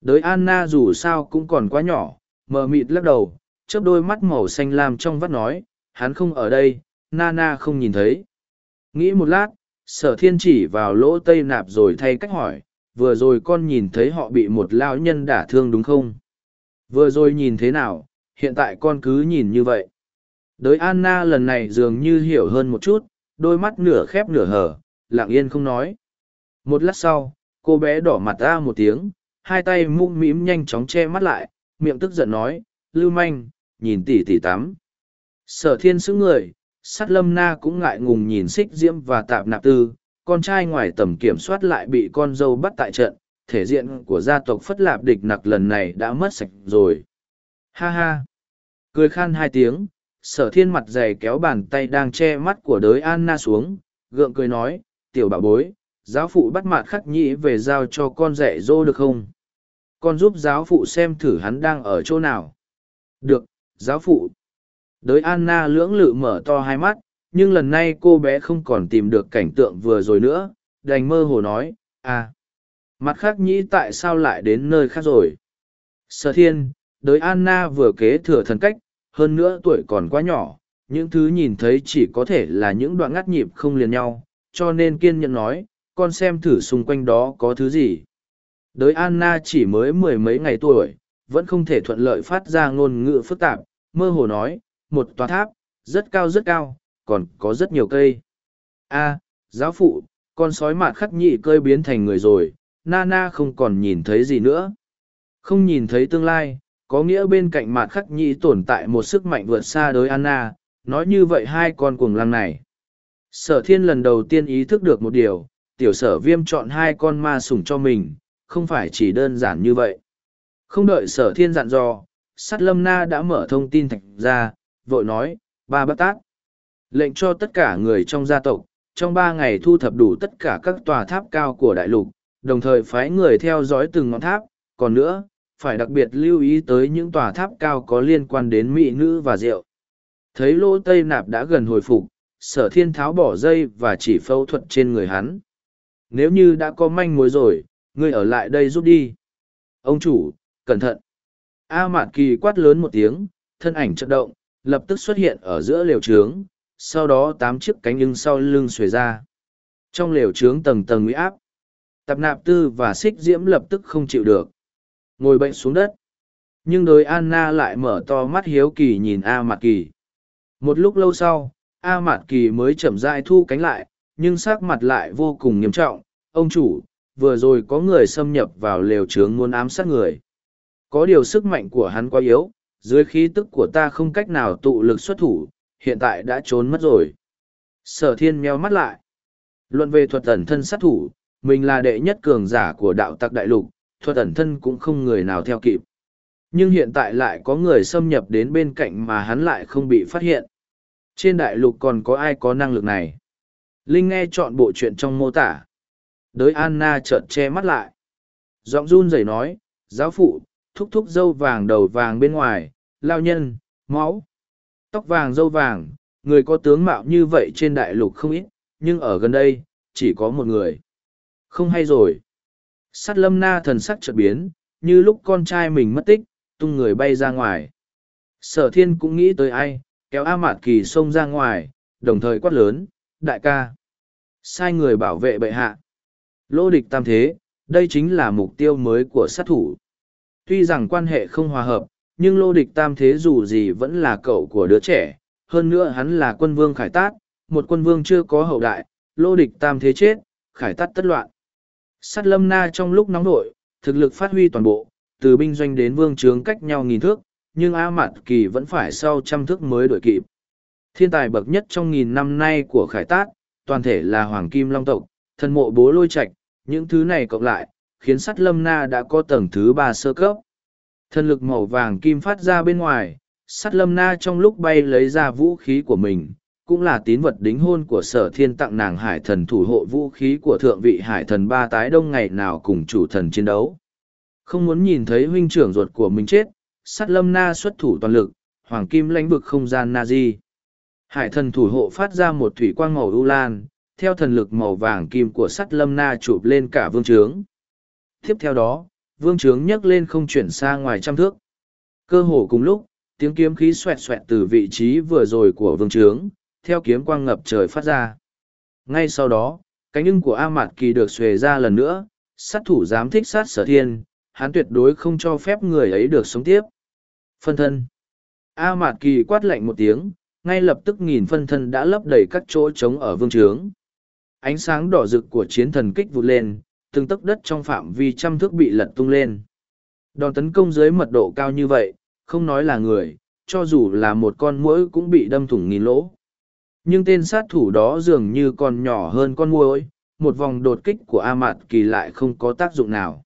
Đới Anna dù sao cũng còn quá nhỏ, mờ mịt lắc đầu, chớp đôi mắt màu xanh lam trong vắt nói, hắn không ở đây, Nana không nhìn thấy. Nghĩ một lát, sở thiên chỉ vào lỗ tây nạp rồi thay cách hỏi, vừa rồi con nhìn thấy họ bị một lao nhân đả thương đúng không? Vừa rồi nhìn thế nào, hiện tại con cứ nhìn như vậy. Đới Anna lần này dường như hiểu hơn một chút, đôi mắt nửa khép nửa hở, lặng yên không nói. Một lát sau, cô bé đỏ mặt ra một tiếng, hai tay mũm mĩm nhanh chóng che mắt lại, miệng tức giận nói, lưu manh, nhìn tỉ tỉ tắm. Sở thiên sững người, sát lâm na cũng ngại ngùng nhìn xích diễm và tạp nạp tư, con trai ngoài tầm kiểm soát lại bị con dâu bắt tại trận, thể diện của gia tộc phất lạp địch nặc lần này đã mất sạch rồi. Ha ha! Cười khan hai tiếng, sở thiên mặt dày kéo bàn tay đang che mắt của đới Anna xuống, gượng cười nói, tiểu bảo bối, giáo phụ bắt mạt khắc nhĩ về giao cho con dạy dỗ được không? Con giúp giáo phụ xem thử hắn đang ở chỗ nào. Được, giáo phụ. Đới Anna lưỡng lự mở to hai mắt, nhưng lần này cô bé không còn tìm được cảnh tượng vừa rồi nữa, đành mơ hồ nói, à, mặt khác nhĩ tại sao lại đến nơi khác rồi. Sở thiên, đới Anna vừa kế thừa thần cách, hơn nữa tuổi còn quá nhỏ, những thứ nhìn thấy chỉ có thể là những đoạn ngắt nhịp không liền nhau, cho nên kiên nhẫn nói, con xem thử xung quanh đó có thứ gì. Đới Anna chỉ mới mười mấy ngày tuổi, vẫn không thể thuận lợi phát ra ngôn ngữ phức tạp, mơ hồ nói, một tòa tháp, rất cao rất cao, còn có rất nhiều cây. a giáo phụ, con sói mạt khắc nhị cơi biến thành người rồi, Nana không còn nhìn thấy gì nữa. Không nhìn thấy tương lai, có nghĩa bên cạnh mạt khắc nhị tồn tại một sức mạnh vượt xa đối Anna, nói như vậy hai con cuồng lăng này. Sở thiên lần đầu tiên ý thức được một điều, tiểu sở viêm chọn hai con ma sủng cho mình, không phải chỉ đơn giản như vậy. Không đợi sở thiên dặn dò, sát lâm na đã mở thông tin thạch ra, vội nói, ba bác tác. Lệnh cho tất cả người trong gia tộc, trong ba ngày thu thập đủ tất cả các tòa tháp cao của đại lục, đồng thời phái người theo dõi từng ngọn tháp, còn nữa, phải đặc biệt lưu ý tới những tòa tháp cao có liên quan đến mỹ nữ và rượu. Thấy lỗ tây nạp đã gần hồi phục, sở thiên tháo bỏ dây và chỉ phẫu thuật trên người hắn. Nếu như đã có manh mối rồi, ngươi ở lại đây giúp đi. Ông chủ, cẩn thận. A Mạn Kỳ quát lớn một tiếng, thân ảnh chật động, lập tức xuất hiện ở giữa lều trướng, sau đó tám chiếc cánh lưng sau lưng xuề ra. Trong lều trướng tầng tầng uy áp, Tạp nạp tư và xích diễm lập tức không chịu được. Ngồi bệnh xuống đất. Nhưng đôi Anna lại mở to mắt hiếu kỳ nhìn A Mạt Kỳ. Một lúc lâu sau, A Mạt Kỳ mới chậm rãi thu cánh lại, nhưng sắc mặt lại vô cùng nghiêm trọng. Ông chủ, vừa rồi có người xâm nhập vào lều trướng muốn ám sát người. Có điều sức mạnh của hắn quá yếu, dưới khí tức của ta không cách nào tụ lực xuất thủ, hiện tại đã trốn mất rồi. Sở thiên meo mắt lại. Luận về thuật tẩn thân sát thủ, mình là đệ nhất cường giả của đạo tặc đại lục, thuật ẩn thân cũng không người nào theo kịp. Nhưng hiện tại lại có người xâm nhập đến bên cạnh mà hắn lại không bị phát hiện. Trên đại lục còn có ai có năng lực này? Linh nghe chọn bộ chuyện trong mô tả. Đới Anna chợt che mắt lại. Giọng run rẩy nói, giáo phụ, thúc thúc dâu vàng đầu vàng bên ngoài, lao nhân, máu. Tóc vàng dâu vàng, người có tướng mạo như vậy trên đại lục không ít, nhưng ở gần đây, chỉ có một người. Không hay rồi. sát lâm na thần sắc chợt biến, như lúc con trai mình mất tích, tung người bay ra ngoài. Sở thiên cũng nghĩ tới ai, kéo A Mạt Kỳ xông ra ngoài, đồng thời quát lớn, đại ca. Sai người bảo vệ bệ hạ. Lô địch tam thế, đây chính là mục tiêu mới của sát thủ. Tuy rằng quan hệ không hòa hợp, nhưng lô địch tam thế dù gì vẫn là cậu của đứa trẻ. Hơn nữa hắn là quân vương khải tát, một quân vương chưa có hậu đại, lô địch tam thế chết, khải tát tất loạn. Sát lâm na trong lúc nóng nổi, thực lực phát huy toàn bộ, từ binh doanh đến vương trướng cách nhau nghìn thước, nhưng A Mạt Kỳ vẫn phải sau trăm thước mới đuổi kịp. Thiên tài bậc nhất trong nghìn năm nay của Khải Tát, toàn thể là Hoàng Kim Long tộc, thân mộ bố lôi Trạch, những thứ này cộng lại, khiến sắt lâm na đã có tầng thứ ba sơ cấp. thần lực màu vàng kim phát ra bên ngoài, sắt lâm na trong lúc bay lấy ra vũ khí của mình, cũng là tín vật đính hôn của sở thiên tặng nàng hải thần thủ hộ vũ khí của thượng vị hải thần ba tái đông ngày nào cùng chủ thần chiến đấu. Không muốn nhìn thấy huynh trưởng ruột của mình chết, sắt lâm na xuất thủ toàn lực, hoàng kim lãnh vực không gian na di. Hải thần thủ hộ phát ra một thủy quang màu ưu lan, theo thần lực màu vàng kim của sắt lâm na chụp lên cả vương trướng. Tiếp theo đó, vương trướng nhấc lên không chuyển xa ngoài trăm thước. Cơ hồ cùng lúc, tiếng kiếm khí xoẹt xoẹt từ vị trí vừa rồi của vương trướng, theo kiếm quang ngập trời phát ra. Ngay sau đó, cánh ưng của A Mạt Kỳ được xuề ra lần nữa, sát thủ dám thích sát sở thiên, hắn tuyệt đối không cho phép người ấy được sống tiếp. Phân thân A Mạt Kỳ quát lạnh một tiếng, ngay lập tức nghìn phân thân đã lấp đầy các chỗ trống ở vương trướng. Ánh sáng đỏ rực của chiến thần kích vụt lên, từng tấc đất trong phạm vi trăm thước bị lật tung lên. Đòn tấn công dưới mật độ cao như vậy, không nói là người, cho dù là một con muỗi cũng bị đâm thủng nghìn lỗ. Nhưng tên sát thủ đó dường như còn nhỏ hơn con muỗi một vòng đột kích của a mạt kỳ lại không có tác dụng nào.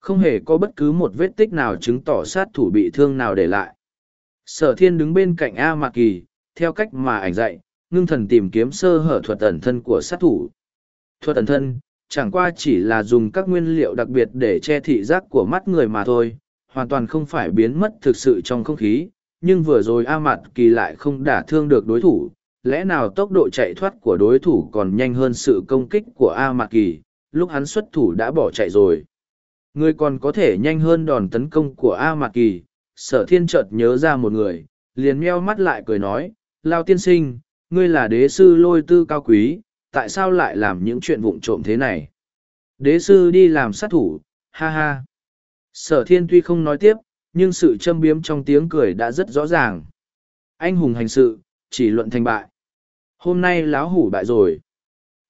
Không hề có bất cứ một vết tích nào chứng tỏ sát thủ bị thương nào để lại. Sở thiên đứng bên cạnh a mạt kỳ theo cách mà ảnh dạy ngưng thần tìm kiếm sơ hở thuật ẩn thân của sát thủ. Thuật ẩn thân chẳng qua chỉ là dùng các nguyên liệu đặc biệt để che thị giác của mắt người mà thôi hoàn toàn không phải biến mất thực sự trong không khí nhưng vừa rồi a mạt kỳ lại không đả thương được đối thủ lẽ nào tốc độ chạy thoát của đối thủ còn nhanh hơn sự công kích của A Mạt Kỳ, lúc hắn xuất thủ đã bỏ chạy rồi. Người còn có thể nhanh hơn đòn tấn công của A Mạt Kỳ, sở thiên chợt nhớ ra một người, liền meo mắt lại cười nói, Lao tiên sinh, ngươi là đế sư lôi tư cao quý, tại sao lại làm những chuyện vụng trộm thế này? Đế sư đi làm sát thủ, ha ha. Sở thiên tuy không nói tiếp, nhưng sự châm biếm trong tiếng cười đã rất rõ ràng. Anh hùng hành sự, chỉ luận thành bại. Hôm nay láo hủ bại rồi.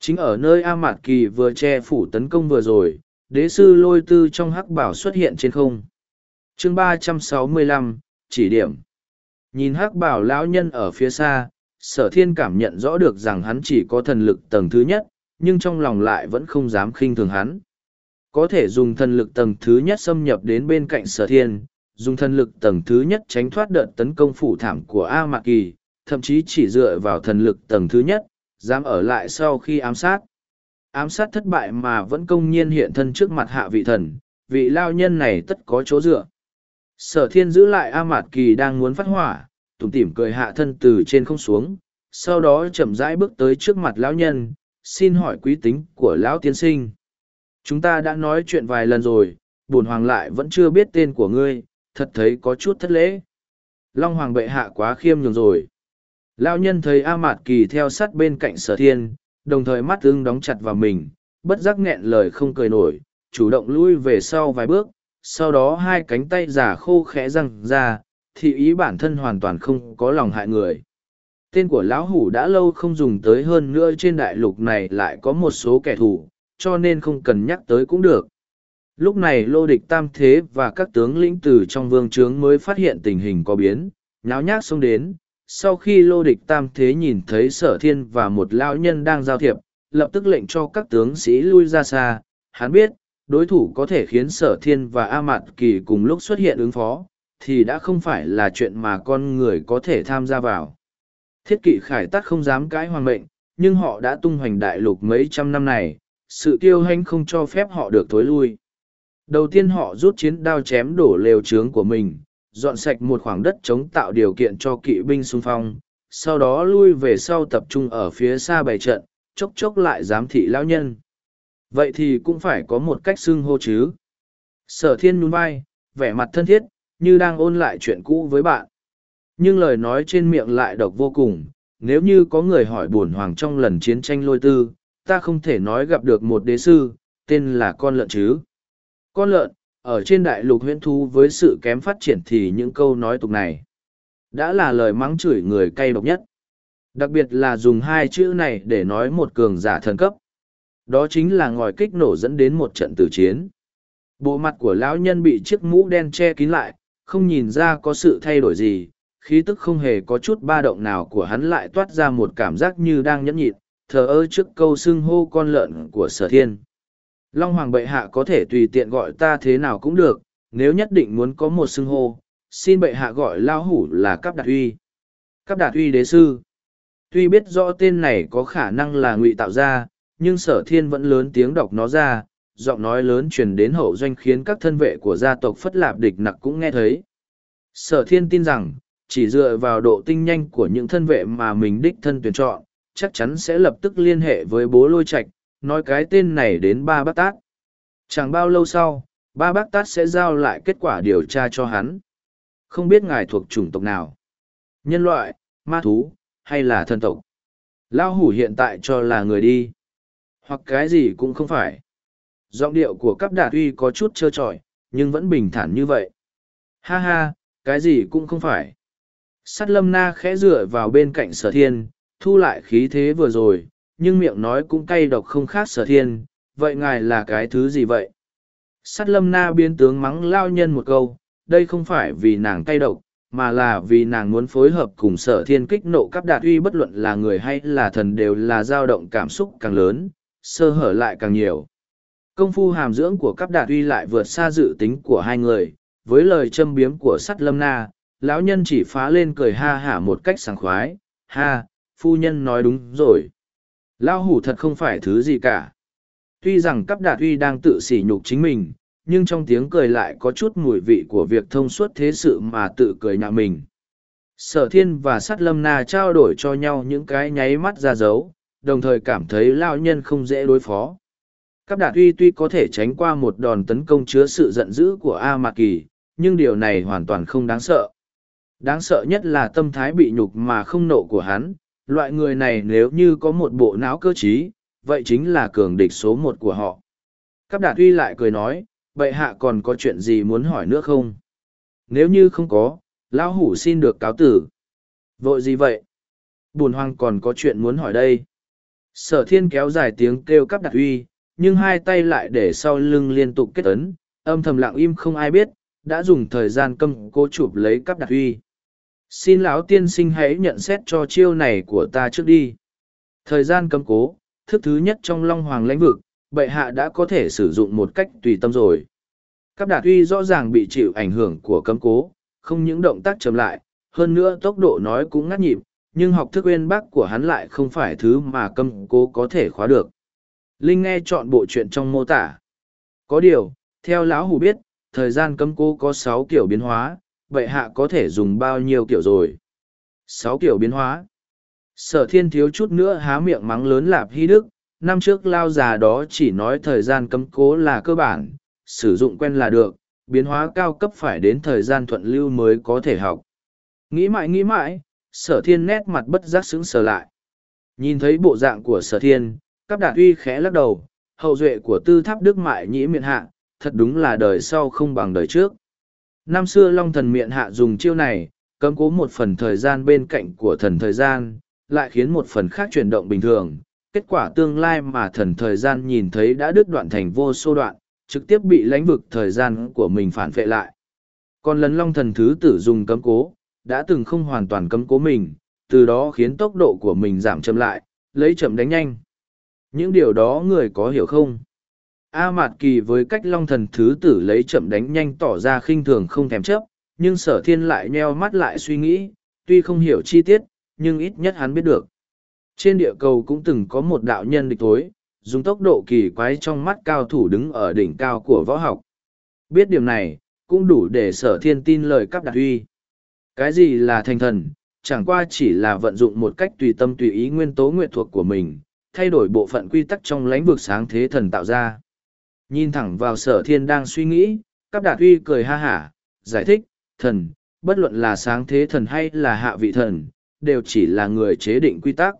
Chính ở nơi A Mạt Kỳ vừa che phủ tấn công vừa rồi, đế sư lôi tư trong hắc bảo xuất hiện trên không. chương ba trăm sáu mươi lăm chỉ điểm. Nhìn hắc bảo lão nhân ở phía xa, sở thiên cảm nhận rõ được rằng hắn chỉ có thần lực tầng thứ nhất, nhưng trong lòng lại vẫn không dám khinh thường hắn. Có thể dùng thần lực tầng thứ nhất xâm nhập đến bên cạnh sở thiên, dùng thần lực tầng thứ nhất tránh thoát đợt tấn công phủ thảm của A Mạc Kỳ, thậm chí chỉ dựa vào thần lực tầng thứ nhất, dám ở lại sau khi ám sát. Ám sát thất bại mà vẫn công nhiên hiện thân trước mặt hạ vị thần, vị lao nhân này tất có chỗ dựa. Sở thiên giữ lại A Mạt Kỳ đang muốn phát hỏa, tủm tỉm cười hạ thân từ trên không xuống, sau đó chậm rãi bước tới trước mặt lão nhân, xin hỏi quý tính của lão tiên sinh. Chúng ta đã nói chuyện vài lần rồi, bổn hoàng lại vẫn chưa biết tên của ngươi, thật thấy có chút thất lễ. Long hoàng bệ hạ quá khiêm nhường rồi. Lão nhân thấy A Mạt Kỳ theo sát bên cạnh sở thiên, đồng thời mắt ưng đóng chặt vào mình, bất giác nghẹn lời không cười nổi, chủ động lui về sau vài bước, sau đó hai cánh tay giả khô khẽ răng ra, thì ý bản thân hoàn toàn không có lòng hại người. Tên của lão hủ đã lâu không dùng tới hơn nữa trên đại lục này lại có một số kẻ thù, cho nên không cần nhắc tới cũng được. Lúc này lô địch tam thế và các tướng lĩnh từ trong vương trướng mới phát hiện tình hình có biến, nháo nhác xông đến. Sau khi lô địch tam thế nhìn thấy sở thiên và một lão nhân đang giao thiệp, lập tức lệnh cho các tướng sĩ lui ra xa. Hắn biết, đối thủ có thể khiến sở thiên và A Mạt Kỳ cùng lúc xuất hiện ứng phó, thì đã không phải là chuyện mà con người có thể tham gia vào. Thiết kỵ khải tắt không dám cãi hoàng mệnh, nhưng họ đã tung hoành đại lục mấy trăm năm này, sự tiêu hanh không cho phép họ được thối lui. Đầu tiên họ rút chiến đao chém đổ lều trướng của mình, dọn sạch một khoảng đất chống tạo điều kiện cho kỵ binh xung phong, sau đó lui về sau tập trung ở phía xa bày trận, chốc chốc lại giám thị lão nhân. Vậy thì cũng phải có một cách xưng hô chứ. Sở thiên nhún vai, vẻ mặt thân thiết, như đang ôn lại chuyện cũ với bạn. Nhưng lời nói trên miệng lại độc vô cùng, nếu như có người hỏi bổn hoàng trong lần chiến tranh lôi tư, ta không thể nói gặp được một đế sư, tên là con lợn chứ. Con lợn, ở trên đại lục huyễn thu với sự kém phát triển thì những câu nói tục này đã là lời mắng chửi người cay độc nhất. Đặc biệt là dùng hai chữ này để nói một cường giả thần cấp. Đó chính là ngòi kích nổ dẫn đến một trận tử chiến. Bộ mặt của lão nhân bị chiếc mũ đen che kín lại, không nhìn ra có sự thay đổi gì, khí tức không hề có chút ba động nào của hắn lại toát ra một cảm giác như đang nhẫn nhịn, thờ ơ trước câu xưng hô con lợn của sở thiên. Long Hoàng bệ hạ có thể tùy tiện gọi ta thế nào cũng được, nếu nhất định muốn có một xưng hô, xin bệ hạ gọi lao hủ là cắp Đạt Uy. Cắp Đạt Uy đế sư. Tuy biết rõ tên này có khả năng là ngụy tạo ra, nhưng sở thiên vẫn lớn tiếng đọc nó ra, giọng nói lớn truyền đến hậu doanh khiến các thân vệ của gia tộc Phất Lạp địch nặc cũng nghe thấy. Sở thiên tin rằng, chỉ dựa vào độ tinh nhanh của những thân vệ mà mình đích thân tuyển chọn, chắc chắn sẽ lập tức liên hệ với bố lôi Trạch nói cái tên này đến ba bác tát. Chẳng bao lâu sau, ba bác tát sẽ giao lại kết quả điều tra cho hắn. Không biết ngài thuộc chủng tộc nào? Nhân loại, ma thú, hay là thân tộc? Lao hủ hiện tại cho là người đi. Hoặc cái gì cũng không phải. Giọng điệu của cắp đạt uy có chút trơ trọi, nhưng vẫn bình thản như vậy. Ha ha, cái gì cũng không phải. Sắt lâm na khẽ dựa vào bên cạnh sở thiên, thu lại khí thế vừa rồi, nhưng miệng nói cũng cay độc không khác sở thiên, vậy ngài là cái thứ gì vậy? Sắt lâm na biến tướng mắng lao nhân một câu, đây không phải vì nàng cay độc, mà là vì nàng muốn phối hợp cùng sở thiên kích nộ cắp đạt uy bất luận là người hay là thần đều là dao động cảm xúc càng lớn, sơ hở lại càng nhiều. Công phu hàm dưỡng của cấp đạt uy lại vượt xa dự tính của hai người, với lời châm biếm của sắt lâm na, lão nhân chỉ phá lên cười ha hả một cách sảng khoái, ha, phu nhân nói đúng rồi. lão hủ thật không phải thứ gì cả. Tuy rằng cấp đạt uy đang tự sỉ nhục chính mình, nhưng trong tiếng cười lại có chút mùi vị của việc thông suốt thế sự mà tự cười nhạo mình. Sở thiên và sát lâm na trao đổi cho nhau những cái nháy mắt ra dấu, đồng thời cảm thấy lao nhân không dễ đối phó. Cáp đạt uy tuy có thể tránh qua một đòn tấn công chứa sự giận dữ của A Mạc Kỳ, nhưng điều này hoàn toàn không đáng sợ. Đáng sợ nhất là tâm thái bị nhục mà không nộ của hắn, loại người này nếu như có một bộ não cơ trí, vậy chính là cường địch số một của họ. Cáp đạt uy lại cười nói, vậy hạ còn có chuyện gì muốn hỏi nữa không? Nếu như không có, lão hủ xin được cáo tử. Vội gì vậy? Bùn hoàng còn có chuyện muốn hỏi đây. Sở thiên kéo dài tiếng kêu cắp đạt uy, nhưng hai tay lại để sau lưng liên tục kết ấn, âm thầm lặng im không ai biết, đã dùng thời gian câm cố chụp lấy cắp đạt Huy xin lão tiên sinh hãy nhận xét cho chiêu này của ta trước đi thời gian cấm cố thức thứ nhất trong long hoàng lãnh vực, bệ hạ đã có thể sử dụng một cách tùy tâm rồi. Cắp đạt Huy rõ ràng bị chịu ảnh hưởng của cấm cố, không những động tác chậm lại, hơn nữa tốc độ nói cũng ngắt nhịp, nhưng học thức uyên bác của hắn lại không phải thứ mà cấm cố có thể khóa được. Linh nghe chọn bộ chuyện trong mô tả. Có điều, theo lão hủ biết, thời gian cấm cố có sáu kiểu biến hóa, vậy hạ có thể dùng bao nhiêu kiểu rồi? Sáu kiểu biến hóa. Sở thiên thiếu chút nữa há miệng mắng lớn lạp hy đức, năm trước lao già đó chỉ nói thời gian cấm cố là cơ bản, sử dụng quen là được, biến hóa cao cấp phải đến thời gian thuận lưu mới có thể học. Nghĩ mãi nghĩ mãi, sở thiên nét mặt bất giác sững sờ lại. Nhìn thấy bộ dạng của sở thiên, các đạt uy khẽ lắc đầu, hậu duệ của tư tháp đức mại nhĩ miệng hạ, thật đúng là đời sau không bằng đời trước. Năm xưa Long thần miệng hạ dùng chiêu này, cấm cố một phần thời gian bên cạnh của thần thời gian, lại khiến một phần khác chuyển động bình thường. Kết quả tương lai mà thần thời gian nhìn thấy đã đứt đoạn thành vô số đoạn, trực tiếp bị lãnh vực thời gian của mình phản vệ lại. Còn lần long thần thứ tử dùng cấm cố, đã từng không hoàn toàn cấm cố mình, từ đó khiến tốc độ của mình giảm chậm lại, lấy chậm đánh nhanh. Những điều đó người có hiểu không? A Mạt Kỳ với cách long thần thứ tử lấy chậm đánh nhanh tỏ ra khinh thường không thèm chấp, nhưng sở thiên lại nheo mắt lại suy nghĩ, tuy không hiểu chi tiết, nhưng ít nhất hắn biết được. Trên địa cầu cũng từng có một đạo nhân địch tối, dùng tốc độ kỳ quái trong mắt cao thủ đứng ở đỉnh cao của võ học. Biết điểm này, cũng đủ để sở thiên tin lời cắp đạt huy. Cái gì là thành thần, chẳng qua chỉ là vận dụng một cách tùy tâm tùy ý nguyên tố nguyện thuộc của mình, thay đổi bộ phận quy tắc trong lãnh vực sáng thế thần tạo ra. Nhìn thẳng vào sở thiên đang suy nghĩ, cắp đạt uy cười ha hả, giải thích, thần, bất luận là sáng thế thần hay là hạ vị thần, đều chỉ là người chế định quy tắc.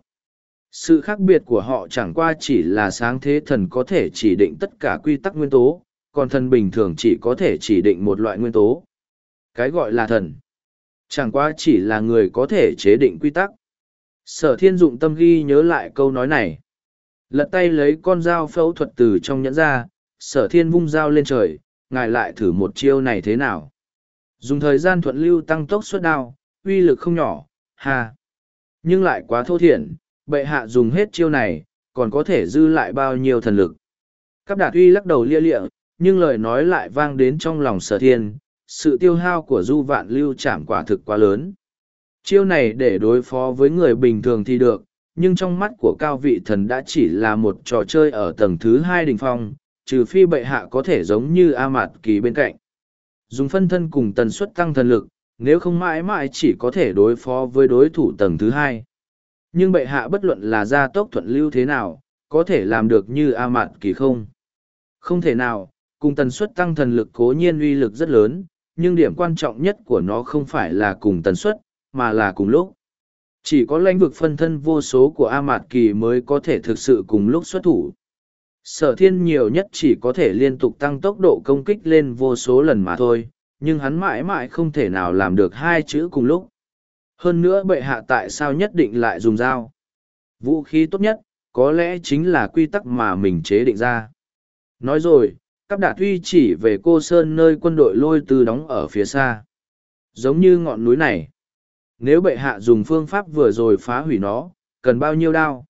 Sự khác biệt của họ chẳng qua chỉ là sáng thế thần có thể chỉ định tất cả quy tắc nguyên tố, còn thần bình thường chỉ có thể chỉ định một loại nguyên tố. Cái gọi là thần, chẳng qua chỉ là người có thể chế định quy tắc. Sở thiên dụng tâm ghi nhớ lại câu nói này. Lật tay lấy con dao phẫu thuật từ trong nhẫn ra, sở thiên vung dao lên trời, ngài lại thử một chiêu này thế nào. Dùng thời gian thuận lưu tăng tốc suất đao, uy lực không nhỏ, ha. Nhưng lại quá thô thiển, bệ hạ dùng hết chiêu này, còn có thể dư lại bao nhiêu thần lực. Cáp đạt uy lắc đầu lia lịa, nhưng lời nói lại vang đến trong lòng sở thiên, sự tiêu hao của du vạn lưu chạm quả thực quá lớn. Chiêu này để đối phó với người bình thường thì được, nhưng trong mắt của cao vị thần đã chỉ là một trò chơi ở tầng thứ hai đỉnh phong, trừ phi bệ hạ có thể giống như A Mạt Kỳ bên cạnh. Dùng phân thân cùng tần suất tăng thần lực, nếu không mãi mãi chỉ có thể đối phó với đối thủ tầng thứ hai. Nhưng bệ hạ bất luận là gia tốc thuận lưu thế nào, có thể làm được như A Mạt Kỳ không? Không thể nào, cùng tần suất tăng thần lực cố nhiên uy lực rất lớn, nhưng điểm quan trọng nhất của nó không phải là cùng tần suất, mà là cùng lúc. Chỉ có lãnh vực phân thân vô số của A Mạt Kỳ mới có thể thực sự cùng lúc xuất thủ. Sở thiên nhiều nhất chỉ có thể liên tục tăng tốc độ công kích lên vô số lần mà thôi, nhưng hắn mãi mãi không thể nào làm được hai chữ cùng lúc. Hơn nữa bệ hạ tại sao nhất định lại dùng dao? Vũ khí tốt nhất, có lẽ chính là quy tắc mà mình chế định ra. Nói rồi, cắp đạt tuy chỉ về cô Sơn nơi quân đội lôi từ đóng ở phía xa. Giống như ngọn núi này. Nếu bệ hạ dùng phương pháp vừa rồi phá hủy nó, cần bao nhiêu đao?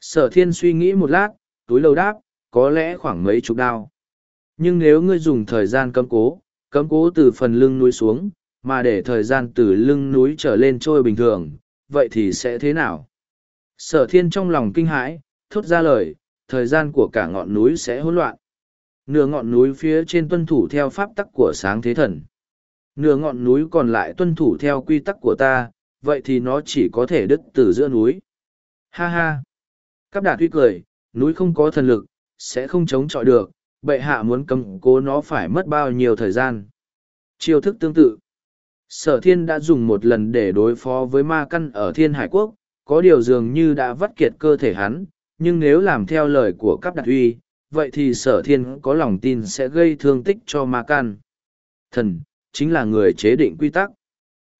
Sở thiên suy nghĩ một lát, túi lâu đáp, có lẽ khoảng mấy chục đao. Nhưng nếu ngươi dùng thời gian cấm cố, cấm cố từ phần lưng núi xuống, mà để thời gian từ lưng núi trở lên trôi bình thường, vậy thì sẽ thế nào? Sở thiên trong lòng kinh hãi, thốt ra lời, thời gian của cả ngọn núi sẽ hỗn loạn. Nửa ngọn núi phía trên tuân thủ theo pháp tắc của sáng thế thần. Nửa ngọn núi còn lại tuân thủ theo quy tắc của ta, vậy thì nó chỉ có thể đứt từ giữa núi. Ha ha! cắp đạt tuy cười, núi không có thần lực, sẽ không chống chọi được, bệ hạ muốn cầm cố nó phải mất bao nhiêu thời gian. Chiêu thức tương tự. Sở thiên đã dùng một lần để đối phó với ma căn ở thiên hải quốc, có điều dường như đã vắt kiệt cơ thể hắn, nhưng nếu làm theo lời của cắp đạt huy vậy thì sở thiên có lòng tin sẽ gây thương tích cho ma căn. Thần, chính là người chế định quy tắc.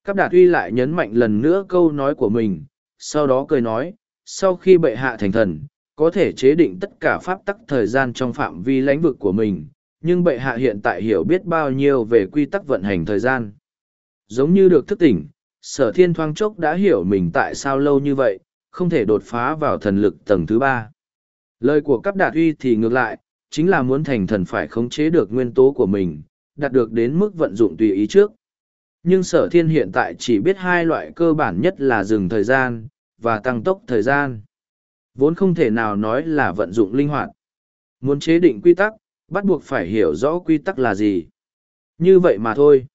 Cáp đạt uy lại nhấn mạnh lần nữa câu nói của mình, sau đó cười nói, sau khi bệ hạ thành thần, có thể chế định tất cả pháp tắc thời gian trong phạm vi lãnh vực của mình, nhưng bệ hạ hiện tại hiểu biết bao nhiêu về quy tắc vận hành thời gian. Giống như được thức tỉnh, sở thiên thoáng chốc đã hiểu mình tại sao lâu như vậy, không thể đột phá vào thần lực tầng thứ ba. Lời của cấp đạt uy thì ngược lại, chính là muốn thành thần phải khống chế được nguyên tố của mình, đạt được đến mức vận dụng tùy ý trước. Nhưng sở thiên hiện tại chỉ biết hai loại cơ bản nhất là dừng thời gian, và tăng tốc thời gian. Vốn không thể nào nói là vận dụng linh hoạt. Muốn chế định quy tắc, bắt buộc phải hiểu rõ quy tắc là gì. Như vậy mà thôi.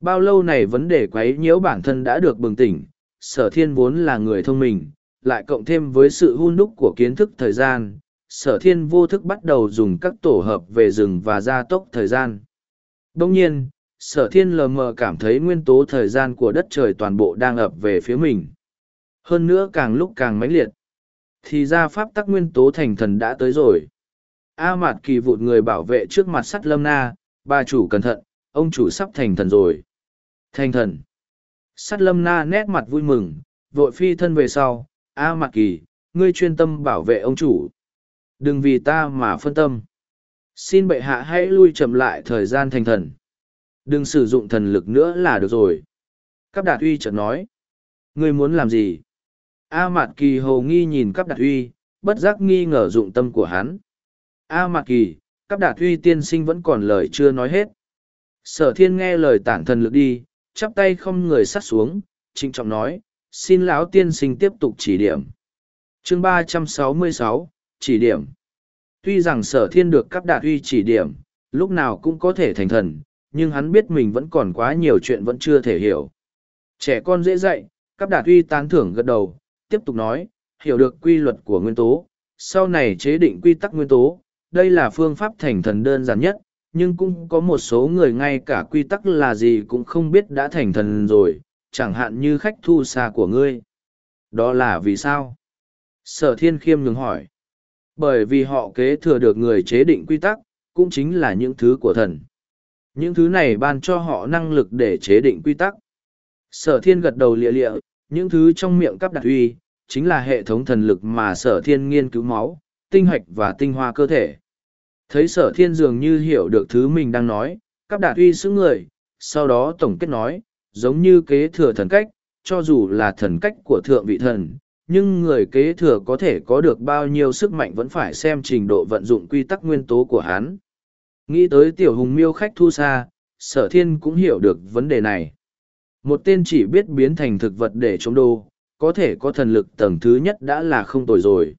Bao lâu này vấn đề quấy nhiễu bản thân đã được bừng tỉnh, sở thiên vốn là người thông minh, lại cộng thêm với sự hun đúc của kiến thức thời gian, sở thiên vô thức bắt đầu dùng các tổ hợp về rừng và gia tốc thời gian. Đông nhiên, sở thiên lờ mờ cảm thấy nguyên tố thời gian của đất trời toàn bộ đang ập về phía mình. Hơn nữa càng lúc càng mãnh liệt. Thì ra pháp tắc nguyên tố thành thần đã tới rồi. A Mạt Kỳ vụt người bảo vệ trước mặt sắt lâm na, bà chủ cẩn thận, ông chủ sắp thành thần rồi. Thành thần. Sắt lâm na nét mặt vui mừng, vội phi thân về sau. A Mạt Kỳ, ngươi chuyên tâm bảo vệ ông chủ. Đừng vì ta mà phân tâm. Xin bệ hạ hãy lui chậm lại thời gian thành thần. Đừng sử dụng thần lực nữa là được rồi. Cáp đạt uy chợt nói. Ngươi muốn làm gì? A Mạt Kỳ hồ nghi nhìn Cáp đạt uy, bất giác nghi ngờ dụng tâm của hắn. A Mạt Kỳ, cắp đạt huy tiên sinh vẫn còn lời chưa nói hết. Sở thiên nghe lời tản thần lực đi, chắp tay không người sắt xuống, trịnh trọng nói, xin lão tiên sinh tiếp tục chỉ điểm. chương ba trăm sáu mươi sáu chỉ điểm. Tuy rằng sở thiên được các đạt uy chỉ điểm, lúc nào cũng có thể thành thần, nhưng hắn biết mình vẫn còn quá nhiều chuyện vẫn chưa thể hiểu. Trẻ con dễ dạy, các đạt uy tán thưởng gật đầu, tiếp tục nói, hiểu được quy luật của nguyên tố, sau này chế định quy tắc nguyên tố, đây là phương pháp thành thần đơn giản nhất, nhưng cũng có một số người ngay cả quy tắc là gì cũng không biết đã thành thần rồi, chẳng hạn như khách thu xa của ngươi. Đó là vì sao? Sở thiên khiêm nhường hỏi. Bởi vì họ kế thừa được người chế định quy tắc, cũng chính là những thứ của thần. Những thứ này ban cho họ năng lực để chế định quy tắc. Sở thiên gật đầu lịa lịa, những thứ trong miệng cắp đặt uy, chính là hệ thống thần lực mà sở thiên nghiên cứu máu, tinh hạch và tinh hoa cơ thể. Thấy sở thiên dường như hiểu được thứ mình đang nói, cắp đạt uy xứng người, sau đó tổng kết nói, giống như kế thừa thần cách, cho dù là thần cách của thượng vị thần, nhưng người kế thừa có thể có được bao nhiêu sức mạnh vẫn phải xem trình độ vận dụng quy tắc nguyên tố của hắn. Nghĩ tới tiểu hùng miêu khách thu xa, sở thiên cũng hiểu được vấn đề này. Một tên chỉ biết biến thành thực vật để chống đô, có thể có thần lực tầng thứ nhất đã là không tồi rồi.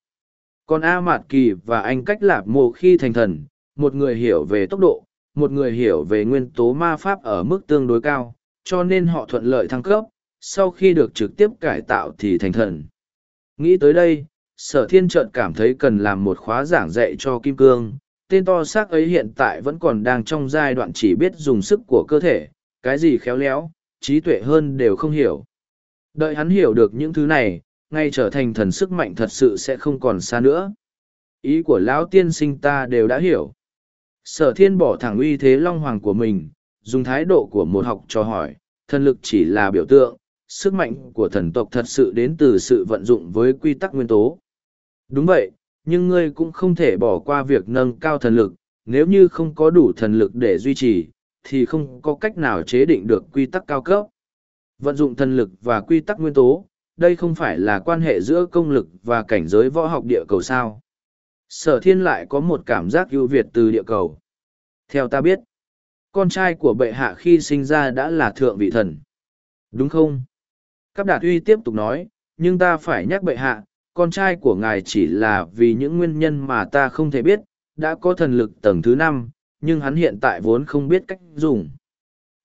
Còn A Mạt Kỳ và anh cách lạp mộ khi thành thần, một người hiểu về tốc độ, một người hiểu về nguyên tố ma pháp ở mức tương đối cao, cho nên họ thuận lợi thăng cấp, sau khi được trực tiếp cải tạo thì thành thần. Nghĩ tới đây, sở thiên trợn cảm thấy cần làm một khóa giảng dạy cho Kim Cương, tên to xác ấy hiện tại vẫn còn đang trong giai đoạn chỉ biết dùng sức của cơ thể, cái gì khéo léo, trí tuệ hơn đều không hiểu. Đợi hắn hiểu được những thứ này, ngay trở thành thần sức mạnh thật sự sẽ không còn xa nữa. Ý của lão tiên sinh ta đều đã hiểu. Sở thiên bỏ thẳng uy thế long hoàng của mình dùng thái độ của một học trò hỏi thần lực chỉ là biểu tượng sức mạnh của thần tộc thật sự đến từ sự vận dụng với quy tắc nguyên tố đúng vậy nhưng ngươi cũng không thể bỏ qua việc nâng cao thần lực nếu như không có đủ thần lực để duy trì thì không có cách nào chế định được quy tắc cao cấp vận dụng thần lực và quy tắc nguyên tố đây không phải là quan hệ giữa công lực và cảnh giới võ học địa cầu sao. Sở thiên lại có một cảm giác ưu việt từ địa cầu. Theo ta biết, con trai của bệ hạ khi sinh ra đã là thượng vị thần. Đúng không? Cáp đạt uy tiếp tục nói, nhưng ta phải nhắc bệ hạ, con trai của ngài chỉ là vì những nguyên nhân mà ta không thể biết, đã có thần lực tầng thứ năm, nhưng hắn hiện tại vốn không biết cách dùng.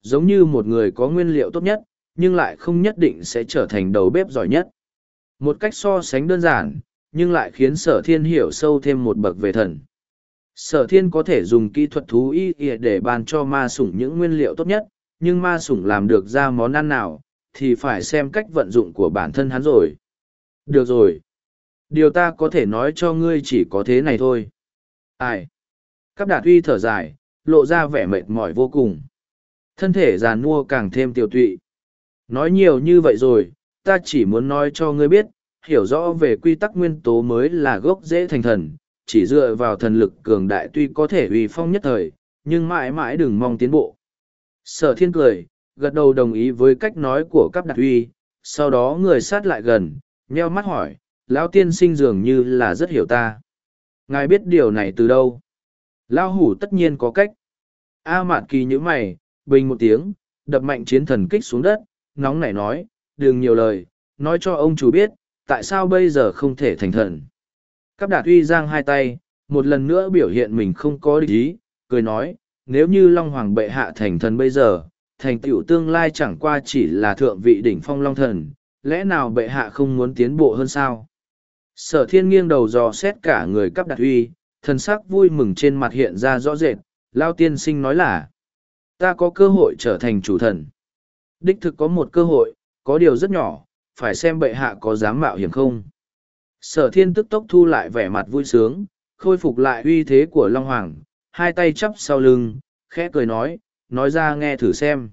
Giống như một người có nguyên liệu tốt nhất, nhưng lại không nhất định sẽ trở thành đầu bếp giỏi nhất. Một cách so sánh đơn giản, nhưng lại khiến sở thiên hiểu sâu thêm một bậc về thần. Sở thiên có thể dùng kỹ thuật thú y để ban cho ma sủng những nguyên liệu tốt nhất, nhưng ma sủng làm được ra món ăn nào, thì phải xem cách vận dụng của bản thân hắn rồi. Được rồi. Điều ta có thể nói cho ngươi chỉ có thế này thôi. Ai? Cắp đạt uy thở dài, lộ ra vẻ mệt mỏi vô cùng. Thân thể già nua càng thêm tiêu tụy. Nói nhiều như vậy rồi, ta chỉ muốn nói cho ngươi biết, hiểu rõ về quy tắc nguyên tố mới là gốc dễ thành thần, chỉ dựa vào thần lực cường đại tuy có thể uy phong nhất thời, nhưng mãi mãi đừng mong tiến bộ. Sở thiên cười, gật đầu đồng ý với cách nói của cắp đặc uy, sau đó người sát lại gần, nheo mắt hỏi, lão tiên sinh dường như là rất hiểu ta. ngài biết điều này từ đâu? Lão hủ tất nhiên có cách. A Mạn kỳ nhữ mày bình một tiếng đập mạnh chiến thần kích xuống đất nóng nảy nói đừng nhiều lời nói cho ông chủ biết tại sao bây giờ không thể thành thần? Cắp đạt uy giang hai tay một lần nữa biểu hiện mình không có địch ý cười nói nếu như long hoàng bệ hạ thành thần bây giờ thành tựu tương lai chẳng qua chỉ là thượng vị đỉnh phong long thần, lẽ nào bệ hạ không muốn tiến bộ hơn sao? Sở thiên nghiêng đầu dò xét cả người cắp đặt uy, thần sắc vui mừng trên mặt hiện ra rõ rệt, lao tiên sinh nói là, ta có cơ hội trở thành chủ thần. Đích thực có một cơ hội, có điều rất nhỏ, phải xem bệ hạ có dám mạo hiểm không. Sở thiên tức tốc thu lại vẻ mặt vui sướng, khôi phục lại uy thế của long hoàng, hai tay chắp sau lưng, khẽ cười nói nói ra nghe thử xem.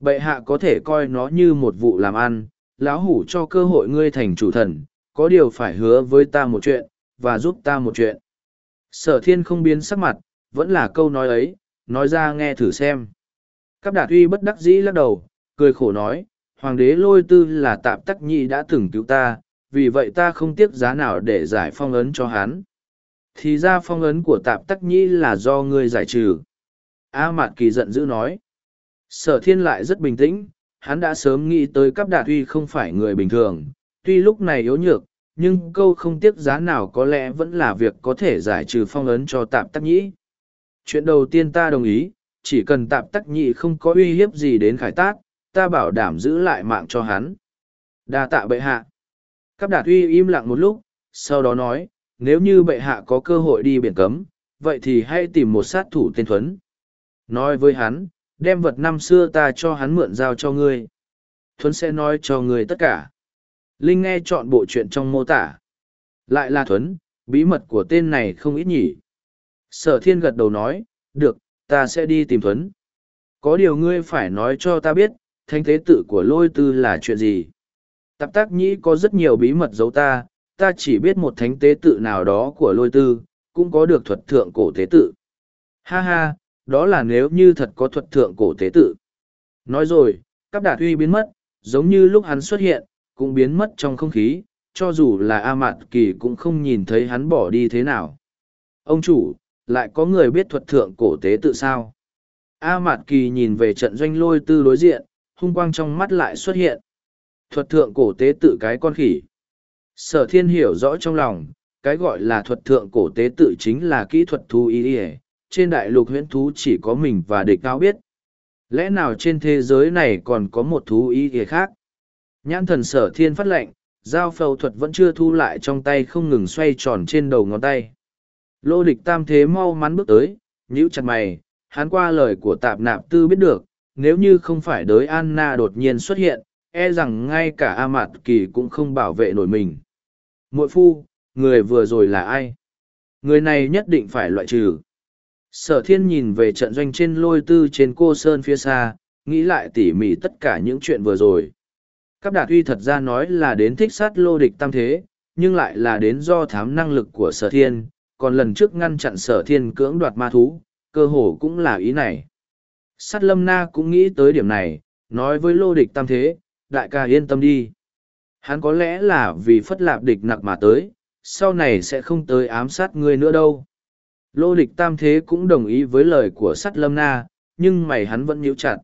Bệ hạ có thể coi nó như một vụ làm ăn, lão hủ cho cơ hội ngươi thành chủ thần, có điều phải hứa với ta một chuyện, và giúp ta một chuyện. Sở thiên không biến sắc mặt, vẫn là câu nói ấy, nói ra nghe thử xem. Cắp đạt uy bất đắc dĩ lắc đầu, cười khổ nói, hoàng đế lôi tư là tạp tắc nhị đã từng cứu ta, vì vậy ta không tiếc giá nào để giải phong ấn cho hắn. Thì ra phong ấn của tạp tắc nhị là do ngươi giải trừ a mạt kỳ giận dữ nói. Sở thiên lại rất bình tĩnh, hắn đã sớm nghĩ tới cắp đạt tuy không phải người bình thường, tuy lúc này yếu nhược, nhưng câu không tiếc giá nào có lẽ vẫn là việc có thể giải trừ phong ấn cho tạp tắc nhĩ. Chuyện đầu tiên ta đồng ý, chỉ cần tạp tắc nhĩ không có uy hiếp gì đến khải tát, ta bảo đảm giữ lại mạng cho hắn. Đa tạ bệ hạ. Cắp đạt uy im lặng một lúc, sau đó nói, nếu như bệ hạ có cơ hội đi biển cấm, vậy thì hãy tìm một sát thủ tên thuấn nói với hắn, đem vật năm xưa ta cho hắn mượn giao cho ngươi. Thuấn sẽ nói cho ngươi tất cả. Linh nghe chọn bộ chuyện trong mô tả. Lại là thuấn, bí mật của tên này không ít nhỉ. Sở thiên gật đầu nói, được, ta sẽ đi tìm thuấn. Có điều ngươi phải nói cho ta biết thanh thế tự của lôi tư là chuyện gì? Tạp tác nhĩ có rất nhiều bí mật giấu ta ta chỉ biết một thánh tế tự nào đó của lôi tư, cũng có được thuật thượng cổ tế tự. Ha ha đó là nếu như thật có thuật thượng cổ tế tự. Nói rồi, cắp đạt uy biến mất, giống như lúc hắn xuất hiện, cũng biến mất trong không khí, cho dù là a mạt kỳ cũng không nhìn thấy hắn bỏ đi thế nào. Ông chủ, lại có người biết thuật thượng cổ tế tự sao? A mạt kỳ nhìn về trận doanh lôi tư đối diện, hung quang trong mắt lại xuất hiện. Thuật thượng cổ tế tự cái con khỉ. Sở thiên hiểu rõ trong lòng, cái gọi là thuật thượng cổ tế tự chính là kỹ thuật thu y trên đại lục huyễn thú chỉ có mình và địch cao biết. Lẽ nào trên thế giới này còn có một thú ý ỉa khác? Nhãn thần sở thiên phát lệnh dao phẫu thuật vẫn chưa thu lại trong tay không ngừng xoay tròn trên đầu ngón tay. Lô địch tam thế mau mắn bước tới, nhíu chặt mày, hắn qua lời của tạp nạp tư biết được, nếu như không phải đới anna đột nhiên xuất hiện e rằng ngay cả a mạt kỳ cũng không bảo vệ nổi mình. Muội phu, người vừa rồi là ai? Người này nhất định phải loại trừ sở thiên nhìn về trận doanh trên lôi tư trên cô sơn phía xa nghĩ lại tỉ mỉ tất cả những chuyện vừa rồi cắp đạt uy thật ra nói là đến thích sát lô địch tam thế nhưng lại là đến do thám năng lực của sở thiên còn lần trước ngăn chặn sở thiên cưỡng đoạt ma thú cơ hồ cũng là ý này sát lâm na cũng nghĩ tới điểm này nói với lô địch tam thế đại ca yên tâm đi. Hắn có lẽ là vì phất lạp địch nặc mà tới, sau này sẽ không tới ám sát ngươi nữa đâu. Lô địch tam thế cũng đồng ý với lời của sắt lâm na, nhưng mày hắn vẫn nhíu chặt.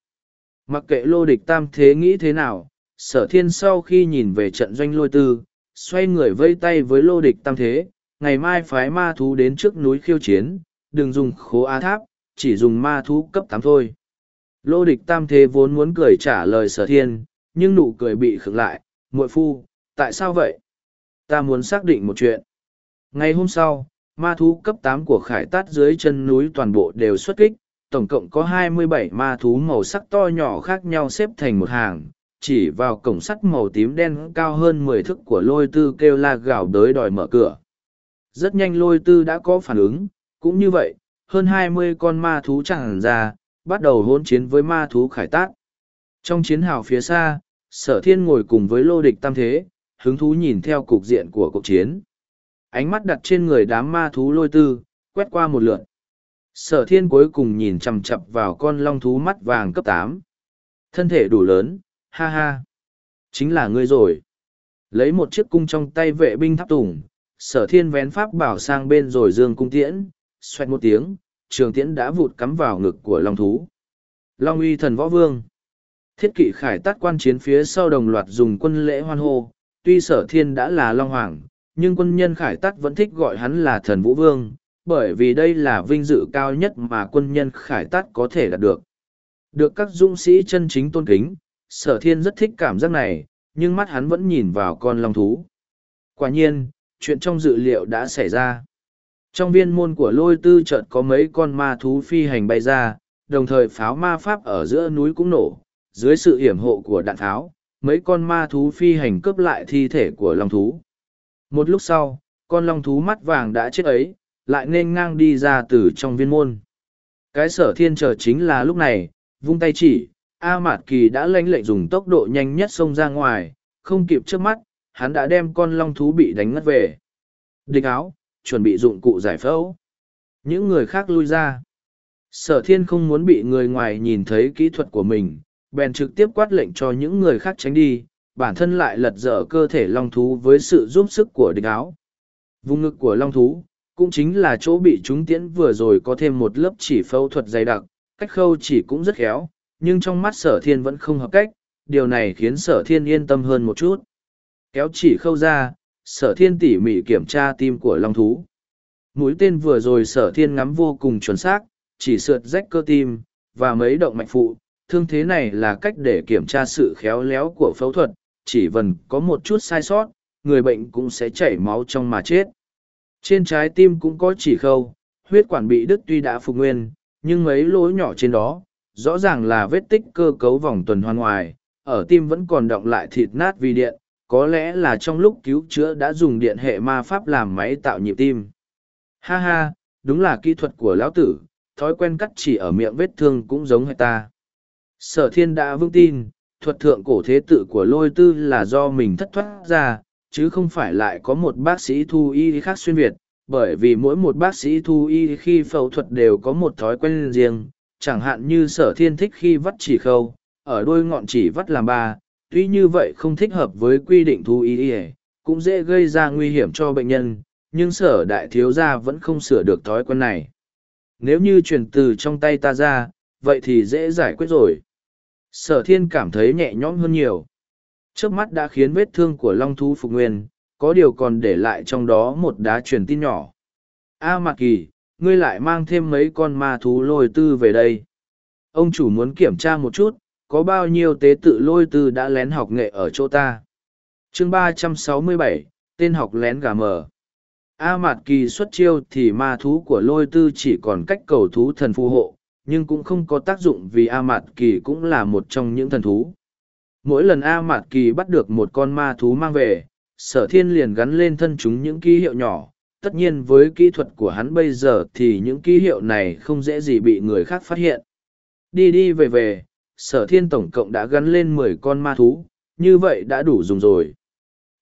Mặc kệ lô địch tam thế nghĩ thế nào, sở thiên sau khi nhìn về trận doanh lôi tư, xoay người vây tay với lô địch tam thế, ngày mai phái ma thú đến trước núi khiêu chiến, đừng dùng khố á tháp, chỉ dùng ma thú cấp tám thôi. Lô địch tam thế vốn muốn cười trả lời sở thiên, nhưng nụ cười bị khựng lại, muội phu, tại sao vậy? Ta muốn xác định một chuyện. Ngày hôm sau, ma thú cấp tám của khải tát dưới chân núi toàn bộ đều xuất kích, tổng cộng có 27 ma thú màu sắc to nhỏ khác nhau xếp thành một hàng, chỉ vào cổng sắt màu tím đen cao hơn mười thước của lôi tư kêu la gào đới đòi mở cửa. Rất nhanh lôi tư đã có phản ứng, cũng như vậy, hơn 20 con ma thú chẳng ra, bắt đầu hỗn chiến với ma thú khải tát. Trong chiến hào phía xa, sở thiên ngồi cùng với lô địch tam thế, hứng thú nhìn theo cục diện của cuộc chiến. Ánh mắt đặt trên người đám ma thú lôi tư, quét qua một lượt. Sở thiên cuối cùng nhìn chầm chập vào con long thú mắt vàng cấp tám Thân thể đủ lớn, ha ha. Chính là ngươi rồi. Lấy một chiếc cung trong tay vệ binh tháp tùng, sở thiên vén pháp bảo sang bên rồi dương cung tiễn, xoẹt một tiếng, trường tiễn đã vụt cắm vào ngực của long thú. Long uy thần võ vương. Thiết kỵ khải tát quan chiến phía sau đồng loạt dùng quân lễ hoan hô, tuy sở thiên đã là long hoàng, nhưng quân nhân khải tắt vẫn thích gọi hắn là thần vũ vương, bởi vì đây là vinh dự cao nhất mà quân nhân khải tắt có thể đạt được. Được các dũng sĩ chân chính tôn kính, sở thiên rất thích cảm giác này, nhưng mắt hắn vẫn nhìn vào con long thú. Quả nhiên, chuyện trong dự liệu đã xảy ra. Trong viên môn của lôi tư chợt có mấy con ma thú phi hành bay ra, đồng thời pháo ma pháp ở giữa núi cũng nổ, dưới sự hiểm hộ của đạn tháo, mấy con ma thú phi hành cướp lại thi thể của long thú. Một lúc sau, con long thú mắt vàng đã chết ấy, lại nên ngang đi ra từ trong viên môn. Cái sở thiên chờ chính là lúc này, vung tay chỉ, A Mạt Kỳ đã lãnh lệnh dùng tốc độ nhanh nhất xông ra ngoài, không kịp trước mắt, hắn đã đem con long thú bị đánh ngất về. Địch áo, chuẩn bị dụng cụ giải phẫu. Những người khác lui ra. Sở thiên không muốn bị người ngoài nhìn thấy kỹ thuật của mình, bèn trực tiếp quát lệnh cho những người khác tránh đi, bản thân lại lật dở cơ thể long thú với sự giúp sức của địch áo. Vùng ngực của long thú, cũng chính là chỗ bị chúng tiễn vừa rồi có thêm một lớp chỉ phẫu thuật dày đặc, cách khâu chỉ cũng rất khéo, nhưng trong mắt sở thiên vẫn không hợp cách, điều này khiến sở thiên yên tâm hơn một chút. Kéo chỉ khâu ra, sở thiên tỉ mỉ kiểm tra tim của long thú. Mũi tên vừa rồi sở thiên ngắm vô cùng chuẩn xác, chỉ sượt rách cơ tim, và mấy động mạch phụ. Thương thế này là cách để kiểm tra sự khéo léo của phẫu thuật, chỉ vần có một chút sai sót, người bệnh cũng sẽ chảy máu trong mà chết. Trên trái tim cũng có chỉ khâu, huyết quản bị đứt tuy đã phục nguyên, nhưng mấy lỗ nhỏ trên đó, rõ ràng là vết tích cơ cấu vòng tuần hoàn ngoài, ở tim vẫn còn động lại thịt nát vì điện, có lẽ là trong lúc cứu chữa đã dùng điện hệ ma pháp làm máy tạo nhịp tim. Ha ha, đúng là kỹ thuật của lão tử, thói quen cắt chỉ ở miệng vết thương cũng giống hệ ta. Sở thiên đã vững tin, thuật thượng cổ thế tự của lôi tư là do mình thất thoát ra, chứ không phải lại có một bác sĩ thu y khác xuyên Việt, bởi vì mỗi một bác sĩ thu y khi phẫu thuật đều có một thói quen riêng, chẳng hạn như sở thiên thích khi vắt chỉ khâu, ở đôi ngọn chỉ vắt làm ba, tuy như vậy không thích hợp với quy định thu y cũng dễ gây ra nguy hiểm cho bệnh nhân, nhưng sở đại thiếu gia vẫn không sửa được thói quen này. Nếu như truyền từ trong tay ta ra, vậy thì dễ giải quyết rồi. Sở thiên cảm thấy nhẹ nhõm hơn nhiều. Trước mắt đã khiến vết thương của long thú phục nguyên, có điều còn để lại trong đó một đá truyền tin nhỏ. A Mạc Kỳ, ngươi lại mang thêm mấy con ma thú lôi tư về đây. Ông chủ muốn kiểm tra một chút, có bao nhiêu tế tự lôi tư đã lén học nghệ ở chỗ ta. chương ba trăm sáu mươi bảy tên học lén gà mờ. A Mạt Kỳ xuất chiêu thì ma thú của lôi tư chỉ còn cách cầu thú thần phù hộ, nhưng cũng không có tác dụng vì A Mạt Kỳ cũng là một trong những thần thú. Mỗi lần A Mạt Kỳ bắt được một con ma thú mang về, sở thiên liền gắn lên thân chúng những ký hiệu nhỏ. Tất nhiên với kỹ thuật của hắn bây giờ thì những ký hiệu này không dễ gì bị người khác phát hiện. Đi đi về về, sở thiên tổng cộng đã gắn lên mười con ma thú, như vậy đã đủ dùng rồi.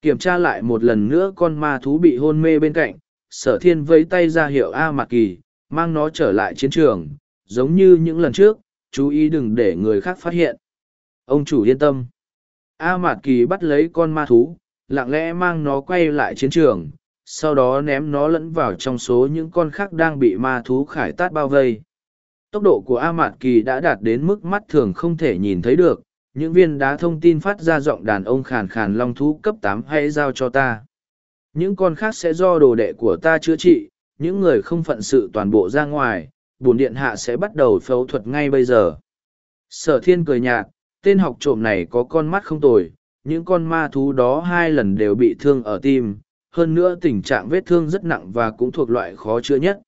Kiểm tra lại một lần nữa con ma thú bị hôn mê bên cạnh, sở thiên vẫy tay ra hiệu A Mạc Kỳ, mang nó trở lại chiến trường, giống như những lần trước, chú ý đừng để người khác phát hiện. Ông chủ yên tâm. A Mạt Kỳ bắt lấy con ma thú, lặng lẽ mang nó quay lại chiến trường, sau đó ném nó lẫn vào trong số những con khác đang bị ma thú khải tát bao vây. Tốc độ của A Mạt Kỳ đã đạt đến mức mắt thường không thể nhìn thấy được, những viên đá thông tin phát ra giọng đàn ông khàn khàn long thú cấp tám hãy giao cho ta. Những con khác sẽ do đồ đệ của ta chữa trị, những người không phận sự toàn bộ ra ngoài, bổn điện hạ sẽ bắt đầu phẫu thuật ngay bây giờ. Sở thiên cười nhạt, tên học trộm này có con mắt không tồi, những con ma thú đó hai lần đều bị thương ở tim, hơn nữa tình trạng vết thương rất nặng và cũng thuộc loại khó chữa nhất.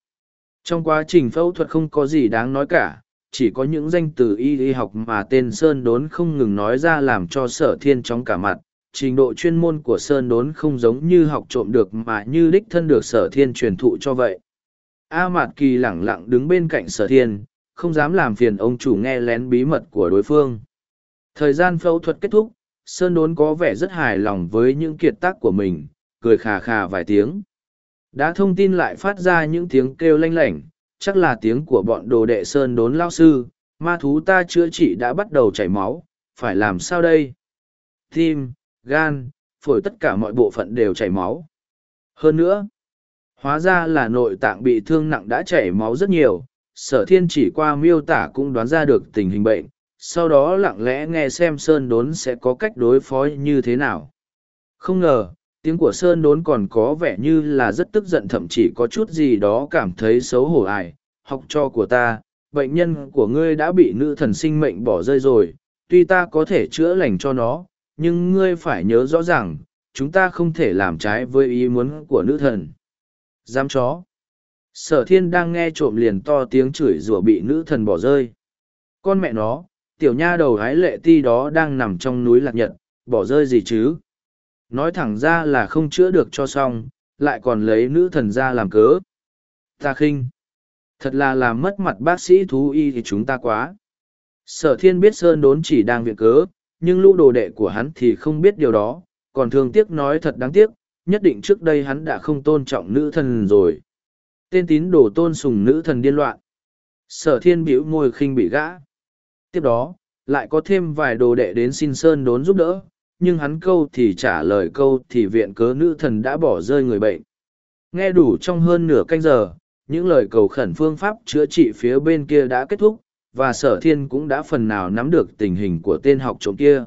Trong quá trình phẫu thuật không có gì đáng nói cả, chỉ có những danh từ y y học mà tên Sơn Đốn không ngừng nói ra làm cho sở thiên chóng cả mặt. Trình độ chuyên môn của Sơn Đốn không giống như học trộm được mà như đích thân được sở thiên truyền thụ cho vậy. A Mạt Kỳ lẳng lặng đứng bên cạnh sở thiên, không dám làm phiền ông chủ nghe lén bí mật của đối phương. Thời gian phẫu thuật kết thúc, Sơn Đốn có vẻ rất hài lòng với những kiệt tác của mình, cười khà khà vài tiếng. Đã thông tin lại phát ra những tiếng kêu lanh lảnh, chắc là tiếng của bọn đồ đệ Sơn Đốn lao sư, ma thú ta chữa trị đã bắt đầu chảy máu, phải làm sao đây? Tim, gan, phổi tất cả mọi bộ phận đều chảy máu. Hơn nữa, hóa ra là nội tạng bị thương nặng đã chảy máu rất nhiều, sở thiên chỉ qua miêu tả cũng đoán ra được tình hình bệnh, sau đó lặng lẽ nghe xem Sơn Đốn sẽ có cách đối phó như thế nào. Không ngờ, tiếng của Sơn Đốn còn có vẻ như là rất tức giận thậm chí có chút gì đó cảm thấy xấu hổ ải, học trò của ta, bệnh nhân của ngươi đã bị nữ thần sinh mệnh bỏ rơi rồi, tuy ta có thể chữa lành cho nó, nhưng ngươi phải nhớ rõ ràng, chúng ta không thể làm trái với ý muốn của nữ thần dám chó. Sở thiên đang nghe trộm liền to tiếng chửi rủa bị nữ thần bỏ rơi. Con mẹ nó, tiểu nha đầu hái lệ ti đó đang nằm trong núi lạc nhật, bỏ rơi gì chứ? Nói thẳng ra là không chữa được cho xong, lại còn lấy nữ thần ra làm cớ. Ta khinh. Thật là làm mất mặt bác sĩ thú y thì chúng ta quá. Sở thiên biết Sơn đốn chỉ đang viện cớ, nhưng lũ đồ đệ của hắn thì không biết điều đó, còn thương tiếc nói thật đáng tiếc, nhất định trước đây hắn đã không tôn trọng nữ thần rồi. Tên tín đồ tôn sùng nữ thần điên loạn. Sở thiên biểu môi khinh bị gã. Tiếp đó, lại có thêm vài đồ đệ đến xin Sơn đốn giúp đỡ, nhưng hắn câu thì trả lời câu thì viện cớ nữ thần đã bỏ rơi người bệnh. Nghe đủ trong hơn nửa canh giờ, những lời cầu khẩn phương pháp chữa trị phía bên kia đã kết thúc, và sở thiên cũng đã phần nào nắm được tình hình của tên học trộm kia.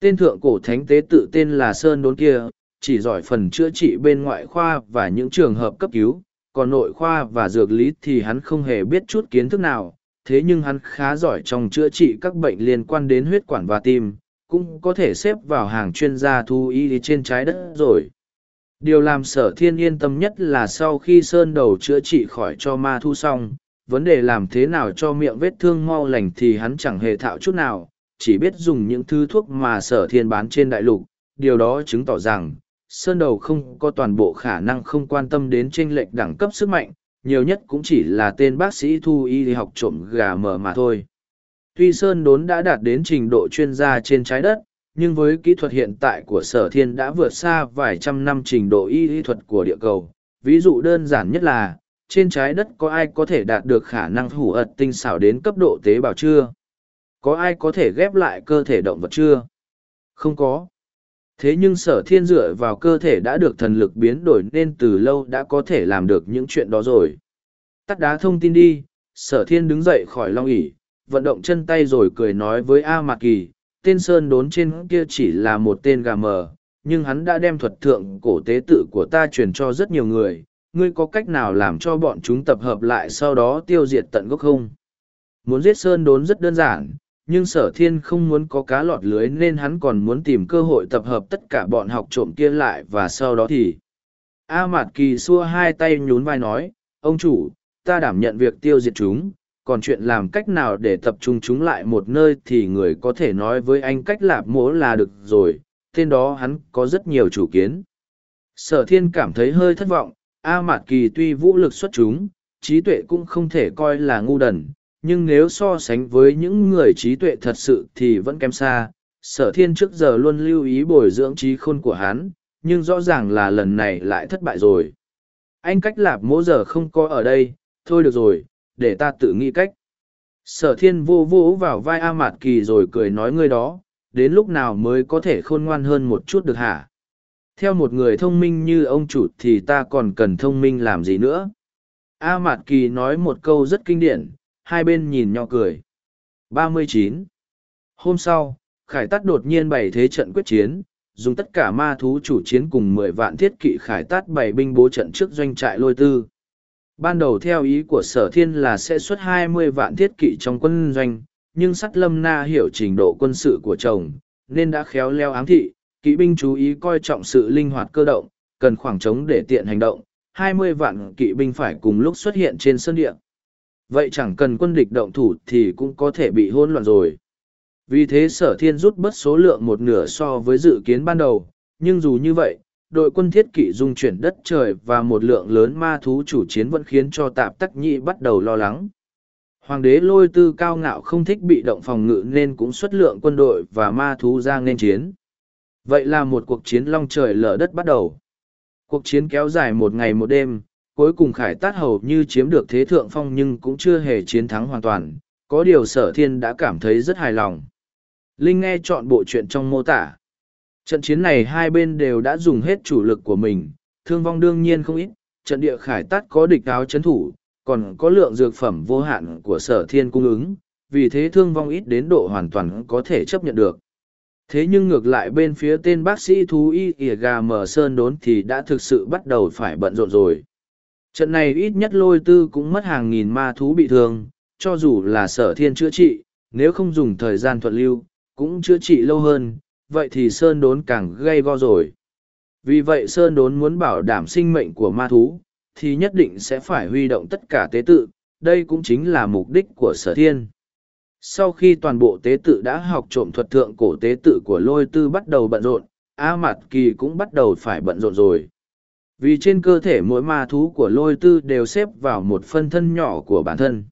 Tên thượng cổ thánh tế tự tên là Sơn Đốn kia, chỉ giỏi phần chữa trị bên ngoại khoa và những trường hợp cấp cứu, còn nội khoa và dược lý thì hắn không hề biết chút kiến thức nào, thế nhưng hắn khá giỏi trong chữa trị các bệnh liên quan đến huyết quản và tim, cũng có thể xếp vào hàng chuyên gia thu y trên trái đất rồi. Điều làm sở thiên yên tâm nhất là sau khi sơn đầu chữa trị khỏi cho ma thu xong, vấn đề làm thế nào cho miệng vết thương mau lành thì hắn chẳng hề thạo chút nào, chỉ biết dùng những thứ thuốc mà sở thiên bán trên đại lục. Điều đó chứng tỏ rằng, sơn đầu không có toàn bộ khả năng không quan tâm đến tranh lệch đẳng cấp sức mạnh, nhiều nhất cũng chỉ là tên bác sĩ thu y học trộm gà mờ mà thôi. Tuy Sơn Đốn đã đạt đến trình độ chuyên gia trên trái đất, nhưng với kỹ thuật hiện tại của sở thiên đã vượt xa vài trăm năm trình độ y lý thuật của địa cầu. Ví dụ đơn giản nhất là, trên trái đất có ai có thể đạt được khả năng hủ ật tinh xảo đến cấp độ tế bào chưa? Có ai có thể ghép lại cơ thể động vật chưa? Không có. Thế nhưng sở thiên dựa vào cơ thể đã được thần lực biến đổi nên từ lâu đã có thể làm được những chuyện đó rồi. Tắt đá thông tin đi, sở thiên đứng dậy khỏi long ỉ vận động chân tay rồi cười nói với A Mạc Kỳ, tên Sơn đốn trên kia chỉ là một tên gà mờ, nhưng hắn đã đem thuật thượng cổ tế tự của ta truyền cho rất nhiều người. Ngươi có cách nào làm cho bọn chúng tập hợp lại sau đó tiêu diệt tận gốc không? Muốn giết Sơn đốn rất đơn giản, nhưng sở thiên không muốn có cá lọt lưới nên hắn còn muốn tìm cơ hội tập hợp tất cả bọn học trộm kia lại và sau đó thì. A mạt kỳ xua hai tay nhún vai nói, ông chủ, ta đảm nhận việc tiêu diệt chúng, còn chuyện làm cách nào để tập trung chúng lại một nơi thì người có thể nói với anh cách lạp mỗ là được rồi, tên đó hắn có rất nhiều chủ kiến. Sở thiên cảm thấy hơi thất vọng, a mạt kỳ tuy vũ lực xuất chúng, trí tuệ cũng không thể coi là ngu đần nhưng nếu so sánh với những người trí tuệ thật sự thì vẫn kém xa sở thiên trước giờ luôn lưu ý bồi dưỡng trí khôn của hắn nhưng rõ ràng là lần này lại thất bại rồi anh cách lạp mỗ giờ không có ở đây thôi được rồi để ta tự nghĩ cách. Sở thiên vô vô vào vai A Mạt Kỳ rồi cười nói ngươi đó, đến lúc nào mới có thể khôn ngoan hơn một chút được hả? Theo một người thông minh như ông chủ thì ta còn cần thông minh làm gì nữa? A Mạt Kỳ nói một câu rất kinh điển, hai bên nhìn nhau cười. 39. Hôm sau, Khải Tát đột nhiên bày thế trận quyết chiến, dùng tất cả ma thú chủ chiến cùng mười vạn thiết kỵ Khải Tát bày binh bố trận trước doanh trại lôi tư. Ban đầu theo ý của sở thiên là sẽ xuất hai mươi vạn thiết kỵ trong quân doanh, nhưng sắt lâm na hiểu trình độ quân sự của chồng, nên đã khéo leo ám thị, kỵ binh chú ý coi trọng sự linh hoạt cơ động, cần khoảng trống để tiện hành động, hai mươi vạn kỵ binh phải cùng lúc xuất hiện trên sân địa. Vậy chẳng cần quân địch động thủ thì cũng có thể bị hỗn loạn rồi. Vì thế sở thiên rút bớt số lượng một nửa so với dự kiến ban đầu, nhưng dù như vậy, đội quân thiết kỵ dung chuyển đất trời và một lượng lớn ma thú chủ chiến vẫn khiến cho tạp tắc nhị bắt đầu lo lắng. Hoàng đế lôi tư cao ngạo không thích bị động phòng ngự nên cũng xuất lượng quân đội và ma thú ra nên chiến. Vậy là một cuộc chiến long trời lở đất bắt đầu. Cuộc chiến kéo dài một ngày một đêm, cuối cùng khải tát hầu như chiếm được thế thượng phong nhưng cũng chưa hề chiến thắng hoàn toàn, có điều sở thiên đã cảm thấy rất hài lòng. Linh nghe chọn bộ chuyện trong mô tả. Trận chiến này hai bên đều đã dùng hết chủ lực của mình, thương vong đương nhiên không ít, trận địa khải tát có địch áo chấn thủ, còn có lượng dược phẩm vô hạn của sở thiên cung ứng, vì thế thương vong ít đến độ hoàn toàn có thể chấp nhận được. Thế nhưng ngược lại bên phía tên bác sĩ thú y ỉa gà mờ sơn đốn thì đã thực sự bắt đầu phải bận rộn rồi. Trận này ít nhất lôi tư cũng mất hàng nghìn ma thú bị thương, cho dù là sở thiên chữa trị, nếu không dùng thời gian thuận lưu, cũng chữa trị lâu hơn, vậy thì sơn đốn càng gây go rồi. Vì vậy sơn đốn muốn bảo đảm sinh mệnh của ma thú, thì nhất định sẽ phải huy động tất cả tế tự, đây cũng chính là mục đích của sở thiên. Sau khi toàn bộ tế tự đã học trộm thuật thượng cổ tế tự của lôi tư bắt đầu bận rộn, A Mạt Kỳ cũng bắt đầu phải bận rộn rồi. Vì trên cơ thể mỗi ma thú của lôi tư đều xếp vào một phân thân nhỏ của bản thân.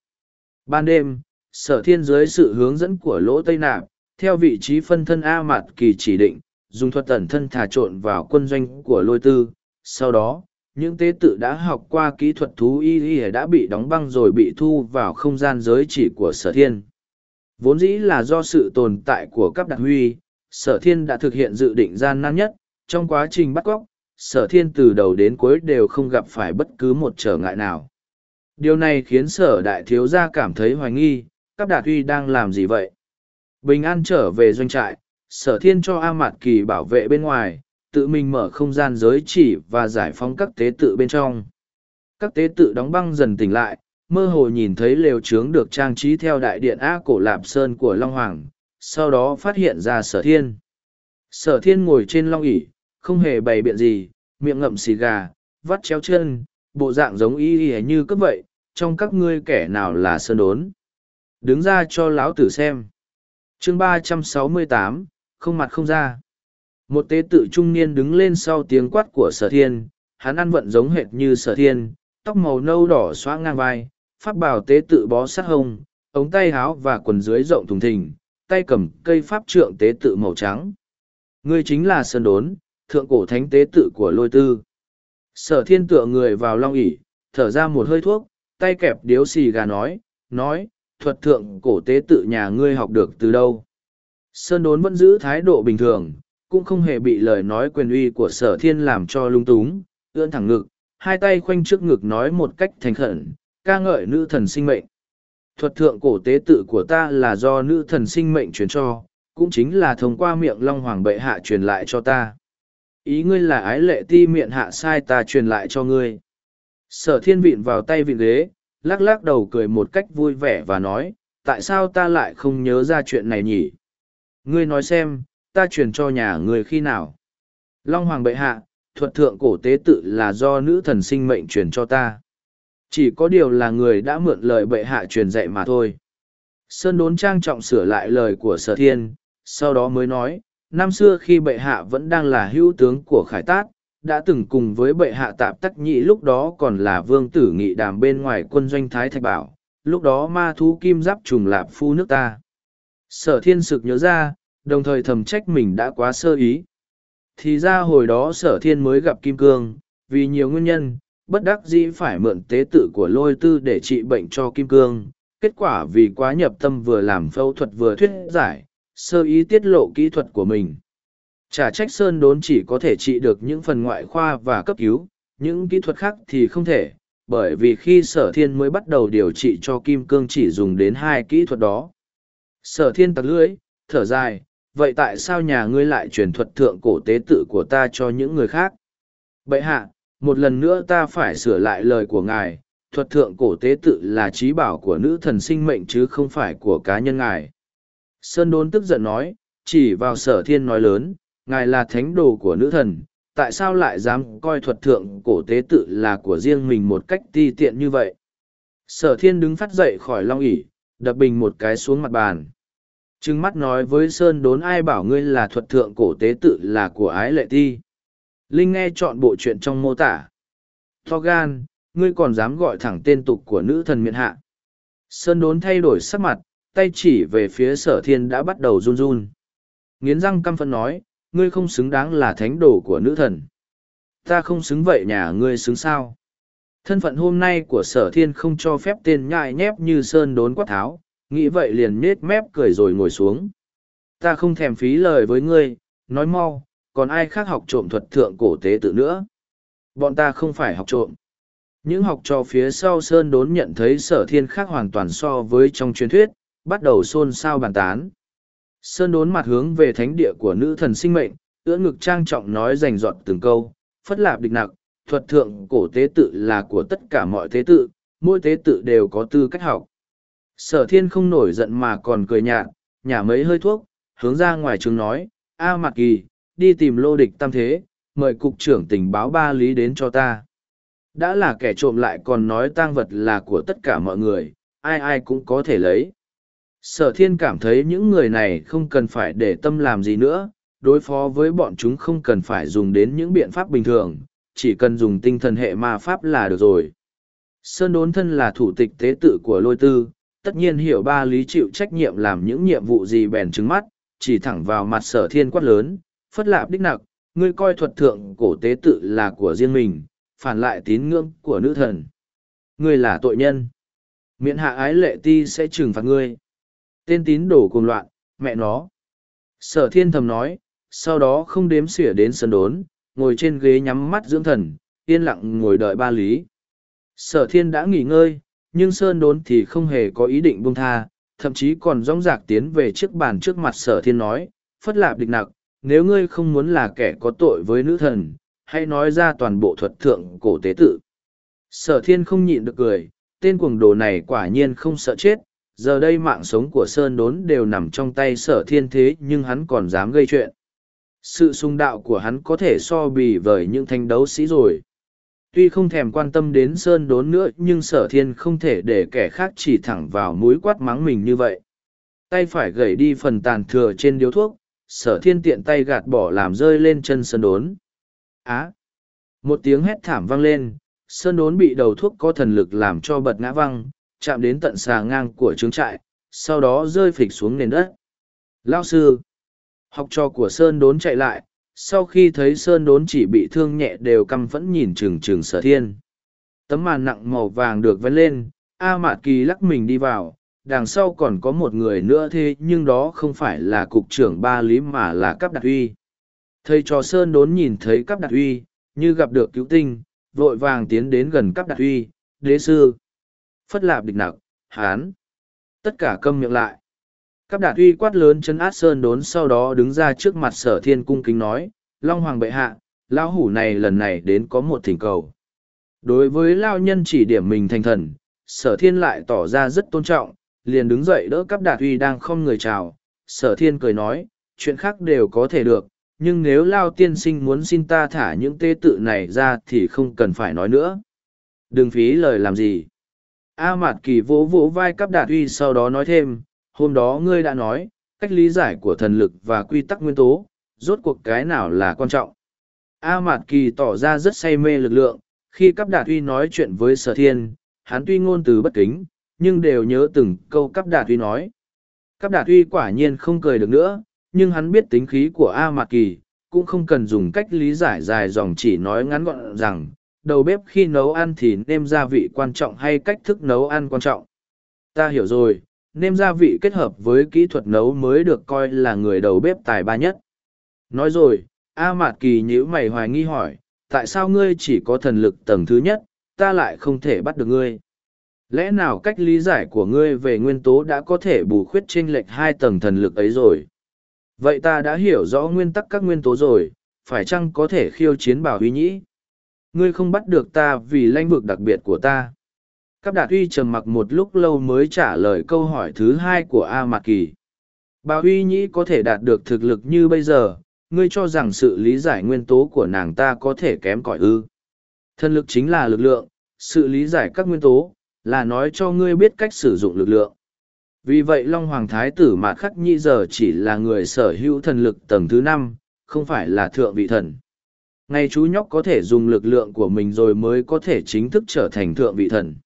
Ban đêm, sở thiên dưới sự hướng dẫn của lỗ Tây Nạp, theo vị trí phân thân A Mạt Kỳ chỉ định, dùng thuật tẩn thân thả trộn vào quân doanh của lôi tư. Sau đó, những tế tự đã học qua kỹ thuật thú y y đã bị đóng băng rồi bị thu vào không gian giới chỉ của sở thiên. Vốn dĩ là do sự tồn tại của các đặc huy, sở thiên đã thực hiện dự định gian nan nhất, trong quá trình bắt cóc, sở thiên từ đầu đến cuối đều không gặp phải bất cứ một trở ngại nào. Điều này khiến sở đại thiếu gia cảm thấy hoài nghi, các đạt huy đang làm gì vậy? Bình an trở về doanh trại, sở thiên cho A Mạt Kỳ bảo vệ bên ngoài, tự mình mở không gian giới chỉ và giải phóng các tế tự bên trong. Các tế tự đóng băng dần tỉnh lại, mơ hồ nhìn thấy lều trướng được trang trí theo đại điện A cổ Lạp Sơn của Long Hoàng, sau đó phát hiện ra sở thiên. Sở thiên ngồi trên long ỷ không hề bày biện gì, miệng ngậm xì gà, vắt chéo chân, bộ dạng giống y y như cấp vậy, trong các ngươi kẻ nào là sơn đốn. Đứng ra cho lão tử xem. chương ba trăm sáu mươi tám không mặt không ra. Một tế tự trung niên đứng lên sau tiếng quát của sở thiên, hắn ăn vận giống hệt như sở thiên, tóc màu nâu đỏ xóa ngang vai, pháp bảo tế tự bó sát hông, ống tay háo và quần dưới rộng thùng thình, tay cầm cây pháp trượng tế tự màu trắng. Ngươi chính là Sơn Đốn, thượng cổ thánh tế tự của lôi tư. Sở thiên tựa người vào long ỉ, thở ra một hơi thuốc, tay kẹp điếu xì gà nói, nói, thuật thượng cổ tế tự nhà ngươi học được từ đâu. Sơn Đốn vẫn giữ thái độ bình thường, cũng không hề bị lời nói quyền uy của sở thiên làm cho lung túng, ưỡn thẳng ngực, hai tay khoanh trước ngực nói một cách thành khẩn, ca ngợi nữ thần sinh mệnh. Thuật thượng cổ tế tự của ta là do nữ thần sinh mệnh truyền cho, cũng chính là thông qua miệng Long Hoàng bệ hạ truyền lại cho ta. Ý ngươi là ái lệ ti miệng hạ sai ta truyền lại cho ngươi. Sở thiên vịn vào tay vịn ghế, lắc lắc đầu cười một cách vui vẻ và nói, tại sao ta lại không nhớ ra chuyện này nhỉ? Ngươi nói xem, ta truyền cho nhà ngươi khi nào? Long Hoàng bệ hạ, thuật thượng cổ tế tự là do nữ thần sinh mệnh truyền cho ta. Chỉ có điều là người đã mượn lời bệ hạ truyền dạy mà thôi. Sơn đốn trang trọng sửa lại lời của sở thiên, sau đó mới nói, năm xưa khi bệ hạ vẫn đang là hữu tướng của khải tát, đã từng cùng với bệ hạ tạp tắc nhị lúc đó còn là vương tử nghị đàm bên ngoài quân doanh Thái Thạch Bảo, lúc đó ma thú kim giáp trùng lạp phu nước ta. Sở thiên sực nhớ ra, đồng thời thầm trách mình đã quá sơ ý. Thì ra hồi đó sở thiên mới gặp Kim Cương, vì nhiều nguyên nhân, bất đắc dĩ phải mượn tế tự của lôi tư để trị bệnh cho Kim Cương. Kết quả vì quá nhập tâm vừa làm phẫu thuật vừa thuyết giải, sơ ý tiết lộ kỹ thuật của mình. Trả trách Sơn đốn chỉ có thể trị được những phần ngoại khoa và cấp cứu, những kỹ thuật khác thì không thể, bởi vì khi sở thiên mới bắt đầu điều trị cho Kim Cương chỉ dùng đến hai kỹ thuật đó. Sở thiên tặc lưỡi, thở dài, vậy tại sao nhà ngươi lại truyền thuật thượng cổ tế tự của ta cho những người khác? Bậy hạ, một lần nữa ta phải sửa lại lời của ngài, thuật thượng cổ tế tự là trí bảo của nữ thần sinh mệnh chứ không phải của cá nhân ngài. Sơn đốn tức giận nói, chỉ vào sở thiên nói lớn, ngài là thánh đồ của nữ thần, tại sao lại dám coi thuật thượng cổ tế tự là của riêng mình một cách ti tiện như vậy? Sở thiên đứng phát dậy khỏi long ỉ, đập bình một cái xuống mặt bàn. Trừng mắt nói với Sơn đốn ai bảo ngươi là thuật thượng cổ tế tự là của ái lệ ti. Linh nghe chọn bộ chuyện trong mô tả. To gan, ngươi còn dám gọi thẳng tên tục của nữ thần miện hạ. Sơn đốn thay đổi sắc mặt, tay chỉ về phía sở thiên đã bắt đầu run run. Nghiến răng căm phẫn nói, ngươi không xứng đáng là thánh đồ của nữ thần. Ta không xứng vậy nhà ngươi xứng sao. Thân phận hôm nay của sở thiên không cho phép tên nhại nhép như sơn đốn quát tháo, nghĩ vậy liền nết mép cười rồi ngồi xuống. Ta không thèm phí lời với ngươi, nói mau, còn ai khác học trộm thuật thượng cổ tế tự nữa. Bọn ta không phải học trộm. Những học trò phía sau Sơn đốn nhận thấy sở thiên khác hoàn toàn so với trong truyền thuyết, bắt đầu xôn xao bàn tán. Sơn đốn mặt hướng về thánh địa của nữ thần sinh mệnh, ưỡn ngực trang trọng nói rành rọt từng câu, phất lạp địch nặc, thuật thượng cổ tế tự là của tất cả mọi tế tự, mỗi tế tự đều có tư cách học. Sở thiên không nổi giận mà còn cười nhạt, nhả mấy hơi thuốc, hướng ra ngoài trường nói, A Mạc Kỳ, đi tìm lô địch tam thế, mời cục trưởng tình báo ba lý đến cho ta. Đã là kẻ trộm lại còn nói tang vật là của tất cả mọi người, ai ai cũng có thể lấy. Sở thiên cảm thấy những người này không cần phải để tâm làm gì nữa, đối phó với bọn chúng không cần phải dùng đến những biện pháp bình thường, chỉ cần dùng tinh thần hệ ma pháp là được rồi. Sơn đốn thân là thủ tịch tế tự của lôi tư, tất nhiên hiểu ba lý chịu trách nhiệm làm những nhiệm vụ gì bèn trứng mắt, chỉ thẳng vào mặt sở thiên quát lớn, phất lạp đích nặc, ngươi coi thuật thượng cổ tế tự là của riêng mình, phản lại tín ngưỡng của nữ thần. Ngươi là tội nhân. Miễn hạ ái lệ ti sẽ trừng phạt ngươi. Tên tín đồ cuồng loạn, mẹ nó. Sở thiên thầm nói, sau đó không đếm xỉa đến sân đốn, ngồi trên ghế nhắm mắt dưỡng thần, yên lặng ngồi đợi ba lý. Sở thiên đã nghỉ ngơi, nhưng sơn đốn thì không hề có ý định buông tha, thậm chí còn rong rạc tiến về chiếc bàn trước mặt sở thiên nói, phất lạp địch nặc, nếu ngươi không muốn là kẻ có tội với nữ thần, hãy nói ra toàn bộ thuật thượng cổ tế tự. Sở thiên không nhịn được cười, tên cuồng đồ này quả nhiên không sợ chết, giờ đây mạng sống của Sơn đốn đều nằm trong tay sở thiên thế nhưng hắn còn dám gây chuyện. Sự sung đạo của hắn có thể so bì với những thanh đấu sĩ rồi. Tuy không thèm quan tâm đến Sơn đốn nữa nhưng sở thiên không thể để kẻ khác chỉ thẳng vào mũi quát mắng mình như vậy. Tay phải gẩy đi phần tàn thừa trên điếu thuốc, sở thiên tiện tay gạt bỏ làm rơi lên chân Sơn đốn. Á! Một tiếng hét thảm vang lên, Sơn đốn bị đầu thuốc có thần lực làm cho bật ngã văng, chạm đến tận xà ngang của trướng trại, sau đó rơi phịch xuống nền đất. Lao sư! Học trò của Sơn đốn chạy lại, sau khi thấy Sơn đốn chỉ bị thương nhẹ đều căm phẫn nhìn trừng trừng sở thiên. Tấm màn nặng màu vàng được vén lên, A Mạt Kỳ lắc mình đi vào, đằng sau còn có một người nữa thế nhưng đó không phải là cục trưởng ba lý mà là cắp Đạt Uy. Thầy trò Sơn đốn nhìn thấy cắp Đạt Uy, như gặp được cứu tinh, vội vàng tiến đến gần cắp Đạt Uy, đế sư. Phất lạp địch nặc, hán. Tất cả câm miệng lại. Cáp đạt uy quát lớn chân át sơn đốn sau đó đứng ra trước mặt sở thiên cung kính nói, Long Hoàng bệ hạ, lao hủ này lần này đến có một thỉnh cầu. Đối với lao nhân chỉ điểm mình thành thần, sở thiên lại tỏ ra rất tôn trọng, liền đứng dậy đỡ cáp đạt uy đang không người chào. Sở thiên cười nói, chuyện khác đều có thể được, nhưng nếu lao tiên sinh muốn xin ta thả những tê tự này ra thì không cần phải nói nữa. Đừng phí lời làm gì. A Mạt Kỳ vỗ vỗ vai Cáp đạt uy sau đó nói thêm, hôm đó ngươi đã nói, cách lý giải của thần lực và quy tắc nguyên tố, rốt cuộc cái nào là quan trọng. A Mạt Kỳ tỏ ra rất say mê lực lượng, khi Cáp đạt uy nói chuyện với sở thiên, hắn tuy ngôn từ bất kính, nhưng đều nhớ từng câu Cáp đạt uy nói. Cáp đạt uy quả nhiên không cười được nữa, nhưng hắn biết tính khí của A Mạt Kỳ, cũng không cần dùng cách lý giải dài dòng chỉ nói ngắn gọn rằng, đầu bếp khi nấu ăn thì nêm gia vị quan trọng hay cách thức nấu ăn quan trọng. Ta hiểu rồi, nêm gia vị kết hợp với kỹ thuật nấu mới được coi là người đầu bếp tài ba nhất. Nói rồi, A Mạt Kỳ nhíu mày hoài nghi hỏi, tại sao ngươi chỉ có thần lực tầng thứ nhất, ta lại không thể bắt được ngươi? Lẽ nào cách lý giải của ngươi về nguyên tố đã có thể bù khuyết chênh lệch hai tầng thần lực ấy rồi? Vậy ta đã hiểu rõ nguyên tắc các nguyên tố rồi, phải chăng có thể khiêu chiến bảo huy nhĩ? Ngươi không bắt được ta vì lãnh vực đặc biệt của ta. Cáp đạt uy trầm mặc một lúc lâu mới trả lời câu hỏi thứ hai của A Mạc Kỳ. Bà Huy Nhĩ có thể đạt được thực lực như bây giờ, ngươi cho rằng sự lý giải nguyên tố của nàng ta có thể kém cỏi ư. Thân lực chính là lực lượng, sự lý giải các nguyên tố, là nói cho ngươi biết cách sử dụng lực lượng. Vì vậy Long Hoàng Thái tử mạc Khắc Nhĩ giờ chỉ là người sở hữu thần lực tầng thứ năm, không phải là thượng vị thần ngày chú nhóc có thể dùng lực lượng của mình rồi mới có thể chính thức trở thành thượng vị thần.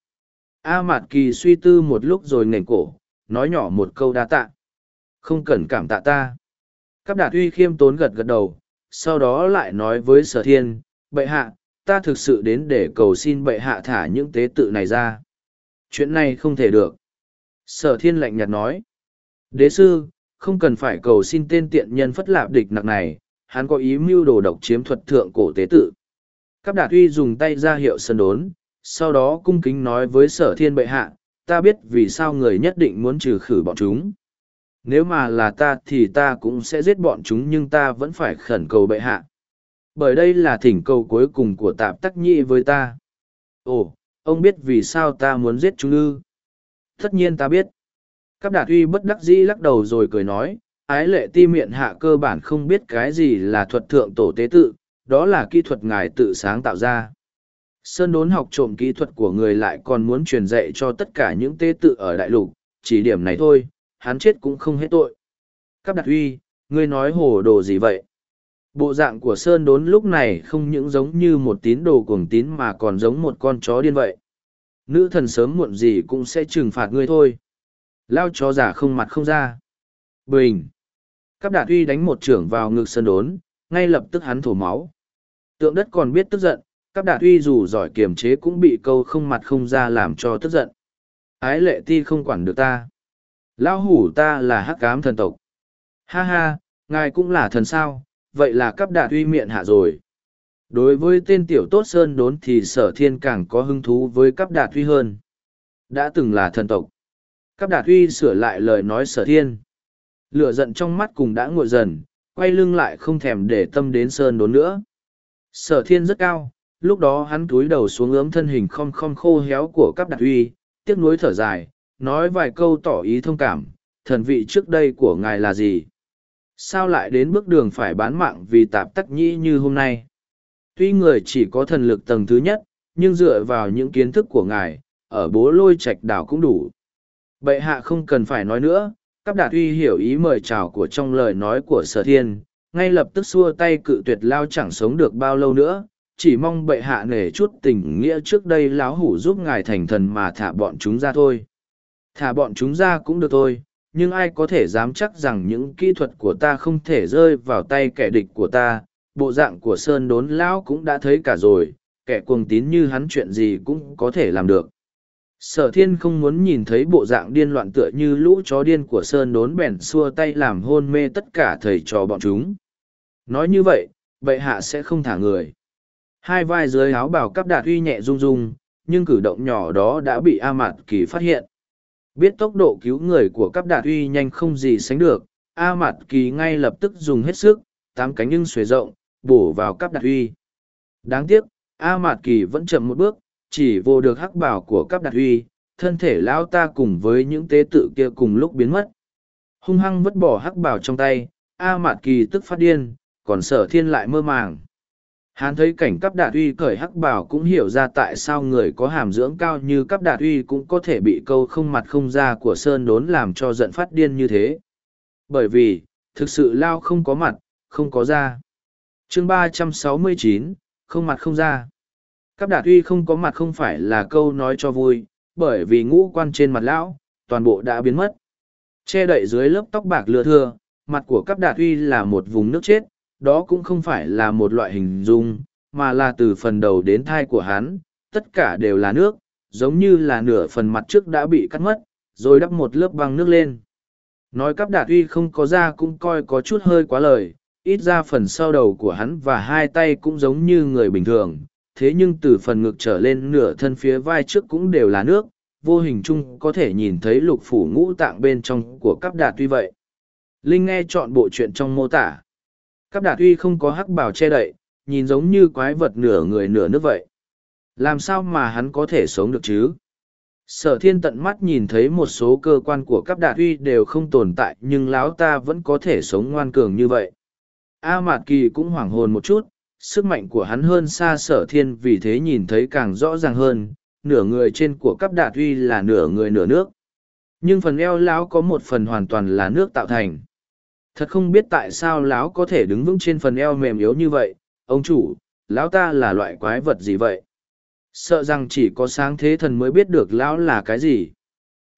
A Mạt Kỳ suy tư một lúc rồi nghềnh cổ, nói nhỏ một câu đa tạ. Không cần cảm tạ ta. Cáp đạt uy khiêm tốn gật gật đầu, sau đó lại nói với sở thiên, bệ hạ, ta thực sự đến để cầu xin bệ hạ thả những tế tự này ra. Chuyện này không thể được. Sở thiên lạnh nhạt nói. Đế sư, không cần phải cầu xin tên tiện nhân phất lạp địch nặc này, hắn có ý mưu đồ độc chiếm thuật thượng cổ tế tự. Cáp đạt uy dùng tay ra hiệu sân đốn, sau đó cung kính nói với sở thiên bệ hạ, ta biết vì sao người nhất định muốn trừ khử bọn chúng. Nếu mà là ta thì ta cũng sẽ giết bọn chúng nhưng ta vẫn phải khẩn cầu bệ hạ. Bởi đây là thỉnh cầu cuối cùng của tạp tắc nhị với ta. Ồ, ông biết vì sao ta muốn giết chúng ư? Tất nhiên ta biết. Cáp đạt uy bất đắc dĩ lắc đầu rồi cười nói, ái lệ ti miệng hạ cơ bản không biết cái gì là thuật thượng tổ tế tự, đó là kỹ thuật ngài tự sáng tạo ra. Sơn đốn học trộm kỹ thuật của người lại còn muốn truyền dạy cho tất cả những tế tự ở đại lục, chỉ điểm này thôi, hắn chết cũng không hết tội. Cáp đạt uy, ngươi nói hồ đồ gì vậy? Bộ dạng của Sơn đốn lúc này không những giống như một tín đồ cuồng tín mà còn giống một con chó điên vậy. Nữ thần sớm muộn gì cũng sẽ trừng phạt ngươi thôi. Lao chó giả không mặt không ra. Bình. Cáp đạt uy đánh một trưởng vào ngực Sơn đốn, ngay lập tức hắn thổ máu. Tượng đất còn biết tức giận, Cáp đạt uy dù giỏi kiềm chế cũng bị câu không mặt không ra làm cho tức giận. Ái lệ ti không quản được ta. lão hủ ta là hắc cám thần tộc. Ha ha, ngài cũng là thần sao, vậy là cấp đạt uy miệng hạ rồi. Đối với tên tiểu tốt sơn đốn thì sở thiên càng có hứng thú với cấp đạt uy hơn. Đã từng là thần tộc. Cấp đạt uy sửa lại lời nói sở thiên. Lửa giận trong mắt cùng đã nguội dần, quay lưng lại không thèm để tâm đến sơn đốn nữa. Sở thiên rất cao, lúc đó hắn túi đầu xuống ướm thân hình khom khom khô héo của cắp đạt uy, tiếc nuối thở dài, nói vài câu tỏ ý thông cảm, thần vị trước đây của ngài là gì? Sao lại đến bước đường phải bán mạng vì tạp tắc nhĩ như hôm nay? Tuy người chỉ có thần lực tầng thứ nhất, nhưng dựa vào những kiến thức của ngài, ở bố lôi trạch đảo cũng đủ. Bệ hạ không cần phải nói nữa, cắp đạt uy hiểu ý mời chào của trong lời nói của sở thiên, ngay lập tức xua tay cự tuyệt lao chẳng sống được bao lâu nữa, chỉ mong bệ hạ nể chút tình nghĩa trước đây láo hủ giúp ngài thành thần mà thả bọn chúng ra thôi. Thả bọn chúng ra cũng được thôi, nhưng ai có thể dám chắc rằng những kỹ thuật của ta không thể rơi vào tay kẻ địch của ta, bộ dạng của Sơn đốn lão cũng đã thấy cả rồi, kẻ cuồng tín như hắn chuyện gì cũng có thể làm được. Sở thiên không muốn nhìn thấy bộ dạng điên loạn tựa như lũ chó điên của Sơn đốn bèn xua tay làm hôn mê tất cả thầy trò bọn chúng. Nói như vậy, bệ hạ sẽ không thả người. Hai vai dưới áo bào cắp đạt uy nhẹ rung rung, nhưng cử động nhỏ đó đã bị A Mạt Kỳ phát hiện. Biết tốc độ cứu người của cắp đạt uy nhanh không gì sánh được, A Mạt Kỳ ngay lập tức dùng hết sức, tám cánh nhưng xuề rộng, bổ vào cắp đạt uy. Đáng tiếc, A Mạt Kỳ vẫn chậm một bước, chỉ vô được hắc bảo của cắp đạt uy, thân thể lão ta cùng với những tế tự kia cùng lúc biến mất. Hung hăng vứt bỏ hắc bảo trong tay, A Mạt Kỳ tức phát điên, còn sở thiên lại mơ màng. Hắn thấy cảnh cấp đạt uy cởi hắc bảo cũng hiểu ra tại sao người có hàm dưỡng cao như cấp đạt uy cũng có thể bị câu không mặt không ra của sơn đốn làm cho giận phát điên như thế. Bởi vì, thực sự lao không có mặt, không có da. chương ba trăm sáu mươi chín không mặt không ra. Cáp đạt uy không có mặt không phải là câu nói cho vui, bởi vì ngũ quan trên mặt lão, toàn bộ đã biến mất. Che đậy dưới lớp tóc bạc lừa thưa, mặt của cáp đạt uy là một vùng nước chết, đó cũng không phải là một loại hình dung, mà là từ phần đầu đến thai của hắn, tất cả đều là nước, giống như là nửa phần mặt trước đã bị cắt mất, rồi đắp một lớp băng nước lên. Nói cắp đạt uy không có da cũng coi có chút hơi quá lời, ít ra phần sau đầu của hắn và hai tay cũng giống như người bình thường, thế nhưng từ phần ngực trở lên nửa thân phía vai trước cũng đều là nước, vô hình chung có thể nhìn thấy lục phủ ngũ tạng bên trong của cắp đạt tuy vậy. Linh nghe chọn bộ chuyện trong mô tả, Cáp đạt Tuy không có hắc bào che đậy, nhìn giống như quái vật nửa người nửa nước vậy. Làm sao mà hắn có thể sống được chứ? Sở thiên tận mắt nhìn thấy một số cơ quan của cáp đạt Tuy đều không tồn tại nhưng lão ta vẫn có thể sống ngoan cường như vậy. A Mạt Kỳ cũng hoảng hồn một chút, sức mạnh của hắn hơn xa sở thiên vì thế nhìn thấy càng rõ ràng hơn, nửa người trên của cắp đạt uy là nửa người nửa nước. Nhưng phần eo lão có một phần hoàn toàn là nước tạo thành. Thật không biết tại sao lão có thể đứng vững trên phần eo mềm yếu như vậy. Ông chủ lão ta là loại quái vật gì vậy? Sợ rằng chỉ có sáng thế thần mới biết được lão là cái gì.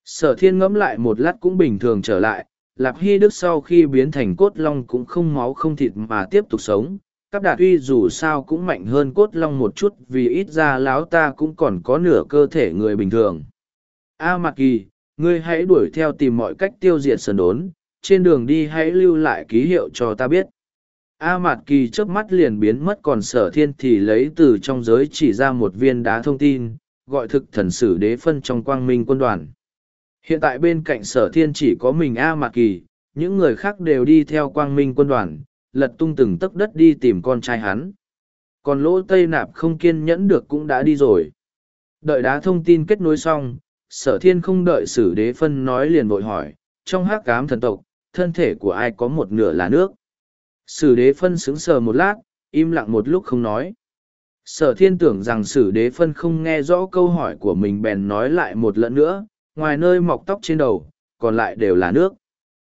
Sở thiên ngẫm lại một lát cũng bình thường trở lại. Lạp hy đức sau khi biến thành cốt long cũng không máu không thịt mà tiếp tục sống các đạt uy dù sao cũng mạnh hơn cốt long một chút vì ít ra lão ta cũng còn có nửa cơ thể người bình thường a à, mạc kỳ ngươi hãy đuổi theo tìm mọi cách tiêu diệt sần đốn trên đường đi hãy lưu lại ký hiệu cho ta biết. A mạc Kỳ chớp mắt liền biến mất còn sở thiên thì lấy từ trong giới chỉ ra một viên đá thông tin, gọi thực thần sử đế phân trong quang minh quân đoàn. Hiện tại bên cạnh sở thiên chỉ có mình A mạc Kỳ, những người khác đều đi theo quang minh quân đoàn, lật tung từng tấc đất đi tìm con trai hắn. Còn lỗ tây nạp không kiên nhẫn được cũng đã đi rồi. Đợi đá thông tin kết nối xong, sở thiên không đợi sử đế phân nói liền vội hỏi, trong hát cám thần tộc, thân thể của ai có một nửa là nước. Sử đế phân sững sờ một lát, im lặng một lúc không nói. Sở thiên tưởng rằng sử đế phân không nghe rõ câu hỏi của mình bèn nói lại một lần nữa, ngoài nơi mọc tóc trên đầu, còn lại đều là nước.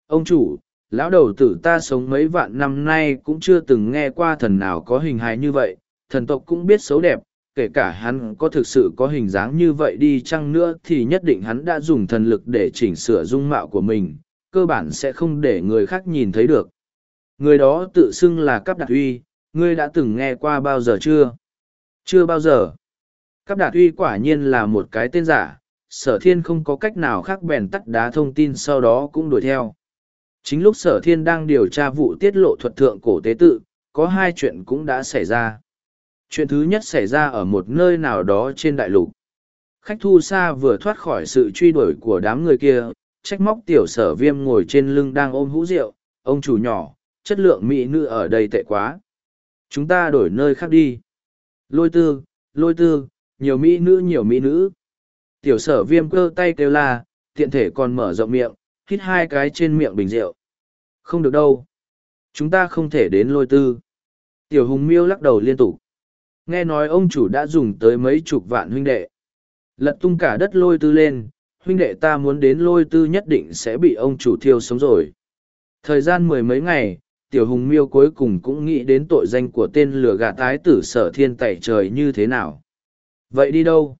Ông chủ, lão đầu tử ta sống mấy vạn năm nay cũng chưa từng nghe qua thần nào có hình hài như vậy, thần tộc cũng biết xấu đẹp, kể cả hắn có thực sự có hình dáng như vậy đi chăng nữa thì nhất định hắn đã dùng thần lực để chỉnh sửa dung mạo của mình, cơ bản sẽ không để người khác nhìn thấy được. Người đó tự xưng là Cáp Đạt Uy, ngươi đã từng nghe qua bao giờ chưa? Chưa bao giờ. Cáp Đạt Uy quả nhiên là một cái tên giả, sở thiên không có cách nào khác bèn tắt đá thông tin sau đó cũng đuổi theo. Chính lúc sở thiên đang điều tra vụ tiết lộ thuật thượng cổ tế tự, có hai chuyện cũng đã xảy ra. Chuyện thứ nhất xảy ra ở một nơi nào đó trên đại lục. Khách thu xa vừa thoát khỏi sự truy đuổi của đám người kia, trách móc tiểu sở viêm ngồi trên lưng đang ôm hũ rượu, ông chủ nhỏ, chất lượng mỹ nữ ở đây tệ quá. Chúng ta đổi nơi khác đi. Lôi tư, lôi tư, nhiều mỹ nữ nhiều mỹ nữ. Tiểu sở viêm cơ tay kêu la, tiện thể còn mở rộng miệng, hít hai cái trên miệng bình rượu. Không được đâu. Chúng ta không thể đến lôi tư. Tiểu hùng miêu lắc đầu liên tục. Nghe nói ông chủ đã dùng tới mấy chục vạn huynh đệ. Lật tung cả đất lôi tư lên, huynh đệ ta muốn đến lôi tư nhất định sẽ bị ông chủ thiêu sống rồi. Thời gian mười mấy ngày, tiểu hùng miêu cuối cùng cũng nghĩ đến tội danh của tên lừa gạt tái tử sở thiên tẩy trời như thế nào. Vậy đi đâu?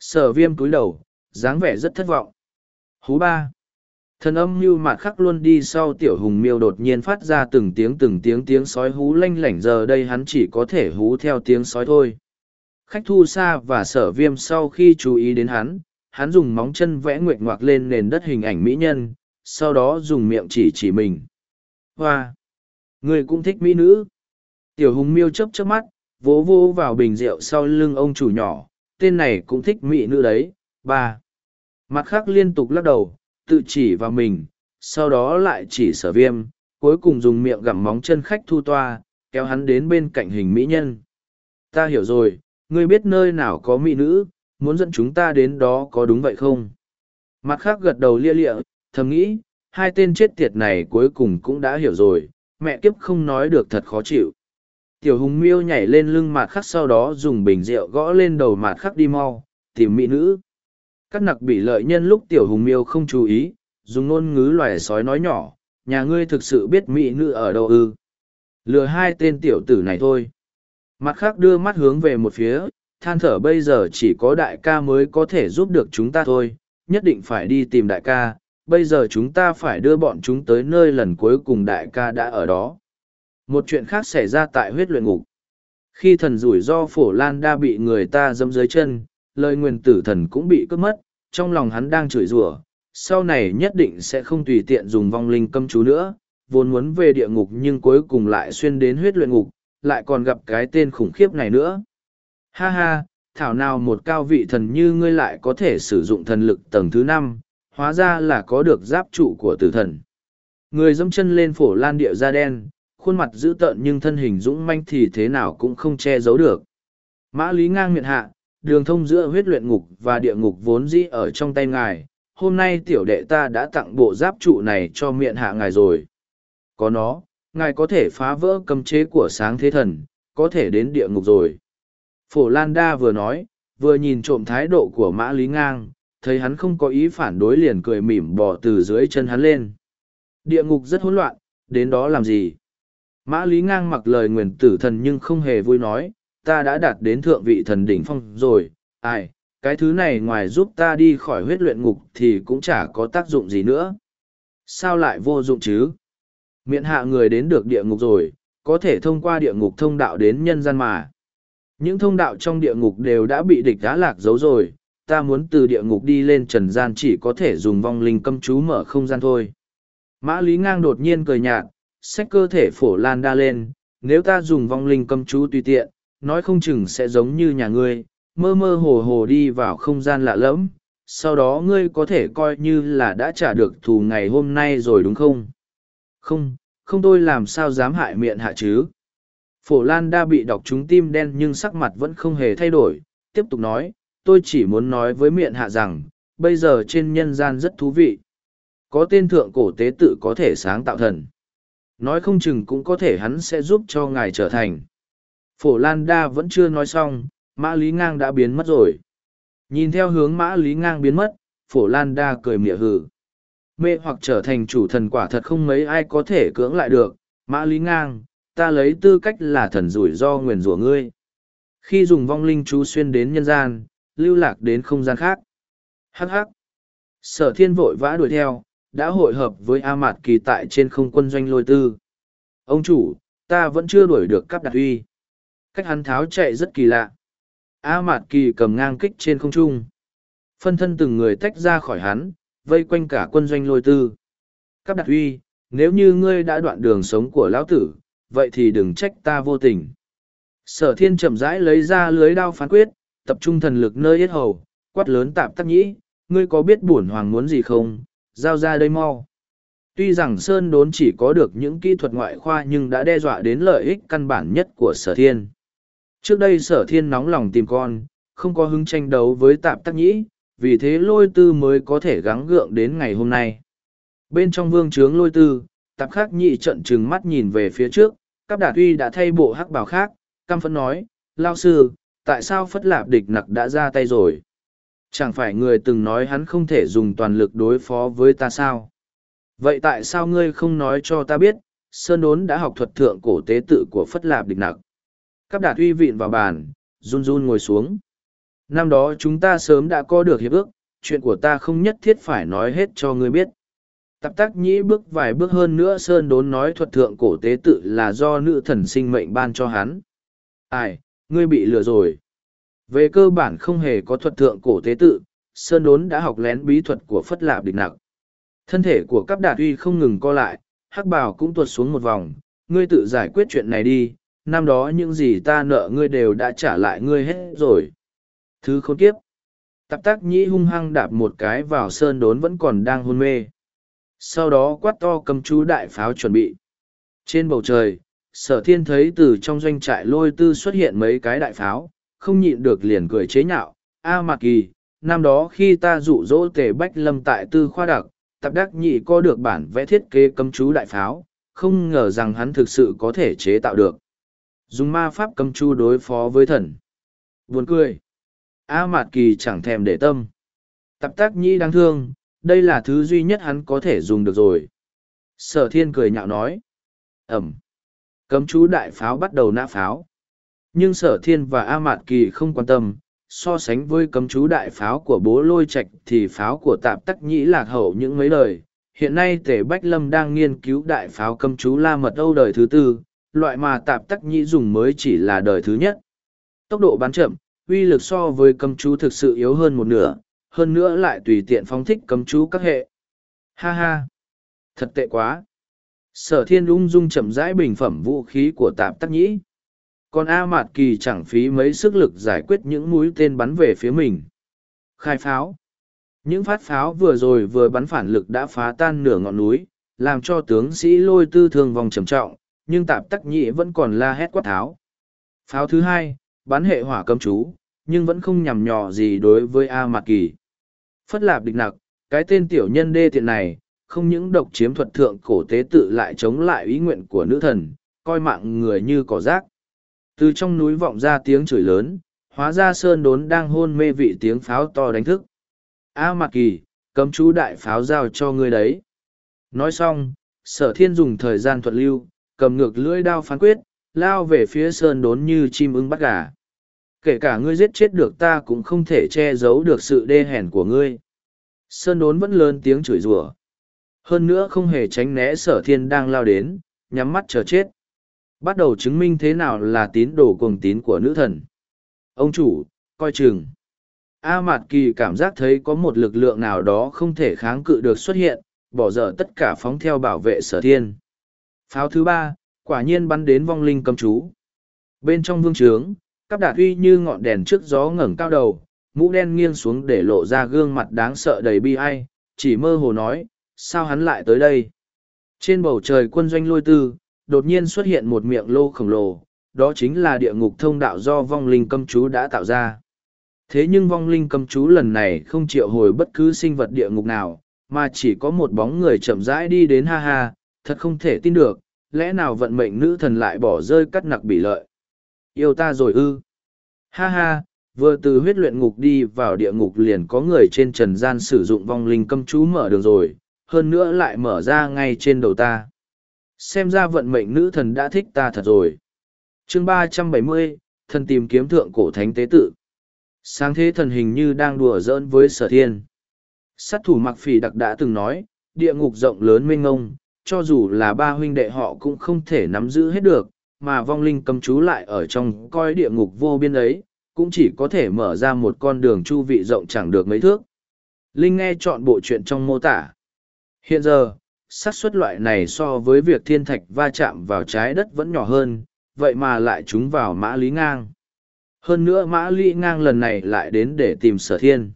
Sở viêm cúi đầu, dáng vẻ rất thất vọng. Hú ba. Thần âm như mạt khắc luôn đi sau tiểu hùng miêu đột nhiên phát ra từng tiếng từng tiếng tiếng sói hú lanh lảnh giờ đây hắn chỉ có thể hú theo tiếng sói thôi. Khách thu xa và sở viêm sau khi chú ý đến hắn, hắn dùng móng chân vẽ nguyệt ngoạc lên nền đất hình ảnh mỹ nhân, sau đó dùng miệng chỉ chỉ mình. Hoa! Người cũng thích mỹ nữ. Tiểu hùng miêu chớp chớp mắt, vỗ vô vào bình rượu sau lưng ông chủ nhỏ, tên này cũng thích mỹ nữ đấy. Ba! Mặt khác liên tục lắc đầu, tự chỉ vào mình, sau đó lại chỉ sở viêm, cuối cùng dùng miệng gặm móng chân khách thu toa, kéo hắn đến bên cạnh hình mỹ nhân. Ta hiểu rồi, ngươi biết nơi nào có mỹ nữ, muốn dẫn chúng ta đến đó có đúng vậy không? Mặt khác gật đầu lia lịa, thầm nghĩ, hai tên chết tiệt này cuối cùng cũng đã hiểu rồi, mẹ kiếp không nói được thật khó chịu. Tiểu hùng miêu nhảy lên lưng mặt khắc sau đó dùng bình rượu gõ lên đầu mặt khắc đi mau, tìm mỹ nữ. Các nặc bị lợi nhân lúc tiểu hùng miêu không chú ý, dùng ngôn ngữ loài sói nói nhỏ, nhà ngươi thực sự biết mỹ nữ ở đâu ư. Lừa hai tên tiểu tử này thôi. Mặt khác đưa mắt hướng về một phía, than thở bây giờ chỉ có đại ca mới có thể giúp được chúng ta thôi, nhất định phải đi tìm đại ca, bây giờ chúng ta phải đưa bọn chúng tới nơi lần cuối cùng đại ca đã ở đó. Một chuyện khác xảy ra tại huyết luyện ngục. Khi thần rủi do phổ lan đa bị người ta dâm dưới chân, lời nguyền tử thần cũng bị cướp mất, trong lòng hắn đang chửi rủa, sau này nhất định sẽ không tùy tiện dùng vong linh câm chú nữa, vốn muốn về địa ngục nhưng cuối cùng lại xuyên đến huyết luyện ngục, lại còn gặp cái tên khủng khiếp này nữa. Ha ha, thảo nào một cao vị thần như ngươi lại có thể sử dụng thần lực tầng thứ năm, hóa ra là có được giáp trụ của tử thần. Người dâm chân lên phổ lan địa da đen, khuôn mặt dữ tợn nhưng thân hình dũng manh thì thế nào cũng không che giấu được. Mã Lý ngang miệng hạ, đường thông giữa huyết luyện ngục và địa ngục vốn dĩ ở trong tay ngài. Hôm nay tiểu đệ ta đã tặng bộ giáp trụ này cho miệng hạ ngài rồi. Có nó, ngài có thể phá vỡ cấm chế của sáng thế thần, có thể đến địa ngục rồi. Phổ Lan Đa vừa nói, vừa nhìn trộm thái độ của Mã Lý Ngang, thấy hắn không có ý phản đối liền cười mỉm bỏ từ dưới chân hắn lên. Địa ngục rất hỗn loạn, đến đó làm gì? Mã Lý Ngang mặc lời nguyền tử thần nhưng không hề vui nói, ta đã đạt đến thượng vị thần đỉnh phong rồi, ai, cái thứ này ngoài giúp ta đi khỏi huyết luyện ngục thì cũng chả có tác dụng gì nữa. Sao lại vô dụng chứ? Miện hạ người đến được địa ngục rồi, có thể thông qua địa ngục thông đạo đến nhân gian mà. Những thông đạo trong địa ngục đều đã bị địch đá lạc giấu rồi, ta muốn từ địa ngục đi lên trần gian chỉ có thể dùng vong linh câm chú mở không gian thôi. Mã Lý Ngang đột nhiên cười nhạt, xách cơ thể phổ lan đa lên, nếu ta dùng vong linh câm chú tùy tiện, nói không chừng sẽ giống như nhà ngươi, mơ mơ hồ hồ đi vào không gian lạ lẫm, sau đó ngươi có thể coi như là đã trả được thù ngày hôm nay rồi đúng không? Không, không tôi làm sao dám hại miệng hạ chứ? Phổ Lan đa bị đọc trúng tim đen nhưng sắc mặt vẫn không hề thay đổi, tiếp tục nói, tôi chỉ muốn nói với miệng hạ rằng, bây giờ trên nhân gian rất thú vị. Có tên thượng cổ tế tự có thể sáng tạo thần. Nói không chừng cũng có thể hắn sẽ giúp cho ngài trở thành. Phổ Lan đa vẫn chưa nói xong, mã lý ngang đã biến mất rồi. Nhìn theo hướng mã lý ngang biến mất, phổ Lan đa cười mỉa hử. Mê hoặc trở thành chủ thần quả thật không mấy ai có thể cưỡng lại được, mã lý ngang, ta lấy tư cách là thần rủi do nguyền rủa ngươi. Khi dùng vong linh chú xuyên đến nhân gian, lưu lạc đến không gian khác. Hắc hắc. Sở thiên vội vã đuổi theo, đã hội hợp với A Mạt Kỳ tại trên không quân doanh lôi tư. Ông chủ, ta vẫn chưa đuổi được cắp đặt uy. Cách hắn tháo chạy rất kỳ lạ. A Mạt Kỳ cầm ngang kích trên không trung. Phân thân từng người tách ra khỏi hắn, vây quanh cả quân doanh lôi tư. Cáp đặt Huy, nếu như ngươi đã đoạn đường sống của lão tử, vậy thì đừng trách ta vô tình. Sở thiên chậm rãi lấy ra lưới đao phán quyết, tập trung thần lực nơi yết hầu, quát lớn tạp tắc nhĩ, ngươi có biết bổn hoàng muốn gì không, giao ra đây mau. Tuy rằng Sơn đốn chỉ có được những kỹ thuật ngoại khoa nhưng đã đe dọa đến lợi ích căn bản nhất của sở thiên. Trước đây sở thiên nóng lòng tìm con, không có hứng tranh đấu với tạp tắc nhĩ, vì thế lôi tư mới có thể gắng gượng đến ngày hôm nay. Bên trong vương trướng lôi tư, tạp khắc nhị trận trừng mắt nhìn về phía trước, các đạt uy đã thay bộ hắc bào khác, căm phẫn nói, lao sư, tại sao phất lạp địch nặc đã ra tay rồi? Chẳng phải người từng nói hắn không thể dùng toàn lực đối phó với ta sao? Vậy tại sao ngươi không nói cho ta biết, Sơn Đốn đã học thuật thượng cổ tế tự của Phất Lạp địch nặc? Các đạt uy vịn vào bàn, run run ngồi xuống. Năm đó chúng ta sớm đã có được hiệp ước, chuyện của ta không nhất thiết phải nói hết cho ngươi biết. Tập tác nhĩ bước vài bước hơn nữa Sơn Đốn nói thuật thượng cổ tế tự là do nữ thần sinh mệnh ban cho hắn. Ai, ngươi bị lừa rồi. Về cơ bản không hề có thuật thượng cổ tế tự, Sơn Đốn đã học lén bí thuật của Phất Lạp địch nặc. Thân thể của các đạt uy không ngừng co lại, hắc bào cũng tuột xuống một vòng, ngươi tự giải quyết chuyện này đi, năm đó những gì ta nợ ngươi đều đã trả lại ngươi hết rồi. Thứ khốn kiếp. Tạp tác nhĩ hung hăng đạp một cái vào sơn đốn vẫn còn đang hôn mê. Sau đó quát to cầm chú đại pháo chuẩn bị. Trên bầu trời, sở thiên thấy từ trong doanh trại lôi tư xuất hiện mấy cái đại pháo, không nhịn được liền cười chế nhạo. A Mạc Kỳ, năm đó khi ta dụ dỗ tề bách lâm tại tư khoa đặc, tạp đắc nhị có được bản vẽ thiết kế cấm chú đại pháo, không ngờ rằng hắn thực sự có thể chế tạo được. Dùng ma pháp cấm chú đối phó với thần. Buồn cười. A Mạt Kỳ chẳng thèm để tâm. Tạp tác nhi đáng thương, đây là thứ duy nhất hắn có thể dùng được rồi. Sở thiên cười nhạo nói. Ẩm. Cấm chú đại pháo bắt đầu nã pháo. Nhưng sở thiên và A Mạt Kỳ không quan tâm, so sánh với cấm chú đại pháo của bố lôi Trạch thì pháo của tạp tắc nhĩ lạc hậu những mấy đời hiện nay tể bách lâm đang nghiên cứu đại pháo cấm chú la mật âu đời thứ tư loại mà tạp tắc nhĩ dùng mới chỉ là đời thứ nhất. Tốc độ bắn chậm uy lực so với cấm chú thực sự yếu hơn một nửa hơn nữa lại tùy tiện phóng thích cấm chú các hệ. Ha ha! Thật tệ quá! Sở thiên ung dung chậm rãi bình phẩm vũ khí của tạp tắc nhĩ. Còn A Mạt Kỳ chẳng phí mấy sức lực giải quyết những mũi tên bắn về phía mình. Khai pháo. Những phát pháo vừa rồi vừa bắn phản lực đã phá tan nửa ngọn núi, làm cho tướng sĩ lôi tư thương vòng trầm trọng, nhưng tạp tắc nhị vẫn còn la hét quát tháo. Pháo thứ hai, bắn hệ hỏa cấm chú, nhưng vẫn không nhằm nhò gì đối với A Mạc Kỳ. Phất lạp địch nặc, cái tên tiểu nhân đê tiện này, không những độc chiếm thuật thượng cổ tế tự lại chống lại ý nguyện của nữ thần, coi mạng người như cỏ rác từ trong núi vọng ra tiếng chửi lớn hóa ra sơn đốn đang hôn mê vị tiếng pháo to đánh thức a mạc kỳ cấm chú đại pháo giao cho ngươi đấy nói xong sở thiên dùng thời gian thuận lưu cầm ngược lưỡi đao phán quyết lao về phía sơn đốn như chim ưng bắt gà kể cả ngươi giết chết được ta cũng không thể che giấu được sự đê hèn của ngươi sơn đốn vẫn lớn tiếng chửi rủa hơn nữa không hề tránh né sở thiên đang lao đến nhắm mắt chờ chết Bắt đầu chứng minh thế nào là tín đồ cuồng tín của nữ thần. Ông chủ, coi chừng. A Mạt Kỳ cảm giác thấy có một lực lượng nào đó không thể kháng cự được xuất hiện, bỏ dở tất cả phóng theo bảo vệ sở thiên. Pháo thứ ba, quả nhiên bắn đến vong linh cầm chú. Bên trong vương trướng, các đạt uy như ngọn đèn trước gió ngẩng cao đầu, mũ đen nghiêng xuống để lộ ra gương mặt đáng sợ đầy bi ai, chỉ mơ hồ nói, sao hắn lại tới đây? Trên bầu trời quân doanh lôi tư, đột nhiên xuất hiện một miệng lô khổng lồ, đó chính là địa ngục thông đạo do vong linh cầm chú đã tạo ra. Thế nhưng vong linh cầm chú lần này không triệu hồi bất cứ sinh vật địa ngục nào, mà chỉ có một bóng người chậm rãi đi đến ha ha, thật không thể tin được, lẽ nào vận mệnh nữ thần lại bỏ rơi cắt nặc bị lợi. Yêu ta rồi ư. Ha ha, vừa từ huyết luyện ngục đi vào địa ngục liền có người trên trần gian sử dụng vong linh cấm chú mở đường rồi, hơn nữa lại mở ra ngay trên đầu ta. Xem ra vận mệnh nữ thần đã thích ta thật rồi. chương ba trăm bảy mươi thần tìm kiếm thượng cổ thánh tế tự. Sáng thế thần hình như đang đùa giỡn với sở thiên. Sát thủ mặc phỉ đặc đã từng nói, địa ngục rộng lớn mênh ngông, cho dù là ba huynh đệ họ cũng không thể nắm giữ hết được, mà vong linh cầm chú lại ở trong coi địa ngục vô biên ấy, cũng chỉ có thể mở ra một con đường chu vị rộng chẳng được mấy thước. Linh nghe chọn bộ chuyện trong mô tả. Hiện giờ, xác suất loại này so với việc thiên thạch va chạm vào trái đất vẫn nhỏ hơn, vậy mà lại trúng vào mã lý ngang. Hơn nữa mã lý ngang lần này lại đến để tìm sở thiên.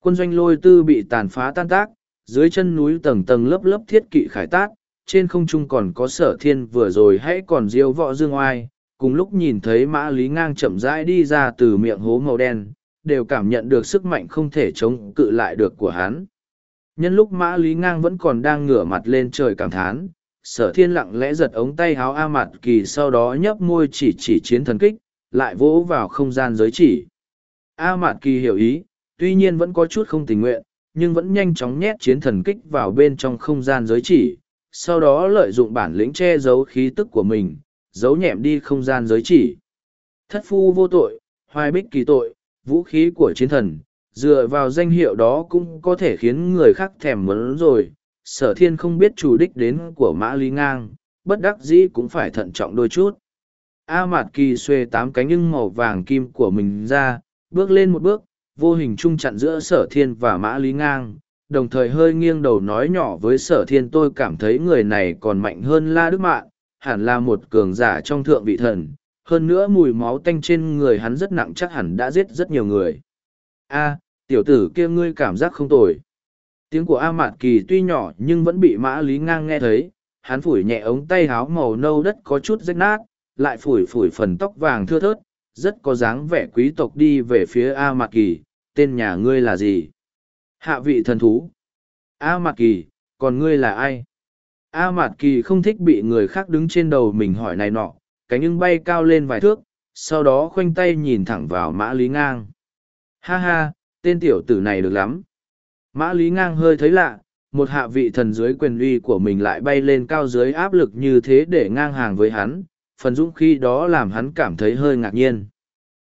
Quân doanh lôi tư bị tàn phá tan tác, dưới chân núi tầng tầng lớp lớp thiết kỵ khải tát, trên không trung còn có sở thiên vừa rồi hãy còn diêu võ dương oai, cùng lúc nhìn thấy mã lý ngang chậm rãi đi ra từ miệng hố màu đen, đều cảm nhận được sức mạnh không thể chống cự lại được của hắn. Nhân lúc mã lý ngang vẫn còn đang ngửa mặt lên trời cảm thán, sở thiên lặng lẽ giật ống tay háo A mặt Kỳ sau đó nhấp môi chỉ chỉ chiến thần kích, lại vỗ vào không gian giới chỉ. A mặt Kỳ hiểu ý, tuy nhiên vẫn có chút không tình nguyện, nhưng vẫn nhanh chóng nhét chiến thần kích vào bên trong không gian giới chỉ, sau đó lợi dụng bản lĩnh che giấu khí tức của mình, giấu nhẹm đi không gian giới chỉ. Thất phu vô tội, hoài bích kỳ tội, vũ khí của chiến thần, dựa vào danh hiệu đó cũng có thể khiến người khác thèm muốn rồi. Sở thiên không biết chủ đích đến của mã lý ngang, bất đắc dĩ cũng phải thận trọng đôi chút. A Mạt Kỳ xuê tám cánh nhưng màu vàng kim của mình ra, bước lên một bước, vô hình trung chặn giữa sở thiên và mã lý ngang, đồng thời hơi nghiêng đầu nói nhỏ với sở thiên tôi cảm thấy người này còn mạnh hơn La Đức Mạn, hẳn là một cường giả trong thượng vị thần, hơn nữa mùi máu tanh trên người hắn rất nặng chắc hẳn đã giết rất nhiều người. A, tiểu tử kia ngươi cảm giác không tồi. Tiếng của A Mạt Kỳ tuy nhỏ nhưng vẫn bị mã lý ngang nghe thấy, hắn phủi nhẹ ống tay háo màu nâu đất có chút rách nát, lại phủi phủi phần tóc vàng thưa thớt, rất có dáng vẻ quý tộc đi về phía A Mạc Kỳ, tên nhà ngươi là gì? Hạ vị thần thú. A Mạc Kỳ, còn ngươi là ai? A Mạt Kỳ không thích bị người khác đứng trên đầu mình hỏi này nọ, cánh nhưng bay cao lên vài thước, sau đó khoanh tay nhìn thẳng vào mã lý ngang. Ha ha, tên tiểu tử này được lắm. Mã lý ngang hơi thấy lạ, một hạ vị thần dưới quyền uy của mình lại bay lên cao dưới áp lực như thế để ngang hàng với hắn, phần dũng khi đó làm hắn cảm thấy hơi ngạc nhiên.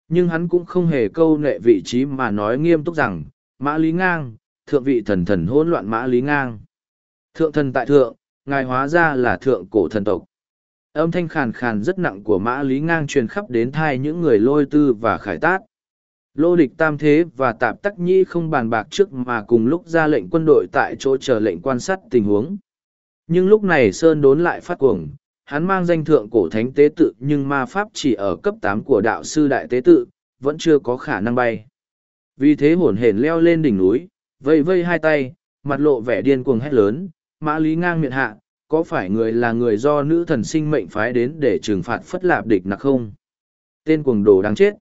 Nhưng hắn cũng không hề câu nệ vị trí mà nói nghiêm túc rằng, mã lý ngang, thượng vị thần thần hỗn loạn mã lý ngang. Thượng thần tại thượng, ngài hóa ra là thượng cổ thần tộc. Âm thanh khàn khàn rất nặng của mã lý ngang truyền khắp đến thai những người lôi tư và khải tát. Lô địch tam thế và tạp tắc nhi không bàn bạc trước mà cùng lúc ra lệnh quân đội tại chỗ chờ lệnh quan sát tình huống. Nhưng lúc này Sơn đốn lại phát cuồng, hắn mang danh thượng cổ thánh tế tự nhưng ma pháp chỉ ở cấp tám của đạo sư đại tế tự, vẫn chưa có khả năng bay. Vì thế hổn hển leo lên đỉnh núi, vây vây hai tay, mặt lộ vẻ điên cuồng hét lớn, mã lý ngang miệng hạ, có phải người là người do nữ thần sinh mệnh phái đến để trừng phạt phất lạp địch nặc không? Tên cuồng đồ đáng chết.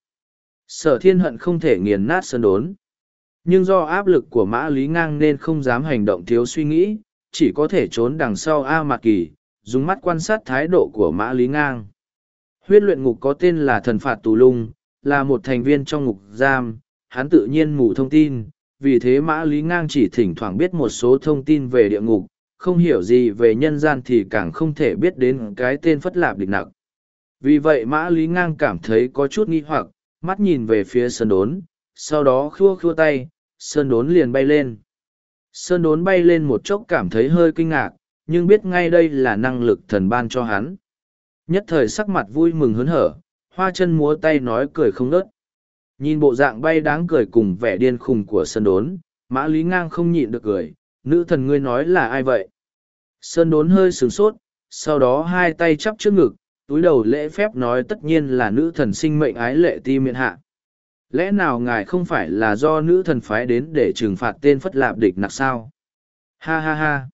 Sở thiên hận không thể nghiền nát sơn đốn. Nhưng do áp lực của mã lý ngang nên không dám hành động thiếu suy nghĩ, chỉ có thể trốn đằng sau A Mạc Kỳ, dùng mắt quan sát thái độ của mã lý ngang. Huyết luyện ngục có tên là thần phạt tù lung, là một thành viên trong ngục giam, hắn tự nhiên mù thông tin, vì thế mã lý ngang chỉ thỉnh thoảng biết một số thông tin về địa ngục, không hiểu gì về nhân gian thì càng không thể biết đến cái tên phất lạp địch nặc. Vì vậy mã lý ngang cảm thấy có chút nghi hoặc, mắt nhìn về phía sơn đốn, sau đó khua khua tay, sơn đốn liền bay lên. Sơn đốn bay lên một chốc cảm thấy hơi kinh ngạc, nhưng biết ngay đây là năng lực thần ban cho hắn. Nhất thời sắc mặt vui mừng hớn hở, hoa chân múa tay nói cười không ngớt. Nhìn bộ dạng bay đáng cười cùng vẻ điên khùng của sơn đốn, mã lý ngang không nhịn được cười, nữ thần ngươi nói là ai vậy? Sơn đốn hơi sướng sốt, sau đó hai tay chắp trước ngực, túi đầu lễ phép nói tất nhiên là nữ thần sinh mệnh ái lệ ti miệng hạ. Lẽ nào ngài không phải là do nữ thần phái đến để trừng phạt tên phất lạp địch nặc sao? Ha ha ha!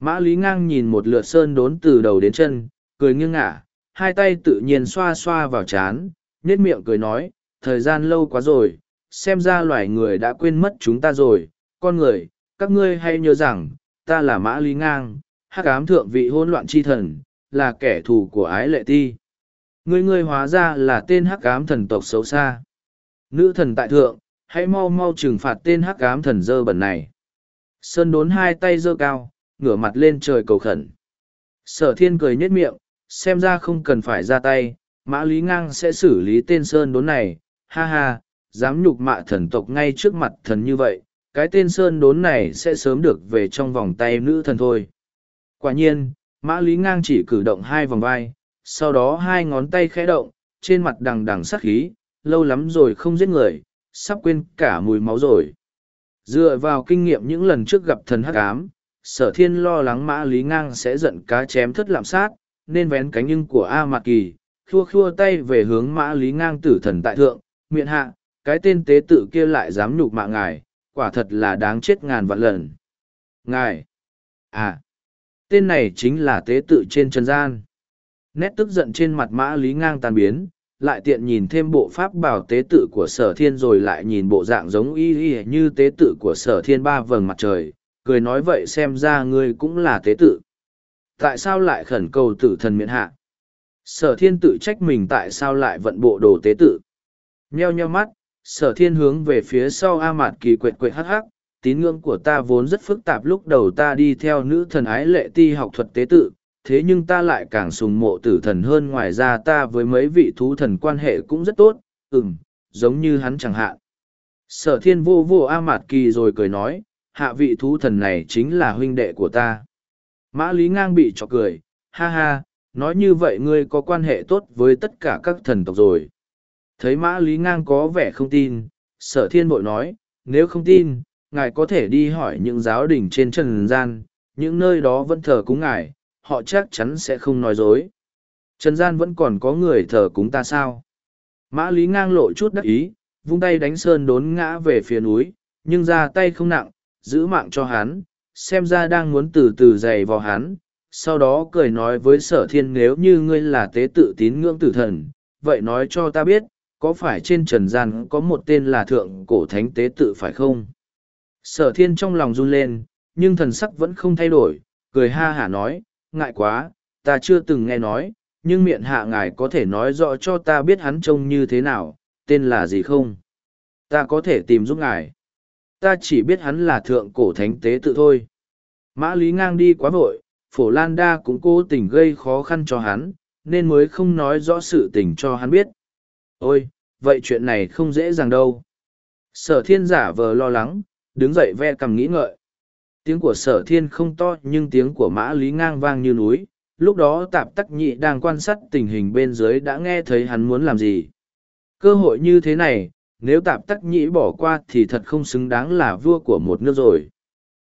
Mã Lý ngang nhìn một lượt sơn đốn từ đầu đến chân, cười nghiêng ngả, hai tay tự nhiên xoa xoa vào chán, nết miệng cười nói, thời gian lâu quá rồi, xem ra loài người đã quên mất chúng ta rồi, con người, các ngươi hay nhớ rằng, ta là Mã Lý ngang, hắc ám thượng vị hôn loạn chi thần, là kẻ thù của ái lệ ti. Ngươi ngươi hóa ra là tên hắc ám thần tộc xấu xa. Nữ thần tại thượng, hãy mau mau trừng phạt tên hắc ám thần dơ bẩn này. Sơn đốn hai tay dơ cao, ngửa mặt lên trời cầu khẩn. Sở thiên cười nhếch miệng, xem ra không cần phải ra tay, mã lý ngang sẽ xử lý tên Sơn đốn này, ha ha, dám nhục mạ thần tộc ngay trước mặt thần như vậy, cái tên Sơn đốn này sẽ sớm được về trong vòng tay nữ thần thôi. Quả nhiên, mã lý ngang chỉ cử động hai vòng vai, sau đó hai ngón tay khẽ động, trên mặt đằng đằng sắc khí, lâu lắm rồi không giết người, sắp quên cả mùi máu rồi. Dựa vào kinh nghiệm những lần trước gặp thần hắc ám, sở thiên lo lắng mã lý ngang sẽ giận cá chém thất lạm sát, nên vén cánh nhưng của A Mạc Kỳ, khua khua tay về hướng mã lý ngang tử thần tại thượng, miệng hạ, cái tên tế tự kia lại dám nhục mạ ngài, quả thật là đáng chết ngàn vạn lần. Ngài! À! Tên này chính là tế tự trên trần gian. Nét tức giận trên mặt mã lý ngang tan biến, lại tiện nhìn thêm bộ pháp bảo tế tự của sở thiên rồi lại nhìn bộ dạng giống y y như tế tự của sở thiên ba vầng mặt trời, cười nói vậy xem ra ngươi cũng là tế tự. Tại sao lại khẩn cầu tử thần miễn hạ? Sở thiên tự trách mình tại sao lại vận bộ đồ tế tự. Nheo nheo mắt, sở thiên hướng về phía sau A Mạt Kỳ quệt quệt hắc hắc, tín ngưỡng của ta vốn rất phức tạp lúc đầu ta đi theo nữ thần ái lệ ti học thuật tế tự, thế nhưng ta lại càng sùng mộ tử thần hơn ngoài ra ta với mấy vị thú thần quan hệ cũng rất tốt, ừm, giống như hắn chẳng hạn. Sở thiên vô vô A Mạt Kỳ rồi cười nói, hạ vị thú thần này chính là huynh đệ của ta. Mã Lý Ngang bị chọc cười, ha ha, nói như vậy ngươi có quan hệ tốt với tất cả các thần tộc rồi. Thấy Mã Lý Ngang có vẻ không tin, sở thiên bội nói, nếu không tin, ngài có thể đi hỏi những giáo đình trên trần gian, những nơi đó vẫn thờ cúng ngài, họ chắc chắn sẽ không nói dối. Trần gian vẫn còn có người thờ cúng ta sao? Mã Lý ngang lộ chút đắc ý, vung tay đánh sơn đốn ngã về phía núi, nhưng ra tay không nặng, giữ mạng cho hắn, xem ra đang muốn từ từ dày vào hắn. Sau đó cười nói với sở thiên nếu như ngươi là tế tự tín ngưỡng tử thần, vậy nói cho ta biết, có phải trên trần gian có một tên là thượng cổ thánh tế tự phải không? Sở thiên trong lòng run lên, nhưng thần sắc vẫn không thay đổi, cười ha hả nói, ngại quá, ta chưa từng nghe nói, nhưng miệng hạ ngài có thể nói rõ cho ta biết hắn trông như thế nào, tên là gì không? Ta có thể tìm giúp ngài. Ta chỉ biết hắn là thượng cổ thánh tế tự thôi. Mã Lý ngang đi quá vội, phổ Lan Đa cũng cố tình gây khó khăn cho hắn, nên mới không nói rõ sự tình cho hắn biết. Ôi, vậy chuyện này không dễ dàng đâu. Sở thiên giả vờ lo lắng, đứng dậy ve cầm nghĩ ngợi tiếng của sở thiên không to nhưng tiếng của mã lý ngang vang như núi lúc đó tạp tắc nhị đang quan sát tình hình bên dưới đã nghe thấy hắn muốn làm gì cơ hội như thế này nếu tạp tắc Nhĩ bỏ qua thì thật không xứng đáng là vua của một nước rồi.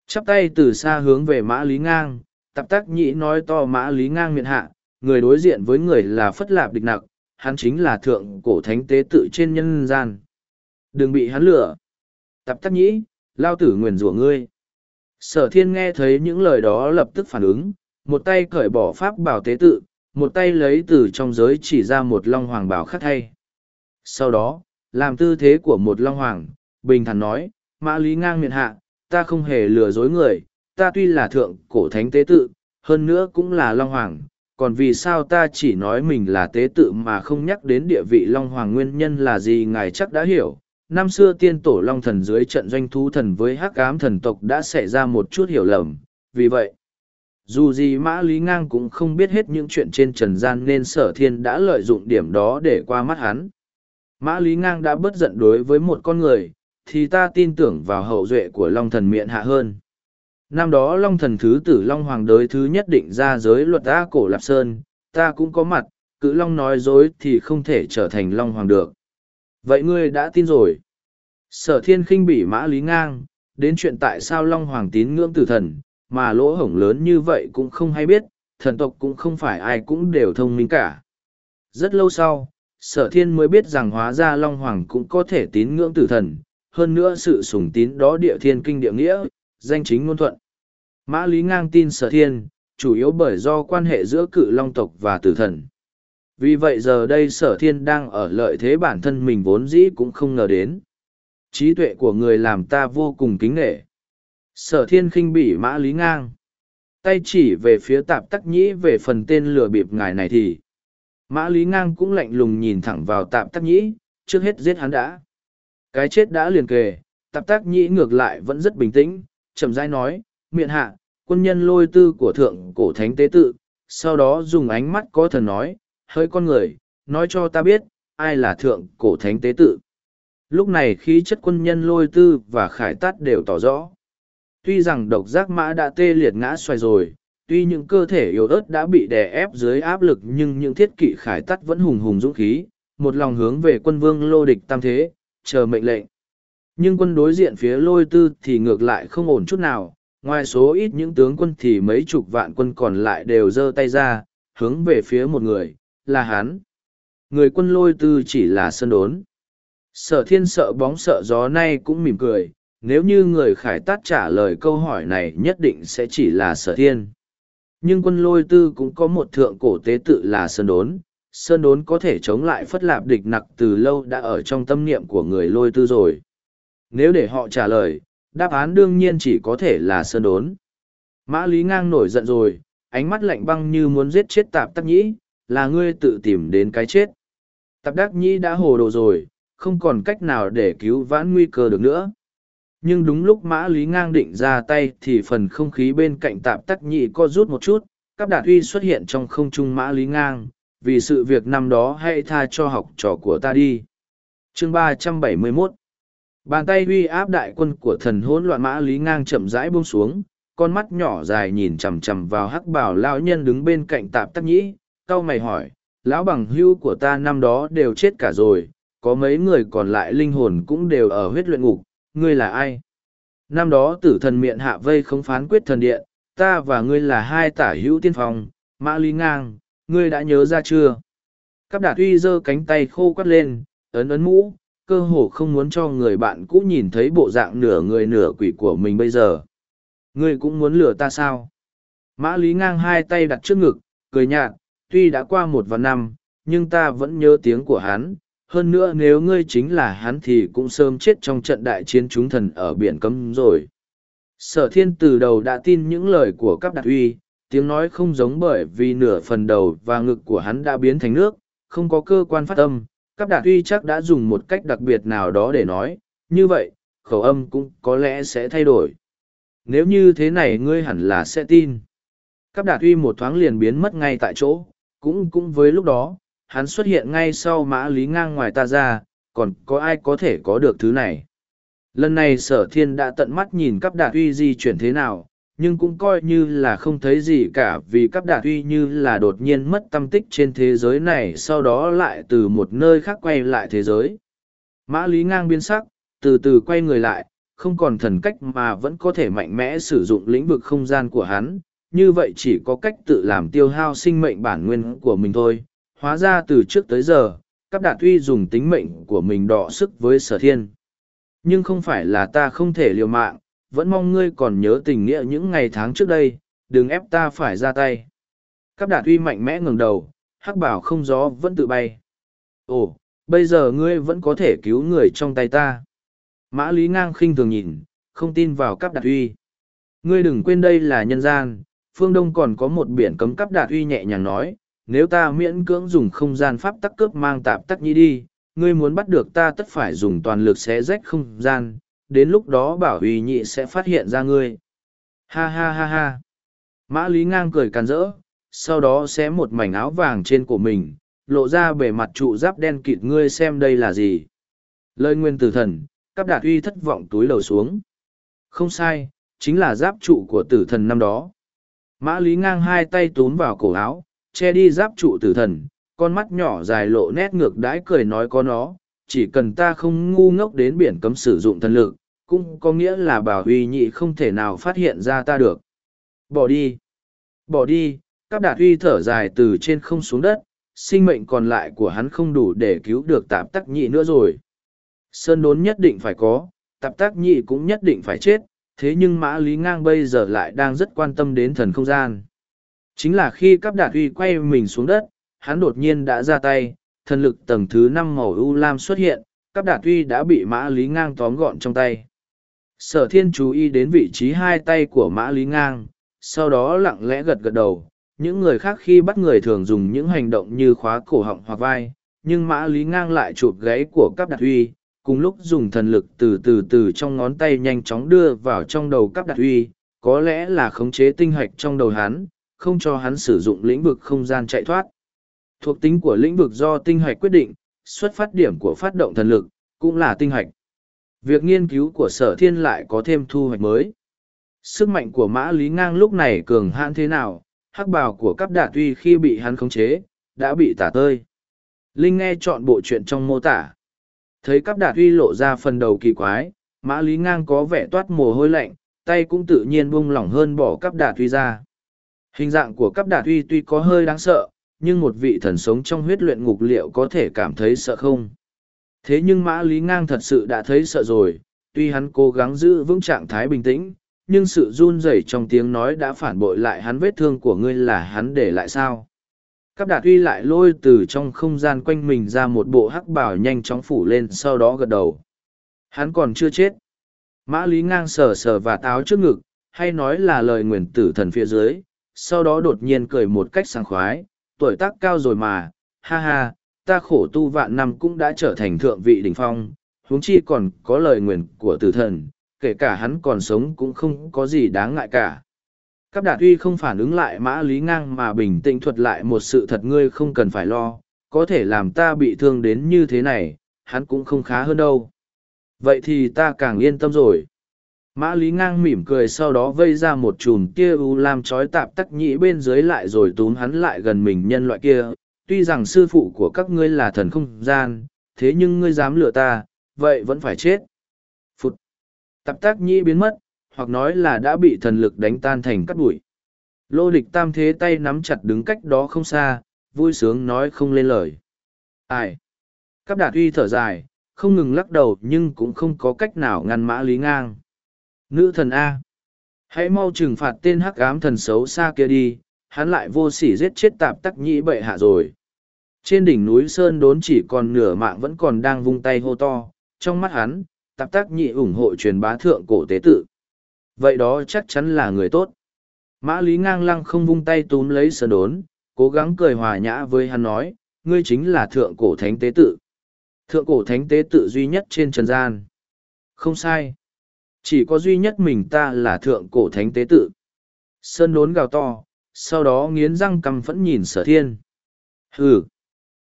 Chắp tay từ xa hướng về mã lý ngang tạp tắc Nhĩ nói to mã lý ngang miệng hạ người đối diện với người là phất lạp địch nặc hắn chính là thượng cổ thánh tế tự trên nhân gian. Đừng bị hắn lừa. Tạp tắc nhĩ lao tử nguyền rủa ngươi. Sở thiên nghe thấy những lời đó lập tức phản ứng, một tay cởi bỏ pháp bảo tế tự, một tay lấy từ trong giới chỉ ra một long hoàng bảo khắc thay. Sau đó, làm tư thế của một long hoàng, bình thản nói, mã lý ngang miệng hạ, ta không hề lừa dối người, ta tuy là thượng cổ thánh tế tự, hơn nữa cũng là long hoàng, còn vì sao ta chỉ nói mình là tế tự mà không nhắc đến địa vị long hoàng nguyên nhân là gì ngài chắc đã hiểu, năm xưa tiên tổ long thần dưới trận doanh thú thần với hắc ám thần tộc đã xảy ra một chút hiểu lầm vì vậy dù gì mã lý ngang cũng không biết hết những chuyện trên trần gian nên sở thiên đã lợi dụng điểm đó để qua mắt hắn mã lý ngang đã bất giận đối với một con người thì ta tin tưởng vào hậu duệ của long thần miệng hạ hơn. Năm đó long thần thứ tử long hoàng đới thứ nhất định ra giới luật a cổ lạp sơn ta cũng có mặt cự long nói dối thì không thể trở thành long hoàng được. Vậy ngươi đã tin rồi. Sở thiên khinh bỉ mã lý ngang đến chuyện tại sao long hoàng tín ngưỡng tử thần mà lỗ hổng lớn như vậy cũng không hay biết thần tộc cũng không phải ai cũng đều thông minh cả. Rất lâu sau, sở thiên mới biết rằng hóa ra Long Hoàng cũng có thể tín ngưỡng tử thần, hơn nữa sự sùng tín đó địa thiên kinh địa nghĩa, danh chính ngôn thuận. Mã Lý ngang tin sở thiên, chủ yếu bởi do quan hệ giữa cự long tộc và tử thần. Vì vậy giờ đây sở thiên đang ở lợi thế bản thân mình vốn dĩ cũng không ngờ đến. Trí tuệ của người làm ta vô cùng kính nghệ. Sở thiên khinh bỉ mã lý ngang. Tay chỉ về phía tạp tắc nhĩ về phần tên lừa bịp ngài này thì. Mã lý ngang cũng lạnh lùng nhìn thẳng vào tạp tắc nhĩ, trước hết giết hắn đã. Cái chết đã liền kề, tạp tắc nhĩ ngược lại vẫn rất bình tĩnh, chậm rãi nói, miệng hạ, quân nhân lôi tư của thượng cổ thánh tế tự, sau đó dùng ánh mắt có thần nói, hơi con người, nói cho ta biết, ai là thượng cổ thánh tế tự. Lúc này khí chất quân nhân lôi tư và khải tát đều tỏ rõ. Tuy rằng độc giác mã đã tê liệt ngã xoay rồi, tuy những cơ thể yếu ớt đã bị đè ép dưới áp lực nhưng những thiết kỵ khải tát vẫn hùng hùng dũng khí, một lòng hướng về quân vương lô địch tam thế, chờ mệnh lệnh. Nhưng quân đối diện phía lôi tư thì ngược lại không ổn chút nào, ngoài số ít những tướng quân thì mấy chục vạn quân còn lại đều giơ tay ra, hướng về phía một người, là hắn. Người quân lôi tư chỉ là sân đốn. Sở thiên sợ bóng sợ gió nay cũng mỉm cười, nếu như người khải tát trả lời câu hỏi này nhất định sẽ chỉ là sở thiên. Nhưng quân lôi tư cũng có một thượng cổ tế tự là sơn đốn. Sơn đốn có thể chống lại phất lạp địch nặc từ lâu đã ở trong tâm niệm của người lôi tư rồi. Nếu để họ trả lời, đáp án đương nhiên chỉ có thể là sơn đốn. Mã Lý ngang nổi giận rồi, ánh mắt lạnh băng như muốn giết chết tạp tắc nhĩ, là ngươi tự tìm đến cái chết. Tạp đắc nhĩ đã hồ đồ rồi, không còn cách nào để cứu vãn nguy cơ được nữa. Nhưng đúng lúc mã lý ngang định ra tay thì phần không khí bên cạnh tạp tắc nhị co rút một chút, các đạt uy xuất hiện trong không trung mã lý ngang, vì sự việc năm đó hãy tha cho học trò của ta đi. chương ba trăm bảy mươi 371 Bàn tay uy áp đại quân của thần hỗn loạn mã lý ngang chậm rãi buông xuống, con mắt nhỏ dài nhìn chằm chằm vào hắc bảo lão nhân đứng bên cạnh tạp tắc nhĩ, cau mày hỏi, lão bằng hưu của ta năm đó đều chết cả rồi, có mấy người còn lại linh hồn cũng đều ở huyết luyện ngục, ngươi là ai? Năm đó tử thần miệng hạ vây không phán quyết thần điện, ta và ngươi là hai tả hữu tiên phòng, mã lý ngang, ngươi đã nhớ ra chưa? Cắp đạt uy giơ cánh tay khô quắt lên, ấn ấn mũ, cơ hồ không muốn cho người bạn cũ nhìn thấy bộ dạng nửa người nửa quỷ của mình bây giờ. Ngươi cũng muốn lừa ta sao? Mã lý ngang hai tay đặt trước ngực, cười nhạt, tuy đã qua một vạn năm, nhưng ta vẫn nhớ tiếng của hắn. Hơn nữa nếu ngươi chính là hắn thì cũng sớm chết trong trận đại chiến chúng thần ở biển cấm rồi. Sở thiên từ đầu đã tin những lời của các đạt uy, tiếng nói không giống bởi vì nửa phần đầu và ngực của hắn đã biến thành nước, không có cơ quan phát âm. Các đạt uy chắc đã dùng một cách đặc biệt nào đó để nói, như vậy, khẩu âm cũng có lẽ sẽ thay đổi. Nếu như thế này ngươi hẳn là sẽ tin. Các đạt uy một thoáng liền biến mất ngay tại chỗ, cũng cũng với lúc đó, hắn xuất hiện ngay sau mã lý ngang ngoài ta ra, còn có ai có thể có được thứ này. Lần này sở thiên đã tận mắt nhìn cắp đạt uy di chuyển thế nào, nhưng cũng coi như là không thấy gì cả vì cắp đạt uy như là đột nhiên mất tâm tích trên thế giới này sau đó lại từ một nơi khác quay lại thế giới. Mã lý ngang biến sắc, từ từ quay người lại, không còn thần cách mà vẫn có thể mạnh mẽ sử dụng lĩnh vực không gian của hắn, như vậy chỉ có cách tự làm tiêu hao sinh mệnh bản nguyên của mình thôi. Hóa ra từ trước tới giờ, các đạt uy dùng tính mệnh của mình đọ sức với sở thiên. Nhưng không phải là ta không thể liều mạng, vẫn mong ngươi còn nhớ tình nghĩa những ngày tháng trước đây, đừng ép ta phải ra tay. Các đạt uy mạnh mẽ ngừng đầu, hắc bảo không gió vẫn tự bay. Ồ, bây giờ ngươi vẫn có thể cứu người trong tay ta. Mã Lý ngang khinh thường nhìn, không tin vào cắp đạt uy. Ngươi đừng quên đây là nhân gian, phương đông còn có một biển cấm cắp đạt uy nhẹ nhàng nói nếu ta miễn cưỡng dùng không gian pháp tắc cướp mang tạp tắc nhi đi ngươi muốn bắt được ta tất phải dùng toàn lực xé rách không gian đến lúc đó bảo huy nhị sẽ phát hiện ra ngươi. Ha ha ha ha. Mã lý ngang cười càn rỡ sau đó xé một mảnh áo vàng trên cổ mình lộ ra bề mặt trụ giáp đen kịt ngươi xem đây là gì. Lời nguyên tử thần cắp đạt uy thất vọng túi lầu xuống. Không sai chính là giáp trụ của tử thần năm đó. Mã Lý ngang hai tay túm vào cổ áo, che đi giáp trụ tử thần, con mắt nhỏ dài lộ nét ngược đãi cười nói có nó, chỉ cần ta không ngu ngốc đến biển cấm sử dụng thần lực, cũng có nghĩa là bảo huy nhị không thể nào phát hiện ra ta được. Bỏ đi! Bỏ đi, các đạt huy thở dài từ trên không xuống đất, sinh mệnh còn lại của hắn không đủ để cứu được tạp tắc nhị nữa rồi. Sơn đốn nhất định phải có, tạp tắc nhị cũng nhất định phải chết, thế nhưng mã lý ngang bây giờ lại đang rất quan tâm đến thần không gian. Chính là khi cáp đạt uy quay mình xuống đất, hắn đột nhiên đã ra tay, thần lực tầng thứ năm màu u lam xuất hiện, cáp đạt uy đã bị mã lý ngang tóm gọn trong tay. Sở thiên chú ý đến vị trí hai tay của mã lý ngang, sau đó lặng lẽ gật gật đầu. Những người khác khi bắt người thường dùng những hành động như khóa cổ họng hoặc vai, nhưng mã lý ngang lại chụp gáy của cáp đạt uy, cùng lúc dùng thần lực từ từ từ trong ngón tay nhanh chóng đưa vào trong đầu cáp đạt uy, có lẽ là khống chế tinh hạch trong đầu hắn, không cho hắn sử dụng lĩnh vực không gian chạy thoát. Thuộc tính của lĩnh vực do tinh hạch quyết định, xuất phát điểm của phát động thần lực, cũng là tinh hạch. Việc nghiên cứu của sở thiên lại có thêm thu hoạch mới. Sức mạnh của mã lý ngang lúc này cường hãn thế nào, hắc bào của cắp đà tuy khi bị hắn khống chế, đã bị tả tơi. Linh nghe chọn bộ chuyện trong mô tả. Thấy cắp đà tuy lộ ra phần đầu kỳ quái, mã lý ngang có vẻ toát mồ hôi lạnh, tay cũng tự nhiên buông lỏng hơn bỏ cắp đà tuy ra. Hình dạng của cắp Đạt tuy tuy có hơi đáng sợ, nhưng một vị thần sống trong huyết luyện ngục liệu có thể cảm thấy sợ không. Thế nhưng Mã Lý Ngang thật sự đã thấy sợ rồi, tuy hắn cố gắng giữ vững trạng thái bình tĩnh, nhưng sự run rẩy trong tiếng nói đã phản bội lại hắn vết thương của ngươi là hắn để lại sao. Cáp đạt tuy lại lôi từ trong không gian quanh mình ra một bộ hắc bảo nhanh chóng phủ lên sau đó gật đầu. Hắn còn chưa chết. Mã Lý Ngang sờ sờ và táo trước ngực, hay nói là lời nguyền tử thần phía dưới, sau đó đột nhiên cười một cách sảng khoái, tuổi tác cao rồi mà, ha ha, ta khổ tu vạn năm cũng đã trở thành thượng vị đỉnh phong, huống chi còn có lời nguyền của tử thần, kể cả hắn còn sống cũng không có gì đáng ngại cả. Cáp đạt uy không phản ứng lại mã lý ngang mà bình tĩnh thuật lại một sự thật ngươi không cần phải lo, có thể làm ta bị thương đến như thế này, hắn cũng không khá hơn đâu. Vậy thì ta càng yên tâm rồi. Mã Lý ngang mỉm cười sau đó vây ra một chùm kia u lam trói tạp tắc nhĩ bên dưới lại rồi túm hắn lại gần mình nhân loại kia, tuy rằng sư phụ của các ngươi là thần không gian, thế nhưng ngươi dám lừa ta, vậy vẫn phải chết. Phụt! Tạp tác nhĩ biến mất, hoặc nói là đã bị thần lực đánh tan thành cắt bụi. Lô địch tam thế tay nắm chặt đứng cách đó không xa, vui sướng nói không lên lời. Ai? Cáp đạt uy thở dài, không ngừng lắc đầu nhưng cũng không có cách nào ngăn mã lý ngang. Nữ thần A. Hãy mau trừng phạt tên hắc ám thần xấu xa kia đi, hắn lại vô sỉ giết chết tạp tắc nhĩ bệ hạ rồi. Trên đỉnh núi Sơn đốn chỉ còn nửa mạng vẫn còn đang vung tay hô to, trong mắt hắn, tạp tắc nhị ủng hộ truyền bá thượng cổ tế tự. Vậy đó chắc chắn là người tốt. Mã Lý ngang lăng không vung tay túm lấy Sơn đốn, cố gắng cười hòa nhã với hắn nói, ngươi chính là thượng cổ thánh tế tự. Thượng cổ thánh tế tự duy nhất trên trần gian. Không sai. Chỉ có duy nhất mình ta là thượng cổ thánh tế tự. Sơn đốn gào to, sau đó nghiến răng căm phẫn nhìn sở thiên. Hừ!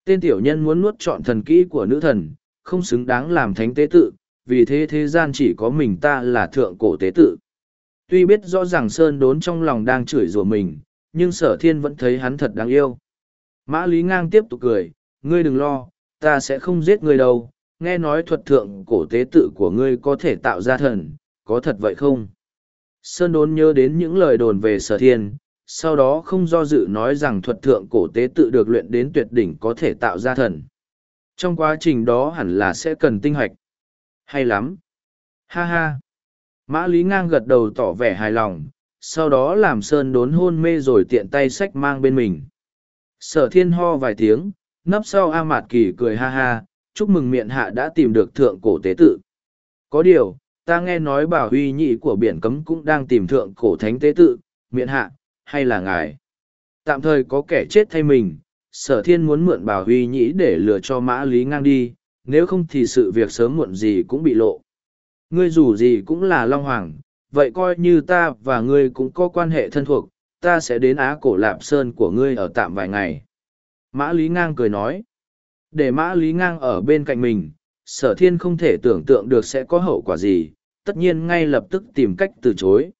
Tên tiểu nhân muốn nuốt chọn thần kỹ của nữ thần, không xứng đáng làm thánh tế tự, vì thế thế gian chỉ có mình ta là thượng cổ tế tự. Tuy biết rõ ràng Sơn đốn trong lòng đang chửi rủa mình, nhưng sở thiên vẫn thấy hắn thật đáng yêu. Mã Lý Ngang tiếp tục cười, ngươi đừng lo, ta sẽ không giết ngươi đâu, nghe nói thuật thượng cổ tế tự của ngươi có thể tạo ra thần, có thật vậy không? Sơn đốn nhớ đến những lời đồn về sở thiên, sau đó không do dự nói rằng thuật thượng cổ tế tự được luyện đến tuyệt đỉnh có thể tạo ra thần. Trong quá trình đó hẳn là sẽ cần tinh hoạch. Hay lắm. Ha ha. Mã Lý Ngang gật đầu tỏ vẻ hài lòng, sau đó làm Sơn đốn hôn mê rồi tiện tay sách mang bên mình. Sở thiên ho vài tiếng, nấp sau A Mạt Kỳ cười ha ha, chúc mừng miệng hạ đã tìm được thượng cổ tế tự. Có điều, ta nghe nói bảo huy nhị của biển cấm cũng đang tìm thượng cổ thánh tế tự, miệng hạ, hay là ngài? Tạm thời có kẻ chết thay mình, sở thiên muốn mượn bảo huy nhị để lừa cho mã lý ngang đi, nếu không thì sự việc sớm muộn gì cũng bị lộ. Ngươi dù gì cũng là Long Hoàng, vậy coi như ta và ngươi cũng có quan hệ thân thuộc, ta sẽ đến Á Cổ Lạp Sơn của ngươi ở tạm vài ngày. Mã Lý Ngang cười nói, để Mã Lý Ngang ở bên cạnh mình, sở thiên không thể tưởng tượng được sẽ có hậu quả gì, tất nhiên ngay lập tức tìm cách từ chối.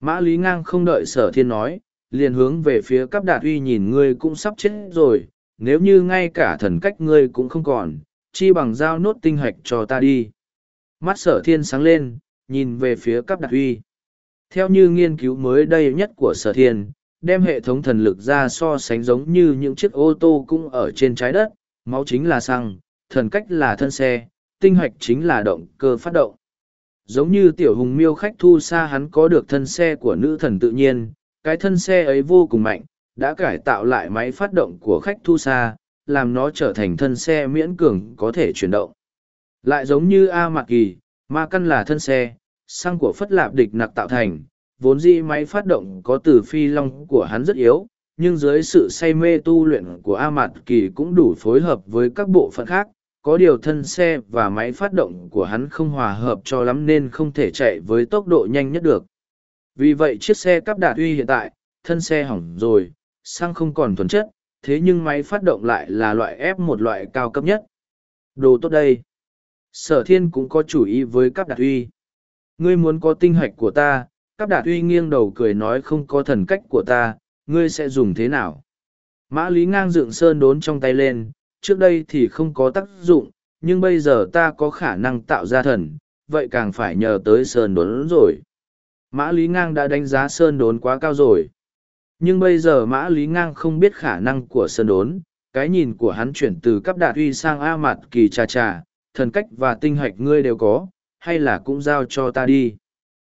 Mã Lý Ngang không đợi sở thiên nói, liền hướng về phía cắp đạt uy nhìn ngươi cũng sắp chết rồi, nếu như ngay cả thần cách ngươi cũng không còn, chi bằng giao nốt tinh hạch cho ta đi. Mắt sở thiên sáng lên, nhìn về phía cắp đạt uy. Theo như nghiên cứu mới đây nhất của sở thiên, đem hệ thống thần lực ra so sánh giống như những chiếc ô tô cũng ở trên trái đất, máu chính là xăng, thần cách là thân xe, tinh hoạch chính là động cơ phát động. Giống như tiểu hùng miêu khách thu xa hắn có được thân xe của nữ thần tự nhiên, cái thân xe ấy vô cùng mạnh, đã cải tạo lại máy phát động của khách thu xa, làm nó trở thành thân xe miễn cường có thể chuyển động. Lại giống như A Mạc Kỳ, ma căn là thân xe, xăng của phất lạp địch nặc tạo thành, vốn dĩ máy phát động có từ phi long của hắn rất yếu, nhưng dưới sự say mê tu luyện của A Mạt Kỳ cũng đủ phối hợp với các bộ phận khác, có điều thân xe và máy phát động của hắn không hòa hợp cho lắm nên không thể chạy với tốc độ nhanh nhất được. Vì vậy chiếc xe cắp đạt uy hiện tại, thân xe hỏng rồi, xăng không còn thuần chất, thế nhưng máy phát động lại là loại ép một loại cao cấp nhất. Đồ tốt đây. Sở thiên cũng có chủ ý với cắp đạt uy. Ngươi muốn có tinh hạch của ta, cắp đạt uy nghiêng đầu cười nói không có thần cách của ta, ngươi sẽ dùng thế nào? Mã Lý ngang dựng sơn đốn trong tay lên, trước đây thì không có tác dụng, nhưng bây giờ ta có khả năng tạo ra thần, vậy càng phải nhờ tới sơn đốn rồi. Mã Lý ngang đã đánh giá sơn đốn quá cao rồi. Nhưng bây giờ Mã Lý ngang không biết khả năng của sơn đốn, cái nhìn của hắn chuyển từ cấp đạt uy sang A mặt kỳ trà trà, thần cách và tinh hạch ngươi đều có, hay là cũng giao cho ta đi.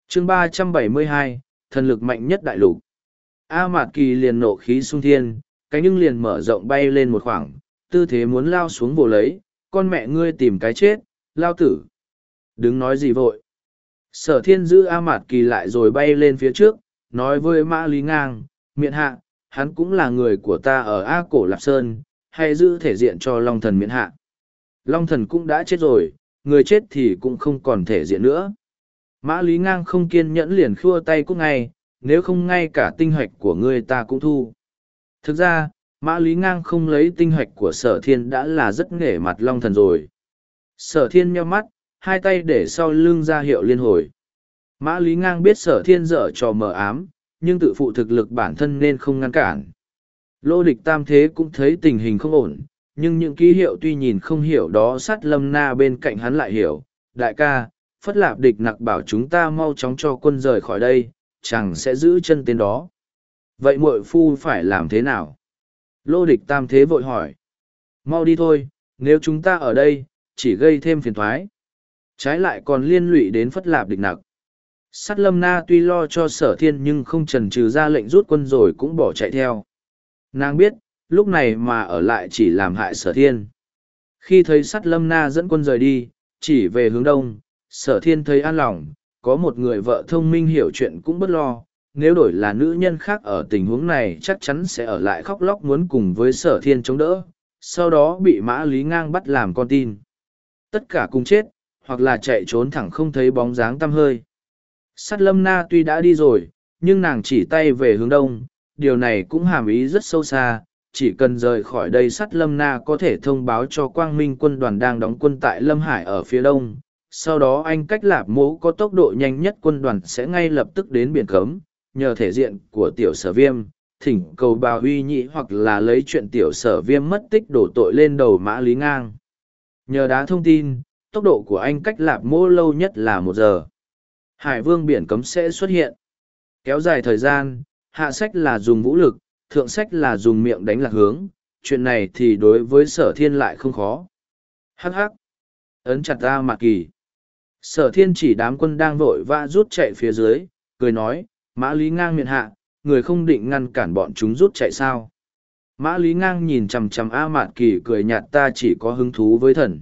chương ba trăm bảy mươi hai thần lực mạnh nhất đại lục. A mặt Kỳ liền nộ khí sung thiên, cánh nhưng liền mở rộng bay lên một khoảng, tư thế muốn lao xuống vồ lấy, con mẹ ngươi tìm cái chết, lao tử. Đứng nói gì vội. Sở thiên giữ A Mạt Kỳ lại rồi bay lên phía trước, nói với Mã Lý Ngang, miệng hạ, hắn cũng là người của ta ở A Cổ Lạp Sơn, hay giữ thể diện cho Long Thần miệng hạ. Long Thần cũng đã chết rồi, người chết thì cũng không còn thể diện nữa. Mã Lý Ngang không kiên nhẫn liền khua tay cút ngay, nếu không ngay cả tinh hạch của ngươi ta cũng thu. Thực ra, Mã Lý Ngang không lấy tinh hạch của sở thiên đã là rất nghề mặt long thần rồi. Sở thiên nheo mắt, hai tay để sau lưng ra hiệu liên hồi. Mã Lý Ngang biết sở thiên dở trò mờ ám, nhưng tự phụ thực lực bản thân nên không ngăn cản. Lô địch tam thế cũng thấy tình hình không ổn, nhưng những ký hiệu tuy nhìn không hiểu đó sát lâm na bên cạnh hắn lại hiểu. Đại ca, phất lạp địch nặc bảo chúng ta mau chóng cho quân rời khỏi đây, chẳng sẽ giữ chân tên đó. Vậy muội phu phải làm thế nào? Lô địch tam thế vội hỏi. Mau đi thôi, nếu chúng ta ở đây, chỉ gây thêm phiền thoái. Trái lại còn liên lụy đến phất lạp địch nặc. Sát lâm na tuy lo cho sở thiên nhưng không trần trừ ra lệnh rút quân rồi cũng bỏ chạy theo. Nàng biết, lúc này mà ở lại chỉ làm hại sở thiên. Khi thấy sát lâm na dẫn quân rời đi, chỉ về hướng đông, sở thiên thấy an lòng, có một người vợ thông minh hiểu chuyện cũng bất lo, nếu đổi là nữ nhân khác ở tình huống này chắc chắn sẽ ở lại khóc lóc muốn cùng với sở thiên chống đỡ, sau đó bị mã lý ngang bắt làm con tin. Tất cả cùng chết, hoặc là chạy trốn thẳng không thấy bóng dáng tăm hơi. Sát lâm na tuy đã đi rồi, nhưng nàng chỉ tay về hướng đông, điều này cũng hàm ý rất sâu xa, chỉ cần rời khỏi đây sắt lâm na có thể thông báo cho quang minh quân đoàn đang đóng quân tại lâm hải ở phía đông sau đó anh cách lạp mố có tốc độ nhanh nhất quân đoàn sẽ ngay lập tức đến biển cấm nhờ thể diện của tiểu sở viêm, thỉnh cầu bà huy nhị hoặc là lấy chuyện tiểu sở viêm mất tích đổ tội lên đầu mã lý ngang. Nhờ đá thông tin, tốc độ của anh cách lạp mô lâu nhất là một giờ. Hải vương biển cấm sẽ xuất hiện. Kéo dài thời gian, hạ sách là dùng vũ lực, thượng sách là dùng miệng đánh lạc hướng, chuyện này thì đối với sở thiên lại không khó. Hắc hắc. Ấn chặt ra mạc kỳ. Sở thiên chỉ đám quân đang vội vã rút chạy phía dưới, cười nói mã lý ngang miệng hạ người không định ngăn cản bọn chúng rút chạy sao? Mã lý ngang nhìn chằm chằm a mạt kỳ cười nhạt ta chỉ có hứng thú với thần.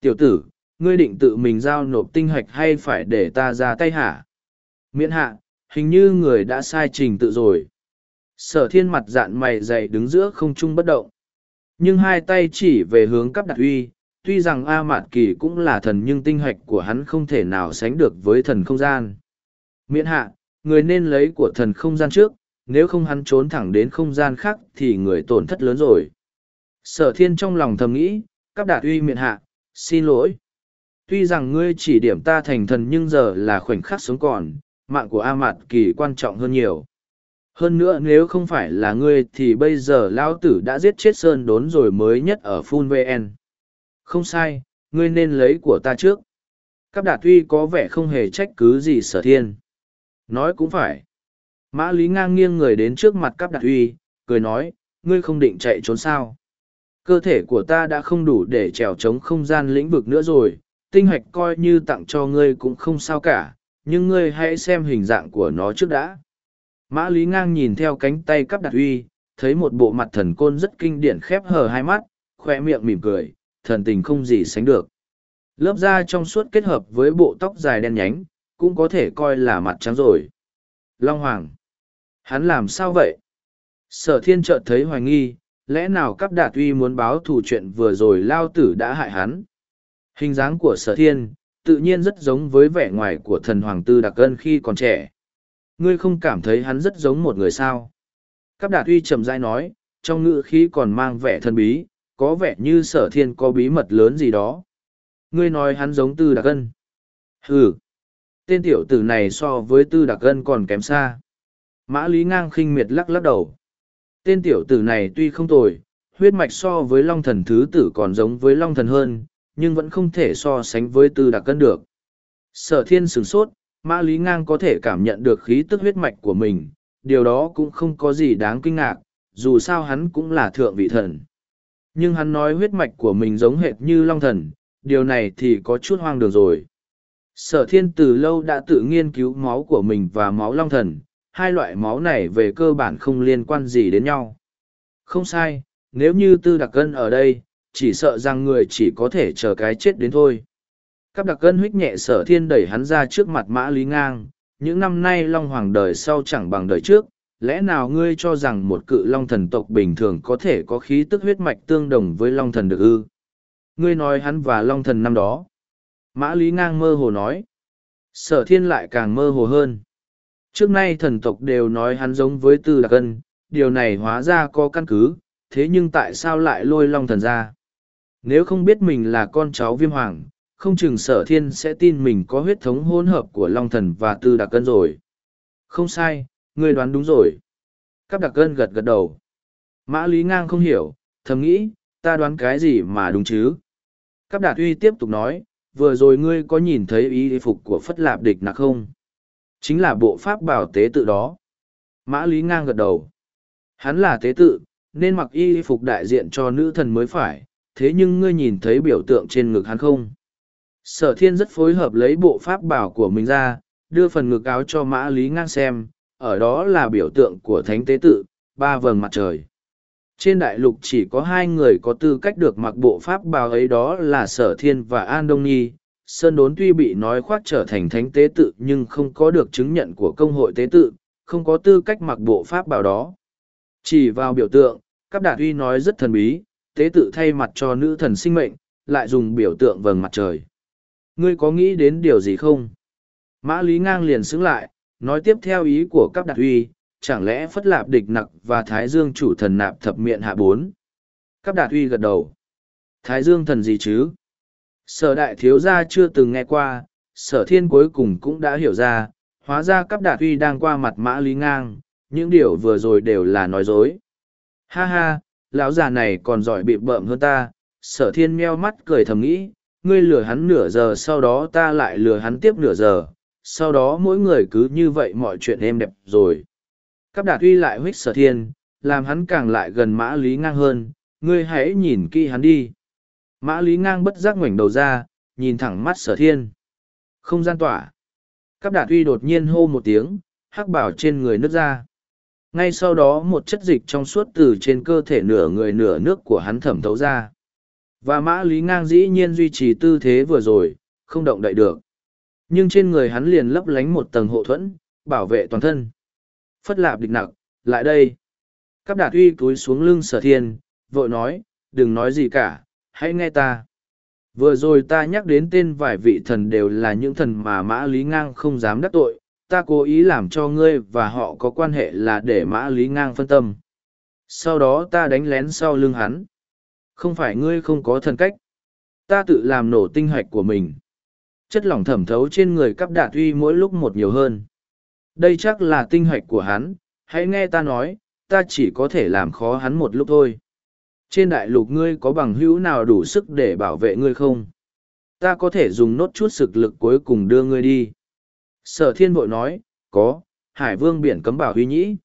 Tiểu tử ngươi định tự mình giao nộp tinh hạch hay phải để ta ra tay hả? Miễn hạ hình như người đã sai trình tự rồi. Sở thiên mặt dạn mày dày đứng giữa không trung bất động. Nhưng hai tay chỉ về hướng cắp đặt uy tuy rằng A Mạt Kỳ cũng là thần nhưng tinh hạch của hắn không thể nào sánh được với thần không gian. Miễn hạ, người nên lấy của thần không gian trước, nếu không hắn trốn thẳng đến không gian khác thì người tổn thất lớn rồi. Sở thiên trong lòng thầm nghĩ, các đạt uy miệng hạ, xin lỗi. Tuy rằng ngươi chỉ điểm ta thành thần nhưng giờ là khoảnh khắc sống còn, mạng của A Mạt Kỳ quan trọng hơn nhiều. Hơn nữa nếu không phải là ngươi thì bây giờ Lão Tử đã giết chết Sơn đốn rồi mới nhất ở Phun VN. Không sai, ngươi nên lấy của ta trước. Cáp đạt tuy có vẻ không hề trách cứ gì sở thiên. Nói cũng phải. Mã Lý ngang nghiêng người đến trước mặt cắp đạt uy, cười nói, ngươi không định chạy trốn sao. Cơ thể của ta đã không đủ để trèo trống không gian lĩnh vực nữa rồi, tinh hoạch coi như tặng cho ngươi cũng không sao cả, nhưng ngươi hãy xem hình dạng của nó trước đã. Mã Lý ngang nhìn theo cánh tay cắp đạt uy, thấy một bộ mặt thần côn rất kinh điển khép hờ hai mắt, khoe miệng mỉm cười, thần tình không gì sánh được. Lớp da trong suốt kết hợp với bộ tóc dài đen nhánh, cũng có thể coi là mặt trắng rồi. Long Hoàng. Hắn làm sao vậy? Sở thiên chợt thấy hoài nghi, lẽ nào cắp đạt uy muốn báo thù chuyện vừa rồi lao tử đã hại hắn? Hình dáng của sở thiên, tự nhiên rất giống với vẻ ngoài của thần hoàng tư đặc ân khi còn trẻ. Ngươi không cảm thấy hắn rất giống một người sao? Cắp đạt uy trầm dai nói, trong ngữ khí còn mang vẻ thân bí, có vẻ như sở thiên có bí mật lớn gì đó. Ngươi nói hắn giống tư đặc ân. Ừ. Tên tiểu tử này so với tư đặc gân còn kém xa. Mã Lý ngang khinh miệt lắc lắc đầu. Tên tiểu tử này tuy không tồi, huyết mạch so với long thần thứ tử còn giống với long thần hơn, nhưng vẫn không thể so sánh với tư đặc cân được. Sở thiên sửng sốt, Mã Lý Ngang có thể cảm nhận được khí tức huyết mạch của mình, điều đó cũng không có gì đáng kinh ngạc, dù sao hắn cũng là thượng vị thần. Nhưng hắn nói huyết mạch của mình giống hệt như long thần, điều này thì có chút hoang đường rồi. Sở thiên từ lâu đã tự nghiên cứu máu của mình và máu long thần, hai loại máu này về cơ bản không liên quan gì đến nhau. Không sai, nếu như tư đặc cân ở đây, chỉ sợ rằng người chỉ có thể chờ cái chết đến thôi. Cắp đặc cân huých nhẹ sở thiên đẩy hắn ra trước mặt mã lý ngang, những năm nay long hoàng đời sau chẳng bằng đời trước, lẽ nào ngươi cho rằng một cự long thần tộc bình thường có thể có khí tức huyết mạch tương đồng với long thần được ư? Ngươi nói hắn và long thần năm đó. Mã lý ngang mơ hồ nói. Sở thiên lại càng mơ hồ hơn. Trước nay thần tộc đều nói hắn giống với tư đặc cân, điều này hóa ra có căn cứ, thế nhưng tại sao lại lôi long thần ra? Nếu không biết mình là con cháu viêm hoàng, không chừng sở thiên sẽ tin mình có huyết thống hỗn hợp của long thần và tư đặc cân rồi. Không sai, ngươi đoán đúng rồi. Cáp đặc cân gật gật đầu. Mã Lý Ngang không hiểu, thầm nghĩ, ta đoán cái gì mà đúng chứ? Cáp đạt uy tiếp tục nói, vừa rồi ngươi có nhìn thấy ý phục của phất lạp địch nặc không? Chính là bộ pháp bảo tế tự đó. Mã Lý Ngang gật đầu. Hắn là tế tự, nên mặc y phục đại diện cho nữ thần mới phải, thế nhưng ngươi nhìn thấy biểu tượng trên ngực hắn không? Sở thiên rất phối hợp lấy bộ pháp bảo của mình ra, đưa phần ngực áo cho Mã Lý Ngang xem, ở đó là biểu tượng của thánh tế tự, ba vầng mặt trời. Trên đại lục chỉ có hai người có tư cách được mặc bộ pháp bào ấy đó là Sở Thiên và An Đông Nhi, Sơn Đốn tuy bị nói khoác trở thành thánh tế tự nhưng không có được chứng nhận của công hội tế tự, không có tư cách mặc bộ pháp bào đó. Chỉ vào biểu tượng, các đạt uy nói rất thần bí, tế tự thay mặt cho nữ thần sinh mệnh, lại dùng biểu tượng vầng mặt trời. Ngươi có nghĩ đến điều gì không? Mã Lý Ngang liền xứng lại, nói tiếp theo ý của các đạt uy, chẳng lẽ phất lạp địch nặc và thái dương chủ thần nạp thập miệng hạ bốn? Các đạt uy gật đầu. Thái dương thần gì chứ? Sở đại thiếu gia chưa từng nghe qua, sở thiên cuối cùng cũng đã hiểu ra, hóa ra cắp đạt uy đang qua mặt mã lý ngang, những điều vừa rồi đều là nói dối. Ha ha, lão già này còn giỏi bị bợm hơn ta, sở thiên meo mắt cười thầm nghĩ, ngươi lừa hắn nửa giờ sau đó ta lại lừa hắn tiếp nửa giờ, sau đó mỗi người cứ như vậy mọi chuyện êm đẹp rồi. Cấp đạt uy lại huých sở thiên, làm hắn càng lại gần mã lý ngang hơn, ngươi hãy nhìn kỹ hắn đi. Mã Lý ngang bất giác ngoảnh đầu ra, nhìn thẳng mắt sở thiên. Không gian tỏa. Cáp đạt uy đột nhiên hô một tiếng, hắc bảo trên người nứt ra. Ngay sau đó một chất dịch trong suốt từ trên cơ thể nửa người nửa nước của hắn thẩm thấu ra. Và mã lý ngang dĩ nhiên duy trì tư thế vừa rồi, không động đậy được. Nhưng trên người hắn liền lấp lánh một tầng hộ thuẫn, bảo vệ toàn thân. Phất lạp địch nặng, lại đây. Cáp đạt uy túi xuống lưng sở thiên, vội nói, đừng nói gì cả, hãy nghe ta. Vừa rồi ta nhắc đến tên vài vị thần đều là những thần mà Mã Lý Ngang không dám đắc tội, ta cố ý làm cho ngươi và họ có quan hệ là để Mã Lý Ngang phân tâm. Sau đó ta đánh lén sau lưng hắn. Không phải ngươi không có thần cách. Ta tự làm nổ tinh hoạch của mình. Chất lỏng thẩm thấu trên người cắp đạt uy mỗi lúc một nhiều hơn. Đây chắc là tinh hoạch của hắn, hãy nghe ta nói, ta chỉ có thể làm khó hắn một lúc thôi trên đại lục ngươi có bằng hữu nào đủ sức để bảo vệ ngươi không? Ta có thể dùng nốt chút sực lực cuối cùng đưa ngươi đi. Sở thiên bội nói, có, hải vương biển cấm bảo huy nhĩ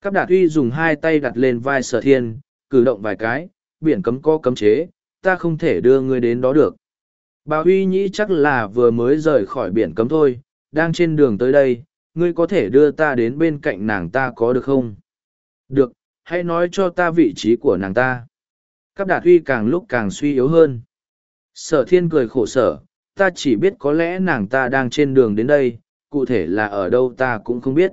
Cáp đạt Huy dùng hai tay đặt lên vai sở thiên cử động vài cái biển cấm có cấm chế ta không thể đưa ngươi đến đó được bà huy nhĩ chắc là vừa mới rời khỏi biển cấm thôi đang trên đường tới đây ngươi có thể đưa ta đến bên cạnh nàng ta có được không? Được, hãy nói cho ta vị trí của nàng ta. Cáp đạt huy càng lúc càng suy yếu hơn. Sở thiên cười khổ sở, ta chỉ biết có lẽ nàng ta đang trên đường đến đây, cụ thể là ở đâu ta cũng không biết.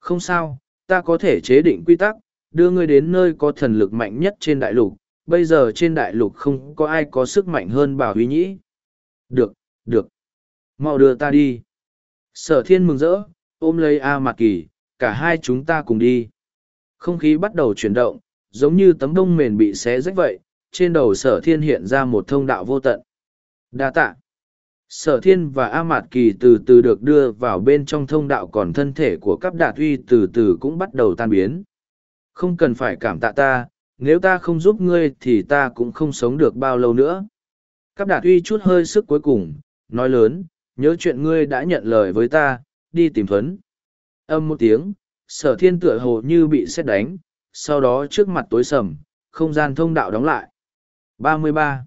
Không sao, ta có thể chế định quy tắc, đưa ngươi đến nơi có thần lực mạnh nhất trên đại lục, bây giờ trên đại lục không có ai có sức mạnh hơn bảo huy nhĩ. Được được, mau đưa ta đi. Sở thiên mừng rỡ ôm lấy a mạc kỳ, cả hai chúng ta cùng đi. Không khí bắt đầu chuyển động, giống như tấm đông mền bị xé rách vậy, trên đầu sở thiên hiện ra một thông đạo vô tận. Đa tạ. Sở thiên và a mạt kỳ từ từ được đưa vào bên trong thông đạo còn thân thể của cắp đạt uy từ từ cũng bắt đầu tan biến. Không cần phải cảm tạ ta, nếu ta không giúp ngươi thì ta cũng không sống được bao lâu nữa. Cắp đạt uy chút hơi sức cuối cùng, nói lớn, nhớ chuyện ngươi đã nhận lời với ta đi tìm thuấn. Âm một tiếng, sở thiên tựa hồ như bị xét đánh, sau đó trước mặt tối sầm, không gian thông đạo đóng lại. Ba mươi ba.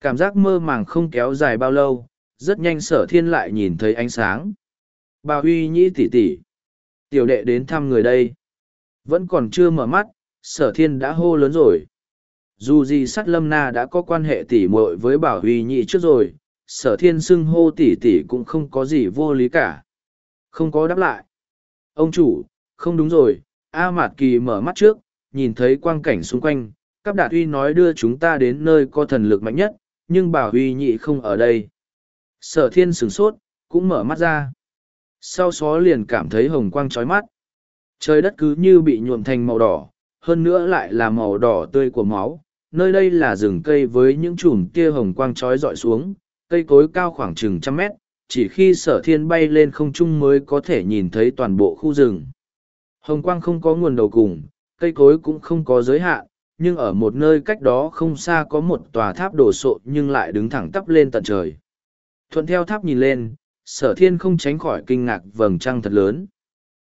Cảm giác mơ màng không kéo dài bao lâu, rất nhanh sở thiên lại nhìn thấy ánh sáng. Bà huy nhĩ tỉ tỉ tiểu đệ đến thăm người đây. Vẫn còn chưa mở mắt, sở thiên đã hô lớn rồi. Dù gì sắt lâm na đã có quan hệ tỉ muội với bảo huy nhị trước rồi, sở thiên xưng hô tỉ tỉ cũng không có gì vô lý cả không có đáp lại. Ông chủ, không đúng rồi, a mạt kỳ mở mắt trước, nhìn thấy quang cảnh xung quanh các đạt uy nói đưa chúng ta đến nơi có thần lực mạnh nhất, nhưng bảo huy nhị không ở đây. Sở thiên sửng sốt, cũng mở mắt ra. Sau xó liền cảm thấy hồng quang chói mắt. Trời đất cứ như bị nhuộm thành màu đỏ, hơn nữa lại là màu đỏ tươi của máu. Nơi đây là rừng cây với những chùm tia hồng quang chói dọi xuống, cây cối cao khoảng chừng trăm mét chỉ khi sở thiên bay lên không trung mới có thể nhìn thấy toàn bộ khu rừng hồng quang không có nguồn đầu cùng cây cối cũng không có giới hạn nhưng ở một nơi cách đó không xa có một tòa tháp đổ sộ nhưng lại đứng thẳng tắp lên tận trời Thuận theo tháp nhìn lên, sở thiên không tránh khỏi kinh ngạc vầng trăng thật lớn.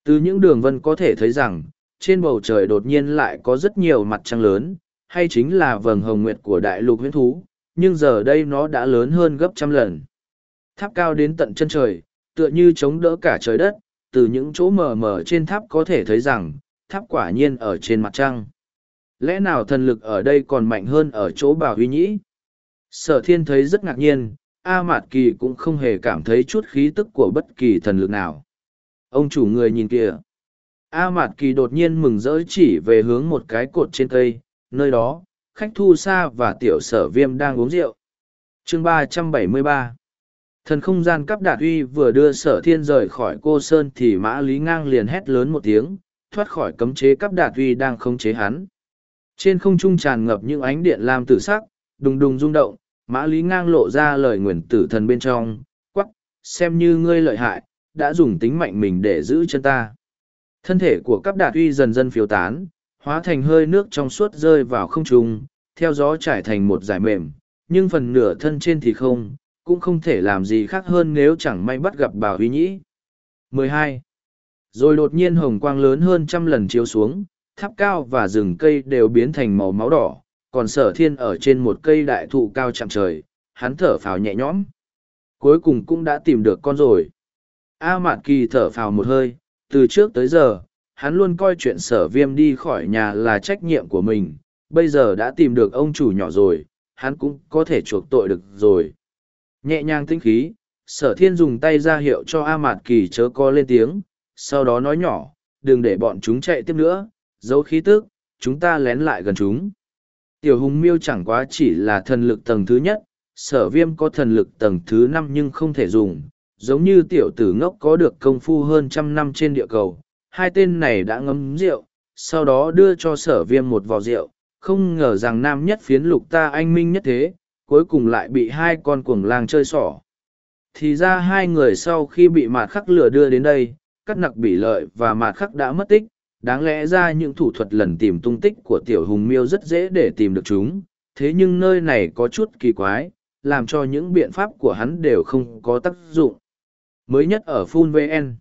Từ những đường vân có thể thấy rằng, trên bầu trời đột nhiên lại có rất nhiều mặt trăng lớn, hay chính là vầng hồng nguyệt của đại lục huyễn thú, nhưng giờ đây nó đã lớn hơn gấp trăm lần. Tháp cao đến tận chân trời, tựa như chống đỡ cả trời đất, từ những chỗ mờ mờ trên tháp có thể thấy rằng, tháp quả nhiên ở trên mặt trăng. Lẽ nào thần lực ở đây còn mạnh hơn ở chỗ bà huy nhĩ? Sở thiên thấy rất ngạc nhiên, A Mạt Kỳ cũng không hề cảm thấy chút khí tức của bất kỳ thần lực nào. Ông chủ người nhìn kìa. A Mạt Kỳ đột nhiên mừng rỡ chỉ về hướng một cái cột trên cây, nơi đó, khách thu xa và tiểu sở viêm đang uống rượu. chương 373 Thần không gian cấp đạt uy vừa đưa sở thiên rời khỏi cô Sơn thì mã lý ngang liền hét lớn một tiếng, thoát khỏi cấm chế cấp đạt uy đang khống chế hắn. Trên không trung tràn ngập những ánh điện lam tử sắc, đùng đùng rung động, Mã Lý ngang lộ ra lời nguyền tử thần bên trong, quắc, xem như ngươi lợi hại, đã dùng tính mạnh mình để giữ chân ta. Thân thể của cắp đạt uy dần dần phiêu tán, hóa thành hơi nước trong suốt rơi vào không trung, theo gió trải thành một giải mềm, nhưng phần nửa thân trên thì không, cũng không thể làm gì khác hơn nếu chẳng may bắt gặp bà huy nhĩ. 12. Rồi đột nhiên hồng quang lớn hơn trăm lần chiếu xuống, tháp cao và rừng cây đều biến thành màu máu đỏ, còn sở thiên ở trên một cây đại thụ cao chạm trời, hắn thở phào nhẹ nhõm. Cuối cùng cũng đã tìm được con rồi. A Mạn Kỳ thở phào một hơi, từ trước tới giờ, hắn luôn coi chuyện sở viêm đi khỏi nhà là trách nhiệm của mình, bây giờ đã tìm được ông chủ nhỏ rồi, hắn cũng có thể chuộc tội được rồi. Nhẹ nhàng tinh khí, sở thiên dùng tay ra hiệu cho A Mạt Kỳ chớ co lên tiếng, sau đó nói nhỏ, đừng để bọn chúng chạy tiếp nữa, giấu khí tức, chúng ta lén lại gần chúng. Tiểu hùng miêu chẳng quá chỉ là thần lực tầng thứ nhất, sở viêm có thần lực tầng thứ năm nhưng không thể dùng, giống như tiểu tử ngốc có được công phu hơn trăm năm trên địa cầu. Hai tên này đã ngấm rượu, sau đó đưa cho sở viêm một vò rượu, không ngờ rằng nam nhất phiến lục ta anh minh nhất thế, cuối cùng lại bị hai con cuồng lang chơi xỏ. Thì ra hai người sau khi bị mạt khắc lửa đưa đến đây, cắt nặc bị lợi và mạt khắc đã mất tích, đáng lẽ ra những thủ thuật lần tìm tung tích của tiểu hùng miêu rất dễ để tìm được chúng. Thế nhưng nơi này có chút kỳ quái làm cho những biện pháp của hắn đều không có tác dụng. Mới nhất ở phun vn.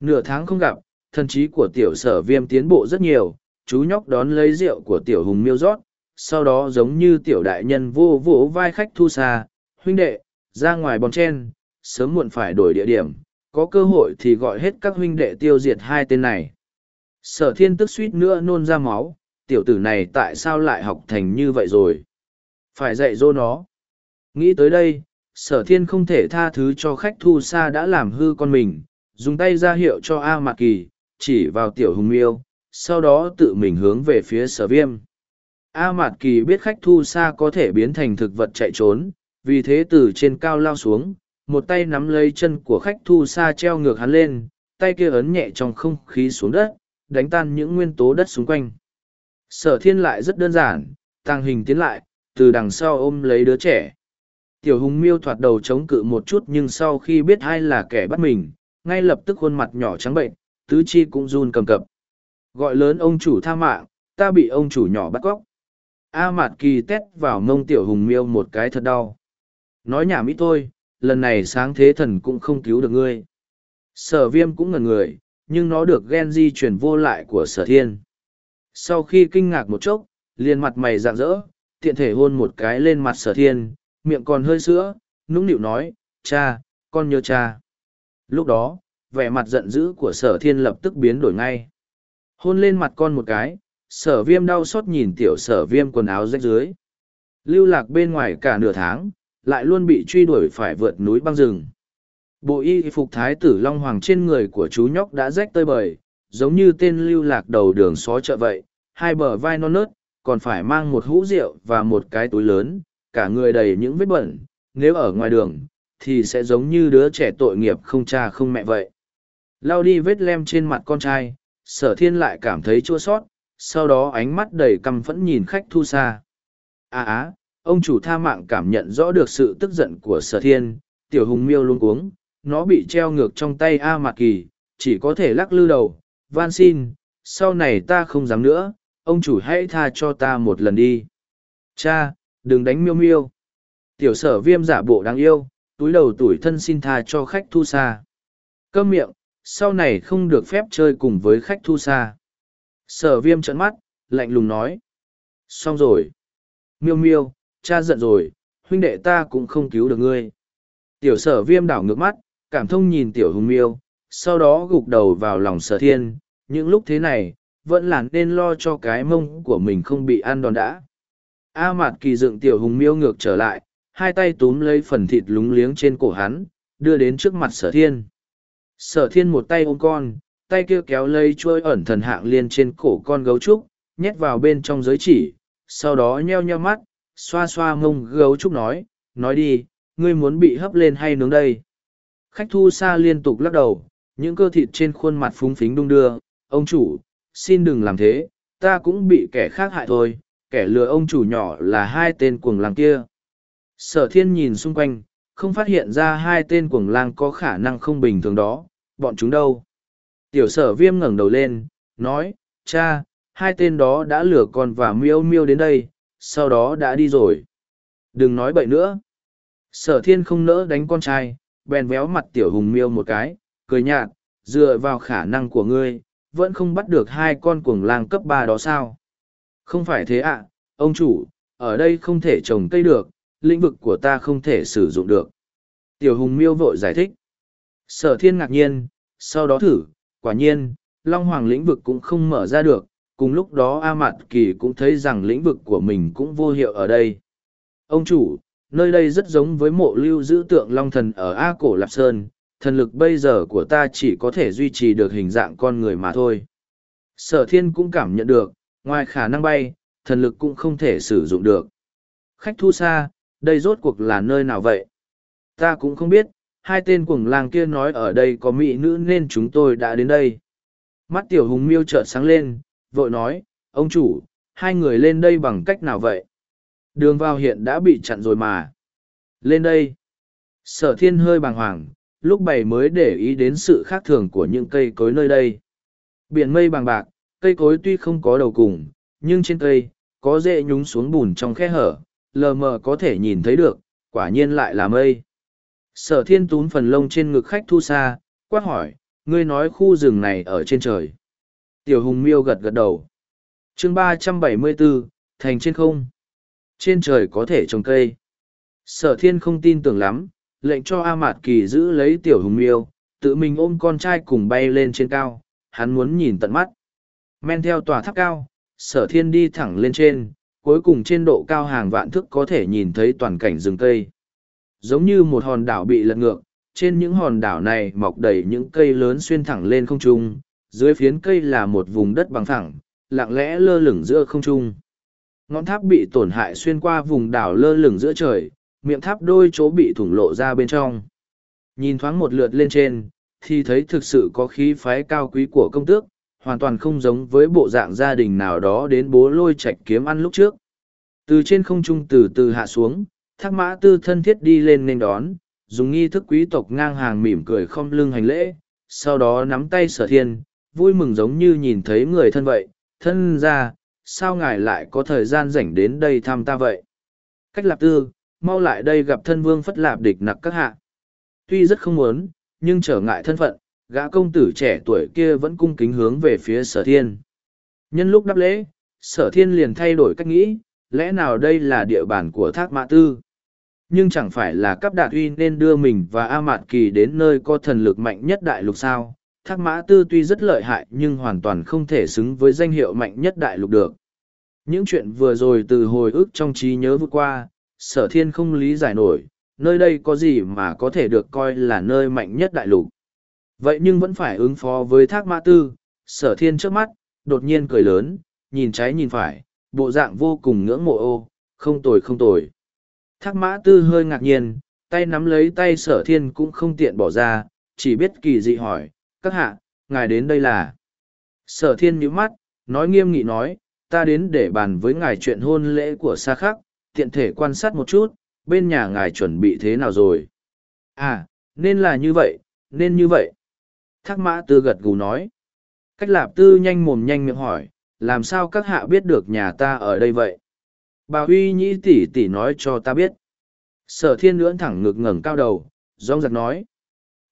Nửa tháng không gặp, thần trí của tiểu sở viêm tiến bộ rất nhiều, chú nhóc đón lấy rượu của tiểu hùng miêu rót, sau đó giống như tiểu đại nhân vô vỗ vai khách thu xa, huynh đệ, ra ngoài bòn chen, sớm muộn phải đổi địa điểm, có cơ hội thì gọi hết các huynh đệ tiêu diệt hai tên này. Sở thiên tức suýt nữa nôn ra máu, tiểu tử này tại sao lại học thành như vậy rồi? Phải dạy dỗ nó. Nghĩ tới đây, sở thiên không thể tha thứ cho khách thu xa đã làm hư con mình, dùng tay ra hiệu cho A Mạc Kỳ, chỉ vào tiểu hùng miêu, sau đó tự mình hướng về phía sở viêm. A Mạt Kỳ biết khách thu xa có thể biến thành thực vật chạy trốn, vì thế từ trên cao lao xuống, một tay nắm lấy chân của khách thu xa treo ngược hắn lên, tay kia ấn nhẹ trong không khí xuống đất, đánh tan những nguyên tố đất xung quanh. Sở thiên lại rất đơn giản, tàng hình tiến lại, từ đằng sau ôm lấy đứa trẻ. Tiểu hùng miêu thoạt đầu chống cự một chút nhưng sau khi biết ai là kẻ bắt mình, ngay lập tức khuôn mặt nhỏ trắng bệnh, tứ chi cũng run cầm cập. Gọi lớn ông chủ tha mạng, ta bị ông chủ nhỏ bắt cóc. A Mạt Kỳ tét vào mông tiểu hùng miêu một cái thật đau. Nói nhảm ít thôi, lần này sáng thế thần cũng không cứu được ngươi. Sở viêm cũng ngần người, nhưng nó được ghen di chuyển vô lại của sở thiên. Sau khi kinh ngạc một chốc, liền mặt mày rạng rỡ, tiện thể hôn một cái lên mặt sở thiên, miệng còn hơi sữa, nũng nịu nói, cha, con nhớ cha. Lúc đó, vẻ mặt giận dữ của sở thiên lập tức biến đổi ngay. Hôn lên mặt con một cái, sở viêm đau xót nhìn tiểu sở viêm quần áo rách dưới. Lưu lạc bên ngoài cả nửa tháng, lại luôn bị truy đuổi phải vượt núi băng rừng. Bộ y phục thái tử Long Hoàng trên người của chú nhóc đã rách tơi bời, giống như tên lưu lạc đầu đường xó chợ vậy, hai bờ vai non nớt, còn phải mang một hũ rượu và một cái túi lớn, cả người đầy những vết bẩn, nếu ở ngoài đường, thì sẽ giống như đứa trẻ tội nghiệp không cha không mẹ vậy. Lao đi vết lem trên mặt con trai, sở thiên lại cảm thấy chua sót, sau đó ánh mắt đầy căm phẫn nhìn khách thu xa. À á, ông chủ tha mạng cảm nhận rõ được sự tức giận của sở thiên, tiểu hùng miêu luôn cuống, nó bị treo ngược trong tay A Mạc Kỳ, chỉ có thể lắc lư đầu, van xin, sau này ta không dám nữa, ông chủ hãy tha cho ta một lần đi. Cha, đừng đánh miêu miêu. Tiểu sở viêm giả bộ đáng yêu, túi đầu tuổi thân xin tha cho khách thu xa. Cơm miệng, sau này không được phép chơi cùng với khách thu xa. Sở viêm trợn mắt, lạnh lùng nói. Xong rồi. Miêu miêu, cha giận rồi, huynh đệ ta cũng không cứu được ngươi. Tiểu sở viêm đảo ngược mắt, cảm thông nhìn tiểu hùng miêu, sau đó gục đầu vào lòng sở thiên. Những lúc thế này, vẫn là nên lo cho cái mông của mình không bị ăn đòn đã. A mặt kỳ dựng tiểu hùng miêu ngược trở lại, hai tay túm lấy phần thịt lúng liếng trên cổ hắn, đưa đến trước mặt sở thiên. Sở thiên một tay ôm con, tay kia kéo lấy chuôi ẩn thần hạng liên trên cổ con gấu trúc, nhét vào bên trong giới chỉ, sau đó nheo nheo mắt, xoa xoa mông gấu trúc nói, nói đi, ngươi muốn bị hấp lên hay nướng đây. Khách thu xa liên tục lắc đầu, những cơ thịt trên khuôn mặt phúng phính đung đưa, ông chủ, xin đừng làm thế, ta cũng bị kẻ khác hại thôi, kẻ lừa ông chủ nhỏ là hai tên cuồng làng kia. Sở thiên nhìn xung quanh, không phát hiện ra hai tên cuồng lang có khả năng không bình thường đó, bọn chúng đâu. Tiểu sở viêm ngẩng đầu lên, nói, cha, hai tên đó đã lừa con và miêu miêu đến đây, sau đó đã đi rồi. Đừng nói bậy nữa. Sở thiên không nỡ đánh con trai, bèn véo mặt tiểu hùng miêu một cái, cười nhạt, dựa vào khả năng của ngươi, vẫn không bắt được hai con cuồng lang cấp ba đó sao. Không phải thế ạ, ông chủ, ở đây không thể trồng cây được, lĩnh vực của ta không thể sử dụng được. Tiểu hùng miêu vội giải thích. Sở thiên ngạc nhiên, sau đó thử, quả nhiên, Long Hoàng lĩnh vực cũng không mở ra được, cùng lúc đó A Mạt Kỳ cũng thấy rằng lĩnh vực của mình cũng vô hiệu ở đây. Ông chủ, nơi đây rất giống với mộ lưu giữ tượng Long Thần ở A Cổ Lạp Sơn, thần lực bây giờ của ta chỉ có thể duy trì được hình dạng con người mà thôi. Sở thiên cũng cảm nhận được, ngoài khả năng bay, thần lực cũng không thể sử dụng được. Khách thu xa, đây rốt cuộc là nơi nào vậy? Ta cũng không biết, hai tên cuồng lang kia nói ở đây có mỹ nữ nên chúng tôi đã đến đây. Mắt tiểu hùng miêu chợt sáng lên, vội nói, ông chủ, hai người lên đây bằng cách nào vậy? Đường vào hiện đã bị chặn rồi mà. Lên đây. Sở thiên hơi bàng hoàng, lúc bày mới để ý đến sự khác thường của những cây cối nơi đây. Biển mây bằng bạc, cây cối tuy không có đầu cùng, nhưng trên cây, có rễ nhúng xuống bùn trong khe hở, lờ mờ có thể nhìn thấy được, quả nhiên lại là mây. Sở thiên tún phần lông trên ngực khách thu xa, quát hỏi, ngươi nói khu rừng này ở trên trời. Tiểu hùng miêu gật gật đầu. chương ba trăm bảy mươi bốn thành trên không. Trên trời có thể trồng cây. Sở thiên không tin tưởng lắm, lệnh cho A Mạt Kỳ giữ lấy tiểu hùng miêu, tự mình ôm con trai cùng bay lên trên cao, hắn muốn nhìn tận mắt. Men theo tòa tháp cao, sở thiên đi thẳng lên trên, cuối cùng trên độ cao hàng vạn thước có thể nhìn thấy toàn cảnh rừng cây. Giống như một hòn đảo bị lật ngược, trên những hòn đảo này mọc đầy những cây lớn xuyên thẳng lên không trung, dưới phiến cây là một vùng đất bằng thẳng, lặng lẽ lơ lửng giữa không trung. Ngọn tháp bị tổn hại xuyên qua vùng đảo lơ lửng giữa trời, miệng tháp đôi chỗ bị thủng lộ ra bên trong. Nhìn thoáng một lượt lên trên, thì thấy thực sự có khí phái cao quý của công tước, hoàn toàn không giống với bộ dạng gia đình nào đó đến bố lôi Trạch kiếm ăn lúc trước. Từ trên không trung từ từ hạ xuống, thác mã tư thân thiết đi lên nên đón, dùng nghi thức quý tộc ngang hàng mỉm cười không lưng hành lễ, sau đó nắm tay sở thiên, vui mừng giống như nhìn thấy người thân vậy, thân ra, sao ngài lại có thời gian rảnh đến đây thăm ta vậy? Cách lạp tư, mau lại đây gặp thân vương phất lạp địch nặc các hạ. Tuy rất không muốn, nhưng trở ngại thân phận, gã công tử trẻ tuổi kia vẫn cung kính hướng về phía sở thiên. Nhân lúc đáp lễ, sở thiên liền thay đổi cách nghĩ, lẽ nào đây là địa bàn của thác mã tư? Nhưng chẳng phải là cắp đạt uy nên đưa mình và A Mạt Kỳ đến nơi có thần lực mạnh nhất đại lục sao? Thác mã tư tuy rất lợi hại nhưng hoàn toàn không thể xứng với danh hiệu mạnh nhất đại lục được. Những chuyện vừa rồi từ hồi ức trong trí nhớ vừa qua, sở thiên không lý giải nổi, nơi đây có gì mà có thể được coi là nơi mạnh nhất đại lục. Vậy nhưng vẫn phải ứng phó với thác mã tư, sở thiên trước mắt, đột nhiên cười lớn, nhìn trái nhìn phải, bộ dạng vô cùng ngưỡng mộ ô, không tồi không tồi. Thác mã tư hơi ngạc nhiên, tay nắm lấy tay sở thiên cũng không tiện bỏ ra, chỉ biết kỳ dị hỏi, các hạ, ngài đến đây là. Sở thiên nhíu mắt, nói nghiêm nghị nói, ta đến để bàn với ngài chuyện hôn lễ của xa khắc, tiện thể quan sát một chút, bên nhà ngài chuẩn bị thế nào rồi. À, nên là như vậy, nên như vậy. Thác mã tư gật gù nói. Cách lạp tư nhanh mồm nhanh miệng hỏi, làm sao các hạ biết được nhà ta ở đây vậy? Bà Huy Nhĩ tỷ tỷ nói cho ta biết. Sở thiên lưỡn thẳng ngực ngẩng cao đầu, rong giặc nói.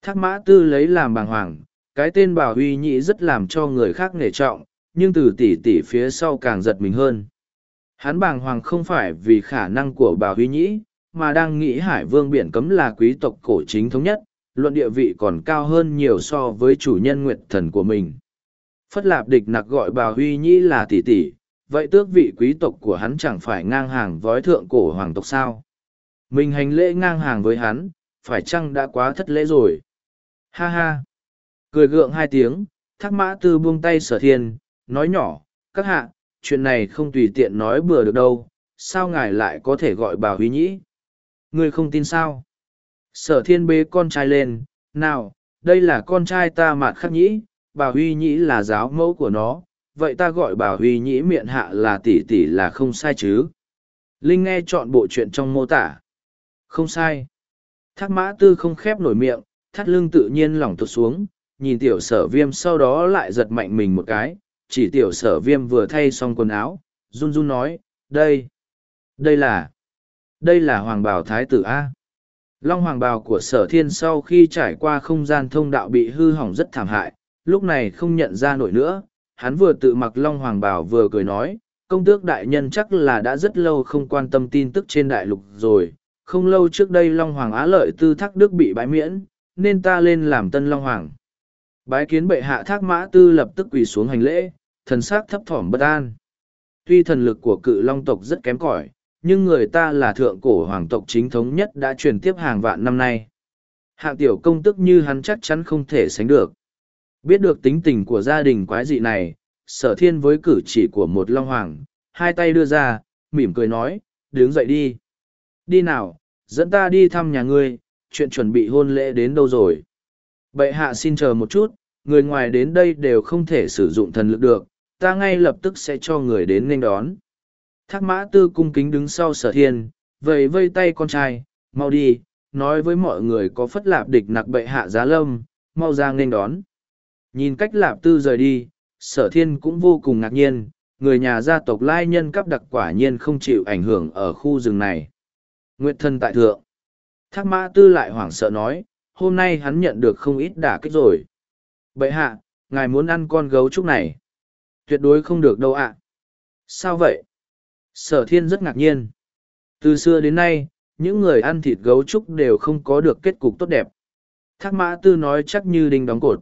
Thác mã tư lấy làm bàng hoàng, cái tên bà Huy Nhĩ rất làm cho người khác nể trọng, nhưng từ tỷ tỷ phía sau càng giật mình hơn. Hắn bàng hoàng không phải vì khả năng của bà Huy Nhĩ, mà đang nghĩ Hải Vương Biển Cấm là quý tộc cổ chính thống nhất, luận địa vị còn cao hơn nhiều so với chủ nhân nguyệt thần của mình. Phất lạp địch nặc gọi bà Huy Nhĩ là tỷ tỷ, vậy tước vị quý tộc của hắn chẳng phải ngang hàng với thượng cổ hoàng tộc sao? Mình hành lễ ngang hàng với hắn, phải chăng đã quá thất lễ rồi? Ha ha! Cười gượng hai tiếng, thác mã tư buông tay sở thiên, nói nhỏ, các hạ, chuyện này không tùy tiện nói bừa được đâu, sao ngài lại có thể gọi bà Huy Nhĩ? Ngươi không tin sao? Sở thiên bế con trai lên, nào, đây là con trai ta mạt khắc nhĩ, bà Huy Nhĩ là giáo mẫu của nó, vậy ta gọi bà Huy Nhĩ miệng hạ là tỷ tỷ là không sai chứ? Linh nghe chọn bộ chuyện trong mô tả. Không sai. Thác mã tư không khép nổi miệng, thắt lưng tự nhiên lỏng tụt xuống, nhìn tiểu sở viêm sau đó lại giật mạnh mình một cái, chỉ tiểu sở viêm vừa thay xong quần áo, run run nói, đây, đây là, đây là hoàng bào thái tử A. Long hoàng bào của sở thiên sau khi trải qua không gian thông đạo bị hư hỏng rất thảm hại, lúc này không nhận ra nổi nữa, hắn vừa tự mặc long hoàng bào vừa cười nói, công tước đại nhân chắc là đã rất lâu không quan tâm tin tức trên đại lục rồi, không lâu trước đây long hoàng á lợi tư thác đức bị bãi miễn, nên ta lên làm tân long hoàng. Bái kiến bệ hạ thác mã tư lập tức quỳ xuống hành lễ, thần sắc thấp thỏm bất an. Tuy thần lực của cự long tộc rất kém cỏi, nhưng người ta là thượng cổ hoàng tộc chính thống nhất đã truyền tiếp hàng vạn năm nay. Hạng tiểu công tức như hắn chắc chắn không thể sánh được. Biết được tính tình của gia đình quái dị này, sở thiên với cử chỉ của một long hoàng, hai tay đưa ra, mỉm cười nói, đứng dậy đi. Đi nào, dẫn ta đi thăm nhà ngươi, chuyện chuẩn bị hôn lễ đến đâu rồi. Bệ hạ xin chờ một chút, người ngoài đến đây đều không thể sử dụng thần lực được, ta ngay lập tức sẽ cho người đến nghênh đón. Thác mã tư cung kính đứng sau sở thiên, vầy vây tay con trai, mau đi, nói với mọi người có phất lạp địch nặc bệ hạ giá lâm, mau ra nghênh đón. Nhìn cách lạp tư rời đi, sở thiên cũng vô cùng ngạc nhiên, người nhà gia tộc lai nhân cấp đặc quả nhiên không chịu ảnh hưởng ở khu rừng này. Nguyệt thân tại thượng. Thác mã tư lại hoảng sợ nói, hôm nay hắn nhận được không ít đả kích rồi. Bậy hạ, ngài muốn ăn con gấu trúc này. Tuyệt đối không được đâu ạ. Sao vậy? Sở thiên rất ngạc nhiên. Từ xưa đến nay, những người ăn thịt gấu trúc đều không có được kết cục tốt đẹp. Thác mã tư nói chắc như đinh đóng cột.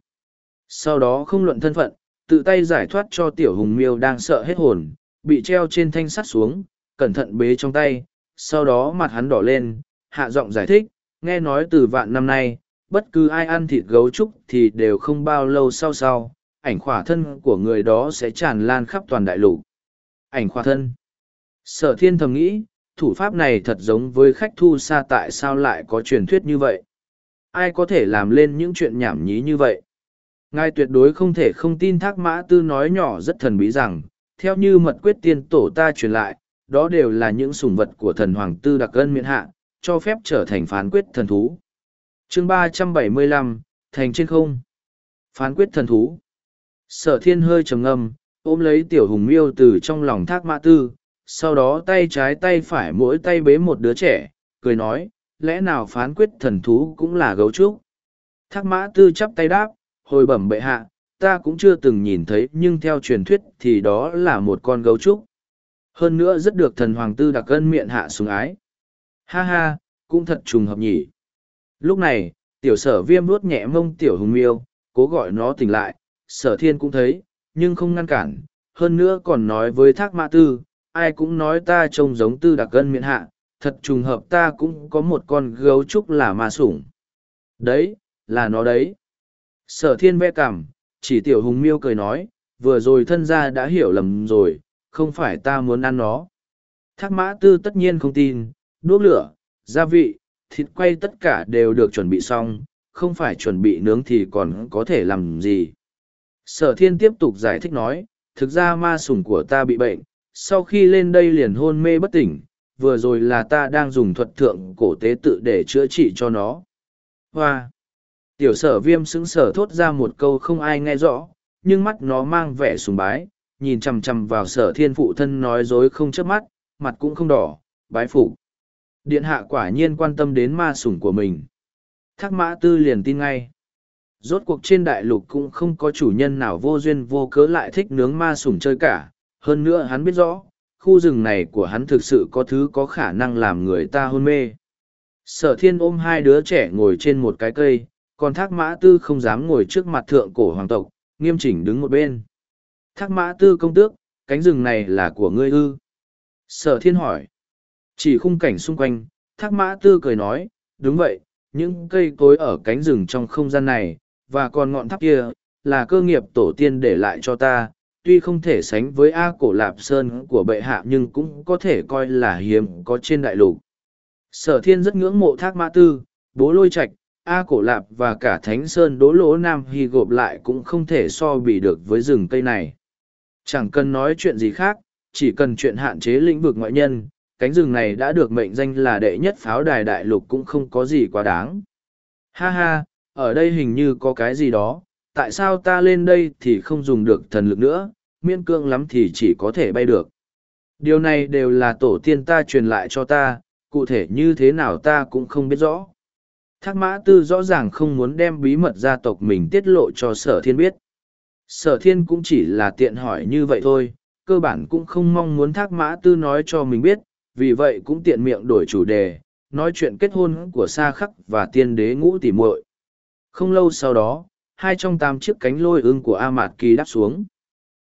Sau đó không luận thân phận, tự tay giải thoát cho tiểu hùng miêu đang sợ hết hồn, bị treo trên thanh sắt xuống, cẩn thận bế trong tay, sau đó mặt hắn đỏ lên, hạ giọng giải thích, nghe nói từ vạn năm nay, bất cứ ai ăn thịt gấu trúc thì đều không bao lâu sau sau, ảnh khỏa thân của người đó sẽ tràn lan khắp toàn đại lục. Ảnh khỏa thân. Sở thiên thầm nghĩ, thủ pháp này thật giống với khách thu xa tại sao lại có truyền thuyết như vậy. Ai có thể làm lên những chuyện nhảm nhí như vậy? Ngài tuyệt đối không thể không tin thác mã tư nói nhỏ rất thần bí rằng, theo như mật quyết tiên tổ ta truyền lại, đó đều là những sủng vật của thần hoàng tư đặc ân miễn hạ, cho phép trở thành phán quyết thần thú. chương ba trăm bảy mươi lăm thành trên không. Phán quyết thần thú. Sở thiên hơi trầm ngâm, ôm lấy tiểu hùng miêu từ trong lòng thác mã tư, sau đó tay trái tay phải mỗi tay bế một đứa trẻ, cười nói, lẽ nào phán quyết thần thú cũng là gấu trúc. Thác mã tư chắp tay đáp, hồi bẩm bệ hạ, ta cũng chưa từng nhìn thấy nhưng theo truyền thuyết thì đó là một con gấu trúc. Hơn nữa rất được thần hoàng tư đặc ân miệng hạ xuống ái. Ha ha, cũng thật trùng hợp nhỉ. Lúc này, tiểu sở viêm nuốt nhẹ mông tiểu hùng miêu, cố gọi nó tỉnh lại, sở thiên cũng thấy, nhưng không ngăn cản, hơn nữa còn nói với thác mã tư, ai cũng nói ta trông giống tư đặc ân miệng hạ, thật trùng hợp ta cũng có một con gấu trúc là ma sủng. Đấy, là nó đấy. Sở thiên ve cảm, chỉ tiểu hùng miêu cười nói, vừa rồi thân gia đã hiểu lầm rồi, không phải ta muốn ăn nó. Thác mã tư tất nhiên không tin, đuốc lửa, gia vị, thịt quay tất cả đều được chuẩn bị xong, không phải chuẩn bị nướng thì còn có thể làm gì. Sở thiên tiếp tục giải thích nói, thực ra ma sủng của ta bị bệnh, sau khi lên đây liền hôn mê bất tỉnh, vừa rồi là ta đang dùng thuật thượng cổ tế tự để chữa trị cho nó. Hoa! Tiểu sở viêm sững sở thốt ra một câu không ai nghe rõ, nhưng mắt nó mang vẻ sùng bái, nhìn chằm chằm vào sở thiên phụ thân nói dối không chớp mắt, mặt cũng không đỏ, bái phục. Điện hạ quả nhiên quan tâm đến ma sủng của mình. Thác mã tư liền tin ngay. Rốt cuộc trên đại lục cũng không có chủ nhân nào vô duyên vô cớ lại thích nướng ma sủng chơi cả. Hơn nữa hắn biết rõ, khu rừng này của hắn thực sự có thứ có khả năng làm người ta hôn mê. Sở thiên ôm hai đứa trẻ ngồi trên một cái cây, còn thác mã tư không dám ngồi trước mặt thượng cổ hoàng tộc, nghiêm chỉnh đứng một bên. Thác mã tư công tước, cánh rừng này là của ngươi ư? Sở thiên hỏi. Chỉ khung cảnh xung quanh, thác mã tư cười nói, đúng vậy, những cây cối ở cánh rừng trong không gian này, và còn ngọn tháp kia, là cơ nghiệp tổ tiên để lại cho ta, tuy không thể sánh với A cổ lạp sơn của bệ hạ nhưng cũng có thể coi là hiếm có trên đại lục. Sở thiên rất ngưỡng mộ thác mã tư, bố lôi Trạch, A cổ lạp và cả thánh sơn đố lỗ nam hy gộp lại cũng không thể so bì được với rừng cây này. Chẳng cần nói chuyện gì khác, chỉ cần chuyện hạn chế lĩnh vực ngoại nhân, cánh rừng này đã được mệnh danh là đệ nhất pháo đài đại lục cũng không có gì quá đáng. Ha ha, ở đây hình như có cái gì đó, tại sao ta lên đây thì không dùng được thần lực nữa, miễn cương lắm thì chỉ có thể bay được. Điều này đều là tổ tiên ta truyền lại cho ta, cụ thể như thế nào ta cũng không biết rõ. Thác mã tư rõ ràng không muốn đem bí mật gia tộc mình tiết lộ cho sở thiên biết. Sở thiên cũng chỉ là tiện hỏi như vậy thôi, cơ bản cũng không mong muốn thác mã tư nói cho mình biết, vì vậy cũng tiện miệng đổi chủ đề, nói chuyện kết hôn của Sa Khắc và tiên đế ngũ tỉ muội. Không lâu sau đó, hai trong tám chiếc cánh lôi ưng của A Mạt Kỳ đáp xuống.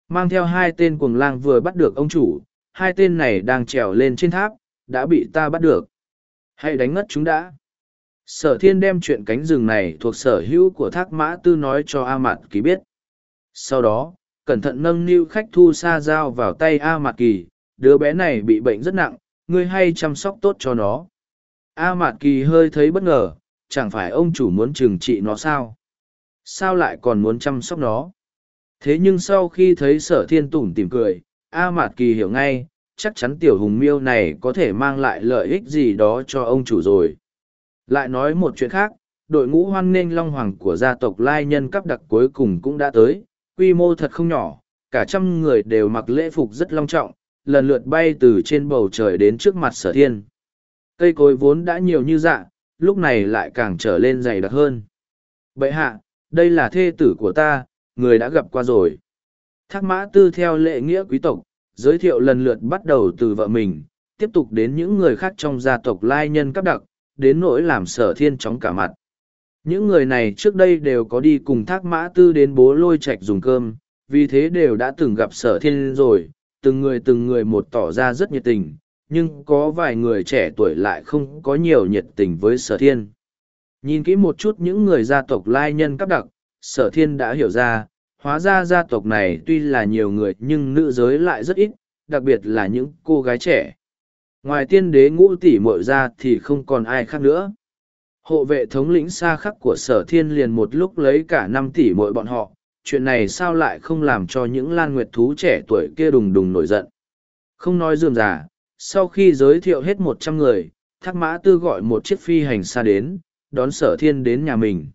Mang theo hai tên cuồng lang vừa bắt được ông chủ, hai tên này đang trèo lên trên tháp, đã bị ta bắt được. Hãy đánh ngất chúng đã. Sở thiên đem chuyện cánh rừng này thuộc sở hữu của thác mã tư nói cho A Mạt Kỳ biết. Sau đó, cẩn thận nâng niu khách thu xa dao vào tay A Mạt Kỳ, đứa bé này bị bệnh rất nặng, ngươi hay chăm sóc tốt cho nó. A Mạt Kỳ hơi thấy bất ngờ, chẳng phải ông chủ muốn trừng trị nó sao? Sao lại còn muốn chăm sóc nó? Thế nhưng sau khi thấy sở thiên tủm tìm cười, A Mạt Kỳ hiểu ngay, chắc chắn tiểu hùng miêu này có thể mang lại lợi ích gì đó cho ông chủ rồi. Lại nói một chuyện khác, đội ngũ hoan nghênh long hoàng của gia tộc Lai Nhân cấp đặc cuối cùng cũng đã tới, quy mô thật không nhỏ, cả trăm người đều mặc lễ phục rất long trọng, lần lượt bay từ trên bầu trời đến trước mặt sở thiên. Cây cối vốn đã nhiều như dạ, lúc này lại càng trở lên dày đặc hơn. Bậy hạ, đây là thê tử của ta, người đã gặp qua rồi. Thác mã tư theo lệ nghĩa quý tộc, giới thiệu lần lượt bắt đầu từ vợ mình, tiếp tục đến những người khác trong gia tộc lai nhân cấp đặc, đến nỗi làm sở thiên chóng cả mặt. Những người này trước đây đều có đi cùng thác mã tư đến bố lôi Trạch dùng cơm, vì thế đều đã từng gặp sở thiên rồi, từng người từng người một tỏ ra rất nhiệt tình, nhưng có vài người trẻ tuổi lại không có nhiều nhiệt tình với sở thiên. Nhìn kỹ một chút những người gia tộc lai nhân cấp đặc, sở thiên đã hiểu ra, hóa ra gia tộc này tuy là nhiều người nhưng nữ giới lại rất ít, đặc biệt là những cô gái trẻ. Ngoài tiên đế ngũ tỷ mội ra thì không còn ai khác nữa. Hộ vệ thống lĩnh xa khắc của sở thiên liền một lúc lấy cả năm tỷ mội bọn họ, chuyện này sao lại không làm cho những lan nguyệt thú trẻ tuổi kia đùng đùng nổi giận. Không nói dườm già, sau khi giới thiệu hết một trăm người, thác mã tư gọi một chiếc phi hành xa đến, đón sở thiên đến nhà mình.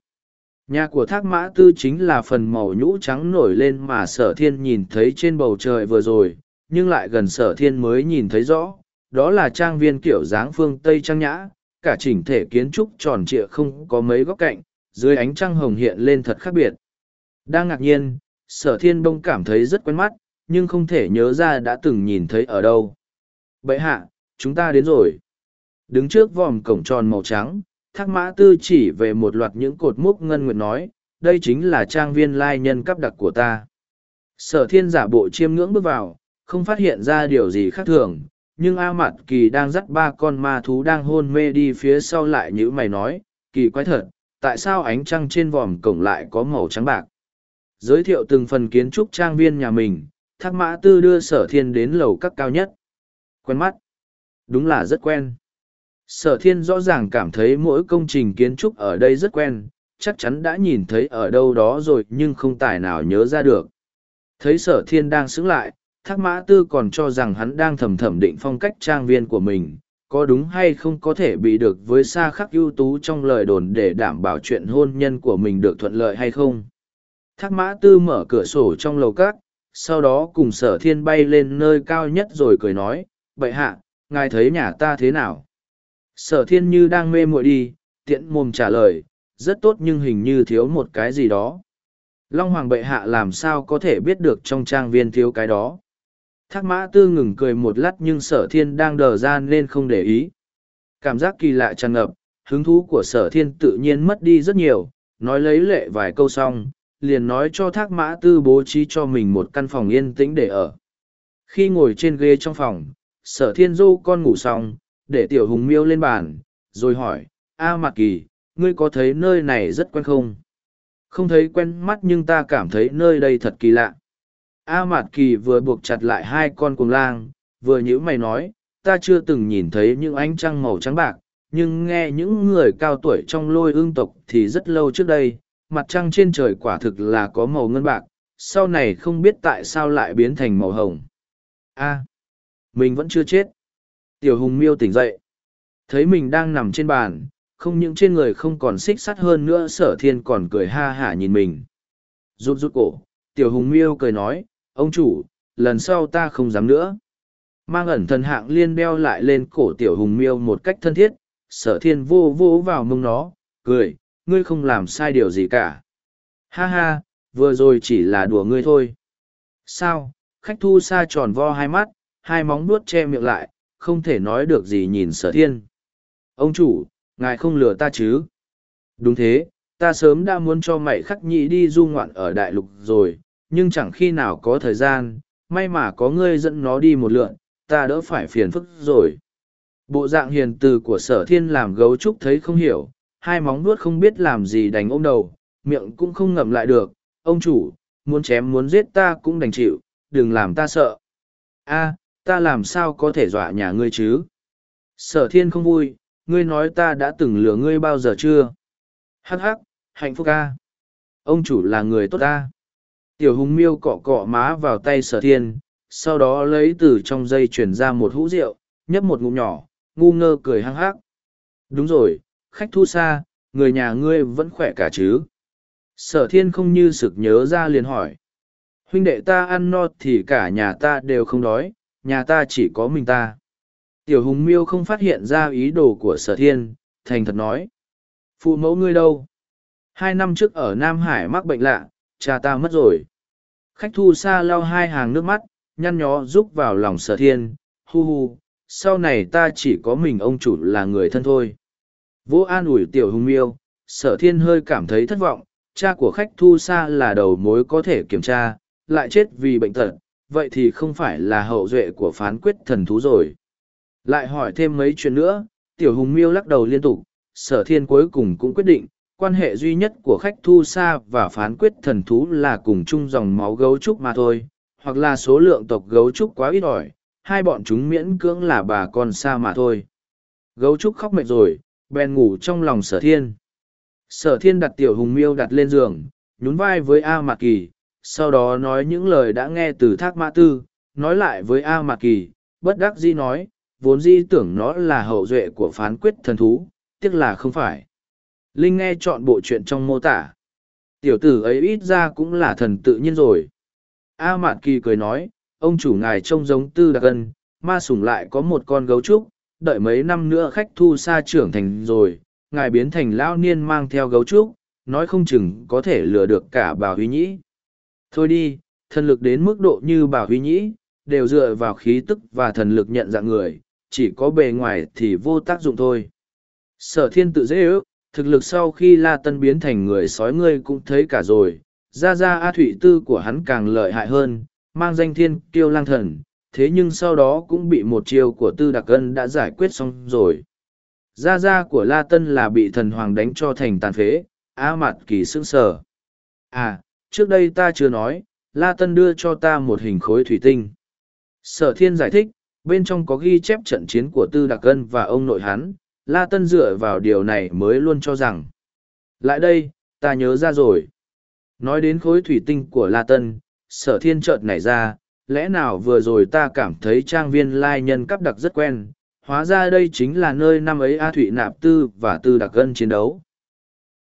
Nhà của thác mã tư chính là phần màu nhũ trắng nổi lên mà sở thiên nhìn thấy trên bầu trời vừa rồi, nhưng lại gần sở thiên mới nhìn thấy rõ. Đó là trang viên kiểu dáng phương Tây trang nhã, cả chỉnh thể kiến trúc tròn trịa không có mấy góc cạnh, dưới ánh trăng hồng hiện lên thật khác biệt. Đang ngạc nhiên, sở thiên bông cảm thấy rất quen mắt, nhưng không thể nhớ ra đã từng nhìn thấy ở đâu. Bậy hạ, chúng ta đến rồi. Đứng trước vòm cổng tròn màu trắng, thác mã tư chỉ về một loạt những cột mốc ngân nguyệt nói, đây chính là trang viên lai nhân cấp đặc của ta. Sở thiên giả bộ chiêm ngưỡng bước vào, không phát hiện ra điều gì khác thường, nhưng A Mạt Kỳ đang dắt ba con ma thú đang hôn mê đi phía sau lại như mày nói, kỳ quái thật, tại sao ánh trăng trên vòm cổng lại có màu trắng bạc? Giới thiệu từng phần kiến trúc trang viên nhà mình, thác mã tư đưa sở thiên đến lầu các cao nhất. Quen mắt. Đúng là rất quen. Sở thiên rõ ràng cảm thấy mỗi công trình kiến trúc ở đây rất quen, chắc chắn đã nhìn thấy ở đâu đó rồi nhưng không tài nào nhớ ra được. Thấy sở thiên đang xứng lại, thác mã tư còn cho rằng hắn đang thầm thẩm định phong cách trang viên của mình, có đúng hay không có thể bị được với xa khắc ưu tú trong lời đồn để đảm bảo chuyện hôn nhân của mình được thuận lợi hay không. Thác mã tư mở cửa sổ trong lầu cát, sau đó cùng sở thiên bay lên nơi cao nhất rồi cười nói, vậy hạ, ngài thấy nhà ta thế nào? Sở thiên như đang mê muội đi, tiện mồm trả lời, rất tốt nhưng hình như thiếu một cái gì đó. Long Hoàng bệ hạ làm sao có thể biết được trong trang viên thiếu cái đó. Thác mã tư ngừng cười một lát nhưng sở thiên đang đờ ra nên không để ý. Cảm giác kỳ lạ tràn ngập, hứng thú của sở thiên tự nhiên mất đi rất nhiều, nói lấy lệ vài câu xong, liền nói cho thác mã tư bố trí cho mình một căn phòng yên tĩnh để ở. Khi ngồi trên ghế trong phòng, sở thiên dô con ngủ xong, để tiểu hùng miêu lên bàn, rồi hỏi, A Mạc Kỳ, ngươi có thấy nơi này rất quen không? Không thấy quen mắt nhưng ta cảm thấy nơi đây thật kỳ lạ. A Mạt Kỳ vừa buộc chặt lại hai con cuồng lang, vừa nhữ mày nói, ta chưa từng nhìn thấy những ánh trăng màu trắng bạc, nhưng nghe những người cao tuổi trong lôi ương tộc thì rất lâu trước đây, mặt trăng trên trời quả thực là có màu ngân bạc, sau này không biết tại sao lại biến thành màu hồng. A, mình vẫn chưa chết. Tiểu hùng miêu tỉnh dậy. Thấy mình đang nằm trên bàn, không những trên người không còn xích sắt hơn nữa sở thiên còn cười ha hả nhìn mình. Rút rút cổ, tiểu hùng miêu cười nói, ông chủ, lần sau ta không dám nữa. Mang ẩn thần hạng liên đeo lại lên cổ tiểu hùng miêu một cách thân thiết, sở thiên vô vô vào mông nó, cười, ngươi không làm sai điều gì cả. Ha ha, vừa rồi chỉ là đùa ngươi thôi. Sao, khách thu xa tròn vo hai mắt, hai móng nuốt che miệng lại, không thể nói được gì nhìn sở thiên. Ông chủ, ngài không lừa ta chứ? Đúng thế, ta sớm đã muốn cho mày khắc nhị đi du ngoạn ở đại lục rồi, nhưng chẳng khi nào có thời gian, may mà có ngươi dẫn nó đi một lượn, ta đỡ phải phiền phức rồi. Bộ dạng hiền từ của sở thiên làm gấu trúc thấy không hiểu, hai móng nuốt không biết làm gì đánh ôm đầu, miệng cũng không ngậm lại được, ông chủ, muốn chém muốn giết ta cũng đành chịu, đừng làm ta sợ. a ta làm sao có thể dọa nhà ngươi chứ? Sở thiên không vui, ngươi nói ta đã từng lừa ngươi bao giờ chưa? Hắc hắc, hạnh phúc a. Ông chủ là người tốt ta. Tiểu hùng miêu cọ cọ má vào tay sở thiên, sau đó lấy từ trong dây chuyển ra một hũ rượu, nhấp một ngụm nhỏ, ngu ngơ cười hăng hắc. Đúng rồi, khách thu xa, người nhà ngươi vẫn khỏe cả chứ? Sở thiên không như sực nhớ ra liền hỏi. Huynh đệ ta ăn no thì cả nhà ta đều không đói, nhà ta chỉ có mình ta. Tiểu hùng miêu không phát hiện ra ý đồ của sở thiên, thành thật nói. Phụ mẫu ngươi đâu? Hai năm trước ở Nam Hải mắc bệnh lạ, cha ta mất rồi. Khách thu xa lau hai hàng nước mắt, nhăn nhó rúc vào lòng sở thiên, hu hu, sau này ta chỉ có mình ông chủ là người thân thôi. Vô an ủi tiểu hùng miêu, sở thiên hơi cảm thấy thất vọng, cha của khách thu xa là đầu mối có thể kiểm tra, lại chết vì bệnh tật, vậy thì không phải là hậu duệ của phán quyết thần thú rồi. Lại hỏi thêm mấy chuyện nữa, tiểu hùng miêu lắc đầu liên tục, sở thiên cuối cùng cũng quyết định, quan hệ duy nhất của khách thu xa và phán quyết thần thú là cùng chung dòng máu gấu trúc mà thôi, hoặc là số lượng tộc gấu trúc quá ít ỏi, hai bọn chúng miễn cưỡng là bà con xa mà thôi. Gấu trúc khóc mệt rồi, bèn ngủ trong lòng sở thiên. Sở thiên đặt tiểu hùng miêu đặt lên giường, nhún vai với A Mạc Kỳ, sau đó nói những lời đã nghe từ thác mã tư, nói lại với A Mạc Kỳ, bất đắc dĩ nói, vốn di tưởng nó là hậu duệ của phán quyết thần thú, tiếc là không phải. Linh nghe chọn bộ chuyện trong mô tả. Tiểu tử ấy ít ra cũng là thần tự nhiên rồi. A Mạn Kỳ cười nói, ông chủ ngài trông giống tư đặc ân, ma sủng lại có một con gấu trúc, đợi mấy năm nữa khách thu xa trưởng thành rồi, ngài biến thành lão niên mang theo gấu trúc, nói không chừng có thể lừa được cả bà Huy Nhĩ. Thôi đi, thần lực đến mức độ như bà Huy Nhĩ, đều dựa vào khí tức và thần lực nhận dạng người, chỉ có bề ngoài thì vô tác dụng thôi. Sở thiên tự dễ ước, thực lực sau khi La Tân biến thành người sói ngươi cũng thấy cả rồi, ra ra A Thụy Tư của hắn càng lợi hại hơn, mang danh thiên kiêu lang thần, thế nhưng sau đó cũng bị một chiêu của Tư Đặc Ân đã giải quyết xong rồi. Gia gia của La Tân là bị thần hoàng đánh cho thành tàn phế, A mặt kỳ sững sờ. À, trước đây ta chưa nói, La Tân đưa cho ta một hình khối thủy tinh. Sở thiên giải thích, bên trong có ghi chép trận chiến của Tư Đặc Ân và ông nội hắn, La Tân dựa vào điều này mới luôn cho rằng. Lại đây, ta nhớ ra rồi. Nói đến khối thủy tinh của La Tân, sở thiên chợt nảy ra, lẽ nào vừa rồi ta cảm thấy trang viên lai nhân cấp đặc rất quen, hóa ra đây chính là nơi năm ấy A Thụy Nạp Tư và Tư Đặc gân chiến đấu.